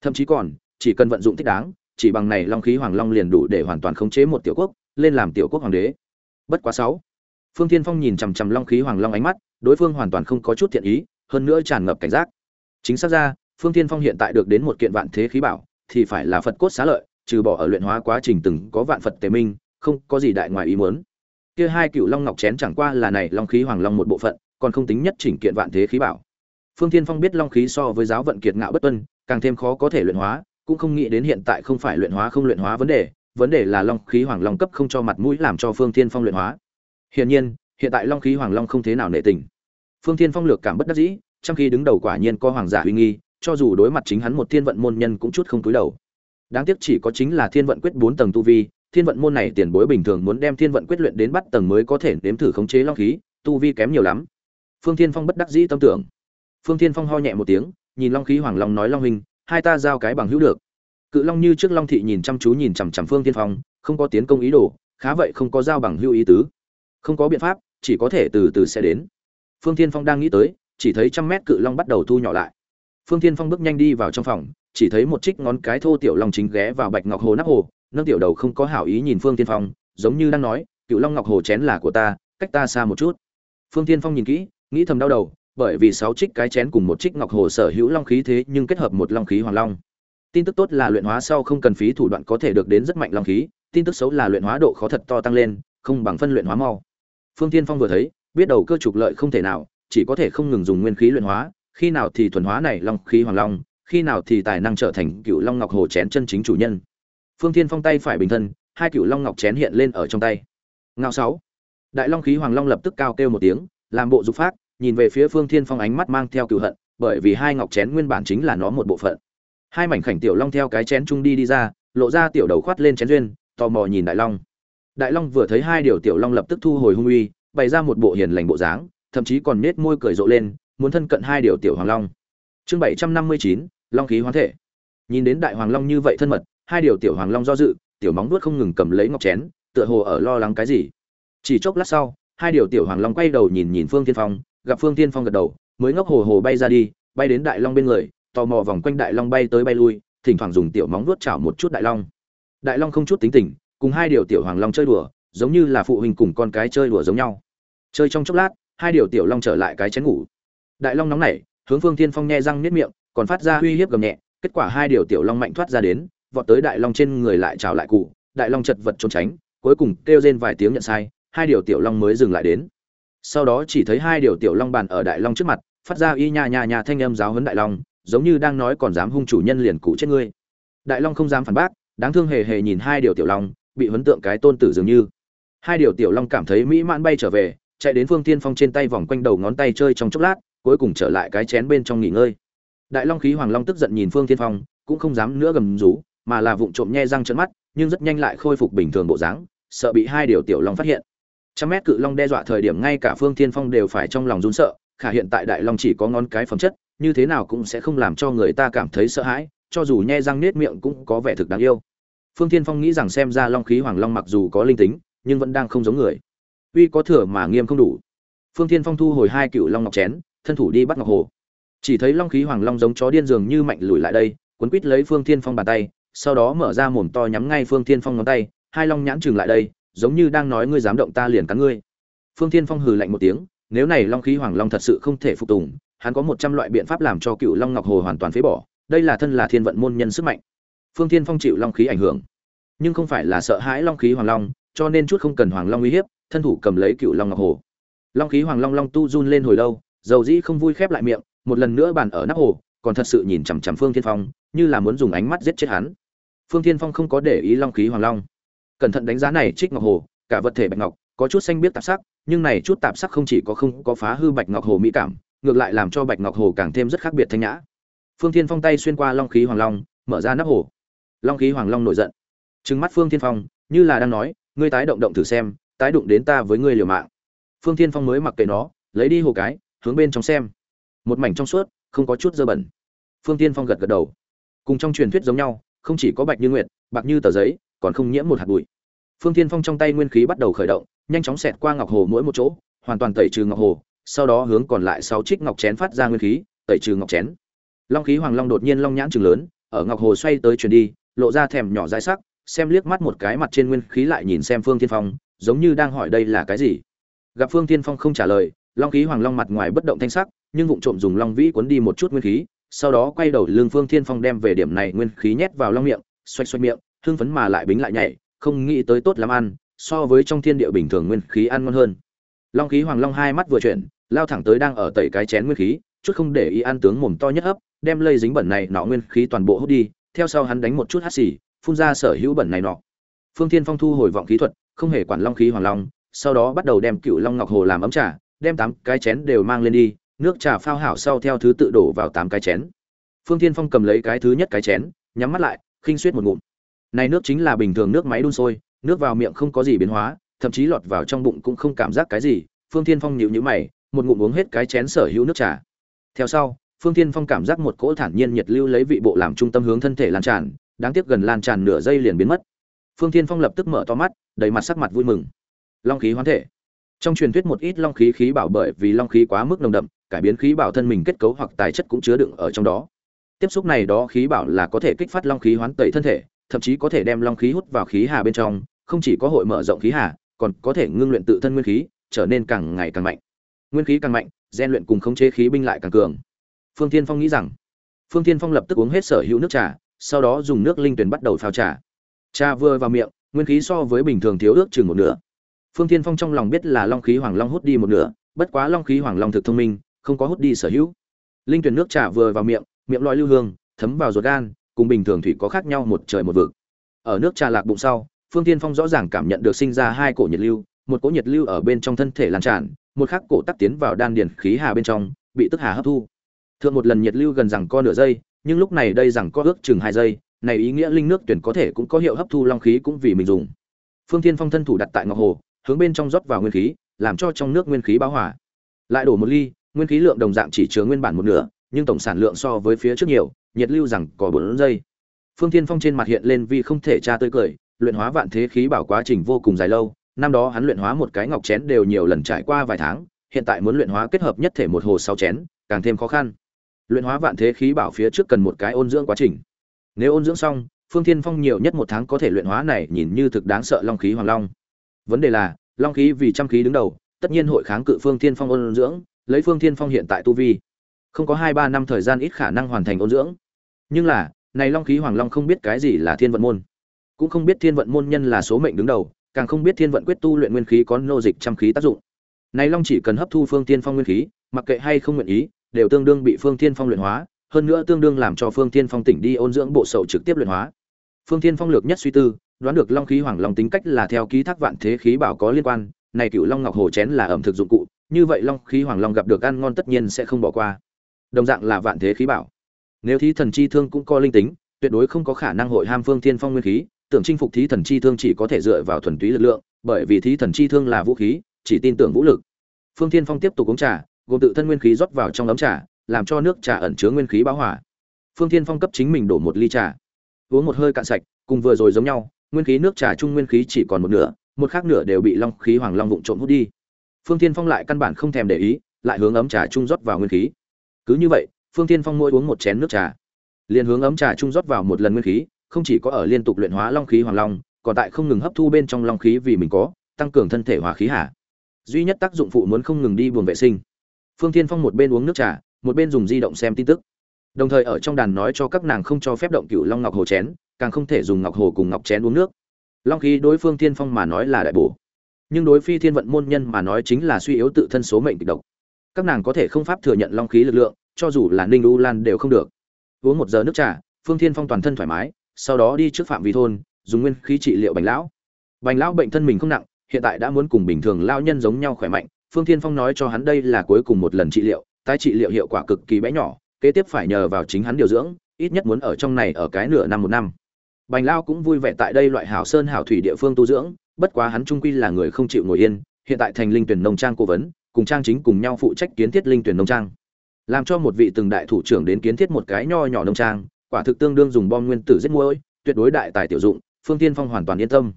S1: Thậm chí còn, chỉ cần vận dụng thích đáng, chỉ bằng này long khí hoàng long liền đủ để hoàn toàn khống chế một tiểu quốc, lên làm tiểu quốc hoàng đế. Bất quá sáu, phương thiên phong nhìn chằm chằm long khí hoàng long ánh mắt, đối phương hoàn toàn không có chút thiện ý, hơn nữa tràn ngập cảnh giác. Chính xác ra, phương thiên phong hiện tại được đến một kiện vạn thế khí bảo thì phải là phật cốt xá lợi, trừ bỏ ở luyện hóa quá trình từng có vạn phật tế minh, không có gì đại ngoài ý muốn. Kia hai cựu long ngọc chén chẳng qua là này long khí hoàng long một bộ phận, còn không tính nhất chỉnh kiện vạn thế khí bảo. Phương thiên phong biết long khí so với giáo vận kiệt ngạo bất tuân, càng thêm khó có thể luyện hóa, cũng không nghĩ đến hiện tại không phải luyện hóa không luyện hóa vấn đề vấn đề là long khí hoàng long cấp không cho mặt mũi làm cho phương thiên phong luyện hóa. Hiển nhiên, hiện tại long khí hoàng long không thế nào nể tình. Phương thiên phong lược cảm bất đắc dĩ, trong khi đứng đầu quả nhiên có hoàng giả uy nghi cho dù đối mặt chính hắn một thiên vận môn nhân cũng chút không túi đầu. Đáng tiếc chỉ có chính là thiên vận quyết bốn tầng tu vi, thiên vận môn này tiền bối bình thường muốn đem thiên vận quyết luyện đến bắt tầng mới có thể nếm thử khống chế long khí, tu vi kém nhiều lắm. Phương thiên phong bất đắc dĩ tâm tưởng. Phương thiên phong ho nhẹ một tiếng, nhìn long khí hoàng long nói long huynh, hai ta giao cái bằng hữu được. Cự long như trước long thị nhìn chăm chú nhìn chằm chằm phương thiên phong, không có tiến công ý đồ, khá vậy không có giao bằng hữu ý tứ. Không có biện pháp, chỉ có thể từ từ sẽ đến. Phương thiên phong đang nghĩ tới, chỉ thấy trăm mét cự long bắt đầu thu nhỏ lại phương thiên phong bước nhanh đi vào trong phòng, chỉ thấy một trích ngón cái thô tiểu long chính ghé vào bạch ngọc hồ nắp hồ, nâng tiểu đầu không có hảo ý nhìn phương thiên phong, giống như đang nói, cựu long ngọc hồ chén là của ta, cách ta xa một chút. Phương thiên phong nhìn kỹ, nghĩ thầm đau đầu, bởi vì sáu trích cái chén cùng một trích ngọc hồ sở hữu long khí thế nhưng kết hợp một long khí hoàng long. Tin tức tốt là luyện hóa sau không cần phí thủ đoạn có thể được đến rất mạnh long khí, tin tức xấu là luyện hóa độ khó thật to tăng lên, không bằng phân luyện hóa mau. Phương tiên phong vừa thấy, biết đầu cơ trục lợi không thể nào, chỉ có thể không ngừng dùng nguyên khí luyện hóa khi nào thì thuần hóa này long khí hoàng long, khi nào thì tài năng trở thành cựu long ngọc hồ chén chân chính chủ nhân. Phương Thiên phong tay phải bình thân, hai cựu long ngọc chén hiện lên ở trong tay. Ngao sáu. Đại long khí hoàng long lập tức cao kêu một tiếng, làm bộ dục phát nhìn về phía phương thiên phong ánh mắt mang theo cựu hận, bởi vì hai ngọc chén nguyên bản chính là nó một bộ phận. Hai mảnh khảnh tiểu long theo cái chén trung đi đi ra, lộ ra tiểu đầu khoát lên chén duyên, tò mò nhìn đại long. Đại long vừa thấy hai điều tiểu long lập tức thu hồi hung uy, bày ra một bộ hiền lành bộ dáng, thậm chí còn nết môi cười rộ lên muốn thân cận hai điều tiểu hoàng long. Chương bảy trăm năm mươi chín, long khí hoán thể. Nhìn đến đại hoàng long như vậy thân mật, hai điều tiểu hoàng long do dự, tiểu móng vuốt không ngừng cầm lấy ngọc chén, tựa hồ ở lo lắng cái gì. Chỉ chốc lát sau, hai điều tiểu hoàng long quay đầu nhìn nhìn phương tiên phong, gặp phương tiên phong gật đầu, mới ngốc hồ hồ bay ra đi, bay đến đại long bên người, tò mò vòng quanh đại long bay tới bay lui, thỉnh thoảng dùng tiểu móng vuốt chảo một chút đại long. Đại long không chút tính tình, cùng hai điều tiểu hoàng long chơi đùa, giống như là phụ huynh cùng con cái chơi đùa giống nhau. Chơi trong chốc lát, hai điều tiểu long trở lại cái chén ngủ đại long nóng nảy, hướng phương tiên phong nhe răng niết miệng, còn phát ra uy hiếp gầm nhẹ, kết quả hai điều tiểu long mạnh thoát ra đến, vọt tới đại long trên người lại chào lại cụ, đại long chật vật trốn tránh, cuối cùng kêu rên vài tiếng nhận sai, hai điều tiểu long mới dừng lại đến. Sau đó chỉ thấy hai điều tiểu long bàn ở đại long trước mặt, phát ra y nha nha nha thanh âm giáo huấn đại long, giống như đang nói còn dám hung chủ nhân liền cụ chết ngươi. Đại long không dám phản bác, đáng thương hề hề nhìn hai điều tiểu long, bị huấn tượng cái tôn tử dường như. Hai điều tiểu long cảm thấy mỹ mãn bay trở về, chạy đến phương tiên phong trên tay vòng quanh đầu ngón tay chơi trong chốc lát cuối cùng trở lại cái chén bên trong nghỉ ngơi. Đại long khí hoàng long tức giận nhìn phương tiên phong, cũng không dám nữa gầm rú, mà là vụng trộm nhe răng trợn mắt, nhưng rất nhanh lại khôi phục bình thường bộ dáng, sợ bị hai điều tiểu long phát hiện. Trăm mét cự long đe dọa thời điểm ngay cả phương tiên phong đều phải trong lòng run sợ, khả hiện tại đại long chỉ có ngón cái phẩm chất, như thế nào cũng sẽ không làm cho người ta cảm thấy sợ hãi, cho dù nhe răng nết miệng cũng có vẻ thực đáng yêu. Phương tiên phong nghĩ rằng xem ra long khí hoàng long mặc dù có linh tính, nhưng vẫn đang không giống người. Uy có thừa mà nghiêm không đủ. Phương tiên phong thu hồi hai cựu long ngọc chén thân thủ đi bắt ngọc hồ. Chỉ thấy long khí hoàng long giống chó điên dường như mạnh lùi lại đây quấn quít lấy phương thiên phong bàn tay, sau đó mở ra mồm to nhắm ngay phương thiên phong ngón tay, hai long nhãn chừng lại đây, giống như đang nói ngươi dám động ta liền cắn ngươi. Phương thiên phong hừ lạnh một tiếng, nếu này long khí hoàng long thật sự không thể phục tùng, hắn có một trăm loại biện pháp làm cho cựu long ngọc hồ hoàn toàn phế bỏ, đây là thân là thiên vận môn nhân sức mạnh. Phương thiên phong chịu long khí ảnh hưởng. Nhưng không phải là sợ hãi long khí hoàng long, cho nên chút không cần hoàng long uy hiếp, thân thủ cầm lấy cựu long ngọc hồ. Long khí hoàng long long tu run lên hồi lâu dầu dĩ không vui khép lại miệng, một lần nữa bàn ở nắp hồ, còn thật sự nhìn chằm chằm phương thiên phong, như là muốn dùng ánh mắt giết chết hắn. Phương thiên phong không có để ý long khí hoàng long. Cẩn thận đánh giá này trích ngọc hồ, cả vật thể bạch ngọc, có chút xanh biết tạp sắc, nhưng này chút tạp sắc không chỉ có không có phá hư bạch ngọc hồ mỹ cảm, ngược lại làm cho bạch ngọc hồ càng thêm rất khác biệt thanh nhã. Phương thiên phong tay xuyên qua long khí hoàng long, mở ra nắp hồ. Long khí hoàng long nổi giận. Trừng mắt phương thiên phong, như là đang nói, ngươi tái động động thử xem, tái đụng đến ta với ngươi liều mạng. Phương thiên phong mới mặc kệ nó, lấy đi hồ cái hướng bên trong xem. Một mảnh trong suốt, không có chút dơ bẩn. Phương thiên phong gật gật đầu. Cùng trong truyền thuyết giống nhau, không chỉ có bạch như nguyệt, bạc như tờ giấy, còn không nhiễm một hạt bụi. Phương thiên phong trong tay nguyên khí bắt đầu khởi động, nhanh chóng xẹt qua ngọc hồ mỗi một chỗ, hoàn toàn tẩy trừ ngọc hồ, sau đó hướng còn lại sáu trích ngọc chén phát ra nguyên khí, tẩy trừ ngọc chén. Long khí hoàng long đột nhiên long nhãn trừng lớn, ở ngọc hồ xoay tới chuyển đi, lộ ra thèm nhỏ dãi sắc, xem liếc mắt một cái mặt trên nguyên khí lại nhìn xem phương thiên phong, giống như đang hỏi đây là cái gì. Gặp phương thiên phong không trả lời long khí hoàng long mặt ngoài bất động thanh sắc nhưng vụng trộm dùng long vĩ cuốn đi một chút nguyên khí sau đó quay đầu lương phương thiên phong đem về điểm này nguyên khí nhét vào long miệng xoay xoay miệng thương phấn mà lại bính lại nhảy không nghĩ tới tốt lắm ăn so với trong thiên địa bình thường nguyên khí ăn ngon hơn. Long khí hoàng long hai mắt vừa chuyển lao thẳng tới đang ở tẩy cái chén nguyên khí chút không để ý ăn tướng mồm to nhất ấp, đem lây dính bẩn này nọ nguyên khí toàn bộ hút đi theo sau hắn đánh một chút hắt xì phun ra sở hữu bẩn này nọ. Phương thiên phong thu hồi vọng khí thuật không hề quản long khí hoàng long sau đó bắt đầu đem cựu long ngọc hồ làm ấm trà đem tám cái chén đều mang lên đi, nước trà phao hảo sau theo thứ tự đổ vào tám cái chén. Phương thiên phong cầm lấy cái thứ nhất cái chén, nhắm mắt lại, khinh suýt một ngụm. Này nước chính là bình thường nước máy đun sôi, nước vào miệng không có gì biến hóa, thậm chí lọt vào trong bụng cũng không cảm giác cái gì. Phương thiên phong nhịu nhữ mày, một ngụm uống hết cái chén sở hữu nước trà. Theo sau, phương thiên phong cảm giác một cỗ thản nhiên nhiệt lưu lấy vị bộ làm trung tâm hướng thân thể lan tràn, đáng tiếc gần lan tràn nửa giây liền biến mất. Phương thiên phong lập tức mở to mắt, đầy mặt sắc mặt vui mừng. Long khí hoán thể trong truyền thuyết một ít long khí khí bảo bởi vì long khí quá mức nồng đậm, cải biến khí bảo thân mình kết cấu hoặc tài chất cũng chứa đựng ở trong đó. Tiếp xúc này đó khí bảo là có thể kích phát long khí hoán tẩy thân thể, thậm chí có thể đem long khí hút vào khí hà bên trong, không chỉ có hội mở rộng khí hà, còn có thể ngưng luyện tự thân nguyên khí, trở nên càng ngày càng mạnh. Nguyên khí càng mạnh gian luyện cùng khống chế khí binh lại càng cường. Phương tiên phong nghĩ rằng, phương tiên phong lập tức uống hết sở hữu nước trà, sau đó dùng nước linh tuyển bắt đầu phao trà. Trà vừa vào miệng, nguyên khí so với bình thường thiếu ước chừng một nửa phương Thiên phong trong lòng biết là long khí hoàng long hút đi một nửa, bất quá long khí hoàng long thực thông minh, không có hút đi sở hữu. Linh tuyển nước trà vừa vào miệng miệng lòi lưu hương, thấm vào ruột gan, cùng bình thường thủy có khác nhau một trời một vực. Ở nước trà lạc bụng sau, phương Thiên phong rõ ràng cảm nhận được sinh ra hai cổ nhiệt lưu, một cỗ nhiệt lưu ở bên trong thân thể lan tràn, một khắc cổ tắc tiến vào đan điền khí hà bên trong, bị tức hà hấp thu. Thượng một lần nhiệt lưu gần rằng co nửa giây, nhưng lúc này đây rằng co ước chừng hai giây, này ý nghĩa linh nước tuyển có thể cũng có hiệu hấp thu long khí cũng vì mình dùng. Phương Thiên phong thân thủ đặt tại ngọc hồ hướng bên trong rót vào nguyên khí, làm cho trong nước nguyên khí bão hòa. Lại đổ một ly, nguyên khí lượng đồng dạng chỉ chứa nguyên bản một nửa, nhưng tổng sản lượng so với phía trước nhiều, nhiệt lưu rằng có bốn giây. Phương thiên phong trên mặt hiện lên vì không thể tra tươi cười, luyện hóa vạn thế khí bảo quá trình vô cùng dài lâu, năm đó hắn luyện hóa một cái ngọc chén đều nhiều lần trải qua vài tháng, hiện tại muốn luyện hóa kết hợp nhất thể một hồ sáu chén, càng thêm khó khăn. Luyện hóa vạn thế khí bảo phía trước cần một cái ôn dưỡng quá trình. Nếu ôn dưỡng xong, phương thiên phong nhiều nhất một tháng có thể luyện hóa này nhìn như thực đáng sợ long khí hoàng long vấn đề là, long khí vì trăm khí đứng đầu, tất nhiên hội kháng cự phương thiên phong ôn dưỡng, lấy phương thiên phong hiện tại tu vi. Không có hai ba năm thời gian ít khả năng hoàn thành ôn dưỡng. Nhưng là, này long khí hoàng long không biết cái gì là thiên vận môn. Cũng không biết thiên vận môn nhân là số mệnh đứng đầu, càng không biết thiên vận quyết tu luyện nguyên khí có nô dịch trăm khí tác dụng. Này long chỉ cần hấp thu phương Thiên phong nguyên khí, mặc kệ hay không nguyện ý, đều tương đương bị phương Thiên phong luyện hóa, hơn nữa tương đương làm cho phương Thiên phong tỉnh đi ôn dưỡng bộ sậu trực tiếp luyện hóa. Phương Thiên phong lược nhất suy tư đoán được long khí hoàng long tính cách là theo ký thác vạn thế khí bảo có liên quan, này cựu long ngọc hồ chén là ẩm thực dụng cụ, như vậy long khí hoàng long gặp được ăn ngon tất nhiên sẽ không bỏ qua. Đồng dạng là vạn thế khí bảo. Nếu thí thần chi thương cũng có linh tính, tuyệt đối không có khả năng hội ham phương thiên phong nguyên khí, tưởng chinh phục thí thần chi thương chỉ có thể dựa vào thuần túy lực lượng, bởi vì thí thần chi thương là vũ khí, chỉ tin tưởng vũ lực. Phương thiên phong tiếp tục uống trà, gồm tự thân nguyên khí rót vào trong ấm trà, làm cho nước trà ẩn chứa nguyên khí bão hỏa phương thiên phong cấp chính mình đổ một ly trà. Uống một hơi cạn sạch, cùng vừa rồi giống nhau nguyên khí nước trà trung nguyên khí chỉ còn một nửa, một khác nửa đều bị long khí hoàng long vụng trộm hút đi. Phương thiên phong lại căn bản không thèm để ý, lại hướng ấm trà trung rót vào nguyên khí. Cứ như vậy, phương thiên phong mỗi uống một chén nước trà, liền hướng ấm trà trung rót vào một lần nguyên khí, không chỉ có ở liên tục luyện hóa long khí hoàng long, còn tại không ngừng hấp thu bên trong long khí vì mình có, tăng cường thân thể hòa khí hạ. Duy nhất tác dụng phụ muốn không ngừng đi buồng vệ sinh. Phương thiên phong một bên uống nước trà, một bên dùng di động xem tin tức. Đồng thời ở trong đàn nói cho các nàng không cho phép động cựu long ngọc hồ chén càng không thể dùng ngọc hồ cùng ngọc chén uống nước. Long khí đối phương thiên phong mà nói là đại bổ, nhưng đối phi thiên vận môn nhân mà nói chính là suy yếu tự thân số mệnh kịch độc. Các nàng có thể không pháp thừa nhận long khí lực lượng, cho dù là ninh u lan đều không được. Uống một giờ nước trà, phương thiên phong toàn thân thoải mái, sau đó đi trước phạm vi thôn, dùng nguyên khí trị liệu bành lão. Bành lão bệnh thân mình không nặng, hiện tại đã muốn cùng bình thường lao nhân giống nhau khỏe mạnh, phương thiên phong nói cho hắn đây là cuối cùng một lần trị liệu, tái trị liệu hiệu quả cực kỳ bé nhỏ, kế tiếp phải nhờ vào chính hắn điều dưỡng, ít nhất muốn ở trong này ở cái nửa năm một năm bành lao cũng vui vẻ tại đây loại hảo sơn hảo thủy địa phương tu dưỡng bất quá hắn trung quy là người không chịu ngồi yên hiện tại thành linh tuyển nông trang cố vấn cùng trang chính cùng nhau phụ trách kiến thiết linh tuyển nông trang. Làm cho một vị từng đại thủ trưởng đến kiến thiết một cái nho nhỏ nông trang quả thực tương đương dùng bom nguyên tử giết muối, tuyệt đối đại tài tiểu dụng phương tiên phong hoàn toàn yên tâm.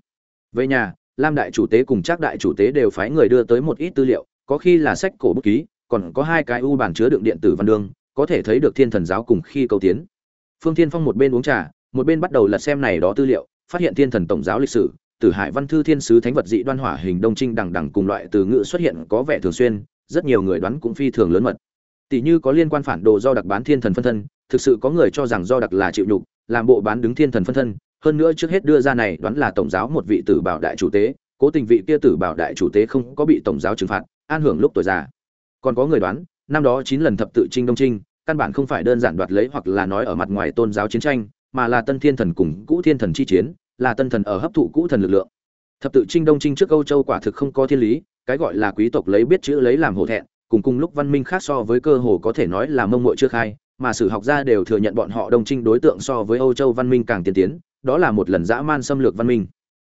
S1: Về nhà lam đại chủ tế cùng Trác đại chủ tế đều phái người đưa tới một ít tư liệu có khi là sách cổ bút ký còn có hai cái u bản chứa đựng điện tử văn đương có thể thấy được thiên thần giáo cùng khi cầu tiến. Phương Thiên phong một bên uống trà một bên bắt đầu lật xem này đó tư liệu, phát hiện thiên thần tổng giáo lịch sử, tử hải văn thư thiên sứ thánh vật dị đoan hỏa hình đông trinh đằng đằng cùng loại từ ngữ xuất hiện có vẻ thường xuyên, rất nhiều người đoán cũng phi thường lớn mật. Tỷ như có liên quan phản đồ do đặc bán thiên thần phân thân, thực sự có người cho rằng do đặc là chịu nhục, làm bộ bán đứng thiên thần phân thân, hơn nữa trước hết đưa ra này đoán là tổng giáo một vị tử bảo đại chủ tế, cố tình vị kia tử bảo đại chủ tế không có bị tổng giáo trừng phạt, an hưởng lúc tuổi già. Còn có người đoán, năm đó chín lần thập tự trinh đông trinh, căn bản không phải đơn giản đoạt lấy hoặc là nói ở mặt ngoài tôn giáo chiến tranh mà là tân thiên thần cùng cũ thiên thần chi chiến là tân thần ở hấp thụ cũ thần lực lượng thập tự trinh đông trinh trước âu châu quả thực không có thiên lý cái gọi là quý tộc lấy biết chữ lấy làm hổ thẹn cùng cùng lúc văn minh khác so với cơ hồ có thể nói là mông muội chưa khai mà sử học gia đều thừa nhận bọn họ đông trinh đối tượng so với Âu Châu văn minh càng tiên tiến, đó là một lần dã man xâm lược văn minh.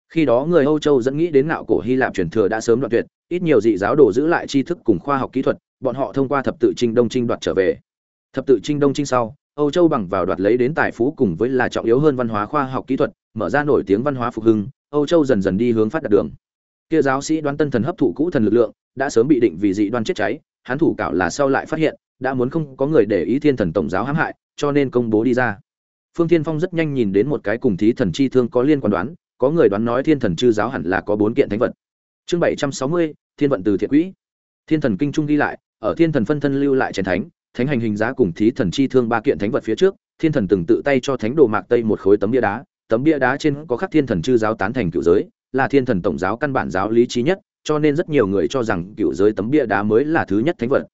S1: Khi đó người Âu Châu dẫn nghĩ đến ngạo cổ Hy Lạp truyền thừa đã sớm đoạn tuyệt, ít nhiều dị giáo đồ giữ lại tri thức cùng khoa học kỹ thuật, bọn họ thông qua thập tự trinh đông trinh đoạt trở về. Thập tự trinh đông trinh sau, Âu Châu bằng vào đoạt lấy đến tài phú cùng với là trọng yếu hơn văn hóa khoa học kỹ thuật, mở ra nổi tiếng văn hóa phục hưng, Âu Châu dần dần đi hướng phát đạt đường. Kia giáo sĩ Đoan tân thần hấp thụ cũ thần lực lượng, đã sớm bị định vì dị đoan chết cháy, hắn thủ cạo là sau lại phát hiện đã muốn không có người để ý thiên thần tổng giáo hãm hại cho nên công bố đi ra. Phương thiên phong rất nhanh nhìn đến một cái cùng thí thần chi thương có liên quan đoán có người đoán nói thiên thần chư giáo hẳn là có bốn kiện thánh vật. Chương bảy trăm sáu mươi thiên vận từ thiện quỹ. Thiên thần kinh trung ghi lại ở thiên thần phân thân lưu lại chén thánh thánh hành hình giá cùng thí thần chi thương ba kiện thánh vật phía trước, thiên thần từng tự tay cho thánh đồ mạc tây một khối tấm bia đá. Tấm bia đá trên có khắc thiên thần chư giáo tán thành cựu giới, là thiên thần tổng giáo căn bản giáo lý trí nhất, cho nên rất nhiều người cho rằng cựu giới tấm bia đá mới là thứ nhất thánh vật.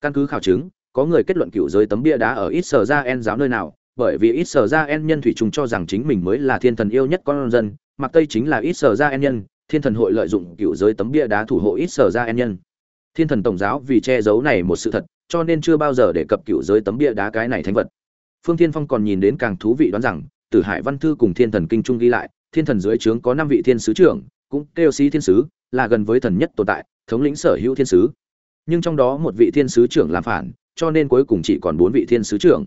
S1: Căn cứ khảo chứng, có người kết luận cựu giới tấm bia đá ở ít sở ra en giáo nơi nào, bởi vì ít sở ra en nhân thủy trùng cho rằng chính mình mới là thiên thần yêu nhất con dân mặc tây chính là ít sở ra en nhân, thiên thần hội lợi dụng cựu giới tấm bia đá thủ hộ ít sở ra en nhân. Thiên thần tổng giáo vì che giấu này một sự thật cho nên chưa bao giờ đề cập cựu giới tấm bia đá cái này thánh vật. Phương thiên phong còn nhìn đến càng thú vị đoán rằng, tử hải văn thư cùng thiên thần kinh trung ghi lại, thiên thần dưới trướng có năm vị thiên sứ trưởng, cũng kêu sĩ thiên sứ, là gần với thần nhất tồn tại, thống lĩnh sở hữu thiên sứ. Nhưng trong đó một vị thiên sứ trưởng làm phản, cho nên cuối cùng chỉ còn bốn vị thiên sứ trưởng.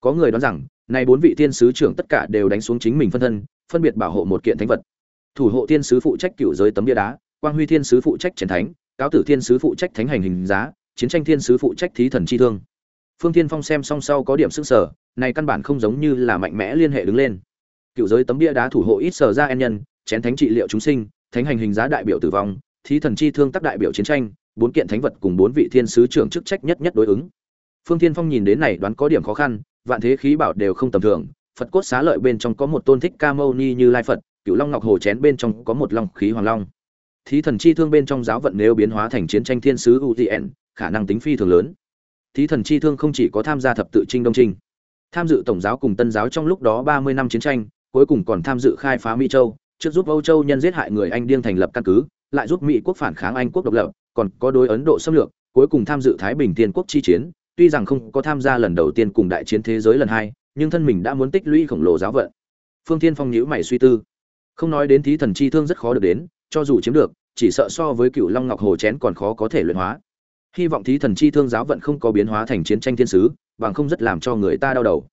S1: Có người đoán rằng, này bốn vị thiên sứ trưởng tất cả đều đánh xuống chính mình phân thân, phân biệt bảo hộ một kiện thánh vật. Thủ hộ thiên sứ phụ trách cựu giới tấm bia đá, quang huy thiên sứ phụ trách chiến thánh, cáo tử thiên sứ phụ trách thánh hành hình giá chiến tranh thiên sứ phụ trách thí thần chi thương. Phương thiên phong xem song sau có điểm sức sở này căn bản không giống như là mạnh mẽ liên hệ đứng lên. Cựu giới tấm bia đá thủ hộ ít sở ra en nhân, chén thánh trị liệu chúng sinh, thánh hành hình giá đại biểu tử vong, thí thần chi thương tác đại biểu chiến tranh, bốn kiện thánh vật cùng bốn vị thiên sứ trưởng chức trách nhất nhất đối ứng. Phương thiên phong nhìn đến này đoán có điểm khó khăn, vạn thế khí bảo đều không tầm thường, phật cốt xá lợi bên trong có một tôn thích ca mâu ni như lai phật cựu long ngọc hồ chén bên trong có một long khí hoàng long. Thí thần chi thương bên trong giáo vận nếu biến hóa thành chiến tranh thiên sứ utn khả năng tính phi thường lớn. Thí thần chi thương không chỉ có tham gia thập tự trinh đông trinh, tham dự tổng giáo cùng tân giáo trong lúc đó ba mươi năm chiến tranh, cuối cùng còn tham dự khai phá mỹ châu, trước giúp âu châu nhân giết hại người anh điên thành lập căn cứ, lại giúp mỹ quốc phản kháng anh quốc độc lập, còn có đối ấn độ xâm lược, cuối cùng tham dự thái bình tiên quốc chi chiến. Tuy rằng không có tham gia lần đầu tiên cùng đại chiến thế giới lần hai, nhưng thân mình đã muốn tích lũy khổng lồ giáo vận. Phương thiên phong nhíu mày suy tư. Không nói đến thí thần chi thương rất khó được đến, cho dù chiếm được, chỉ sợ so với cựu long ngọc hồ chén còn khó có thể luyện hóa hy vọng thí thần chi thương giáo vận không có biến hóa thành chiến tranh thiên sứ, bằng không rất làm cho người ta đau đầu.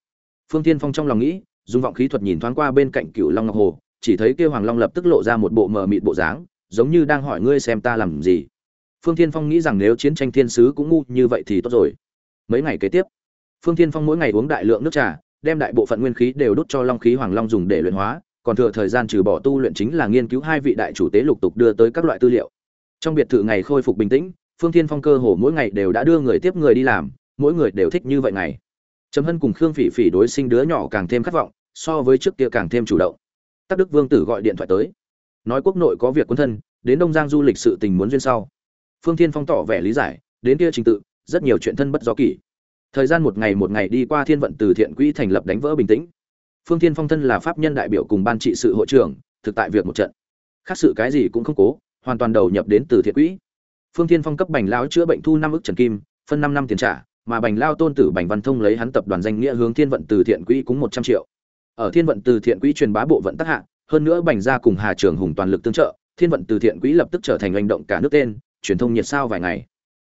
S1: Phương tiên phong trong lòng nghĩ, dùng vọng khí thuật nhìn thoáng qua bên cạnh cựu long ngọc hồ, chỉ thấy kêu hoàng long lập tức lộ ra một bộ mờ mịt bộ dáng, giống như đang hỏi ngươi xem ta làm gì. Phương tiên phong nghĩ rằng nếu chiến tranh thiên sứ cũng ngu như vậy thì tốt rồi. Mấy ngày kế tiếp, phương tiên phong mỗi ngày uống đại lượng nước trà, đem đại bộ phận nguyên khí đều đốt cho long khí hoàng long dùng để luyện hóa, còn thừa thời gian trừ bỏ tu luyện chính là nghiên cứu hai vị đại chủ tế lục tục đưa tới các loại tư liệu. Trong biệt thự ngày khôi phục bình tĩnh phương thiên phong cơ hồ mỗi ngày đều đã đưa người tiếp người đi làm, mỗi người đều thích như vậy ngày. Trầm hân cùng khương phỉ phỉ đối sinh đứa nhỏ càng thêm khát vọng, so với trước kia càng thêm chủ động. Tắc đức vương tử gọi điện thoại tới. Nói quốc nội có việc quân thân, đến đông giang du lịch sự tình muốn duyên sau. Phương thiên phong tỏ vẻ lý giải, đến kia trình tự, rất nhiều chuyện thân bất do kỷ. Thời gian một ngày một ngày đi qua thiên vận từ thiện quỹ thành lập đánh vỡ bình tĩnh. Phương thiên phong thân là pháp nhân đại biểu cùng ban trị sự hội trưởng, thực tại việc một trận. Khác sự cái gì cũng không cố, hoàn toàn đầu nhập đến từ thiện quỹ phương thiên phong cấp bành lao chữa bệnh thu năm ức trần kim, phân năm năm tiền trả, mà bành lao tôn tử bành văn thông lấy hắn tập đoàn danh nghĩa hướng thiên vận từ thiện quỹ cúng một trăm triệu. Ở thiên vận từ thiện quỹ truyền bá bộ vận tác hạ, hơn nữa bành gia cùng hà trường hùng toàn lực tương trợ, thiên vận từ thiện quỹ lập tức trở thành hành động cả nước tên, truyền thông nhiệt sao vài ngày.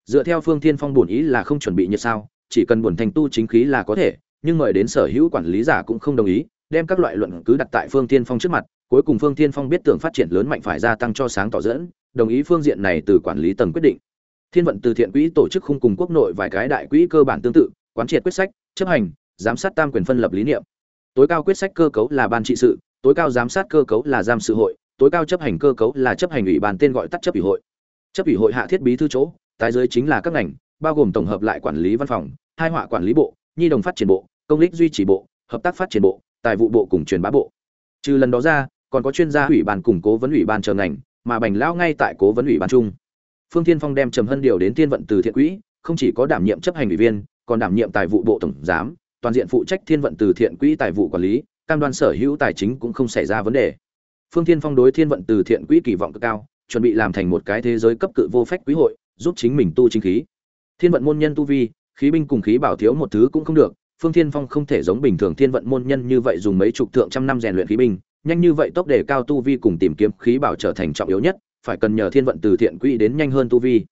S1: Dựa theo phương thiên phong bổn ý là không chuẩn bị nhiệt sao, chỉ cần buồn thành tu chính khí là có thể, nhưng mời đến sở hữu quản lý giả cũng không đồng ý đem các loại luận cứ đặt tại phương thiên phong trước mặt, cuối cùng phương thiên phong biết tưởng phát triển lớn mạnh phải gia tăng cho sáng tỏ dẫn, đồng ý phương diện này từ quản lý tầng quyết định. Thiên vận từ thiện quỹ tổ chức khung cùng quốc nội vài cái đại quỹ cơ bản tương tự, quán triệt quyết sách, chấp hành, giám sát tam quyền phân lập lý niệm. Tối cao quyết sách cơ cấu là ban trị sự, tối cao giám sát cơ cấu là giam sự hội, tối cao chấp hành cơ cấu là chấp hành ủy ban tên gọi tắt chấp ủy hội. Chấp ủy hội hạ thiết bí thư chỗ, tái giới chính là các ngành, bao gồm tổng hợp lại quản lý văn phòng, hai họa quản lý bộ, nhi đồng phát triển bộ, công lý duy trì bộ, hợp tác phát triển bộ tài vụ bộ cùng truyền bá bộ. Trừ lần đó ra, còn có chuyên gia ủy ban củng cố vấn ủy ban chờ ngành, mà bành lão ngay tại cố vấn ủy ban trung phương thiên phong đem trầm hân điều đến tiên vận từ thiện quỹ, không chỉ có đảm nhiệm chấp hành ủy viên, còn đảm nhiệm tài vụ bộ tổng giám, toàn diện phụ trách thiên vận từ thiện quỹ tài vụ quản lý, cam đoan sở hữu tài chính cũng không xảy ra vấn đề. Phương thiên phong đối thiên vận từ thiện quỹ kỳ vọng cực cao, chuẩn bị làm thành một cái thế giới cấp cự vô phách quý hội, giúp chính mình tu chính khí. Thiên vận môn nhân tu vi, khí binh cùng khí bảo thiếu một thứ cũng không được phương thiên phong không thể giống bình thường thiên vận môn nhân như vậy dùng mấy chục thượng trăm năm rèn luyện khí binh, nhanh như vậy tốc đề cao tu vi cùng tìm kiếm khí bảo trở thành trọng yếu nhất, phải cần nhờ thiên vận từ thiện quỹ đến nhanh hơn tu vi.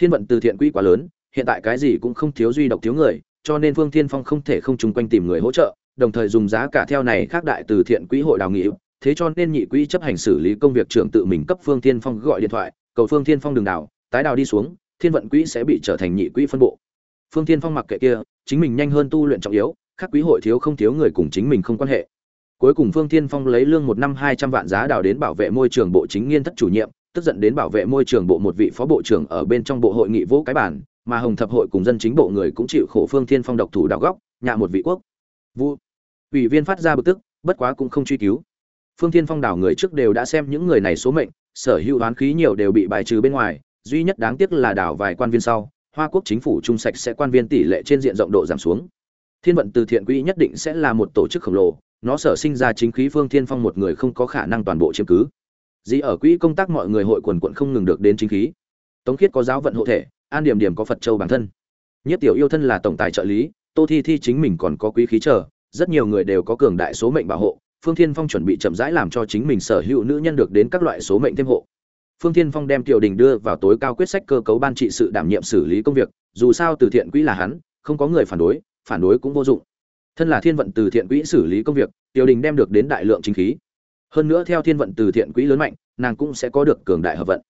S1: Thiên vận từ thiện quỹ quá lớn, hiện tại cái gì cũng không thiếu duy độc thiếu người, cho nên phương thiên phong không thể không chung quanh tìm người hỗ trợ, đồng thời dùng giá cả theo này khác đại từ thiện quỹ hội đào nghị thế cho nên nhị quỹ chấp hành xử lý công việc trưởng tự mình cấp phương thiên phong gọi điện thoại, cầu phương thiên phong đường đào, tái đào đi xuống, thiên vận quỹ sẽ bị trở thành nhị quỹ phân bộ phương thiên phong mặc kệ kia, chính mình nhanh hơn tu luyện trọng yếu, khác quý hội thiếu không thiếu người cùng chính mình không quan hệ. Cuối cùng phương thiên phong lấy lương một năm hai trăm vạn giá đào đến bảo vệ môi trường bộ chính nghiên thất chủ nhiệm, tức giận đến bảo vệ môi trường bộ một vị phó bộ trưởng ở bên trong bộ hội nghị vỗ cái bản mà hồng thập hội cùng dân chính bộ người cũng chịu khổ phương thiên phong độc thủ đào góc, nhạ một vị quốc. Vu ủy viên phát ra bực tức, bất quá cũng không truy cứu. Phương thiên phong đảo người trước đều đã xem những người này số mệnh, sở hữu đoán khí nhiều đều bị bài trừ bên ngoài, duy nhất đáng tiếc là đảo vài quan viên sau hoa quốc chính phủ trung sạch sẽ quan viên tỷ lệ trên diện rộng độ giảm xuống. Thiên vận từ thiện quỹ nhất định sẽ là một tổ chức khổng lồ, nó sở sinh ra chính khí phương thiên phong một người không có khả năng toàn bộ chiếm cứ. Dĩ ở quỹ công tác mọi người hội quần quận không ngừng được đến chính khí. Tống khiết có giáo vận hộ thể, an điểm điểm có phật châu bản thân. Nhất tiểu yêu thân là tổng tài trợ lý, tô thi thi chính mình còn có quý khí chờ, rất nhiều người đều có cường đại số mệnh bảo hộ, phương thiên phong chuẩn bị chậm rãi làm cho chính mình sở hữu nữ nhân được đến các loại số mệnh thêm hộ phương thiên phong đem tiểu đình đưa vào tối cao quyết sách cơ cấu ban trị sự đảm nhiệm xử lý công việc, dù sao từ thiện quỹ là hắn, không có người phản đối phản đối cũng vô dụng. Thân là thiên vận từ thiện quỹ xử lý công việc, tiểu đình đem được đến đại lượng chính khí. Hơn nữa theo thiên vận từ thiện quỹ lớn mạnh, nàng cũng sẽ có được cường đại hợp vận.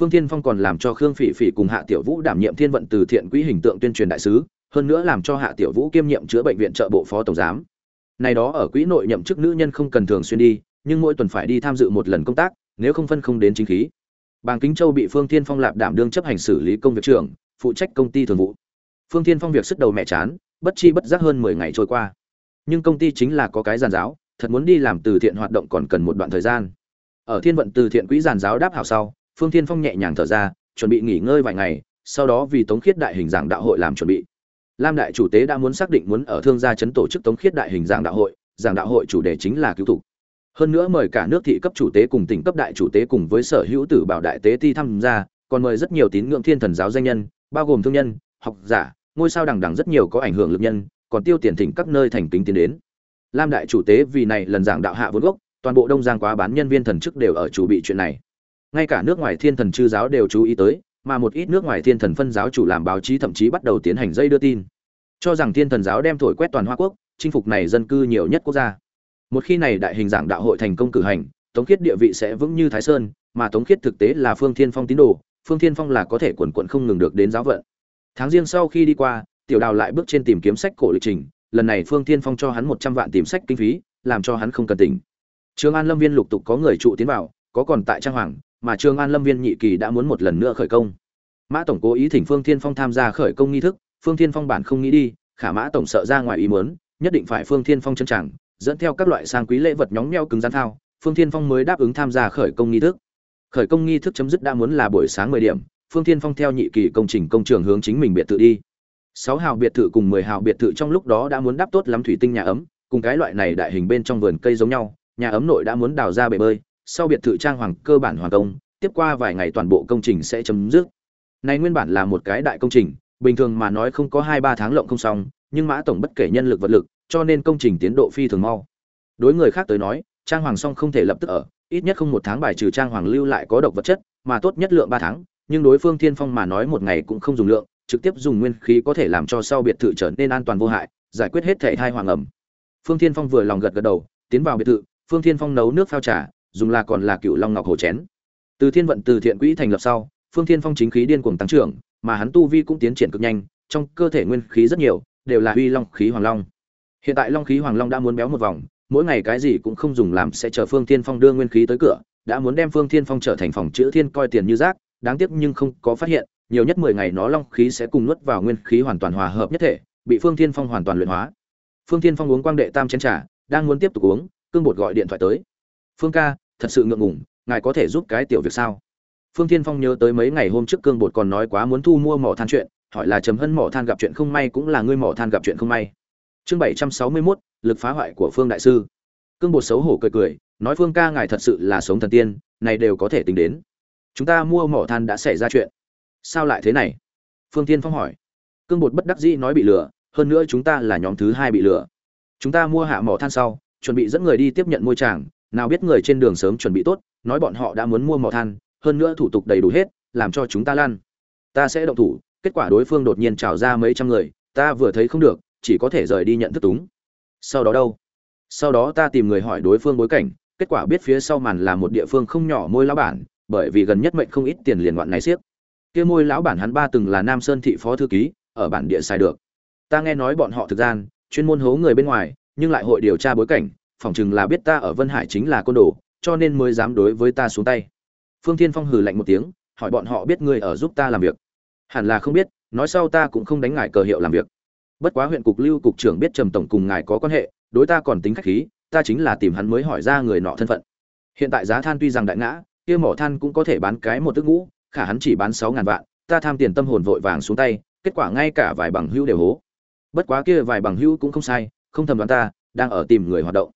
S1: Phương thiên phong còn làm cho khương phỉ phỉ cùng hạ tiểu vũ đảm nhiệm thiên vận từ thiện quỹ hình tượng tuyên truyền đại sứ, hơn nữa làm cho hạ tiểu vũ kiêm nhiệm chữa bệnh viện trợ bộ phó tổng giám. Này đó ở quỹ nội nhậm chức nữ nhân không cần thường xuyên đi, nhưng mỗi tuần phải đi tham dự một lần công tác, nếu không phân không đến chính khí bàng kính châu bị phương thiên phong lạp đảm đương chấp hành xử lý công việc trưởng, phụ trách công ty thường vụ. Phương thiên phong việc sức đầu mẹ chán, bất chi bất giác hơn mười ngày trôi qua. Nhưng công ty chính là có cái giàn giáo, thật muốn đi làm từ thiện hoạt động còn cần một đoạn thời gian. Ở thiên vận từ thiện quỹ giàn giáo đáp hảo sau, phương thiên phong nhẹ nhàng thở ra, chuẩn bị nghỉ ngơi vài ngày, sau đó vì tống khiết đại hình dạng đạo hội làm chuẩn bị. Lam đại chủ tế đã muốn xác định muốn ở thương gia Trấn tổ chức tống khiết đại hình dạng đạo hội, giảng đạo hội chủ đề chính là cứu thủ hơn nữa mời cả nước thị cấp chủ tế cùng tỉnh cấp đại chủ tế cùng với sở hữu tử bảo đại tế ti tham gia, còn mời rất nhiều tín ngưỡng thiên thần giáo danh nhân, bao gồm thương nhân, học giả, ngôi sao đằng đằng rất nhiều có ảnh hưởng lực nhân, còn tiêu tiền thỉnh các nơi thành kính tiến đến. Lam đại chủ tế vì này lần giảng đạo hạ vốn gốc, toàn bộ đông giang quá bán nhân viên thần chức đều ở chủ bị chuyện này. Ngay cả nước ngoài thiên thần chư giáo đều chú ý tới, mà một ít nước ngoài thiên thần phân giáo chủ làm báo chí thậm chí bắt đầu tiến hành dây đưa tin. Cho rằng thiên thần giáo đem thổi quét toàn hoa quốc, chinh phục này dân cư nhiều nhất quốc gia một khi này đại hình giảng đạo hội thành công cử hành, tống khiết địa vị sẽ vững như thái sơn, mà tống khiết thực tế là phương thiên phong tín đồ, phương thiên phong là có thể quần quận không ngừng được đến giáo vận. Tháng riêng sau khi đi qua, tiểu đào lại bước trên tìm kiếm sách cổ lịch trình, lần này phương thiên phong cho hắn một trăm vạn tìm sách kinh phí, làm cho hắn không cần tỉnh. Trường an lâm viên lục tục có người trụ tiến vào, có còn tại trang hoàng, mà trường an lâm viên nhị kỳ đã muốn một lần nữa khởi công. Mã tổng cố ý thỉnh phương thiên phong tham gia khởi công nghi thức, phương thiên phong bản không nghĩ đi, khả mã tổng sợ ra ngoài ý muốn, nhất định phải phương thiên phong chân chẳng dẫn theo các loại sang quý lễ vật nhóng nheo cứng rắn thao, phương thiên phong mới đáp ứng tham gia khởi công nghi thức. Khởi công nghi thức chấm dứt đã muốn là buổi sáng mười điểm, phương thiên phong theo nhị kỳ công trình công trường hướng chính mình biệt thự đi. Sáu hào biệt thự cùng mười hào biệt thự trong lúc đó đã muốn đáp tốt lắm thủy tinh nhà ấm, cùng cái loại này đại hình bên trong vườn cây giống nhau, nhà ấm nội đã muốn đào ra bể bơi, sau biệt thự trang hoàng cơ bản hoàn công, tiếp qua vài ngày toàn bộ công trình sẽ chấm dứt. Này nguyên bản là một cái đại công trình, bình thường mà nói không có hai ba tháng lộng không xong, nhưng mã tổng bất kể nhân lực vật lực cho nên công trình tiến độ phi thường mau. Đối người khác tới nói, trang hoàng xong không thể lập tức ở, ít nhất không một tháng bài trừ trang hoàng lưu lại có độc vật chất, mà tốt nhất lượng ba tháng, nhưng đối phương thiên phong mà nói một ngày cũng không dùng lượng, trực tiếp dùng nguyên khí có thể làm cho sau biệt thự trở nên an toàn vô hại, giải quyết hết thể thai hoàng ẩm. Phương thiên phong vừa lòng gật gật đầu, tiến vào biệt thự, phương thiên phong nấu nước phao trà, dùng là còn là cựu long ngọc hồ chén. Từ thiên vận từ thiện quỹ thành lập sau, phương thiên phong chính khí điên cuồng tăng trưởng, mà hắn tu vi cũng tiến triển cực nhanh, trong cơ thể nguyên khí rất nhiều, đều là huy long khí hoàng long hiện tại long khí hoàng long đã muốn béo một vòng, mỗi ngày cái gì cũng không dùng làm sẽ chờ phương thiên phong đưa nguyên khí tới cửa, đã muốn đem phương thiên phong trở thành phòng chữ thiên coi tiền như rác, đáng tiếc nhưng không có phát hiện, nhiều nhất mười ngày nó long khí sẽ cùng nuốt vào nguyên khí hoàn toàn hòa hợp nhất thể, bị phương thiên phong hoàn toàn luyện hóa. Phương thiên phong uống quang đệ tam chén trà, đang muốn tiếp tục uống, cương bột gọi điện thoại tới. Phương ca, thật sự ngượng ngùng, ngài có thể giúp cái tiểu việc sao? Phương thiên phong nhớ tới mấy ngày hôm trước cương bột còn nói quá muốn thu mua mỏ than chuyện, hỏi là chấm hân mỏ than gặp chuyện không may cũng là ngươi mỏ than gặp chuyện không may chương bảy trăm sáu mươi 761, lực phá hoại của phương đại sư. Cương bột xấu hổ cười cười nói phương ca ngài thật sự là sống thần tiên này đều có thể tính đến. Chúng ta mua mỏ than đã xảy ra chuyện. Sao lại thế này? Phương tiên phong hỏi. Cương bột bất đắc dĩ nói bị lừa hơn nữa chúng ta là nhóm thứ hai bị lừa. Chúng ta mua hạ mỏ than sau chuẩn bị dẫn người đi tiếp nhận môi tràng nào biết người trên đường sớm chuẩn bị tốt nói bọn họ đã muốn mua mỏ than hơn nữa thủ tục đầy đủ hết làm cho chúng ta lan ta sẽ động thủ kết quả đối phương đột nhiên trào ra mấy trăm người ta vừa thấy không được chỉ có thể rời đi nhận thức túng. Sau đó đâu? Sau đó ta tìm người hỏi đối phương bối cảnh, kết quả biết phía sau màn là một địa phương không nhỏ môi lão bản, bởi vì gần nhất mệnh không ít tiền liền loạn này siếc. Kia môi lão bản hắn ba từng là nam sơn thị phó thư ký, ở bản địa xài được. Ta nghe nói bọn họ thực gian, chuyên môn hố người bên ngoài, nhưng lại hội điều tra bối cảnh, phỏng chừng là biết ta ở vân hải chính là côn đồ, cho nên mới dám đối với ta xuống tay. Phương thiên phong hừ lạnh một tiếng, hỏi bọn họ biết ngươi ở giúp ta làm việc. Hẳn là không biết, nói sau ta cũng không đánh ngại cờ hiệu làm việc bất quá huyện cục lưu cục trưởng biết trầm tổng cùng ngài có quan hệ, đối ta còn tính khách khí, ta chính là tìm hắn mới hỏi ra người nọ thân phận. Hiện tại giá than tuy rằng đại ngã, kia mỏ than cũng có thể bán cái một tức ngũ, khả hắn chỉ bán sáu ngàn vạn, ta tham tiền tâm hồn vội vàng xuống tay, kết quả ngay cả vài bằng hữu đều hố. Bất quá kia vài bằng hữu cũng không sai, không thầm đoán ta, đang ở tìm người hoạt động.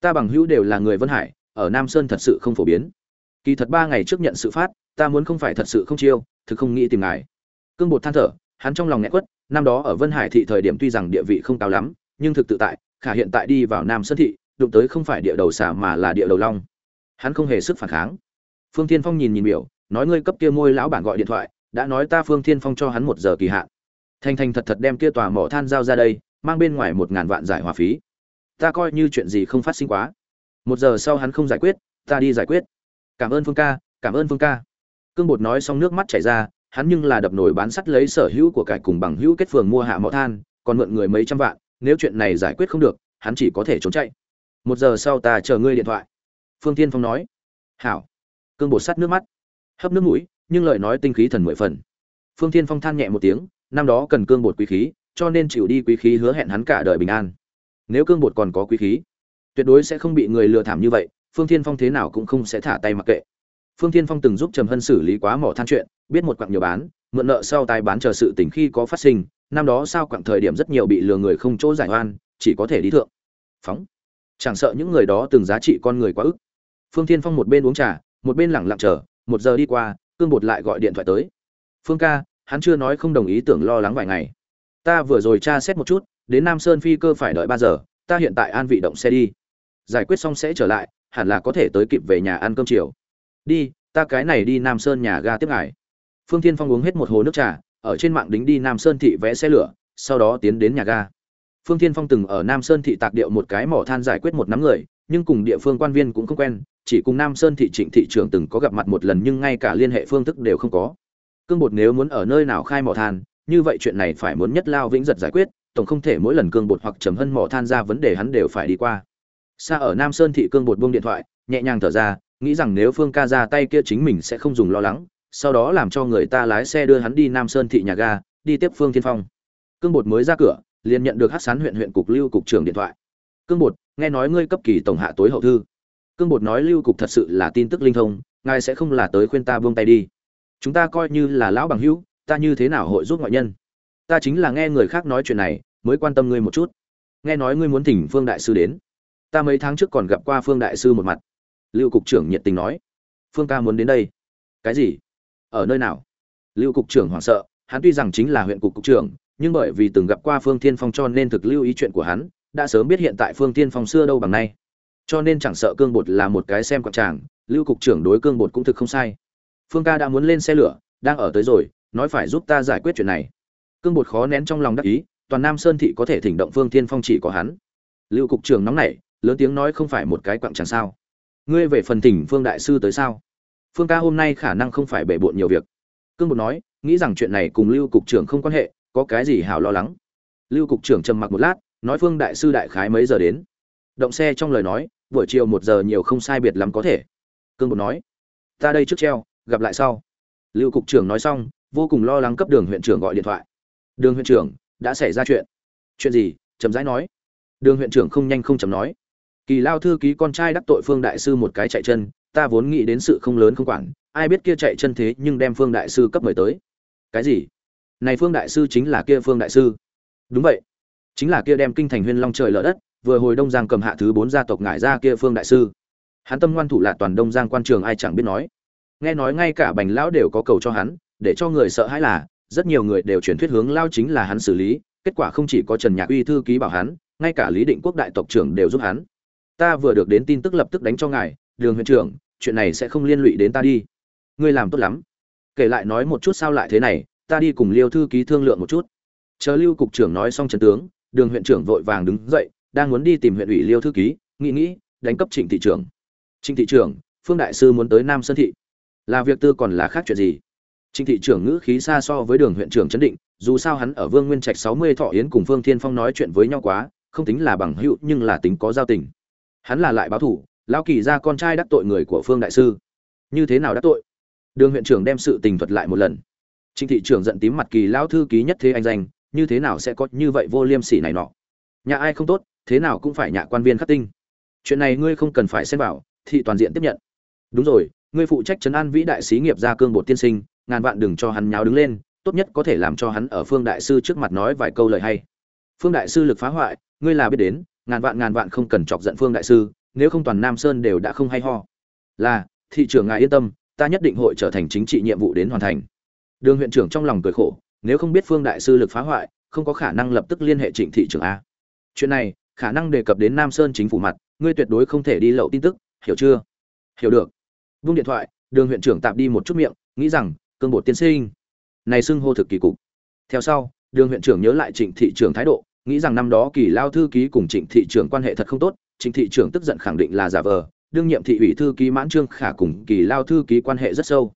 S1: Ta bằng hữu đều là người vân hải, ở nam sơn thật sự không phổ biến. Kỳ thật ba ngày trước nhận sự phát, ta muốn không phải thật sự không chiêu, thực không nghĩ tìm ngài. Cương bột than thở, hắn trong lòng nghẹn quất năm đó ở vân hải thị thời điểm tuy rằng địa vị không cao lắm, nhưng thực tự tại, khả hiện tại đi vào nam sơn thị, đụng tới không phải địa đầu xà mà là địa đầu long. Hắn không hề sức phản kháng. Phương thiên phong nhìn nhìn biểu, nói ngươi cấp kia môi lão bản gọi điện thoại, đã nói ta phương thiên phong cho hắn một giờ kỳ hạn. Thanh Thanh thật thật đem kia tòa mỏ than giao ra đây, mang bên ngoài một ngàn vạn giải hòa phí. Ta coi như chuyện gì không phát sinh quá. Một giờ sau hắn không giải quyết, ta đi giải quyết. Cảm ơn phương ca, cảm ơn phương ca. Cương bột nói xong nước mắt chảy ra hắn nhưng là đập nổi bán sắt lấy sở hữu của cải cùng bằng hữu kết phường mua hạ mỏ than, còn mượn người mấy trăm vạn, nếu chuyện này giải quyết không được, hắn chỉ có thể trốn chạy. Một giờ sau ta chờ ngươi điện thoại. Phương thiên phong nói. Hảo. Cương bột sắt nước mắt. Hấp nước mũi, nhưng lời nói tinh khí thần mười phần. Phương thiên phong than nhẹ một tiếng, năm đó cần cương bột quý khí, cho nên chịu đi quý khí hứa hẹn hắn cả đời bình an. Nếu cương bột còn có quý khí, tuyệt đối sẽ không bị người lừa thảm như vậy, phương thiên phong thế nào cũng không sẽ thả tay mặc kệ phương thiên phong từng giúp trầm hân xử lý quá mỏ than chuyện, biết một quặng nhiều bán, mượn nợ sau tài bán chờ sự tình khi có phát sinh, năm đó sao quặng thời điểm rất nhiều bị lừa người không chỗ giải oan, chỉ có thể đi thượng. Phóng. Chẳng sợ những người đó từng giá trị con người quá ức. Phương thiên phong một bên uống trà, một bên lẳng lặng chờ, một giờ đi qua, cương bột lại gọi điện thoại tới. Phương ca, hắn chưa nói không đồng ý tưởng lo lắng vài ngày. Ta vừa rồi tra xét một chút, đến nam sơn phi cơ phải đợi ba giờ, ta hiện tại an vị động xe đi. Giải quyết xong sẽ trở lại, hẳn là có thể tới kịp về nhà ăn cơm chiều đi, ta cái này đi nam sơn nhà ga tiếp ngài. Phương tiên phong uống hết một hồ nước trà, ở trên mạng đính đi nam sơn thị vẽ xe lửa, sau đó tiến đến nhà ga. Phương tiên phong từng ở nam sơn thị tạc điệu một cái mỏ than giải quyết một nắm người, nhưng cùng địa phương quan viên cũng không quen, chỉ cùng nam sơn thị trịnh thị trưởng từng có gặp mặt một lần nhưng ngay cả liên hệ phương thức đều không có. Cương bột nếu muốn ở nơi nào khai mỏ than, như vậy chuyện này phải muốn nhất lao vĩnh giật giải quyết, tổng không thể mỗi lần cương bột hoặc trầm hân mỏ than ra vấn đề hắn đều phải đi qua. Xa ở nam sơn thị cương bột buông điện thoại, nhẹ nhàng thở ra nghĩ rằng nếu phương ca ra tay kia chính mình sẽ không dùng lo lắng, sau đó làm cho người ta lái xe đưa hắn đi nam sơn thị nhà ga, đi tiếp phương thiên phong. Cương bột mới ra cửa, liền nhận được hát sán huyện huyện cục lưu cục trưởng điện thoại. Cương bột, nghe nói ngươi cấp kỳ tổng hạ tối hậu thư. Cương bột nói lưu cục thật sự là tin tức linh thông, ngài sẽ không là tới khuyên ta buông tay đi. Chúng ta coi như là lão bằng hữu, ta như thế nào hội giúp ngoại nhân? Ta chính là nghe người khác nói chuyện này, mới quan tâm ngươi một chút. Nghe nói ngươi muốn thỉnh phương đại sư đến. Ta mấy tháng trước còn gặp qua phương đại sư một mặt lưu cục trưởng nhiệt tình nói. Phương ca muốn đến đây. Cái gì? Ở nơi nào? Lưu cục trưởng hoảng sợ. Hắn tuy rằng chính là huyện cục cục trưởng, nhưng bởi vì từng gặp qua phương Thiên phong cho nên thực lưu ý chuyện của hắn, đã sớm biết hiện tại phương Thiên phong xưa đâu bằng nay. Cho nên chẳng sợ cương bột là một cái xem quảng tràng, lưu cục trưởng đối cương bột cũng thực không sai. Phương ca đã muốn lên xe lửa, đang ở tới rồi, nói phải giúp ta giải quyết chuyện này. Cương bột khó nén trong lòng đắc ý, toàn nam sơn thị có thể thỉnh động phương Thiên phong chỉ có hắn. Lưu cục trưởng nóng nảy, lớn tiếng nói không phải một cái quặng tràng sao ngươi về phần tỉnh phương đại sư tới sao? Phương ca hôm nay khả năng không phải bể bộn nhiều việc. Cương bột nói, nghĩ rằng chuyện này cùng lưu cục trưởng không quan hệ, có cái gì hảo lo lắng? Lưu cục trưởng trầm mặc một lát, nói phương đại sư đại khái mấy giờ đến? Động xe trong lời nói, buổi chiều một giờ nhiều không sai biệt lắm có thể. Cương bột nói, ta đây trước treo, gặp lại sau. Lưu cục trưởng nói xong, vô cùng lo lắng cấp đường huyện trưởng gọi điện thoại. Đường huyện trưởng, đã xảy ra chuyện. Chuyện gì? Chấm rãi nói. Đường huyện trưởng không nhanh không chậm nói kỳ lao thư ký con trai đắc tội phương đại sư một cái chạy chân, ta vốn nghĩ đến sự không lớn không quản, ai biết kia chạy chân thế nhưng đem phương đại sư cấp mời tới. Cái gì? Này phương đại sư chính là kia phương đại sư. Đúng vậy. Chính là kia đem kinh thành huyên long trời lở đất, vừa hồi đông giang cầm hạ thứ bốn gia tộc ngải ra kia phương đại sư. Hắn tâm ngoan thủ là toàn đông giang quan trường ai chẳng biết nói. Nghe nói ngay cả bành lão đều có cầu cho hắn, để cho người sợ hãi là, rất nhiều người đều chuyển thuyết hướng lao chính là hắn xử lý, kết quả không chỉ có trần nhạc uy thư ký bảo hắn, ngay cả lý định quốc đại tộc trưởng đều giúp hắn ta vừa được đến tin tức lập tức đánh cho ngài đường huyện trưởng chuyện này sẽ không liên lụy đến ta đi. Ngươi làm tốt lắm. Kể lại nói một chút sao lại thế này ta đi cùng liêu thư ký thương lượng một chút. Chờ lưu cục trưởng nói xong trần tướng đường huyện trưởng vội vàng đứng dậy đang muốn đi tìm huyện ủy liêu thư ký nghĩ nghĩ đánh cấp trịnh thị trưởng. Trịnh thị trưởng phương đại sư muốn tới nam sơn thị. Là việc tư còn là khác chuyện gì? Trịnh thị trưởng ngữ khí xa so với Đường huyện trưởng chấn định, dù sao hắn ở Vương Nguyên Trạch 60 thọ yến cùng Phương Thiên Phong nói chuyện với nhau quá, không tính là bằng hữu nhưng là tính có giao tình. Hắn là lại báo thủ, lão kỳ ra con trai đắc tội người của Phương đại sư. Như thế nào đắc tội? Đường huyện trưởng đem sự tình thuật lại một lần. Trịnh thị trưởng giận tím mặt kỳ lão thư ký nhất thế anh danh, như thế nào sẽ có như vậy vô liêm sỉ này nọ? Nhà ai không tốt, thế nào cũng phải nhà quan viên khắc tinh. Chuyện này ngươi không cần phải xen vào, thị toàn diện tiếp nhận. Đúng rồi, ngươi phụ trách trấn an vĩ đại sĩ nghiệp gia cương bột tiên sinh, ngàn vạn đừng cho hắn nháo đứng lên, tốt nhất có thể làm cho hắn ở Phương đại sư trước mặt nói vài câu lời hay. Phương đại sư lực phá hoại, ngươi là biết đến, ngàn vạn ngàn vạn không cần chọc giận Phương đại sư, nếu không toàn Nam Sơn đều đã không hay ho. Là, thị trưởng ngài yên tâm, ta nhất định hội trở thành chính trị nhiệm vụ đến hoàn thành. Đường huyện trưởng trong lòng cười khổ, nếu không biết Phương đại sư lực phá hoại, không có khả năng lập tức liên hệ Trịnh thị trưởng a. Chuyện này, khả năng đề cập đến Nam Sơn chính phủ mặt, ngươi tuyệt đối không thể đi lậu tin tức, hiểu chưa? Hiểu được. Vung điện thoại, Đường huyện trưởng tạm đi một chút miệng, nghĩ rằng, cương bột tiên sinh, này xưng hô thực kỳ cục. Theo sau, Đường huyện trưởng nhớ lại Trịnh thị trưởng thái độ, nghĩ rằng năm đó Kỳ lao thư ký cùng Trịnh thị trưởng quan hệ thật không tốt, Trịnh thị trưởng tức giận khẳng định là giả vờ, đương nhiệm thị ủy thư ký Mãn Trương Khả cùng Kỳ lao thư ký quan hệ rất sâu.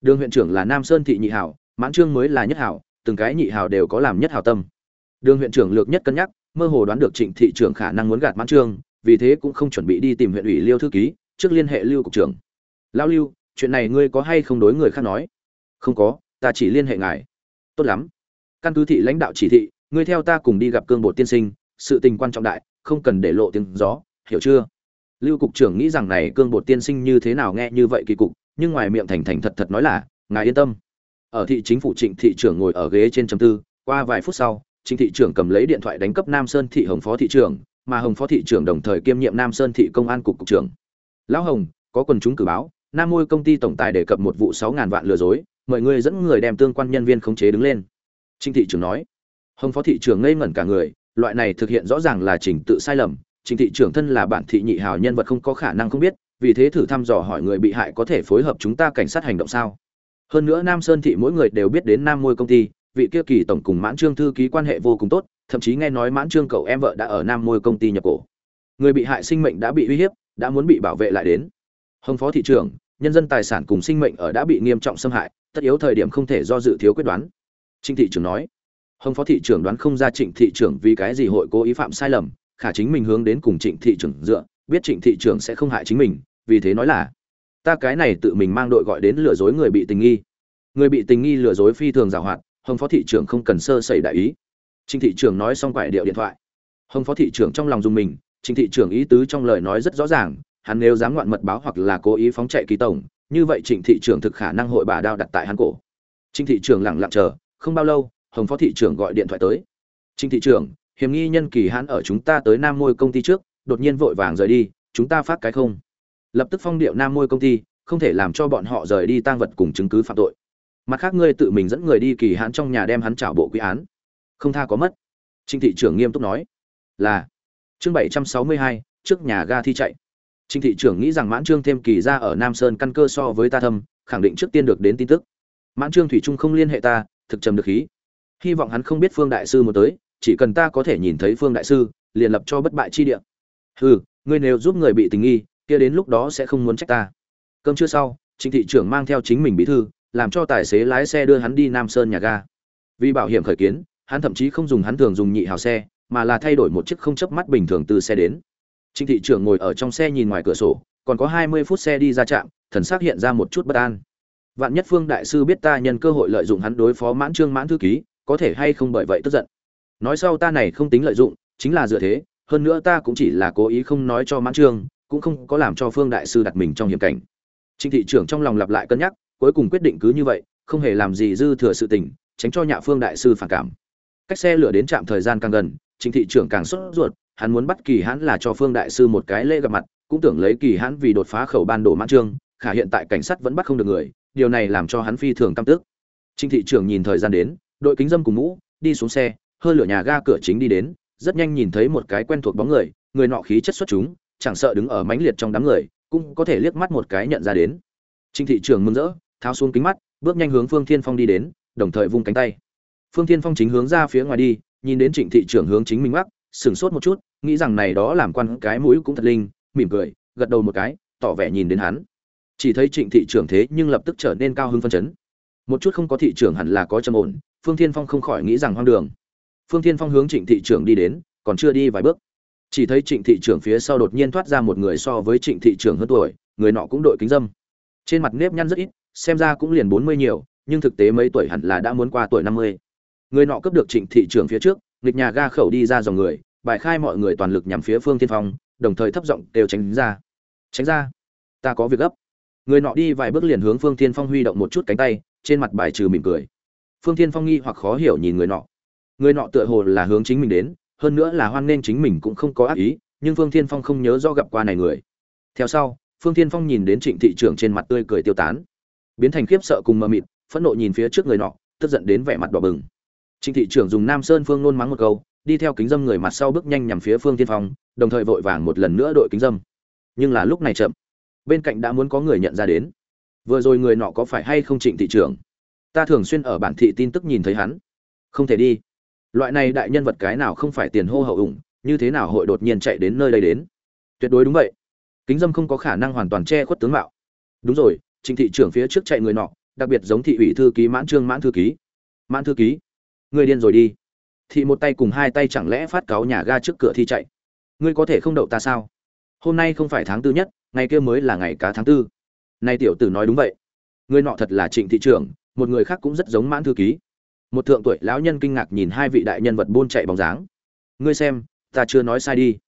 S1: Đường huyện trưởng là Nam Sơn thị nhị hảo, Mãn Trương mới là nhất hảo, từng cái nhị hảo đều có làm nhất hảo tâm. Đường huyện trưởng lược nhất cân nhắc, mơ hồ đoán được Trịnh thị trưởng khả năng muốn gạt Mãn Trương, vì thế cũng không chuẩn bị đi tìm huyện ủy Liêu thư ký, trước liên hệ Lưu cục trưởng. Lão Lưu, chuyện này ngươi có hay không đối người khác nói? Không có, ta chỉ liên hệ ngài. Tốt lắm. Căn cứ thị lãnh đạo chỉ thị, ngươi theo ta cùng đi gặp cương bộ tiên sinh, sự tình quan trọng đại, không cần để lộ tiếng gió, hiểu chưa? Lưu cục trưởng nghĩ rằng này cương bộ tiên sinh như thế nào nghe như vậy kỳ cục, nhưng ngoài miệng thành thành thật thật nói là, ngài yên tâm. Ở thị chính phủ Trịnh thị trưởng ngồi ở ghế trên chấm tư, qua vài phút sau, Trịnh thị trưởng cầm lấy điện thoại đánh cấp Nam Sơn thị Hồng phó thị trưởng, mà Hồng phó thị trưởng đồng thời kiêm nhiệm Nam Sơn thị công an cục cục trưởng. Lão Hồng, có quần chúng cử báo, Nam Môi công ty tổng tài đề cập một vụ 6000 vạn lừa dối, mời ngươi dẫn người đem tương quan nhân viên khống chế đứng lên. Trịnh thị trưởng nói. Hồng phó thị trưởng ngây ngẩn cả người, loại này thực hiện rõ ràng là trình tự sai lầm, Trình thị trưởng thân là bản thị nhị hào nhân vật không có khả năng không biết, vì thế thử thăm dò hỏi người bị hại có thể phối hợp chúng ta cảnh sát hành động sao? Hơn nữa Nam Sơn thị mỗi người đều biết đến Nam Môi công ty, vị kia kỳ tổng cùng Mãn Trương thư ký quan hệ vô cùng tốt, thậm chí nghe nói Mãn Trương cậu em vợ đã ở Nam Môi công ty nhập cổ. Người bị hại sinh mệnh đã bị uy hiếp, đã muốn bị bảo vệ lại đến. Hồng phó thị trưởng, nhân dân tài sản cùng sinh mệnh ở đã bị nghiêm trọng xâm hại, tất yếu thời điểm không thể do dự thiếu quyết đoán. Trình thị trưởng nói. Hồng phó thị trưởng đoán không ra Trịnh thị trưởng vì cái gì hội cố ý phạm sai lầm, khả chính mình hướng đến cùng Trịnh thị trưởng dựa, biết Trịnh thị trưởng sẽ không hại chính mình, vì thế nói là ta cái này tự mình mang đội gọi đến lừa dối người bị tình nghi. Người bị tình nghi lừa dối phi thường giàu hoạt, Hồng phó thị trưởng không cần sơ sẩy đại ý. Trịnh thị trưởng nói xong quải điệu điện thoại. Hồng phó thị trưởng trong lòng dùng mình, Trịnh thị trưởng ý tứ trong lời nói rất rõ ràng, hắn nếu dám ngoạn mật báo hoặc là cố ý phóng chạy kỳ tổng, như vậy Trịnh thị trưởng thực khả năng hội bà đao đặt tại hắn cổ. Trịnh thị trưởng lặng lặng chờ, không bao lâu, Hồng phó thị trưởng gọi điện thoại tới. trinh thị trưởng, hiểm nghi nhân kỳ hãn ở chúng ta tới Nam Môi công ty trước, đột nhiên vội vàng rời đi, chúng ta phát cái không? Lập tức phong điệu Nam Môi công ty, không thể làm cho bọn họ rời đi tang vật cùng chứng cứ phạm tội. Mặt khác ngươi tự mình dẫn người đi kỳ hãn trong nhà đem hắn trả bộ quy án. Không tha có mất. trinh thị trưởng nghiêm túc nói. Là. Chương bảy trăm sáu mươi hai trước nhà ga thi chạy. trinh thị trưởng nghĩ rằng Mãn Trương thêm kỳ ra ở Nam Sơn căn cơ so với ta thâm, khẳng định trước tiên được đến tin tức. Mãn Trương thủy trung không liên hệ ta, thực trầm được khí. Hy vọng hắn không biết Phương đại sư một tới, chỉ cần ta có thể nhìn thấy Phương đại sư, liền lập cho bất bại chi địa. Hừ, ngươi nếu giúp người bị tình nghi, kia đến lúc đó sẽ không muốn trách ta. Cơm chưa sau, Trịnh thị trưởng mang theo chính mình bí thư, làm cho tài xế lái xe đưa hắn đi Nam Sơn nhà ga. Vì bảo hiểm khởi kiến, hắn thậm chí không dùng hắn thường dùng nhị hào xe, mà là thay đổi một chiếc không chấp mắt bình thường từ xe đến. Trịnh thị trưởng ngồi ở trong xe nhìn ngoài cửa sổ, còn có 20 phút xe đi ra trạm, thần sắc hiện ra một chút bất an. Vạn Nhất Phương đại sư biết ta nhân cơ hội lợi dụng hắn đối phó Mãn Trương Mãn thư ký, có thể hay không bởi vậy tức giận. Nói sau ta này không tính lợi dụng, chính là dựa thế, hơn nữa ta cũng chỉ là cố ý không nói cho Mãn Trương, cũng không có làm cho Phương đại sư đặt mình trong hiểm cảnh. Trịnh thị trưởng trong lòng lặp lại cân nhắc, cuối cùng quyết định cứ như vậy, không hề làm gì dư thừa sự tình, tránh cho Nhạ Phương đại sư phản cảm. Cách xe lửa đến trạm thời gian càng gần, Trịnh thị trưởng càng sốt ruột, hắn muốn bắt Kỳ Hãn là cho Phương đại sư một cái lễ gặp mặt, cũng tưởng lấy Kỳ Hãn vì đột phá khẩu ban đổ mãn trương, khả hiện tại cảnh sát vẫn bắt không được người, điều này làm cho hắn phi thường căm tức. Trịnh thị trưởng nhìn thời gian đến, đội kính dâm cùng mũ, đi xuống xe, hơi lửa nhà ga cửa chính đi đến, rất nhanh nhìn thấy một cái quen thuộc bóng người, người nọ khí chất xuất chúng, chẳng sợ đứng ở mãnh liệt trong đám người, cũng có thể liếc mắt một cái nhận ra đến. Trịnh thị trưởng mừng rỡ, tháo xuống kính mắt, bước nhanh hướng Phương Thiên Phong đi đến, đồng thời vung cánh tay. Phương Thiên Phong chính hướng ra phía ngoài đi, nhìn đến Trịnh thị trưởng hướng chính mình mắc sửng sốt một chút, nghĩ rằng này đó làm quan cái mũi cũng thật linh, mỉm cười, gật đầu một cái, tỏ vẻ nhìn đến hắn. Chỉ thấy Trịnh thị trưởng thế nhưng lập tức trở nên cao hứng phân chấn một chút không có thị trưởng hẳn là có trầm ổn, phương thiên phong không khỏi nghĩ rằng hoang đường. Phương thiên phong hướng trịnh thị trưởng đi đến, còn chưa đi vài bước. Chỉ thấy trịnh thị trưởng phía sau đột nhiên thoát ra một người so với trịnh thị trưởng hơn tuổi, người nọ cũng đội kính dâm. Trên mặt nếp nhăn rất ít, xem ra cũng liền bốn mươi nhiều, nhưng thực tế mấy tuổi hẳn là đã muốn qua tuổi năm mươi. Người nọ cướp được trịnh thị trưởng phía trước, nghịch nhà ga khẩu đi ra dòng người, bài khai mọi người toàn lực nhằm phía phương tiên phong, đồng thời thấp giọng đều tránh ra. Tránh ra, ta có việc gấp. Người nọ đi vài bước liền hướng phương tiên phong huy động một chút cánh tay trên mặt bài trừ mỉm cười. Phương thiên phong nghi hoặc khó hiểu nhìn người nọ. Người nọ tựa hồ là hướng chính mình đến, hơn nữa là hoan nên chính mình cũng không có ác ý, nhưng phương thiên phong không nhớ do gặp qua này người. Theo sau, phương thiên phong nhìn đến trịnh thị trưởng trên mặt tươi cười tiêu tán. Biến thành khiếp sợ cùng mờ mịt, phẫn nộ nhìn phía trước người nọ, tức giận đến vẻ mặt đỏ bừng. Trịnh thị trưởng dùng nam sơn phương nôn mắng một câu, đi theo kính dâm người mặt sau bước nhanh nhằm phía phương thiên phong, đồng thời vội vàng một lần nữa đội kính dâm. Nhưng là lúc này chậm. Bên cạnh đã muốn có người nhận ra đến vừa rồi người nọ có phải hay không trịnh thị trưởng? Ta thường xuyên ở bản thị tin tức nhìn thấy hắn. Không thể đi. Loại này đại nhân vật cái nào không phải tiền hô hậu ủng, như thế nào hội đột nhiên chạy đến nơi đây đến? Tuyệt đối đúng vậy. Kính dâm không có khả năng hoàn toàn che khuất tướng mạo. Đúng rồi, trịnh thị trưởng phía trước chạy người nọ, đặc biệt giống thị ủy thư ký mãn trương mãn thư ký. Mãn thư ký, người điên rồi đi. Thị một tay cùng hai tay chẳng lẽ phát cáo nhà ga trước cửa thi chạy? Ngươi có thể không đậu ta sao? Hôm nay không phải tháng tư nhất, ngày kia mới là ngày cá tháng tư nay tiểu tử nói đúng vậy. Người nọ thật là trịnh thị trưởng, một người khác cũng rất giống mãn thư ký. Một thượng tuổi lão nhân kinh ngạc nhìn hai vị đại nhân vật buôn chạy bóng dáng. Ngươi xem, ta chưa nói sai đi.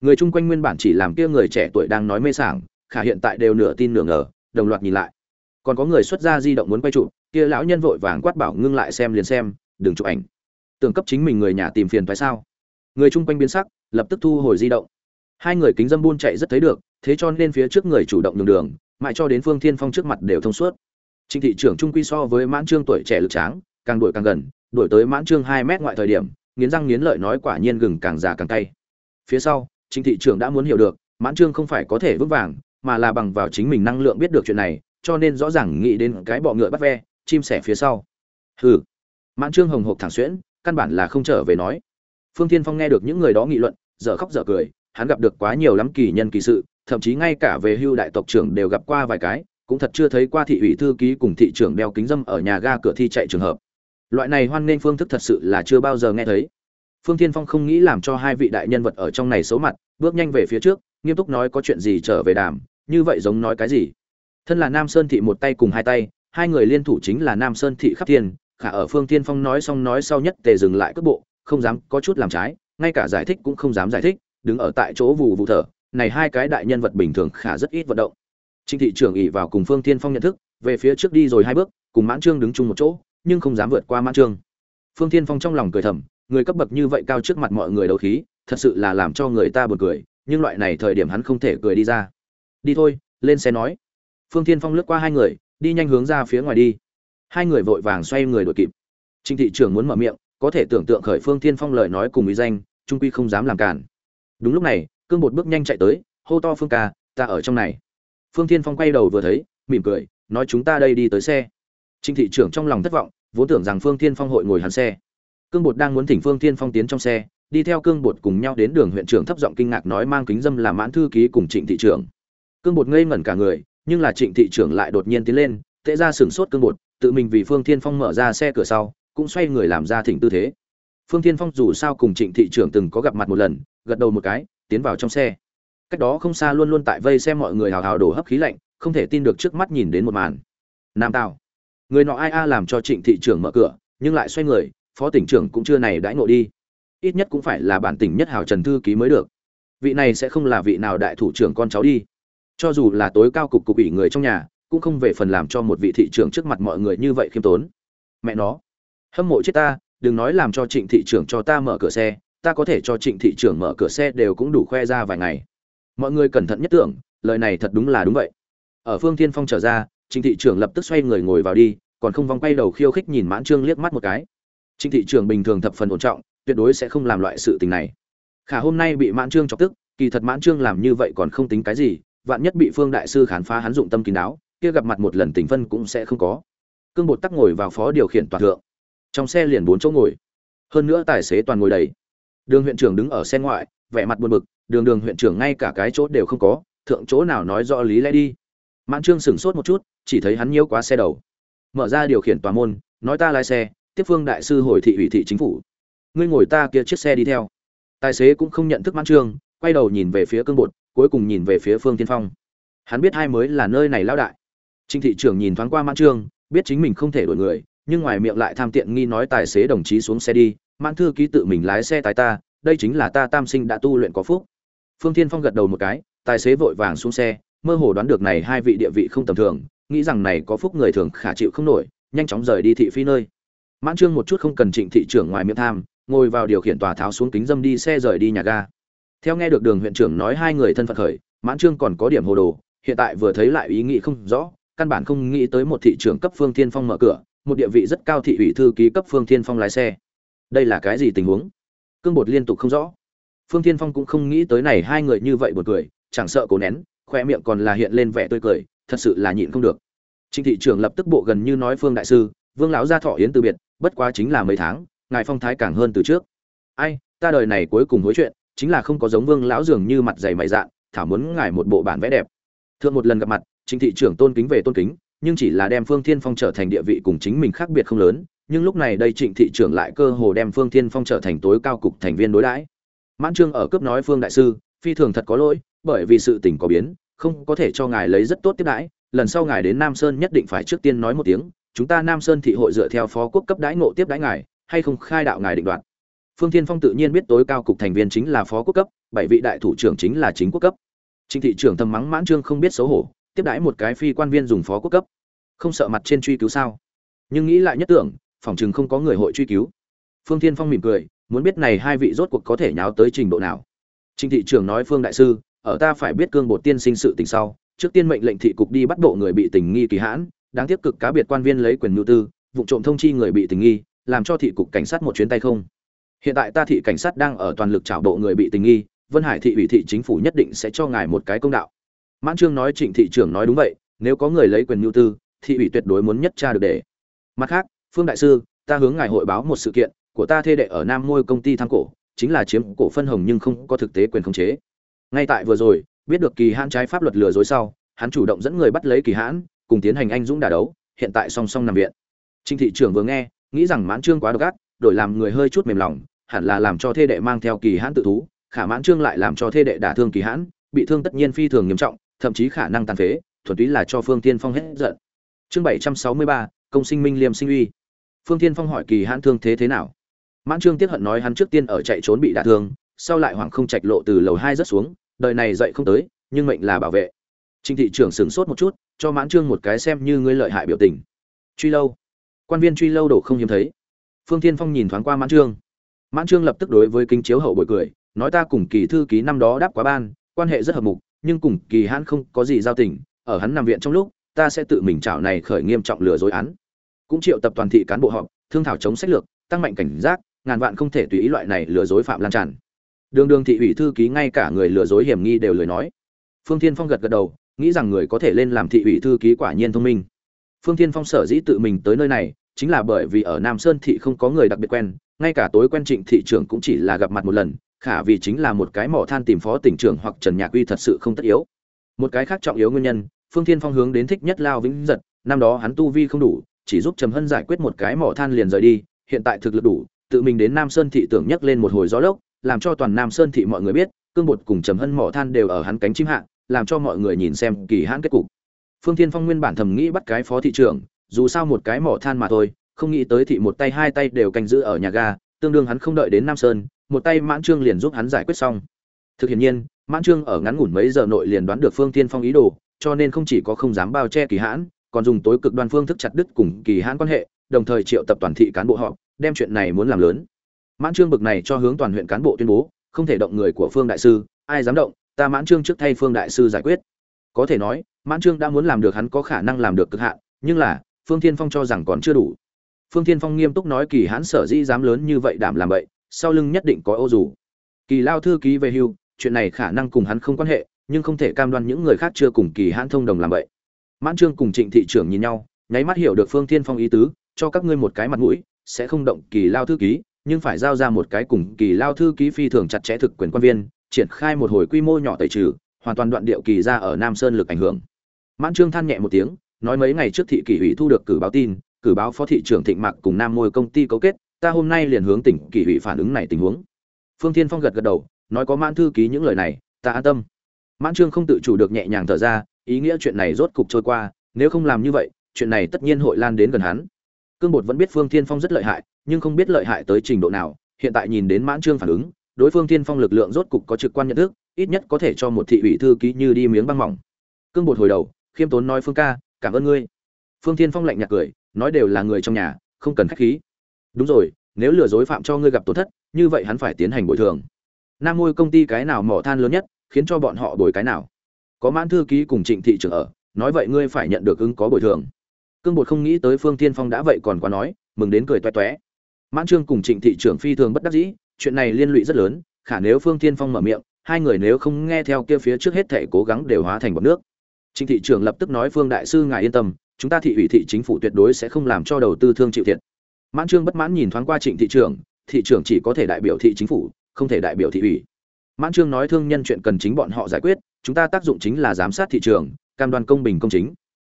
S1: Người chung quanh nguyên bản chỉ làm kia người trẻ tuổi đang nói mê sảng, khả hiện tại đều nửa tin nửa ngờ, đồng loạt nhìn lại. Còn có người xuất ra di động muốn quay chụp, kia lão nhân vội vàng quát bảo ngưng lại xem liền xem, đừng chụp ảnh. Tưởng cấp chính mình người nhà tìm phiền phải sao? Người chung quanh biến sắc, lập tức thu hồi di động. Hai người kính dâm buôn chạy rất thấy được, thế cho nên phía trước người chủ động nhường đường mãi cho đến phương thiên phong trước mặt đều thông suốt. Trịnh thị trưởng trung quy so với mãn trương tuổi trẻ lực tráng, càng đuổi càng gần, đuổi tới mãn trương hai mét ngoại thời điểm, nghiến răng nghiến lợi nói quả nhiên gừng càng già càng cay. Phía sau, trịnh thị trưởng đã muốn hiểu được, mãn trương không phải có thể vững vàng, mà là bằng vào chính mình năng lượng biết được chuyện này, cho nên rõ ràng nghĩ đến cái bọ ngựa bắt ve, chim sẻ phía sau. Hừ. Mãn trương hồng hộc thẳng xuyễn, căn bản là không trở về nói. Phương thiên phong nghe được những người đó nghị luận, dở khóc dở cười, hắn gặp được quá nhiều lắm kỳ nhân kỳ sự thậm chí ngay cả về hưu đại tộc trưởng đều gặp qua vài cái, cũng thật chưa thấy qua thị ủy thư ký cùng thị trưởng đeo kính dâm ở nhà ga cửa thi chạy trường hợp. Loại này hoan nghênh phương thức thật sự là chưa bao giờ nghe thấy. Phương thiên phong không nghĩ làm cho hai vị đại nhân vật ở trong này xấu mặt, bước nhanh về phía trước, nghiêm túc nói có chuyện gì trở về đàm, như vậy giống nói cái gì. Thân là nam sơn thị một tay cùng hai tay, hai người liên thủ chính là nam sơn thị khắp thiên, khả ở phương tiên phong nói xong nói sau nhất tề dừng lại cước bộ, không dám có chút làm trái, ngay cả giải thích cũng không dám giải thích, đứng ở tại chỗ vù vù thở này hai cái đại nhân vật bình thường khả rất ít vận động. Trịnh thị trưởng ỉ vào cùng phương Thiên phong nhận thức, về phía trước đi rồi hai bước, cùng mãn trương đứng chung một chỗ, nhưng không dám vượt qua mãn trương. Phương Thiên phong trong lòng cười thầm, người cấp bậc như vậy cao trước mặt mọi người đấu khí, thật sự là làm cho người ta buồn cười, nhưng loại này thời điểm hắn không thể cười đi ra. Đi thôi, lên xe nói. Phương Thiên phong lướt qua hai người, đi nhanh hướng ra phía ngoài đi. Hai người vội vàng xoay người đuổi kịp. Trịnh thị trưởng muốn mở miệng, có thể tưởng tượng khởi phương Thiên phong lời nói cùng ý danh, trung quy không dám làm cản. Đúng lúc này cương bột bước nhanh chạy tới, hô to phương ca, ta ở trong này. Phương Thiên phong quay đầu vừa thấy, mỉm cười, nói chúng ta đây đi tới xe. Trịnh thị trưởng trong lòng thất vọng, vốn tưởng rằng phương Thiên phong hội ngồi hắn xe. Cương bột đang muốn thỉnh phương Thiên phong tiến trong xe, đi theo cương bột cùng nhau đến đường huyện trưởng thấp giọng kinh ngạc nói mang kính dâm là mãn thư ký cùng trịnh thị trưởng. Cương bột ngây ngẩn cả người, nhưng là trịnh thị trưởng lại đột nhiên tiến lên, tệ ra sửng sốt cương bột, tự mình vì phương thiên phong mở ra xe cửa sau, cũng xoay người làm ra thỉnh tư thế. Phương thiên phong dù sao cùng trịnh thị trưởng từng có gặp mặt một lần, gật đầu một cái tiến vào trong xe. Cách đó không xa luôn luôn tại vây xem mọi người hào hào đổ hấp khí lạnh, không thể tin được trước mắt nhìn đến một màn. Nam tào. Người nọ ai a làm cho trịnh thị trưởng mở cửa, nhưng lại xoay người, phó tỉnh trưởng cũng chưa này đãi ngộ đi. Ít nhất cũng phải là bản tỉnh nhất hào trần thư ký mới được. Vị này sẽ không là vị nào đại thủ trưởng con cháu đi. Cho dù là tối cao cục cục ủy người trong nhà, cũng không về phần làm cho một vị thị trưởng trước mặt mọi người như vậy khiêm tốn. Mẹ nó. Hâm mộ chết ta, đừng nói làm cho trịnh thị trưởng cho ta mở cửa xe ta có thể cho trịnh thị trưởng mở cửa xe đều cũng đủ khoe ra vài ngày. Mọi người cẩn thận nhất tưởng, lời này thật đúng là đúng vậy. Ở phương thiên phong trở ra, trịnh thị trưởng lập tức xoay người ngồi vào đi, còn không vòng quay đầu khiêu khích nhìn mãn trương liếc mắt một cái. Trịnh thị trưởng bình thường thập phần ổn trọng, tuyệt đối sẽ không làm loại sự tình này. Khả hôm nay bị mãn trương chọc tức, kỳ thật mãn trương làm như vậy còn không tính cái gì, vạn nhất bị phương đại sư khán phá hắn dụng tâm kín đáo, kia gặp mặt một lần tình phân cũng sẽ không có. Cương bột tắc ngồi vào phó điều khiển toàn thượng. Trong xe liền bốn chỗ ngồi. Hơn nữa tài xế toàn ngồi đầy đường huyện trưởng đứng ở xe ngoại, vẻ mặt buồn bực, đường đường huyện trưởng ngay cả cái chỗ đều không có, thượng chỗ nào nói rõ lý lẽ đi. Mãn trương sửng sốt một chút, chỉ thấy hắn nhiễu quá xe đầu. Mở ra điều khiển tòa môn, nói ta lái xe, tiếp phương đại sư hồi thị ủy thị chính phủ. Ngươi ngồi ta kia chiếc xe đi theo. Tài xế cũng không nhận thức mãn trương, quay đầu nhìn về phía cương bột, cuối cùng nhìn về phía phương tiên phong. Hắn biết hai mới là nơi này lao đại. Trinh thị trưởng nhìn thoáng qua mãn trương, biết chính mình không thể đổi người nhưng ngoài miệng lại tham tiện nghi nói tài xế đồng chí xuống xe đi, mãn thư ký tự mình lái xe tài ta, đây chính là ta tam sinh đã tu luyện có phúc. Phương Thiên phong gật đầu một cái, tài xế vội vàng xuống xe, mơ hồ đoán được này hai vị địa vị không tầm thường, nghĩ rằng này có phúc người thường khả chịu không nổi, nhanh chóng rời đi thị phi nơi. Mãn trương một chút không cần trịnh thị trưởng ngoài miệng tham, ngồi vào điều khiển tòa tháo xuống kính dâm đi xe rời đi nhà ga. Theo nghe được đường huyện trưởng nói hai người thân phận khởi, mãn trương còn có điểm hồ đồ, hiện tại vừa thấy lại ý nghĩ không rõ, căn bản không nghĩ tới một thị trưởng cấp phương thiên phong mở cửa một địa vị rất cao thị ủy thư ký cấp phương thiên phong lái xe. Đây là cái gì tình huống? Cương bột liên tục không rõ. Phương thiên phong cũng không nghĩ tới này, hai người như vậy buồn cười, chẳng sợ cố nén, khoe miệng còn là hiện lên vẻ tươi cười, thật sự là nhịn không được. Trịnh thị trưởng lập tức bộ gần như nói phương đại sư, vương lão gia thọ yến từ biệt, bất quá chính là mấy tháng, ngài phong thái càng hơn từ trước. Ai, ta đời này cuối cùng hối chuyện, chính là không có giống vương lão dường như mặt dày mày dạn, thảo muốn ngài một bộ bản vẽ đẹp. Thượng một lần gặp mặt trịnh thị trưởng tôn kính về tôn kính nhưng chỉ là đem phương thiên phong trở thành địa vị cùng chính mình khác biệt không lớn, nhưng lúc này đây trịnh thị trưởng lại cơ hồ đem phương thiên phong trở thành tối cao cục thành viên đối đãi. Mãn trương ở cấp nói phương đại sư, phi thường thật có lỗi, bởi vì sự tình có biến, không có thể cho ngài lấy rất tốt tiếp đãi, lần sau ngài đến nam sơn nhất định phải trước tiên nói một tiếng, chúng ta nam sơn thị hội dựa theo phó quốc cấp đãi ngộ tiếp đãi ngài, hay không khai đạo ngài định đoạt. Phương thiên phong tự nhiên biết tối cao cục thành viên chính là phó quốc cấp, bảy vị đại thủ trưởng chính là chính quốc cấp. Trịnh thị trưởng thầm mắng mãn trương không biết xấu hổ tiếp đãi một cái phi quan viên dùng phó quốc cấp. Không sợ mặt trên truy cứu sao? Nhưng nghĩ lại nhất tưởng, phòng chừng không có người hội truy cứu. Phương thiên phong mỉm cười, muốn biết này hai vị rốt cuộc có thể nháo tới trình độ nào. Trịnh thị trưởng nói phương đại sư, ở ta phải biết cương bột tiên sinh sự tình sau, trước tiên mệnh lệnh thị cục đi bắt bộ người bị tình nghi kỳ hãn, đáng tiếc cực cá biệt quan viên lấy quyền nhu tư, vụ trộm thông chi người bị tình nghi, làm cho thị cục cảnh sát một chuyến tay không. Hiện tại ta thị cảnh sát đang ở toàn lực trảo bộ người bị tình nghi, vân hải thị ủy thị chính phủ nhất định sẽ cho ngài một cái công đạo mãn trương nói trịnh thị trưởng nói đúng vậy, nếu có người lấy quyền nhu tư, thị ủy tuyệt đối muốn nhất tra được để. Mặt khác, phương đại sư, ta hướng ngài hội báo một sự kiện, của ta thê đệ ở nam ngôi công ty thăng cổ, chính là chiếm cổ phân hồng nhưng không có thực tế quyền khống chế. Ngay tại vừa rồi, biết được kỳ hãn trái pháp luật lừa dối sau, hắn chủ động dẫn người bắt lấy kỳ hãn, cùng tiến hành anh dũng đả đấu, hiện tại song song nằm viện. Trịnh thị trưởng vừa nghe, nghĩ rằng mãn trương quá độc ác, đổi làm người hơi chút mềm lòng, hẳn là làm cho thê đệ mang theo kỳ hãn tự thú, khả mãn trương lại làm cho thê đệ đả thương kỳ hãn, bị thương tất nhiên phi thường nghiêm trọng thậm chí khả năng tàn phế, thuần túy là cho phương tiên phong hết giận. Chương bảy trăm sáu mươi ba, công sinh minh liêm sinh uy. Phương tiên phong hỏi kỳ hãn thương thế thế nào? Mãn trương tiếc hận nói hắn trước tiên ở chạy trốn bị đả thương, sau lại hoảng không trạch lộ từ lầu hai rất xuống, đời này dậy không tới, nhưng mệnh là bảo vệ. Trình thị trưởng sửng sốt một chút, cho mãn trương một cái xem như ngươi lợi hại biểu tình. Truy lâu. Quan viên truy lâu đổ không hiếm thấy. Phương tiên phong nhìn thoáng qua mãn trương. Mãn trương lập tức đối với kinh chiếu hậu bồi cười, nói ta cùng kỳ thư ký năm đó đáp quá ban, quan hệ rất hợp mục nhưng cùng kỳ hãn không có gì giao tình, ở hắn nằm viện trong lúc, ta sẽ tự mình chảo này khởi nghiêm trọng lừa dối án. Cũng triệu tập toàn thị cán bộ họp, thương thảo chống sách lược, tăng mạnh cảnh giác, ngàn vạn không thể tùy ý loại này lừa dối phạm lan tràn. Đường đường thị ủy thư ký ngay cả người lừa dối hiểm nghi đều lười nói. Phương thiên phong gật gật đầu, nghĩ rằng người có thể lên làm thị ủy thư ký quả nhiên thông minh. Phương thiên phong sở dĩ tự mình tới nơi này, chính là bởi vì ở nam sơn thị không có người đặc biệt quen, ngay cả tối quen trịnh thị trưởng cũng chỉ là gặp mặt một lần khả vì chính là một cái mỏ than tìm phó tỉnh trưởng hoặc trần nhạc uy thật sự không tất yếu. Một cái khác trọng yếu nguyên nhân, phương thiên phong hướng đến thích nhất lao vĩnh giật, năm đó hắn tu vi không đủ, chỉ giúp trầm hân giải quyết một cái mỏ than liền rời đi, hiện tại thực lực đủ, tự mình đến nam sơn thị tưởng nhắc lên một hồi gió lốc, làm cho toàn nam sơn thị mọi người biết, cương bột cùng trầm hân mỏ than đều ở hắn cánh chim hạ, làm cho mọi người nhìn xem kỳ hãn kết cục. Phương thiên phong nguyên bản thầm nghĩ bắt cái phó thị trưởng, dù sao một cái mỏ than mà thôi, không nghĩ tới thị một tay hai tay đều canh giữ ở nhà ga, tương đương hắn không đợi đến nam sơn một tay mãn trương liền giúp hắn giải quyết xong. Thực hiện nhiên, mãn trương ở ngắn ngủn mấy giờ nội liền đoán được phương thiên phong ý đồ, cho nên không chỉ có không dám bao che kỳ hãn, còn dùng tối cực đoan phương thức chặt đứt cùng kỳ hãn quan hệ, đồng thời triệu tập toàn thị cán bộ họ đem chuyện này muốn làm lớn. Mãn trương bực này cho hướng toàn huyện cán bộ tuyên bố, không thể động người của phương đại sư, ai dám động, ta mãn trương trước thay phương đại sư giải quyết. Có thể nói, mãn trương đã muốn làm được hắn có khả năng làm được cực hạn, nhưng là, phương thiên phong cho rằng còn chưa đủ. Phương thiên phong nghiêm túc nói kỳ hãn sở dĩ dám lớn như vậy đảm làm vậy sau lưng nhất định có ô dù. Kỳ lao thư ký về hưu, chuyện này khả năng cùng hắn không quan hệ, nhưng không thể cam đoan những người khác chưa cùng kỳ hãn thông đồng làm vậy. Mãn trương cùng trịnh thị trưởng nhìn nhau, nháy mắt hiểu được phương thiên phong ý tứ, cho các ngươi một cái mặt mũi, sẽ không động kỳ lao thư ký, nhưng phải giao ra một cái cùng kỳ lao thư ký phi thường chặt chẽ thực quyền quan viên, triển khai một hồi quy mô nhỏ tẩy trừ, hoàn toàn đoạn điệu kỳ ra ở nam sơn lực ảnh hưởng. Mãn trương than nhẹ một tiếng, nói mấy ngày trước thị kỷ ủy thu được cử báo tin, cử báo phó thị trưởng thịnh mạc cùng nam môi công ty cấu kết ta hôm nay liền hướng tỉnh kỷ ủy phản ứng này tình huống. Phương thiên phong gật gật đầu, nói có mãn thư ký những lời này, ta an tâm. Mãn trương không tự chủ được nhẹ nhàng thở ra, ý nghĩa chuyện này rốt cục trôi qua, nếu không làm như vậy, chuyện này tất nhiên hội lan đến gần hắn. Cương bột vẫn biết phương thiên phong rất lợi hại, nhưng không biết lợi hại tới trình độ nào, hiện tại nhìn đến mãn trương phản ứng, đối phương thiên phong lực lượng rốt cục có trực quan nhận thức, ít nhất có thể cho một thị ủy thư ký như đi miếng băng mỏng. Cương bột hồi đầu, khiêm tốn nói, phương ca, cảm ơn ngươi. Phương thiên phong lạnh nhạt cười, nói, đều là người trong nhà, không cần khách khí đúng rồi, nếu lừa dối phạm cho ngươi gặp tổn thất, như vậy hắn phải tiến hành bồi thường. Nam môi công ty cái nào mỏ than lớn nhất, khiến cho bọn họ bồi cái nào? Có mãn thư ký cùng trịnh thị trưởng ở, nói vậy ngươi phải nhận được ứng có bồi thường. Cương bột không nghĩ tới phương tiên phong đã vậy còn quá nói, mừng đến cười toe toé. Mãn trương cùng trịnh thị trưởng phi thường bất đắc dĩ, chuyện này liên lụy rất lớn, khả nếu phương tiên phong mở miệng, hai người nếu không nghe theo kia phía trước hết thể cố gắng đều hóa thành bọt nước. Trịnh thị trưởng lập tức nói, phương đại sư, ngài yên tâm, chúng ta thị ủy thị chính phủ tuyệt đối sẽ không làm cho đầu tư thương chịu thiệt mãn trương bất mãn nhìn thoáng qua trịnh thị trưởng thị trưởng chỉ có thể đại biểu thị chính phủ, không thể đại biểu thị ủy. Mãn trương nói thương nhân chuyện cần chính bọn họ giải quyết, chúng ta tác dụng chính là giám sát thị trường, cam đoan công bình công chính.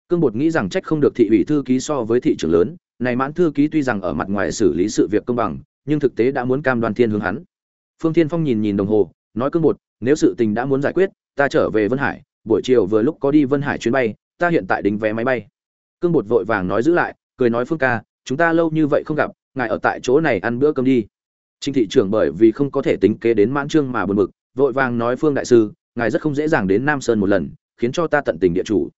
S1: Cương bột nghĩ rằng trách không được thị ủy thư ký so với thị trường lớn, này mãn thư ký tuy rằng ở mặt ngoài xử lý sự việc công bằng, nhưng thực tế đã muốn cam đoan thiên hướng hắn. Phương thiên phong nhìn nhìn đồng hồ, nói cương bột, nếu sự tình đã muốn giải quyết, ta trở về vân hải, buổi chiều vừa lúc có đi vân hải chuyến bay, ta hiện tại đính vé máy bay. Cương bột vội vàng nói giữ lại, cười nói phương ca chúng ta lâu như vậy không gặp, ngài ở tại chỗ này ăn bữa cơm đi. Trinh thị trưởng bởi vì không có thể tính kế đến mãn trương mà buồn bực, vội vàng nói phương đại sư, ngài rất không dễ dàng đến nam sơn một lần, khiến cho ta tận tình địa chủ.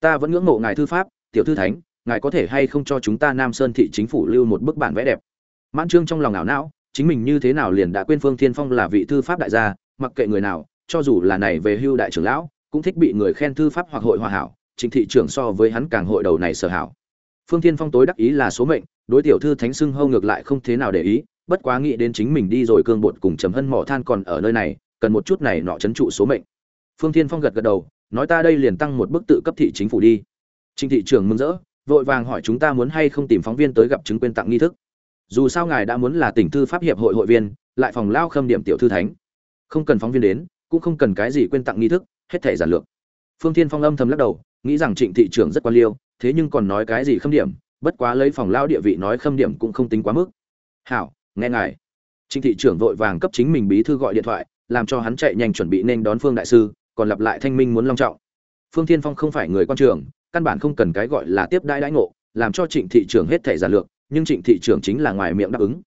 S1: Ta vẫn ngưỡng mộ ngài thư pháp, tiểu thư thánh, ngài có thể hay không cho chúng ta nam sơn thị chính phủ lưu một bức bản vẽ đẹp. Mãn trương trong lòng ảo não, chính mình như thế nào liền đã quên phương thiên phong là vị thư pháp đại gia, mặc kệ người nào, cho dù là này về hưu đại trưởng lão, cũng thích bị người khen thư pháp hoặc hội hòa hảo trịnh thị trưởng so với hắn càng hội đầu này sở hảo phương thiên phong tối đắc ý là số mệnh, đối tiểu thư thánh xưng hâu ngược lại không thế nào để ý, bất quá nghĩ đến chính mình đi rồi cương bột cùng chấm hân mỏ than còn ở nơi này, cần một chút này nọ chấn trụ số mệnh. Phương thiên phong gật gật đầu, nói ta đây liền tăng một bức tự cấp thị chính phủ đi. Trịnh thị trưởng mừng rỡ, vội vàng hỏi chúng ta muốn hay không tìm phóng viên tới gặp chứng quyên tặng nghi thức. Dù sao ngài đã muốn là tỉnh thư pháp hiệp hội hội viên, lại phòng lao khâm điểm tiểu thư thánh. Không cần phóng viên đến, cũng không cần cái gì quyên tặng nghi thức, hết thể giản lược. Phương thiên phong âm thầm lắc đầu, nghĩ rằng trịnh thị trưởng rất quan liêu thế nhưng còn nói cái gì khâm điểm, bất quá lấy phòng lao địa vị nói khâm điểm cũng không tính quá mức. Hảo, nghe ngài. Trịnh thị trưởng vội vàng cấp chính mình bí thư gọi điện thoại, làm cho hắn chạy nhanh chuẩn bị nên đón phương đại sư, còn lặp lại thanh minh muốn long trọng. Phương thiên phong không phải người quan trường, căn bản không cần cái gọi là tiếp đãi đãi ngộ, làm cho trịnh thị trưởng hết thể giả lược, nhưng trịnh thị trưởng chính là ngoài miệng đáp ứng.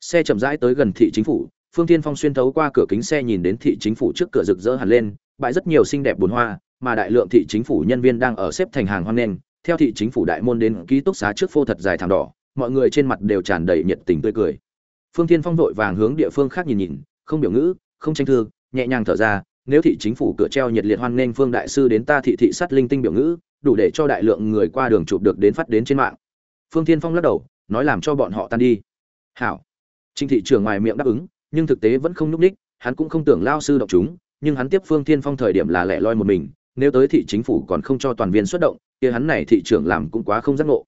S1: Xe chậm rãi tới gần thị chính phủ, phương thiên phong xuyên thấu qua cửa kính xe nhìn đến thị chính phủ trước cửa rực rỡ hẳn lên, bãi rất nhiều xinh đẹp bùn hoa, mà đại lượng thị chính phủ nhân viên đang ở xếp thành hàng hoan nghênh theo thị chính phủ đại môn đến ký túc xá trước phô thật dài thảm đỏ, mọi người trên mặt đều tràn đầy nhiệt tình tươi cười. Phương thiên phong vội vàng hướng địa phương khác nhìn nhìn, không biểu ngữ, không tranh thương nhẹ nhàng thở ra, nếu thị chính phủ cửa treo nhiệt liệt hoan nghênh phương đại sư đến ta thị thị sát linh tinh biểu ngữ, đủ để cho đại lượng người qua đường chụp được đến phát đến trên mạng. Phương thiên phong lắc đầu, nói làm cho bọn họ tan đi. Hảo. Trinh thị trưởng ngoài miệng đáp ứng, nhưng thực tế vẫn không núp ních, hắn cũng không tưởng lao sư động chúng, nhưng hắn tiếp phương thiên phong thời điểm là lẻ loi một mình, nếu tới thị chính phủ còn không cho toàn viên xuất động kia hắn này thị trưởng làm cũng quá không giác ngộ.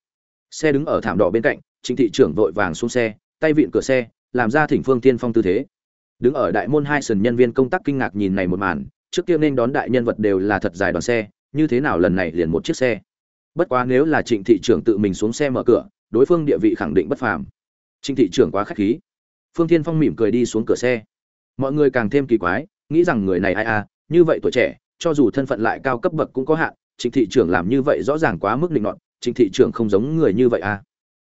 S1: Xe đứng ở thảm đỏ bên cạnh trịnh thị trưởng vội vàng xuống xe, tay vịn cửa xe, làm ra thỉnh phương tiên phong tư thế. Đứng ở đại môn hai sần nhân viên công tác kinh ngạc nhìn này một màn, trước kia nên đón đại nhân vật đều là thật dài đoàn xe, như thế nào lần này liền một chiếc xe. Bất quá nếu là trịnh thị trưởng tự mình xuống xe mở cửa, đối phương địa vị khẳng định bất phàm. Trịnh thị trưởng quá khách khí. Phương thiên phong mỉm cười đi xuống cửa xe. Mọi người càng thêm kỳ quái, nghĩ rằng người này ai à như vậy tuổi trẻ, cho dù thân phận lại cao cấp bậc cũng có hạn trịnh thị trưởng làm như vậy rõ ràng quá mức định nọt, trịnh thị trưởng không giống người như vậy à.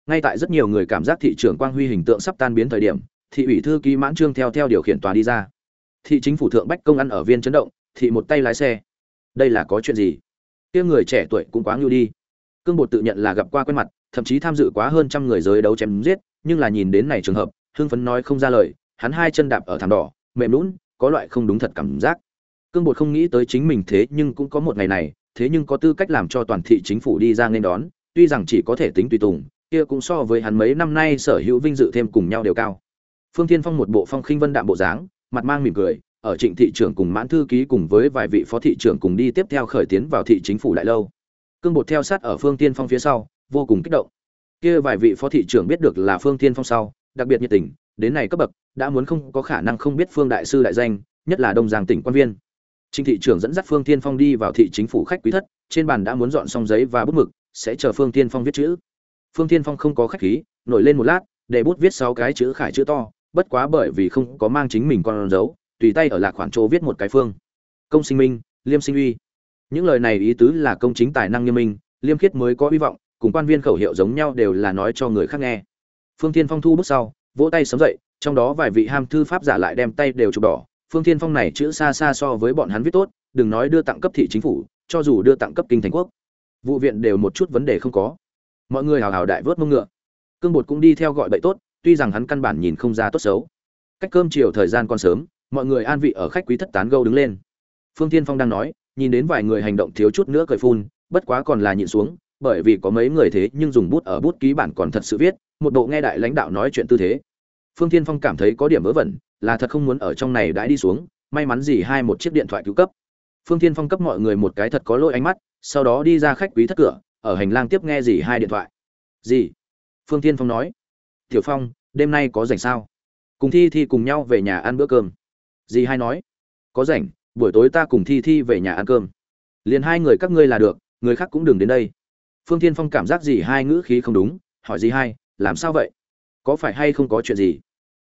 S1: Ngay tại rất nhiều người cảm giác thị trưởng quang huy hình tượng sắp tan biến thời điểm, thị ủy thư ký mãn trương theo theo điều khiển tòa đi ra. Thị chính phủ thượng bách công ăn ở viên chấn động, thị một tay lái xe. Đây là có chuyện gì? Kia người trẻ tuổi cũng quá ngưu đi. Cương bột tự nhận là gặp qua quen mặt, thậm chí tham dự quá hơn trăm người giới đấu chém giết, nhưng là nhìn đến này trường hợp hương phấn nói không ra lời, hắn hai chân đạp ở thảm đỏ, mềm lún có loại không đúng thật cảm giác. Cương bột không nghĩ tới chính mình thế nhưng cũng có một ngày này thế nhưng có tư cách làm cho toàn thị chính phủ đi ra nên đón, tuy rằng chỉ có thể tính tùy tùng, kia cũng so với hắn mấy năm nay sở hữu vinh dự thêm cùng nhau đều cao. Phương thiên phong một bộ phong khinh vân đạm bộ dáng, mặt mang mỉm cười, ở trịnh thị trưởng cùng mãn thư ký cùng với vài vị phó thị trưởng cùng đi tiếp theo khởi tiến vào thị chính phủ đại lâu. Cương bột theo sát ở phương Thiên phong phía sau, vô cùng kích động. Kia vài vị phó thị trưởng biết được là phương Thiên phong sau, đặc biệt nhiệt tình, đến này cấp bậc, đã muốn không có khả năng không biết phương đại sư đại danh, nhất là đông giang tỉnh quan viên. Trình thị trưởng dẫn dắt phương Thiên phong đi vào thị chính phủ khách quý thất, trên bàn đã muốn dọn xong giấy và bút mực, sẽ chờ phương Thiên phong viết chữ. Phương thiên phong không có khách khí, nổi lên một lát, để bút viết sáu cái chữ khải chữ to, bất quá bởi vì không có mang chính mình con dấu, tùy tay ở lạc khoản chỗ viết một cái phương. Công sinh minh, liêm sinh uy. Những lời này ý tứ là công chính tài năng nghiêm minh, liêm khiết mới có hy vọng, cùng quan viên khẩu hiệu giống nhau đều là nói cho người khác nghe. Phương thiên phong thu bước sau, vỗ tay sớm dậy, trong đó vài vị ham thư pháp giả lại đem tay đều chụp đỏ phương thiên phong này chữ xa xa so với bọn hắn viết tốt, đừng nói đưa tặng cấp thị chính phủ, cho dù đưa tặng cấp kinh thành quốc, vụ viện đều một chút vấn đề không có. Mọi người hào hào đại vớt mông ngựa. Cương bột cũng đi theo gọi bậy tốt, tuy rằng hắn căn bản nhìn không ra tốt xấu. Cách cơm chiều thời gian còn sớm, mọi người an vị ở khách quý thất tán gâu đứng lên. Phương Thiên phong đang nói, nhìn đến vài người hành động thiếu chút nữa cười phun, bất quá còn là nhịn xuống, bởi vì có mấy người thế nhưng dùng bút ở bút ký bản còn thật sự viết, một bộ nghe đại lãnh đạo nói chuyện tư thế. Phương Thiên phong cảm thấy có điểm vớ vẩn là thật không muốn ở trong này đãi đi xuống, may mắn gì hai một chiếc điện thoại cứu cấp. Phương thiên phong cấp mọi người một cái thật có lỗi ánh mắt, sau đó đi ra khách quý thất cửa, ở hành lang tiếp nghe gì hai điện thoại. Gì? Phương thiên phong nói. Tiểu phong, đêm nay có rảnh sao? Cùng thi thi cùng nhau về nhà ăn bữa cơm. Dì hai nói. Có rảnh, buổi tối ta cùng thi thi về nhà ăn cơm. Liền hai người các ngươi là được, người khác cũng đừng đến đây. Phương thiên phong cảm giác gì hai ngữ khí không đúng, hỏi dì hai, làm sao vậy? Có phải hay không có chuyện gì?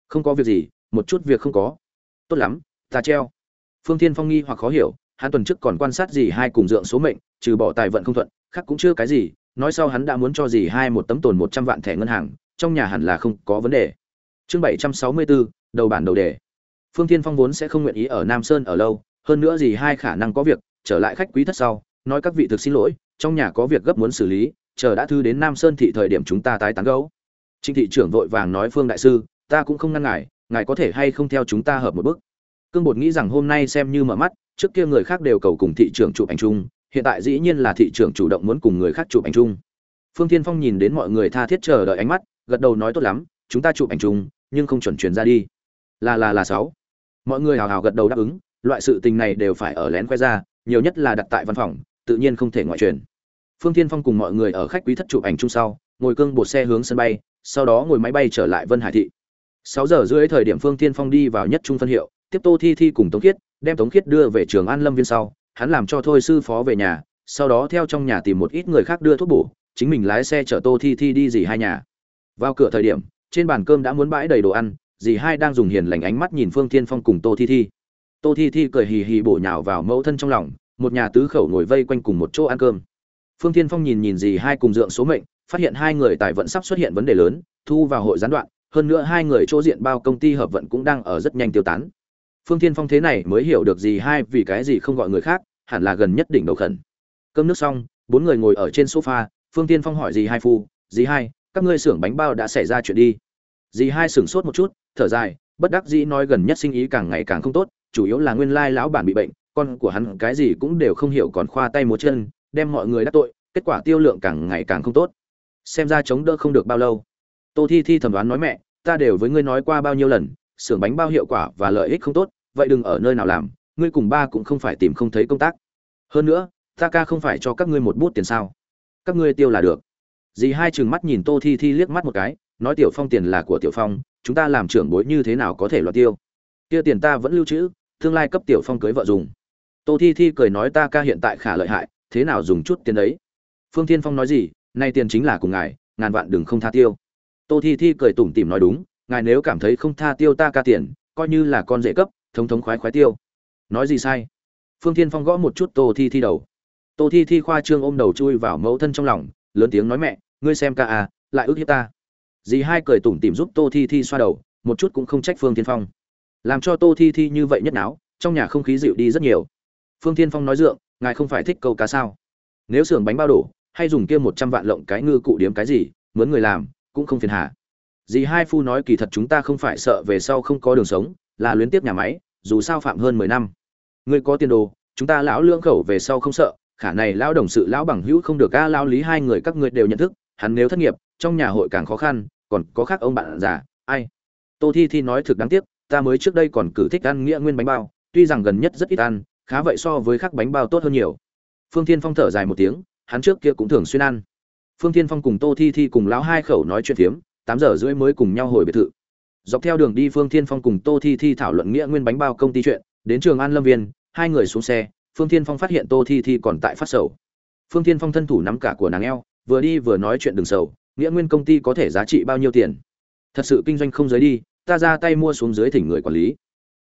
S1: Không có việc gì một chút việc không có. Tốt lắm, ta treo. Phương Thiên phong nghi hoặc khó hiểu, hắn tuần trước còn quan sát gì hai cùng dượng số mệnh, trừ bỏ tài vận không thuận, khác cũng chưa cái gì, nói sau hắn đã muốn cho gì hai một tấm tồn một trăm vạn thẻ ngân hàng, trong nhà hẳn là không có vấn đề. Chương bảy trăm sáu mươi bốn, đầu bản đầu đề. Phương thiên phong vốn sẽ không nguyện ý ở nam sơn ở lâu, hơn nữa gì hai khả năng có việc, trở lại khách quý thất sau, nói các vị thực xin lỗi, trong nhà có việc gấp muốn xử lý, chờ đã thư đến nam sơn thị thời điểm chúng ta tái tán gấu trịnh thị trưởng vội vàng nói phương đại sư, ta cũng không ngăn ngại ngài có thể hay không theo chúng ta hợp một bước? Cương bột nghĩ rằng hôm nay xem như mở mắt, trước kia người khác đều cầu cùng thị trường chụp ảnh chung, hiện tại dĩ nhiên là thị trường chủ động muốn cùng người khác chụp ảnh chung. Phương thiên phong nhìn đến mọi người tha thiết chờ đợi ánh mắt, gật đầu nói tốt lắm, chúng ta chụp ảnh chung, nhưng không chuẩn truyền ra đi. Là là là sáu. Mọi người hào hào gật đầu đáp ứng, loại sự tình này đều phải ở lén khoe ra, nhiều nhất là đặt tại văn phòng, tự nhiên không thể ngoại truyền. Phương thiên phong cùng mọi người ở khách quý thất chụp ảnh chung sau, ngồi cương bột xe hướng sân bay, sau đó ngồi máy bay trở lại vân hải thị sáu giờ rưỡi thời điểm phương thiên phong đi vào nhất trung phân hiệu, tiếp tô thi thi cùng tống khiết, đem tống khiết đưa về trường an lâm viên sau. Hắn làm cho thôi sư phó về nhà, sau đó theo trong nhà tìm một ít người khác đưa thuốc bổ, chính mình lái xe chở tô thi thi đi dì hai nhà. Vào cửa thời điểm, trên bàn cơm đã muốn bãi đầy đồ ăn, dì hai đang dùng hiền lành ánh mắt nhìn phương Thiên phong cùng tô thi thi. Tô thi thi cười hì hì bổ nhào vào mẫu thân trong lòng, một nhà tứ khẩu ngồi vây quanh cùng một chỗ ăn cơm. Phương Thiên phong nhìn nhìn dì hai cùng dượng số mệnh, phát hiện hai người tài vận sắp xuất hiện vấn đề lớn, thu vào hội gián đoạn hơn nữa hai người chỗ diện bao công ty hợp vận cũng đang ở rất nhanh tiêu tán. Phương Thiên phong thế này mới hiểu được gì hai vì cái gì không gọi người khác, hẳn là gần nhất đỉnh đầu khẩn. Cơm nước xong, bốn người ngồi ở trên sofa, phương tiên phong hỏi gì hai phu gì hai, các ngươi xưởng bánh bao đã xảy ra chuyện đi? Dì hai sửng sốt một chút, thở dài, bất đắc dĩ nói gần nhất sinh ý càng ngày càng không tốt, chủ yếu là nguyên lai lão bản bị bệnh, con của hắn cái gì cũng đều không hiểu còn khoa tay múa chân, đem mọi người đắc tội, kết quả tiêu lượng càng ngày càng không tốt. Xem ra chống đỡ không được bao lâu tô thi thi thẩm đoán nói mẹ, ta đều với ngươi nói qua bao nhiêu lần, xưởng bánh bao hiệu quả và lợi ích không tốt, vậy đừng ở nơi nào làm, ngươi cùng ba cũng không phải tìm không thấy công tác. Hơn nữa, ta ca không phải cho các ngươi một bút tiền sao? Các ngươi tiêu là được. Dì hai chừng mắt nhìn tô thi thi liếc mắt một cái, nói, tiểu phong tiền là của tiểu phong, chúng ta làm trưởng bối như thế nào có thể loạt tiêu? Kia tiền ta vẫn lưu trữ, tương lai cấp tiểu phong cưới vợ dùng. Tô thi thi cười nói, ta ca hiện tại khả lợi hại, thế nào dùng chút tiền đấy? Phương thiên phong nói gì, nay tiền chính là cùng ngài, ngàn vạn đừng không tha tiêu tô thi thi cười tủm tỉm nói đúng, ngài nếu cảm thấy không tha tiêu ta ca tiền, coi như là con dễ cấp, thống thống khoái khoái tiêu. Nói gì sai? Phương thiên phong gõ một chút tô thi thi đầu. Tô thi thi khoa trương ôm đầu chui vào mẫu thân trong lòng, lớn tiếng nói mẹ, ngươi xem ca à lại ước hiếp ta. Dì hai cười tủm tỉm giúp tô thi thi xoa đầu, một chút cũng không trách phương Thiên phong. Làm cho tô thi thi như vậy nhất não trong nhà không khí dịu đi rất nhiều. Phương Thiên phong nói dượng, ngài không phải thích câu cá sao? Nếu xưởng bánh bao đổ, hay dùng kia một trăm vạn lộng cái ngư cụ điếm cái gì, mướn người làm cũng không phiền hà. Dì hai phu nói kỳ thật chúng ta không phải sợ về sau không có đường sống, là luyến tiếp nhà máy, dù sao phạm hơn mười năm. Ngươi có tiền đồ, chúng ta lão lương khẩu về sau không sợ, khả này lão đồng sự lão bằng hữu không được ca lão lý hai người các ngươi đều nhận thức, hắn nếu thất nghiệp, trong nhà hội càng khó khăn, còn có khác ông bạn già, ai? Tô thi thi nói thực đáng tiếc, ta mới trước đây còn cử thích ăn nghĩa nguyên bánh bao, tuy rằng gần nhất rất ít ăn, khá vậy so với khác bánh bao tốt hơn nhiều. Phương thiên phong thở dài một tiếng, hắn trước kia cũng thường xuyên ăn phương thiên phong cùng tô thi thi cùng lão hai khẩu nói chuyện phiếm, tám giờ rưỡi mới cùng nhau hồi biệt thự. Dọc theo đường đi phương thiên phong cùng tô thi thi thảo luận nghĩa nguyên bánh bao công ty chuyện, đến trường an lâm viên, hai người xuống xe, phương thiên phong phát hiện tô thi thi còn tại phát sầu. Phương thiên phong thân thủ nắm cả của nàng eo, vừa đi vừa nói chuyện đừng sầu, nghĩa nguyên công ty có thể giá trị bao nhiêu tiền? Thật sự kinh doanh không giới đi, ta ra tay mua xuống dưới thỉnh người quản lý.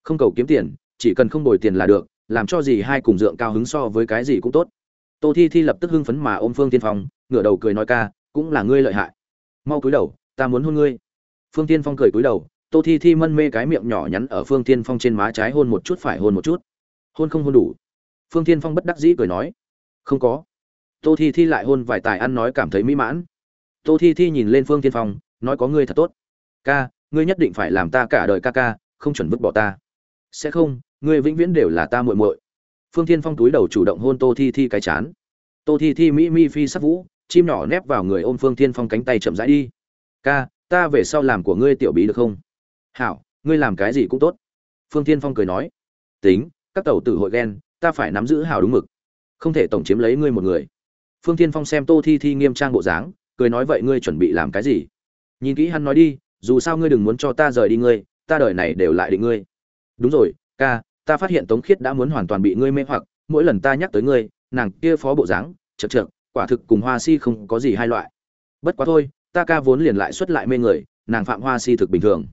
S1: Không cầu kiếm tiền, chỉ cần không đổi tiền là được, làm cho gì hai cùng dượng cao hứng so với cái gì cũng tốt. Tô thi thi lập tức hưng phấn mà ôm phương tiên phong ngửa đầu cười nói ca, cũng là ngươi lợi hại. Mau cúi đầu, ta muốn hôn ngươi. Phương tiên phong cười cúi đầu, tô thi thi mân mê cái miệng nhỏ nhắn ở phương tiên phong trên má trái hôn một chút phải hôn một chút. Hôn không hôn đủ. Phương tiên phong bất đắc dĩ cười nói, không có. Tô thi thi lại hôn vài tài ăn nói cảm thấy mỹ mãn. Tô thi thi nhìn lên phương tiên phong, nói có ngươi thật tốt. Ca, ngươi nhất định phải làm ta cả đời ca ca, không chuẩn vứt bỏ ta. Sẽ không, ngươi vĩnh viễn đều là ta muội muội. Phương tiên phong túi đầu chủ động hôn tô thi thi cái chán. Tô thi thi mỹ mi phi sắc vũ chim nhỏ nép vào người ôm phương Thiên phong cánh tay chậm rãi đi. Ca, ta về sau làm của ngươi tiểu bí được không? Hảo, ngươi làm cái gì cũng tốt. Phương Thiên phong cười nói. Tính, các tàu tử hội ghen, ta phải nắm giữ hảo đúng mực. Không thể tổng chiếm lấy ngươi một người. Phương Thiên phong xem tô thi thi nghiêm trang bộ dáng, cười nói, vậy ngươi chuẩn bị làm cái gì? Nhìn kỹ hắn nói đi, dù sao ngươi đừng muốn cho ta rời đi ngươi, ta đời này đều lại định ngươi. Đúng rồi, ca, ta phát hiện tống khiết đã muốn hoàn toàn bị ngươi mê hoặc, mỗi lần ta nhắc tới ngươi, nàng kia phó bộ dáng, chật chật quả thực cùng hoa si không có gì hai loại. Bất quá thôi, ta ca vốn liền lại xuất lại mê người, nàng phạm hoa si thực bình thường.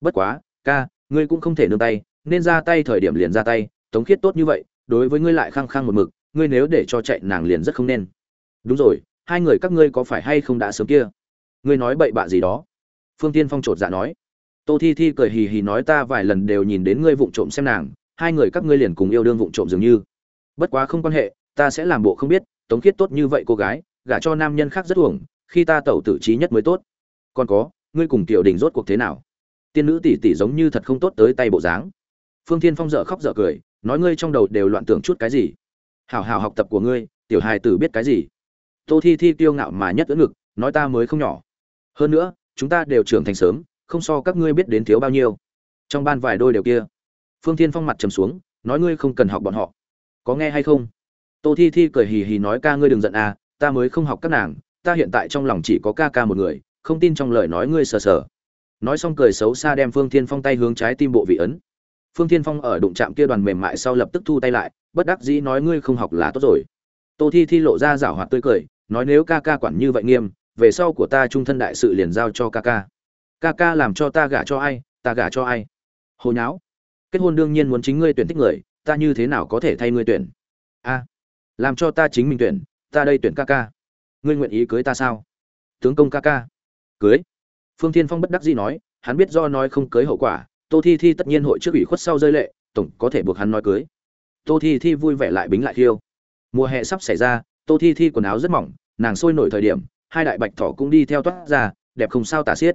S1: Bất quá, ca, ngươi cũng không thể nương tay, nên ra tay thời điểm liền ra tay, tống khiết tốt như vậy, đối với ngươi lại khăng khăng một mực, ngươi nếu để cho chạy nàng liền rất không nên. Đúng rồi, hai người các ngươi có phải hay không đã sớm kia? Ngươi nói bậy bạ gì đó? Phương tiên phong chột dạ nói. Tô thi thi cười hì hì nói ta vài lần đều nhìn đến ngươi vụng trộm xem nàng, hai người các ngươi liền cùng yêu đương vụng trộm dường như. Bất quá không quan hệ ta sẽ làm bộ không biết, tống khiết tốt như vậy cô gái, gả cho nam nhân khác rất uổng, khi ta tẩu tử trí nhất mới tốt. Còn có, ngươi cùng tiểu đình rốt cuộc thế nào? Tiên nữ tỷ tỷ giống như thật không tốt tới tay bộ dáng. Phương thiên phong dở khóc dở cười, nói ngươi trong đầu đều loạn tưởng chút cái gì? Hảo hảo học tập của ngươi, tiểu hài tử biết cái gì? Tô thi thi tiêu ngạo mà nhất ưỡn ngực, nói ta mới không nhỏ. Hơn nữa, chúng ta đều trưởng thành sớm, không so các ngươi biết đến thiếu bao nhiêu. Trong ban vài đôi đều kia. Phương thiên phong mặt trầm xuống, nói ngươi không cần học bọn họ. Có nghe hay không? Tô thi thi cười hì hì nói, ca ngươi đừng giận à ta mới không học các nàng, ta hiện tại trong lòng chỉ có ca ca một người, không tin trong lời nói ngươi sờ sờ. Nói xong cười xấu xa đem phương thiên phong tay hướng trái tim bộ vị ấn. Phương thiên phong ở đụng chạm kia đoàn mềm mại sau lập tức thu tay lại, bất đắc dĩ nói, ngươi không học là tốt rồi. Tô thi thi lộ ra rảo hoạt tươi cười, nói, nếu ca ca quản như vậy nghiêm, về sau của ta trung thân đại sự liền giao cho ca ca. Ca ca làm cho ta gả cho ai, ta gả cho ai. Hồi nháo. Kết hôn đương nhiên muốn chính ngươi tuyển thích người, ta như thế nào có thể thay ngươi tuyển? A làm cho ta chính mình tuyển, ta đây tuyển ca ca. Ngươi nguyện ý cưới ta sao? Tướng công ca ca. Cưới? Phương thiên phong bất đắc dĩ nói, hắn biết do nói không cưới hậu quả, tô thi thi tất nhiên hội trước ủy khuất sau rơi lệ, tổng có thể buộc hắn nói cưới. Tô thi thi vui vẻ lại bính lại khiêu. Mùa hè sắp xảy ra, tô thi thi quần áo rất mỏng, nàng sôi nổi thời điểm, hai đại bạch thỏ cũng đi theo toát ra, đẹp không sao tả xiết.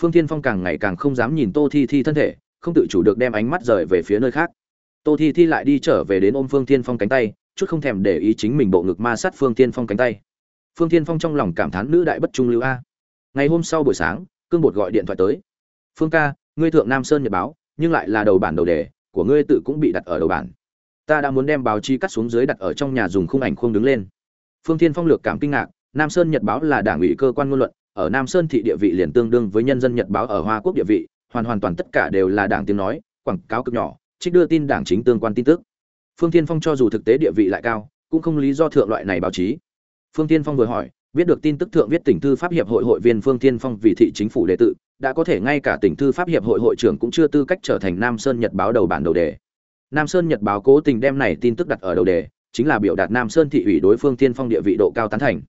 S1: Phương thiên phong càng ngày càng không dám nhìn tô thi thi thân thể, không tự chủ được đem ánh mắt rời về phía nơi khác. Tô thi thi lại đi trở về đến ôm phương thiên phong cánh tay chút không thèm để ý chính mình bộ ngực ma sát phương thiên phong cánh tay. Phương thiên phong trong lòng cảm thán nữ đại bất trung lưu a. Ngày hôm sau buổi sáng, cương bột gọi điện thoại tới. Phương ca, ngươi thượng nam sơn nhật báo, nhưng lại là đầu bản đầu đề, của ngươi tự cũng bị đặt ở đầu bản. Ta đã muốn đem báo chí cắt xuống dưới đặt ở trong nhà dùng khung ảnh khung đứng lên. Phương thiên phong lược cảm kinh ngạc, nam sơn nhật báo là đảng ủy cơ quan ngôn luận, ở nam sơn thị địa vị liền tương đương với nhân dân nhật báo ở hoa quốc địa vị, hoàn hoàn toàn tất cả đều là đảng tiếng nói, quảng cáo cực nhỏ, trích đưa tin đảng chính tương quan tin tức phương tiên phong cho dù thực tế địa vị lại cao, cũng không lý do thượng loại này báo chí. Phương tiên phong vừa hỏi, biết được tin tức thượng viết tỉnh thư pháp hiệp hội hội viên phương tiên phong vì thị chính phủ đệ tự, đã có thể ngay cả tỉnh thư pháp hiệp hội hội trưởng cũng chưa tư cách trở thành nam sơn nhật báo đầu bản đầu đề. Nam sơn nhật báo cố tình đem này tin tức đặt ở đầu đề, chính là biểu đạt nam sơn thị ủy đối phương tiên phong địa vị độ cao tán thành.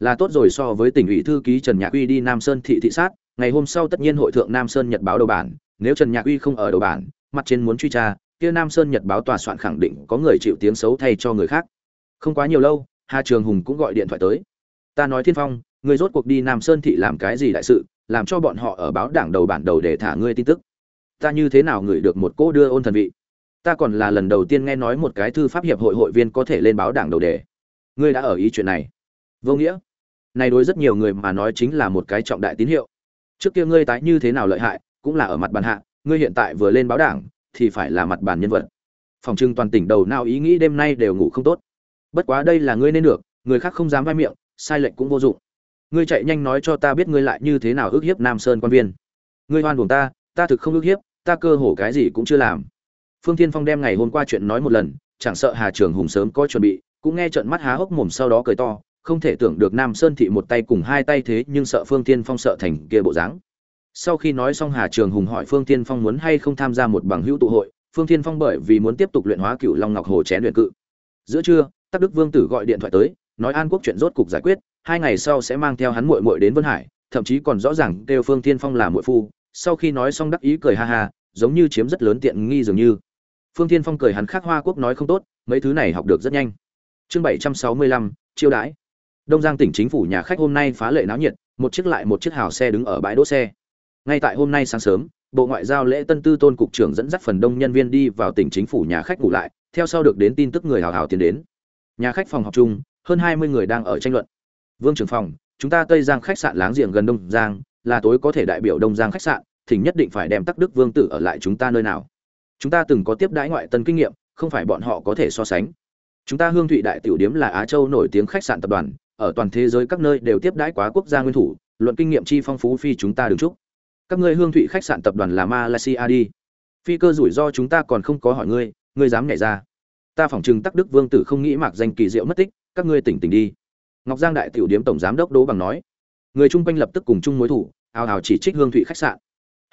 S1: Là tốt rồi so với tỉnh ủy thư ký trần nhạc uy đi nam sơn thị thị sát, ngày hôm sau tất nhiên hội thượng nam sơn nhật báo đầu bản, nếu trần nhạc uy không ở đầu bản, mặt trên muốn truy tra kia nam sơn nhật báo tòa soạn khẳng định có người chịu tiếng xấu thay cho người khác. Không quá nhiều lâu, hà trường hùng cũng gọi điện thoại tới. Ta nói thiên phong ngươi rốt cuộc đi nam sơn thị làm cái gì đại sự, làm cho bọn họ ở báo đảng đầu bản đầu để thả ngươi tin tức. Ta như thế nào ngửi được một cô đưa ôn thần vị? Ta còn là lần đầu tiên nghe nói một cái thư pháp hiệp hội hội viên có thể lên báo đảng đầu đề. Ngươi đã ở ý chuyện này. Vô nghĩa. Này đối rất nhiều người mà nói chính là một cái trọng đại tín hiệu. Trước kia ngươi tái như thế nào lợi hại, cũng là ở mặt bàn hạ, ngươi hiện tại vừa lên báo đảng thì phải là mặt bàn nhân vật. Phòng trưng toàn tỉnh đầu nào ý nghĩ đêm nay đều ngủ không tốt. Bất quá đây là ngươi nên được, người khác không dám vai miệng, sai lệch cũng vô dụng. Ngươi chạy nhanh nói cho ta biết ngươi lại như thế nào ước hiếp nam sơn quan viên. Ngươi hoan buồng ta ta thực không ước hiếp, ta cơ hồ cái gì cũng chưa làm. Phương thiên phong đem ngày hôm qua chuyện nói một lần, chẳng sợ hà trường hùng sớm có chuẩn bị, cũng nghe trận mắt há hốc mồm sau đó cười to, không thể tưởng được nam sơn thị một tay cùng hai tay thế nhưng sợ phương tiên phong sợ thành kia bộ dáng sau khi nói xong hà trường hùng hỏi phương tiên phong muốn hay không tham gia một bằng hữu tụ hội, phương tiên phong bởi vì muốn tiếp tục luyện hóa cựu long ngọc hồ chén luyện cự. Giữa trưa, tắc đức vương tử gọi điện thoại tới, nói an quốc chuyện rốt cục giải quyết, hai ngày sau sẽ mang theo hắn muội muội đến vân hải, thậm chí còn rõ ràng kêu phương tiên phong là muội phu. Sau khi nói xong đắc ý cười ha ha, giống như chiếm rất lớn tiện nghi dường như. Phương tiên phong cười hắn khác hoa quốc nói không tốt, mấy thứ này học được rất nhanh. Chương bảy trăm sáu mươi lăm, chiêu đãi. Đông giang tỉnh chính phủ nhà khách hôm nay phá lệ náo nhiệt, một chiếc lại một chiếc hào xe đứng ở bãi đỗ xe ngay tại hôm nay sáng sớm, bộ ngoại giao lễ tân tư tôn cục trưởng dẫn dắt phần đông nhân viên đi vào tỉnh chính phủ nhà khách ngủ lại, theo sau được đến tin tức người hào hào tiến đến. Nhà khách phòng học chung, hơn hai mươi người đang ở tranh luận. Vương trưởng phòng, chúng ta tây giang khách sạn láng giềng gần đông giang, là tối có thể đại biểu đông giang khách sạn, thỉnh nhất định phải đem tắc đức vương tử ở lại chúng ta nơi nào. Chúng ta từng có tiếp đãi ngoại tân kinh nghiệm, không phải bọn họ có thể so sánh. Chúng ta hương thụy đại tiểu điếm là á châu nổi tiếng khách sạn tập đoàn, ở toàn thế giới các nơi đều tiếp đãi quá quốc gia nguyên thủ, luận kinh nghiệm chi phong phú phi chúng ta đứng chúc các ngươi hương thụy khách sạn tập đoàn là malaysia đi. Phi cơ rủi ro chúng ta còn không có hỏi ngươi ngươi dám nhảy ra. Ta phỏng chừng tắc đức vương tử không nghĩ mạc danh kỳ diệu mất tích, các ngươi tỉnh tỉnh đi. Ngọc giang đại tiểu điếm tổng giám đốc đỗ bằng nói. Người chung quanh lập tức cùng chung mối thủ, ào ào chỉ trích hương thụy khách sạn.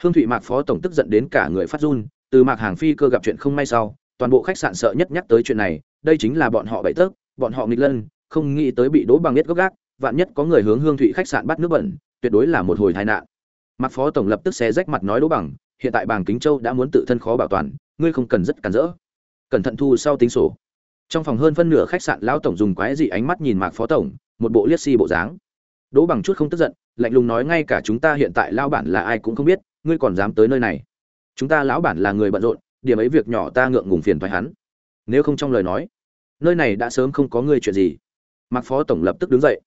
S1: Hương thụy mạc phó tổng tức giận đến cả người phát run, từ mạc hàng phi cơ gặp chuyện không may sau, toàn bộ khách sạn sợ nhất nhắc tới chuyện này, đây chính là bọn họ bậy tớp bọn họ nghịch lân, không nghĩ tới bị đỗ bằng biết gốc gác, vạn nhất có người hướng hương thụy khách sạn bắt nước bẩn, tuyệt đối là một hồi tai nạn mạc phó tổng lập tức xé rách mặt nói đỗ bằng, hiện tại bàng kính châu đã muốn tự thân khó bảo toàn, ngươi không cần rất cản rỡ. Cẩn thận thu sau tính sổ. Trong phòng hơn phân nửa khách sạn, lão tổng dùng quái dị ánh mắt nhìn mạc phó tổng, một bộ liếc si bộ dáng. Đỗ bằng chút không tức giận, lạnh lùng nói ngay cả chúng ta hiện tại lao bản là ai cũng không biết, ngươi còn dám tới nơi này. Chúng ta lão bản là người bận rộn, điểm ấy việc nhỏ ta ngượng ngùng phiền thoái hắn. Nếu không trong lời nói, nơi này đã sớm không có ngươi chuyện gì. Mạc phó tổng lập tức đứng dậy.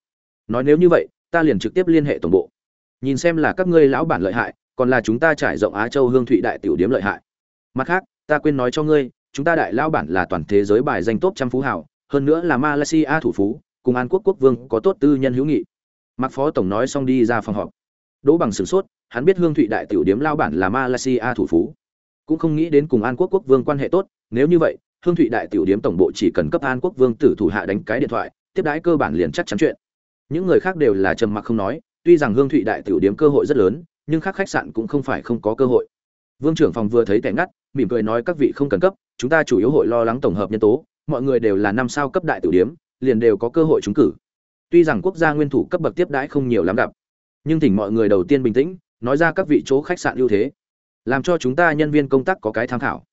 S1: Nói nếu như vậy, ta liền trực tiếp liên hệ tổng bộ nhìn xem là các ngươi lão bản lợi hại, còn là chúng ta trải rộng á châu hương thụy đại tiểu điếm lợi hại. Mặt khác, ta quên nói cho ngươi, chúng ta đại lão bản là toàn thế giới bài danh tốt trăm phú hảo hơn nữa là malaysia thủ phú, cùng an quốc quốc vương có tốt tư nhân hữu nghị. Mặc phó tổng nói xong đi ra phòng họp. Đỗ bằng sửng sốt, hắn biết hương thụy đại tiểu điếm lao bản là malaysia thủ phú, cũng không nghĩ đến cùng an quốc quốc vương quan hệ tốt, nếu như vậy, hương thụy đại tiểu điếm tổng bộ chỉ cần cấp an quốc vương tử thủ hạ đánh cái điện thoại, tiếp đãi cơ bản liền chắc chắn chuyện. Những người khác đều là trầm mặc không nói tuy rằng hương thụy đại tiểu điếm cơ hội rất lớn, nhưng khác khách sạn cũng không phải không có cơ hội. Vương trưởng phòng vừa thấy tẻ ngắt, mỉm cười nói các vị không cần cấp, chúng ta chủ yếu hội lo lắng tổng hợp nhân tố, mọi người đều là năm sao cấp đại tiểu điếm, liền đều có cơ hội trúng cử. Tuy rằng quốc gia nguyên thủ cấp bậc tiếp đãi không nhiều lắm gặp, nhưng thỉnh mọi người đầu tiên bình tĩnh, nói ra các vị chỗ khách sạn ưu thế, làm cho chúng ta nhân viên công tác có cái tham khảo.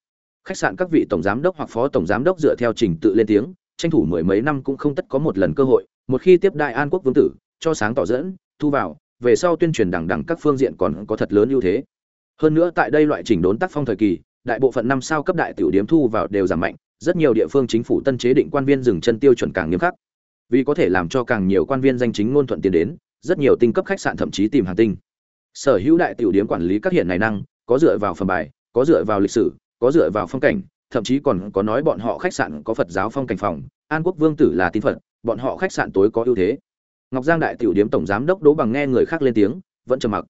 S1: Khách sạn các vị tổng giám đốc hoặc phó tổng giám đốc dựa theo trình tự lên tiếng, tranh thủ mười mấy năm cũng không tất có một lần cơ hội, một khi tiếp đại an quốc vương tử, cho sáng tỏ dẫn thu vào, về sau tuyên truyền đẳng đẳng các phương diện còn có thật lớn ưu thế. Hơn nữa tại đây loại chỉnh đốn tác phong thời kỳ, đại bộ phận năm sao cấp đại tiểu điếm thu vào đều giảm mạnh, rất nhiều địa phương chính phủ tân chế định quan viên dừng chân tiêu chuẩn càng nghiêm khắc. Vì có thể làm cho càng nhiều quan viên danh chính ngôn thuận tiến đến, rất nhiều tinh cấp khách sạn thậm chí tìm hàng tinh. Sở hữu đại tiểu điếm quản lý các hiện này năng, có dựa vào phần bài, có dựa vào lịch sử, có dựa vào phong cảnh, thậm chí còn có nói bọn họ khách sạn có phật giáo phong cảnh phòng, an quốc vương tử là tín phật, bọn họ khách sạn tối có ưu thế ngọc giang đại tiểu điếm tổng giám đốc đỗ bằng nghe người khác lên tiếng, vẫn trầm mặc.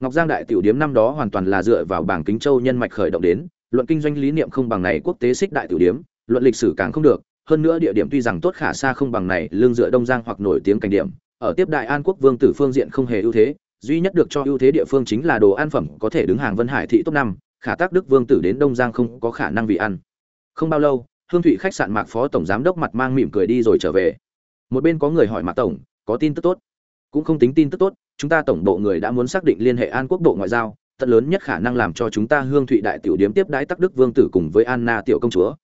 S1: Ngọc giang đại tiểu điếm năm đó hoàn toàn là dựa vào bảng kính châu nhân mạch khởi động đến, luận kinh doanh lý niệm không bằng này quốc tế xích đại tiểu điếm, luận lịch sử càng không được, hơn nữa địa điểm tuy rằng tốt khả xa không bằng này lương dựa đông giang hoặc nổi tiếng cảnh điểm, ở tiếp đại an quốc vương tử phương diện không hề ưu thế, duy nhất được cho ưu thế địa phương chính là đồ ăn phẩm có thể đứng hàng vân hải thị top năm, khả tác đức vương tử đến đông giang không có khả năng vì ăn. Không bao lâu, hương thụy khách sạn mạc phó tổng giám đốc mặt mang mỉm cười đi rồi trở về. Một bên có người hỏi mạc tổng có tin tức tốt. Cũng không tính tin tức tốt, chúng ta tổng bộ người đã muốn xác định liên hệ an quốc bộ ngoại giao, tận lớn nhất khả năng làm cho chúng ta hương thụy đại tiểu điếm tiếp đái tắc đức vương tử cùng với anna tiểu công chúa.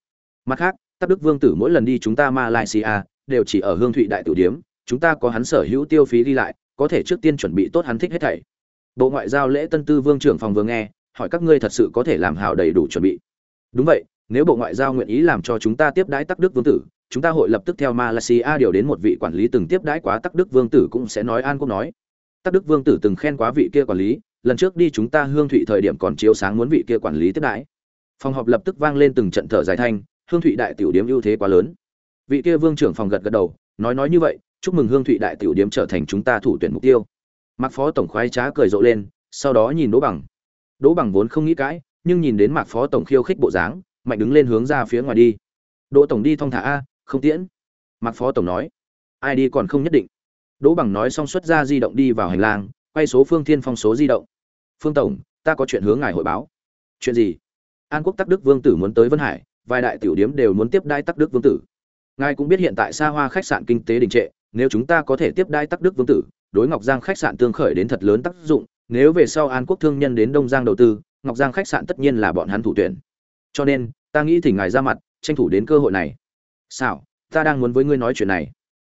S1: Mặt khác, tắc đức vương tử mỗi lần đi chúng ta malaysia, đều chỉ ở hương thụy đại tiểu điếm, chúng ta có hắn sở hữu tiêu phí đi lại, có thể trước tiên chuẩn bị tốt hắn thích hết thảy. Bộ ngoại giao lễ tân tư vương trưởng phòng vừa nghe, hỏi các ngươi thật sự có thể làm hảo đầy đủ chuẩn bị. Đúng vậy nếu bộ ngoại giao nguyện ý làm cho chúng ta tiếp đãi tắc đức vương tử, chúng ta hội lập tức theo malaysia điều đến một vị quản lý từng tiếp đãi quá tắc đức vương tử cũng sẽ nói an quốc nói. Tắc đức vương tử từng khen quá vị kia quản lý, lần trước đi chúng ta hương thụy thời điểm còn chiếu sáng muốn vị kia quản lý tiếp đãi. Phòng họp lập tức vang lên từng trận thở dài thanh, hương thụy đại tiểu điếm ưu thế quá lớn. Vị kia vương trưởng phòng gật gật đầu, nói nói như vậy, chúc mừng hương thụy đại tiểu điếm trở thành chúng ta thủ tuyển mục tiêu. Mạc phó tổng khoái trá cười rộ lên, sau đó nhìn đỗ bằng. Đỗ bằng vốn không nghĩ cãi, nhưng nhìn đến mạc phó tổng khiêu khích bộ dáng mạnh đứng lên hướng ra phía ngoài đi. Đỗ tổng đi thong thả a, không tiễn. Mặc phó tổng nói, ai đi còn không nhất định. Đỗ bằng nói xong xuất ra di động đi vào hành lang, quay số phương thiên phong số di động. Phương tổng, ta có chuyện hướng ngài hội báo. Chuyện gì? An quốc tắc đức vương tử muốn tới vân hải, vài đại tiểu điếm đều muốn tiếp đai tắc đức vương tử. Ngài cũng biết hiện tại xa hoa khách sạn kinh tế đình trệ, nếu chúng ta có thể tiếp đai tắc đức vương tử, đối ngọc giang khách sạn tương khởi đến thật lớn tác dụng. Nếu về sau an quốc thương nhân đến đông giang đầu tư, ngọc giang khách sạn tất nhiên là bọn hắn thủ tuyển cho nên, ta nghĩ thỉnh ngài ra mặt, tranh thủ đến cơ hội này. Sao ta đang muốn với ngươi nói chuyện này.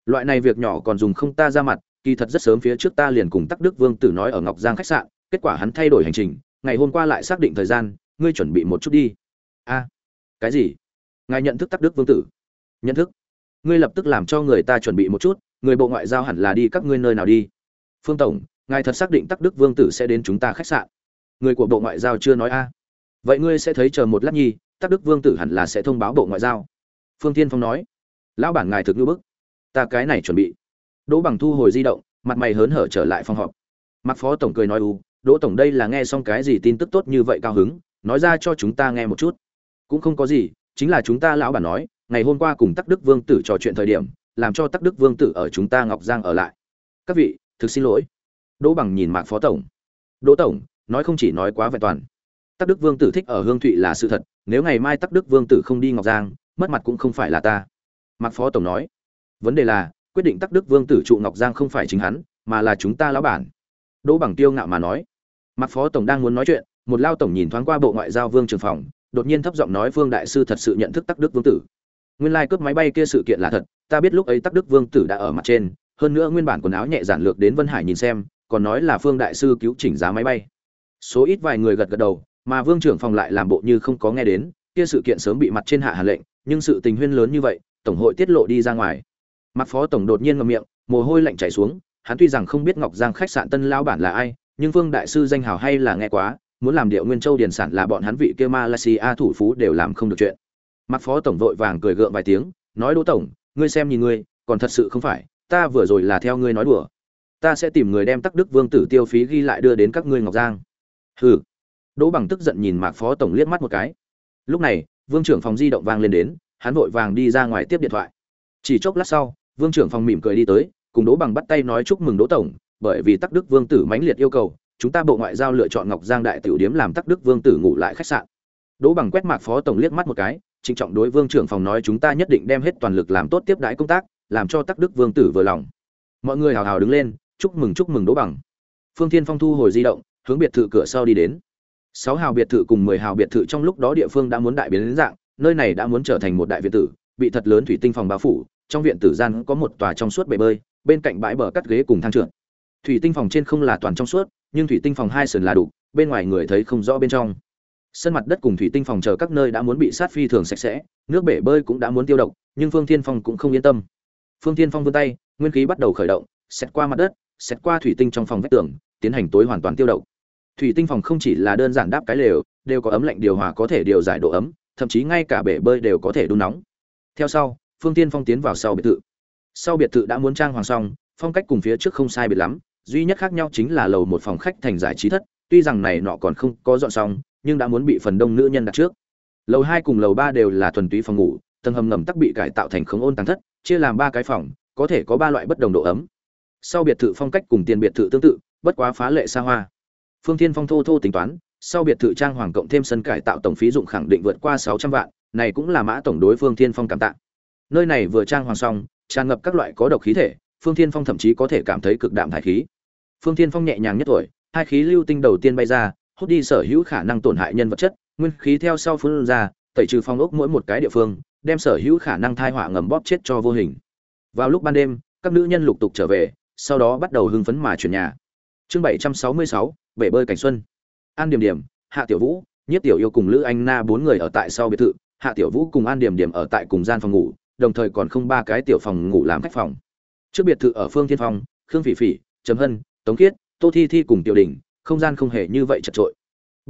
S1: Loại này việc nhỏ còn dùng không ta ra mặt, kỳ thật rất sớm phía trước ta liền cùng tắc đức vương tử nói ở ngọc giang khách sạn, kết quả hắn thay đổi hành trình, ngày hôm qua lại xác định thời gian, ngươi chuẩn bị một chút đi. A, cái gì? Ngài nhận thức tắc đức vương tử? Nhận thức. Ngươi lập tức làm cho người ta chuẩn bị một chút, người bộ ngoại giao hẳn là đi các ngươi nơi nào đi. Phương tổng, ngài thật xác định tắc đức vương tử sẽ đến chúng ta khách sạn. Người của bộ ngoại giao chưa nói a vậy ngươi sẽ thấy chờ một lát nhi, tắc đức vương tử hẳn là sẽ thông báo bộ ngoại giao. Phương tiên phong nói. Lão bản ngài thực như bức. Ta cái này chuẩn bị. Đỗ bằng thu hồi di động, mặt mày hớn hở trở lại phòng họp. Mặc phó tổng cười nói u, đỗ tổng đây là nghe xong cái gì tin tức tốt như vậy cao hứng, nói ra cho chúng ta nghe một chút. Cũng không có gì, chính là chúng ta lão bản nói, ngày hôm qua cùng tắc đức vương tử trò chuyện thời điểm, làm cho tắc đức vương tử ở chúng ta ngọc giang ở lại. Các vị, thực xin lỗi. Đỗ bằng nhìn mạc phó tổng. Đỗ tổng, nói không chỉ nói quá vẹn toàn tắc đức vương tử thích ở hương thụy là sự thật, nếu ngày mai tắc đức vương tử không đi ngọc giang, mất mặt cũng không phải là ta. Mạc phó tổng nói, vấn đề là, quyết định tắc đức vương tử trụ ngọc giang không phải chính hắn, mà là chúng ta lão bản. Đỗ bằng tiêu ngạo mà nói, mạc phó tổng đang muốn nói chuyện, một lao tổng nhìn thoáng qua bộ ngoại giao vương trường phòng, đột nhiên thấp giọng nói vương đại sư thật sự nhận thức tắc đức vương tử. Nguyên lai cướp máy bay kia sự kiện là thật, ta biết lúc ấy tắc đức vương tử đã ở mặt trên, hơn nữa nguyên bản quần áo nhẹ giản lược đến vân hải nhìn xem, còn nói là phương đại sư cứu chỉnh giá máy bay. Số ít vài người gật gật đầu mà vương trưởng phòng lại làm bộ như không có nghe đến, kia sự kiện sớm bị mặt trên hạ hạ lệnh, nhưng sự tình huyên lớn như vậy, tổng hội tiết lộ đi ra ngoài. Mặt phó tổng đột nhiên ngậm miệng, mồ hôi lạnh chảy xuống, hắn tuy rằng không biết ngọc giang khách sạn tân lao bản là ai, nhưng vương đại sư danh hào hay là nghe quá, muốn làm điệu nguyên châu điền sản là bọn hắn vị kia malaysia thủ phú đều làm không được chuyện. Mặt phó tổng vội vàng cười gượng vài tiếng, nói đỗ tổng, ngươi xem nhìn ngươi, còn thật sự không phải, ta vừa rồi là theo ngươi nói đùa. Ta sẽ tìm người đem tắc đức vương tử tiêu phí ghi lại đưa đến các ngươi ngọc giang. Hừ đỗ bằng tức giận nhìn mạc phó tổng liếc mắt một cái. Lúc này, vương trưởng phòng di động vang lên đến, hắn vội vàng đi ra ngoài tiếp điện thoại. Chỉ chốc lát sau, vương trưởng phòng mỉm cười đi tới, cùng đỗ bằng bắt tay nói chúc mừng đỗ tổng, bởi vì tắc đức vương tử mãnh liệt yêu cầu, chúng ta bộ ngoại giao lựa chọn ngọc giang đại tiểu điếm làm tắc đức vương tử ngủ lại khách sạn. Đỗ bằng quét mạc phó tổng liếc mắt một cái, trịnh trọng đối vương trưởng phòng nói chúng ta nhất định đem hết toàn lực làm tốt tiếp đãi công tác, làm cho tắc đức vương tử vừa lòng. Mọi người hào hào đứng lên, chúc mừng chúc mừng đỗ bằng. Phương thiên phong thu hồi di động, hướng biệt thự cửa sau đi đến sáu hào biệt thự cùng mười hào biệt thự trong lúc đó địa phương đã muốn đại biến đến dạng, nơi này đã muốn trở thành một đại viện tử, bị thật lớn thủy tinh phòng bao phủ, trong viện tử gian có một tòa trong suốt bể bơi, bên cạnh bãi bờ cắt ghế cùng thang trượt. Thủy tinh phòng trên không là toàn trong suốt, nhưng thủy tinh phòng hai sườn là đủ, bên ngoài người thấy không rõ bên trong. Sân mặt đất cùng thủy tinh phòng chờ các nơi đã muốn bị sát phi thường sạch sẽ, nước bể bơi cũng đã muốn tiêu độc, nhưng phương thiên phong cũng không yên tâm. Phương thiên phong vươn tay, nguyên khí bắt đầu khởi động xét qua mặt đất xét qua thủy tinh trong phòng vách tường, tiến hành tối hoàn toàn tiêu độc thủy tinh phòng không chỉ là đơn giản đáp cái lều, đều có ấm lạnh điều hòa có thể điều giải độ ấm, thậm chí ngay cả bể bơi đều có thể đun nóng. Theo sau, phương tiên phong tiến vào sau biệt thự. Sau biệt thự đã muốn trang hoàng xong, phong cách cùng phía trước không sai biệt lắm, duy nhất khác nhau chính là lầu một phòng khách thành giải trí thất, tuy rằng này nọ còn không có dọn xong, nhưng đã muốn bị phần đông nữ nhân đặt trước. Lầu hai cùng lầu ba đều là thuần túy phòng ngủ, tầng hầm ngầm tắc bị cải tạo thành khống ôn tăng thất, chia làm ba cái phòng, có thể có ba loại bất đồng độ ấm. Sau biệt thự phong cách cùng tiền biệt thự tương tự, bất quá phá lệ xa hoa phương thiên phong thô thô tính toán, sau biệt thự trang hoàng cộng thêm sân cải tạo tổng phí dụng khẳng định vượt qua sáu trăm vạn, này cũng là mã tổng đối phương thiên phong cảm tạ. Nơi này vừa trang hoàng xong, tràn ngập các loại có độc khí thể, phương thiên phong thậm chí có thể cảm thấy cực đạm thải khí. Phương thiên phong nhẹ nhàng nhất tuổi, hai khí lưu tinh đầu tiên bay ra, hút đi sở hữu khả năng tổn hại nhân vật chất, nguyên khí theo sau phun ra, tẩy trừ phong ốc mỗi một cái địa phương, đem sở hữu khả năng thai họa ngầm bóp chết cho vô hình. Vào lúc ban đêm, các nữ nhân lục tục trở về, sau đó bắt đầu hưng phấn mà chuyển nhà. Chương bảy trăm sáu mươi sáu bể bơi cảnh xuân. An điểm điểm, hạ tiểu vũ, nhiếp tiểu yêu cùng lữ anh na bốn người ở tại sau biệt thự, hạ tiểu vũ cùng an điểm điểm ở tại cùng gian phòng ngủ, đồng thời còn không ba cái tiểu phòng ngủ làm khách phòng. Trước biệt thự ở phương thiên phong, khương phỉ phỉ, trầm hân, tống kiết tô thi thi cùng tiểu đình, không gian không hề như vậy chật trội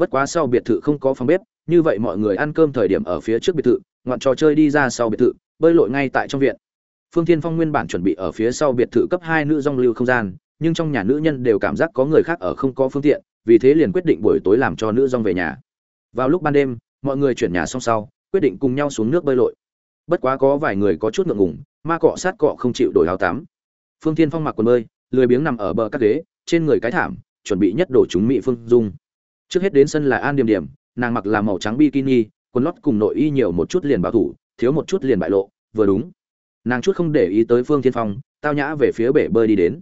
S1: bất quá sau biệt thự không có phòng bếp, như vậy mọi người ăn cơm thời điểm ở phía trước biệt thự, ngoạn trò chơi đi ra sau biệt thự, bơi lội ngay tại trong viện. Phương thiên phong nguyên bản chuẩn bị ở phía sau biệt thự cấp hai nữ dong lưu không gian nhưng trong nhà nữ nhân đều cảm giác có người khác ở không có phương tiện, vì thế liền quyết định buổi tối làm cho nữ dong về nhà. Vào lúc ban đêm, mọi người chuyển nhà xong sau, quyết định cùng nhau xuống nước bơi lội. Bất quá có vài người có chút ngượng ngùng, ma cọ sát cọ không chịu đổi áo tắm. Phương thiên phong mặc quần bơi, lười biếng nằm ở bờ các ghế, trên người cái thảm, chuẩn bị nhất đổ chúng mỹ phương dung. Trước hết đến sân là an điểm điểm, nàng mặc là màu trắng bikini, quần lót cùng nội y nhiều một chút liền bảo thủ, thiếu một chút liền bại lộ, vừa đúng. Nàng chút không để ý tới phương thiên phong, tao nhã về phía bể bơi đi đến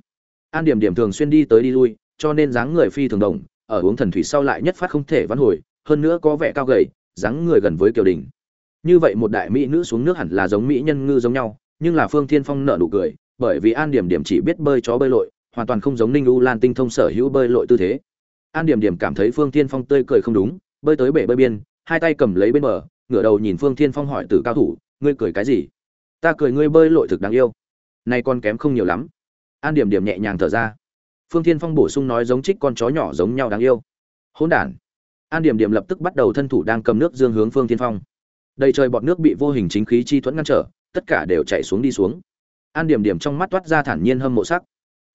S1: an điểm điểm thường xuyên đi tới đi lui, cho nên dáng người phi thường đồng, ở uống thần thủy sau lại nhất phát không thể vãn hồi, hơn nữa có vẻ cao gầy, dáng người gần với kiều đình như vậy một đại mỹ nữ xuống nước hẳn là giống mỹ nhân ngư giống nhau, nhưng là phương thiên phong nợ nụ cười, bởi vì an điểm điểm chỉ biết bơi chó bơi lội, hoàn toàn không giống ninh u lan tinh thông sở hữu bơi lội tư thế. An điểm điểm cảm thấy phương thiên phong tươi cười không đúng, bơi tới bể bơi biên, hai tay cầm lấy bên bờ, ngửa đầu nhìn phương thiên phong hỏi từ cao thủ, ngươi cười cái gì? Ta cười ngươi bơi lội thực đáng yêu. Nay con kém không nhiều lắm an điểm điểm nhẹ nhàng thở ra. Phương thiên phong bổ sung nói giống trích con chó nhỏ giống nhau đáng yêu. Hỗn đản. An điểm điểm lập tức bắt đầu thân thủ đang cầm nước dương hướng phương thiên phong. Đầy trời bọt nước bị vô hình chính khí chi thuẫn ngăn trở, tất cả đều chạy xuống đi xuống. An điểm điểm trong mắt toát ra thản nhiên hâm mộ sắc.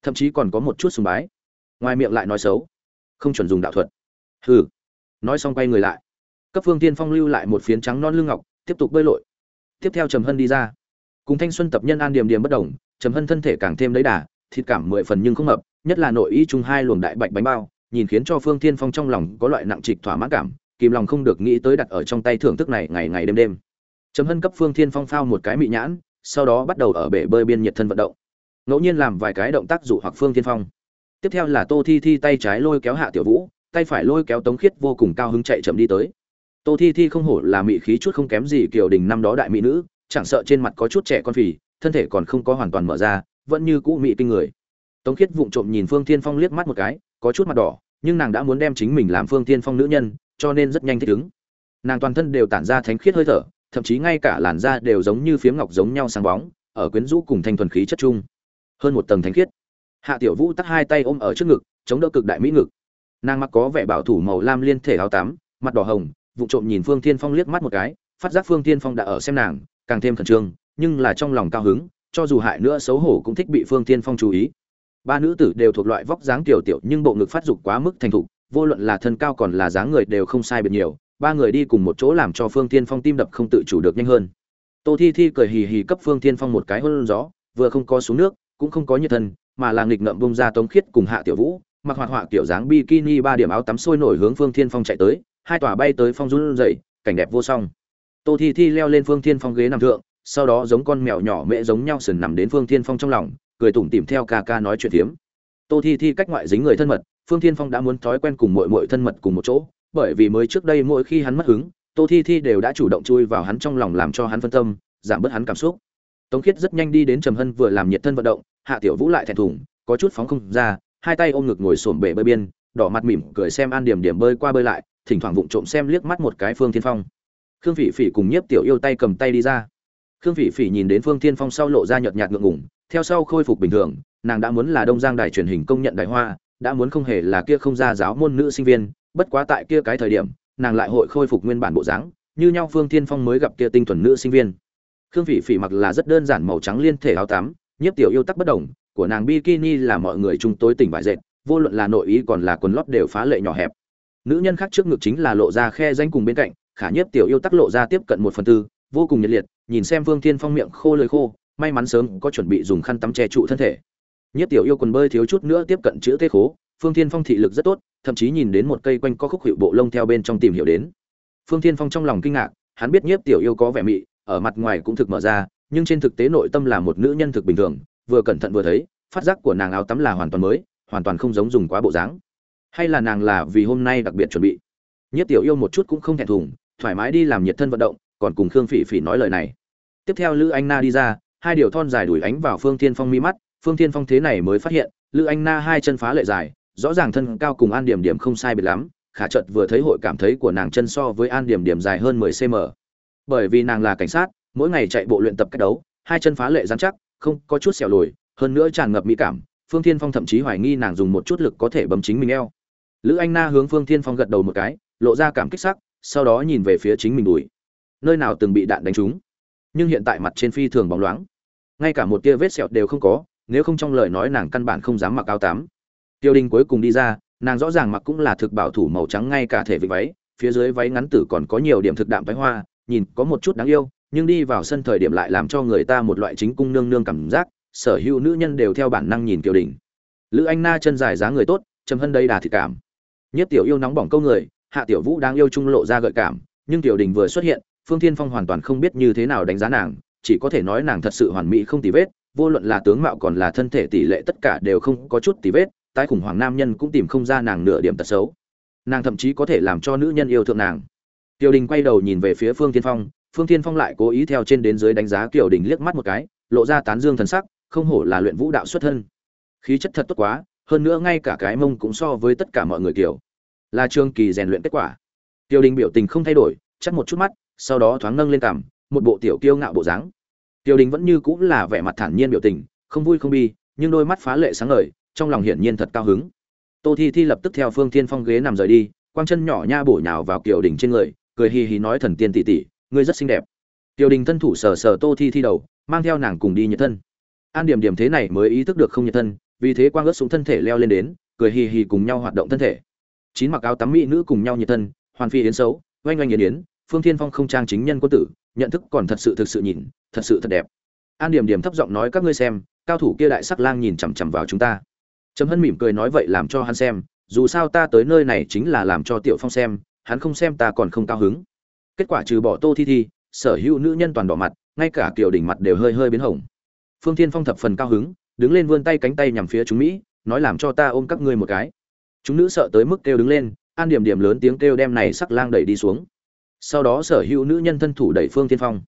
S1: Thậm chí còn có một chút sùng bái. Ngoài miệng lại nói xấu. Không chuẩn dùng đạo thuật. Hừ. Nói xong quay người lại. Cấp phương tiên phong lưu lại một phiến trắng non lưng ngọc, tiếp tục bơi lội. Tiếp theo trầm hân đi ra. Cùng thanh xuân tập nhân an điểm điểm bất đồng, trầm hân thân thể càng thêm lấy đà thịt cảm mười phần nhưng không hợp, nhất là nội y chung hai luồng đại bạch bánh bao, nhìn khiến cho phương thiên phong trong lòng có loại nặng trịch thỏa mãn cảm, kìm lòng không được nghĩ tới đặt ở trong tay thưởng thức này ngày ngày đêm đêm. Chấm hân cấp phương thiên phong phao một cái mị nhãn, sau đó bắt đầu ở bể bơi biên nhiệt thân vận động. Ngẫu nhiên làm vài cái động tác dụ hoặc phương thiên phong. Tiếp theo là tô thi thi tay trái lôi kéo hạ tiểu vũ, tay phải lôi kéo tống khiết vô cùng cao hứng chạy chậm đi tới. Tô thi thi không hổ là mị khí chút không kém gì kiều đình năm đó đại mỹ nữ, chẳng sợ trên mặt có chút trẻ con phì, thân thể còn không có hoàn toàn mở ra vẫn như cũ mị kinh người. Tống khiết vụng trộm nhìn phương thiên phong liếc mắt một cái, có chút mặt đỏ, nhưng nàng đã muốn đem chính mình làm phương thiên phong nữ nhân, cho nên rất nhanh thích ứng. Nàng toàn thân đều tản ra thánh khiết hơi thở, thậm chí ngay cả làn da đều giống như phiếm ngọc giống nhau sáng bóng, ở quyến rũ cùng thanh thuần khí chất chung. Hơn một tầng thánh khiết. Hạ tiểu vũ tắt hai tay ôm ở trước ngực, chống đỡ cực đại mỹ ngực. Nàng mặc có vẻ bảo thủ màu lam liên thể áo tắm, mặt đỏ hồng vụ trộm nhìn phương thiên phong liếc mắt một cái, phát giác phương thiên phong đã ở xem nàng, càng thêm khẩn trương, nhưng là trong lòng cao hứng cho dù hại nữa xấu hổ cũng thích bị phương thiên phong chú ý. Ba nữ tử đều thuộc loại vóc dáng tiểu tiểu nhưng bộ ngực phát dục quá mức thành thục, vô luận là thân cao còn là dáng người đều không sai biệt nhiều, ba người đi cùng một chỗ làm cho phương Thiên phong tim đập không tự chủ được nhanh hơn. Tô thi thi cười hì hì cấp phương Thiên phong một cái hôn gió, vừa không có xuống nước, cũng không có nhiệt thân, mà là nghịch ngợm bung ra tống khiết cùng hạ tiểu vũ, mặc hoạt họa kiểu dáng bikini ba điểm áo tắm sôi nổi hướng phương thiên phong chạy tới, hai tòa bay tới phong run dậy cảnh đẹp vô song. Tô thi thi leo lên phương thiên phong ghế nằm thượng sau đó giống con mèo nhỏ mẹ giống nhau sừng nằm đến phương thiên phong trong lòng, cười tủm tỉm theo ca ca nói chuyện tiếm tô thi thi cách ngoại dính người thân mật, phương thiên phong đã muốn thói quen cùng mội mội thân mật cùng một chỗ, bởi vì mới trước đây mỗi khi hắn mất hứng, tô thi thi đều đã chủ động chui vào hắn trong lòng làm cho hắn phân tâm, giảm bớt hắn cảm xúc. Tống khiết rất nhanh đi đến trầm hân vừa làm nhiệt thân vận động, hạ tiểu vũ lại thẹn thùng, có chút phóng không ra, hai tay ôm ngực ngồi xổm bể bơi biên, đỏ mặt mỉm cười xem an điểm điểm bơi qua bơi lại, thỉnh thoảng vụng trộm xem liếc mắt một cái phương thiên phong. Khương phỉ phỉ cùng nhiếp tiểu yêu tay cầm tay đi ra khương phỉ phỉ nhìn đến phương thiên phong sau lộ ra nhợt nhạt ngượng ngủng theo sau khôi phục bình thường, nàng đã muốn là đông giang đài truyền hình công nhận đại hoa, đã muốn không hề là kia không ra giáo môn nữ sinh viên, bất quá tại kia cái thời điểm, nàng lại hội khôi phục nguyên bản bộ dáng, như nhau phương thiên phong mới gặp kia tinh thuần nữ sinh viên. Khương phỉ phỉ mặc là rất đơn giản màu trắng liên thể áo tắm, nhiếp tiểu yêu tắc bất đồng, của nàng bikini là mọi người chung tối tỉnh vải dệt, vô luận là nội ý còn là quần lót đều phá lệ nhỏ hẹp. Nữ nhân khác trước ngực chính là lộ ra khe danh cùng bên cạnh, khả nhiếp tiểu yêu tắc lộ ra tiếp cận một phần tư, vô cùng nhiệt liệt nhìn xem Vương thiên phong miệng khô lời khô, may mắn sớm có chuẩn bị dùng khăn tắm che trụ thân thể. Nhiếp tiểu yêu quần bơi thiếu chút nữa tiếp cận chữ tê khố, phương thiên phong thị lực rất tốt, thậm chí nhìn đến một cây quanh có khúc hiệu bộ lông theo bên trong tìm hiểu đến. Phương thiên phong trong lòng kinh ngạc, hắn biết nhiếp tiểu yêu có vẻ mị, ở mặt ngoài cũng thực mở ra, nhưng trên thực tế nội tâm là một nữ nhân thực bình thường, vừa cẩn thận vừa thấy, phát giác của nàng áo tắm là hoàn toàn mới, hoàn toàn không giống dùng quá bộ dáng. Hay là nàng là vì hôm nay đặc biệt chuẩn bị. Nhiếp tiểu yêu một chút cũng không thẹn thùng, thoải mái đi làm nhiệt thân vận động còn cùng khương phỉ phỉ nói lời này. Tiếp theo lữ anh na đi ra, hai điều thon dài đuổi ánh vào phương thiên phong mi mắt, phương thiên phong thế này mới phát hiện, lữ anh na hai chân phá lệ dài, rõ ràng thân cao cùng an điểm điểm không sai biệt lắm, khả chợt vừa thấy hội cảm thấy của nàng chân so với an điểm điểm dài hơn 10 cm bởi vì nàng là cảnh sát, mỗi ngày chạy bộ luyện tập cách đấu, hai chân phá lệ dán chắc, không có chút sẹo lồi, hơn nữa tràn ngập mỹ cảm, phương thiên phong thậm chí hoài nghi nàng dùng một chút lực có thể bấm chính mình eo. Lữ anh na hướng phương thiên phong gật đầu một cái, lộ ra cảm kích sắc, sau đó nhìn về phía chính mình đùi nơi nào từng bị đạn đánh trúng. Nhưng hiện tại mặt trên phi thường bóng loáng. Ngay cả một tia vết sẹo đều không có, nếu không trong lời nói nàng căn bản không dám mặc áo tám tiêu đình cuối cùng đi ra, nàng rõ ràng mặc cũng là thực bảo thủ màu trắng ngay cả thể vị váy, phía dưới váy ngắn tử còn có nhiều điểm thực đạm váy hoa, nhìn có một chút đáng yêu, nhưng đi vào sân thời điểm lại làm cho người ta một loại chính cung nương nương cảm giác, sở hữu nữ nhân đều theo bản năng nhìn kiều đình. Lữ anh na chân dài dáng người tốt, trầm hân đây đà thị cảm. Nhất tiểu yêu nóng bỏng câu người, hạ tiểu vũ đang yêu trung lộ ra gợi cảm, nhưng tiểu đình vừa xuất hiện phương thiên phong hoàn toàn không biết như thế nào đánh giá nàng, chỉ có thể nói nàng thật sự hoàn mỹ không tì vết, vô luận là tướng mạo còn là thân thể tỷ lệ tất cả đều không có chút tì vết, tái khủng hoảng nam nhân cũng tìm không ra nàng nửa điểm tật xấu. Nàng thậm chí có thể làm cho nữ nhân yêu thương nàng. Tiêu đình quay đầu nhìn về phía phương thiên phong, phương thiên phong lại cố ý theo trên đến dưới đánh giá Tiêu đình liếc mắt một cái, lộ ra tán dương thần sắc, không hổ là luyện vũ đạo xuất thân. Khí chất thật tốt quá, hơn nữa ngay cả cái mông cũng so với tất cả mọi người kiểu. Là trương kỳ rèn luyện kết quả. Tiêu đình biểu tình không thay đổi chắc một chút mắt sau đó thoáng nâng lên cằm một bộ tiểu kiêu ngạo bộ dáng. Tiêu đình vẫn như cũng là vẻ mặt thản nhiên biểu tình, không vui không bi, nhưng đôi mắt phá lệ sáng ngời, trong lòng hiển nhiên thật cao hứng. Tô thi thi lập tức theo phương thiên phong ghế nằm rời đi, quang chân nhỏ nha bổ nhào vào kiều đình trên người, cười hì hì nói thần tiên tỷ tỷ, ngươi rất xinh đẹp. Tiêu đình thân thủ sờ sờ tô thi thi đầu, mang theo nàng cùng đi nhiệt thân. An điểm điểm thế này mới ý thức được không nhiệt thân, vì thế quang ướt xuống thân thể leo lên đến, cười hì hì cùng nhau hoạt động thân thể. Chín mặc áo tắm mỹ nữ cùng nhau nhiệt thân, hoàn phi yến xấu, oanh oanh yến yến phương thiên phong không trang chính nhân quân tử, nhận thức còn thật sự thực sự nhìn, thật sự thật đẹp. An điểm điểm thấp giọng nói các ngươi xem, cao thủ kia đại sắc lang nhìn chằm chằm vào chúng ta. Trầm hân mỉm cười nói vậy làm cho hắn xem, dù sao ta tới nơi này chính là làm cho tiểu phong xem, hắn không xem ta còn không cao hứng. Kết quả trừ bỏ tô thi thi, sở hữu nữ nhân toàn đỏ mặt, ngay cả kiểu đỉnh mặt đều hơi hơi biến hồng. Phương thiên phong thập phần cao hứng, đứng lên vươn tay cánh tay nhằm phía chúng mỹ, nói làm cho ta ôm các ngươi một cái. Chúng nữ sợ tới mức kêu đứng lên, an điểm điểm lớn tiếng kêu đem này sắc lang đẩy đi xuống sau đó sở hữu nữ nhân thân thủ đẩy phương thiên phong.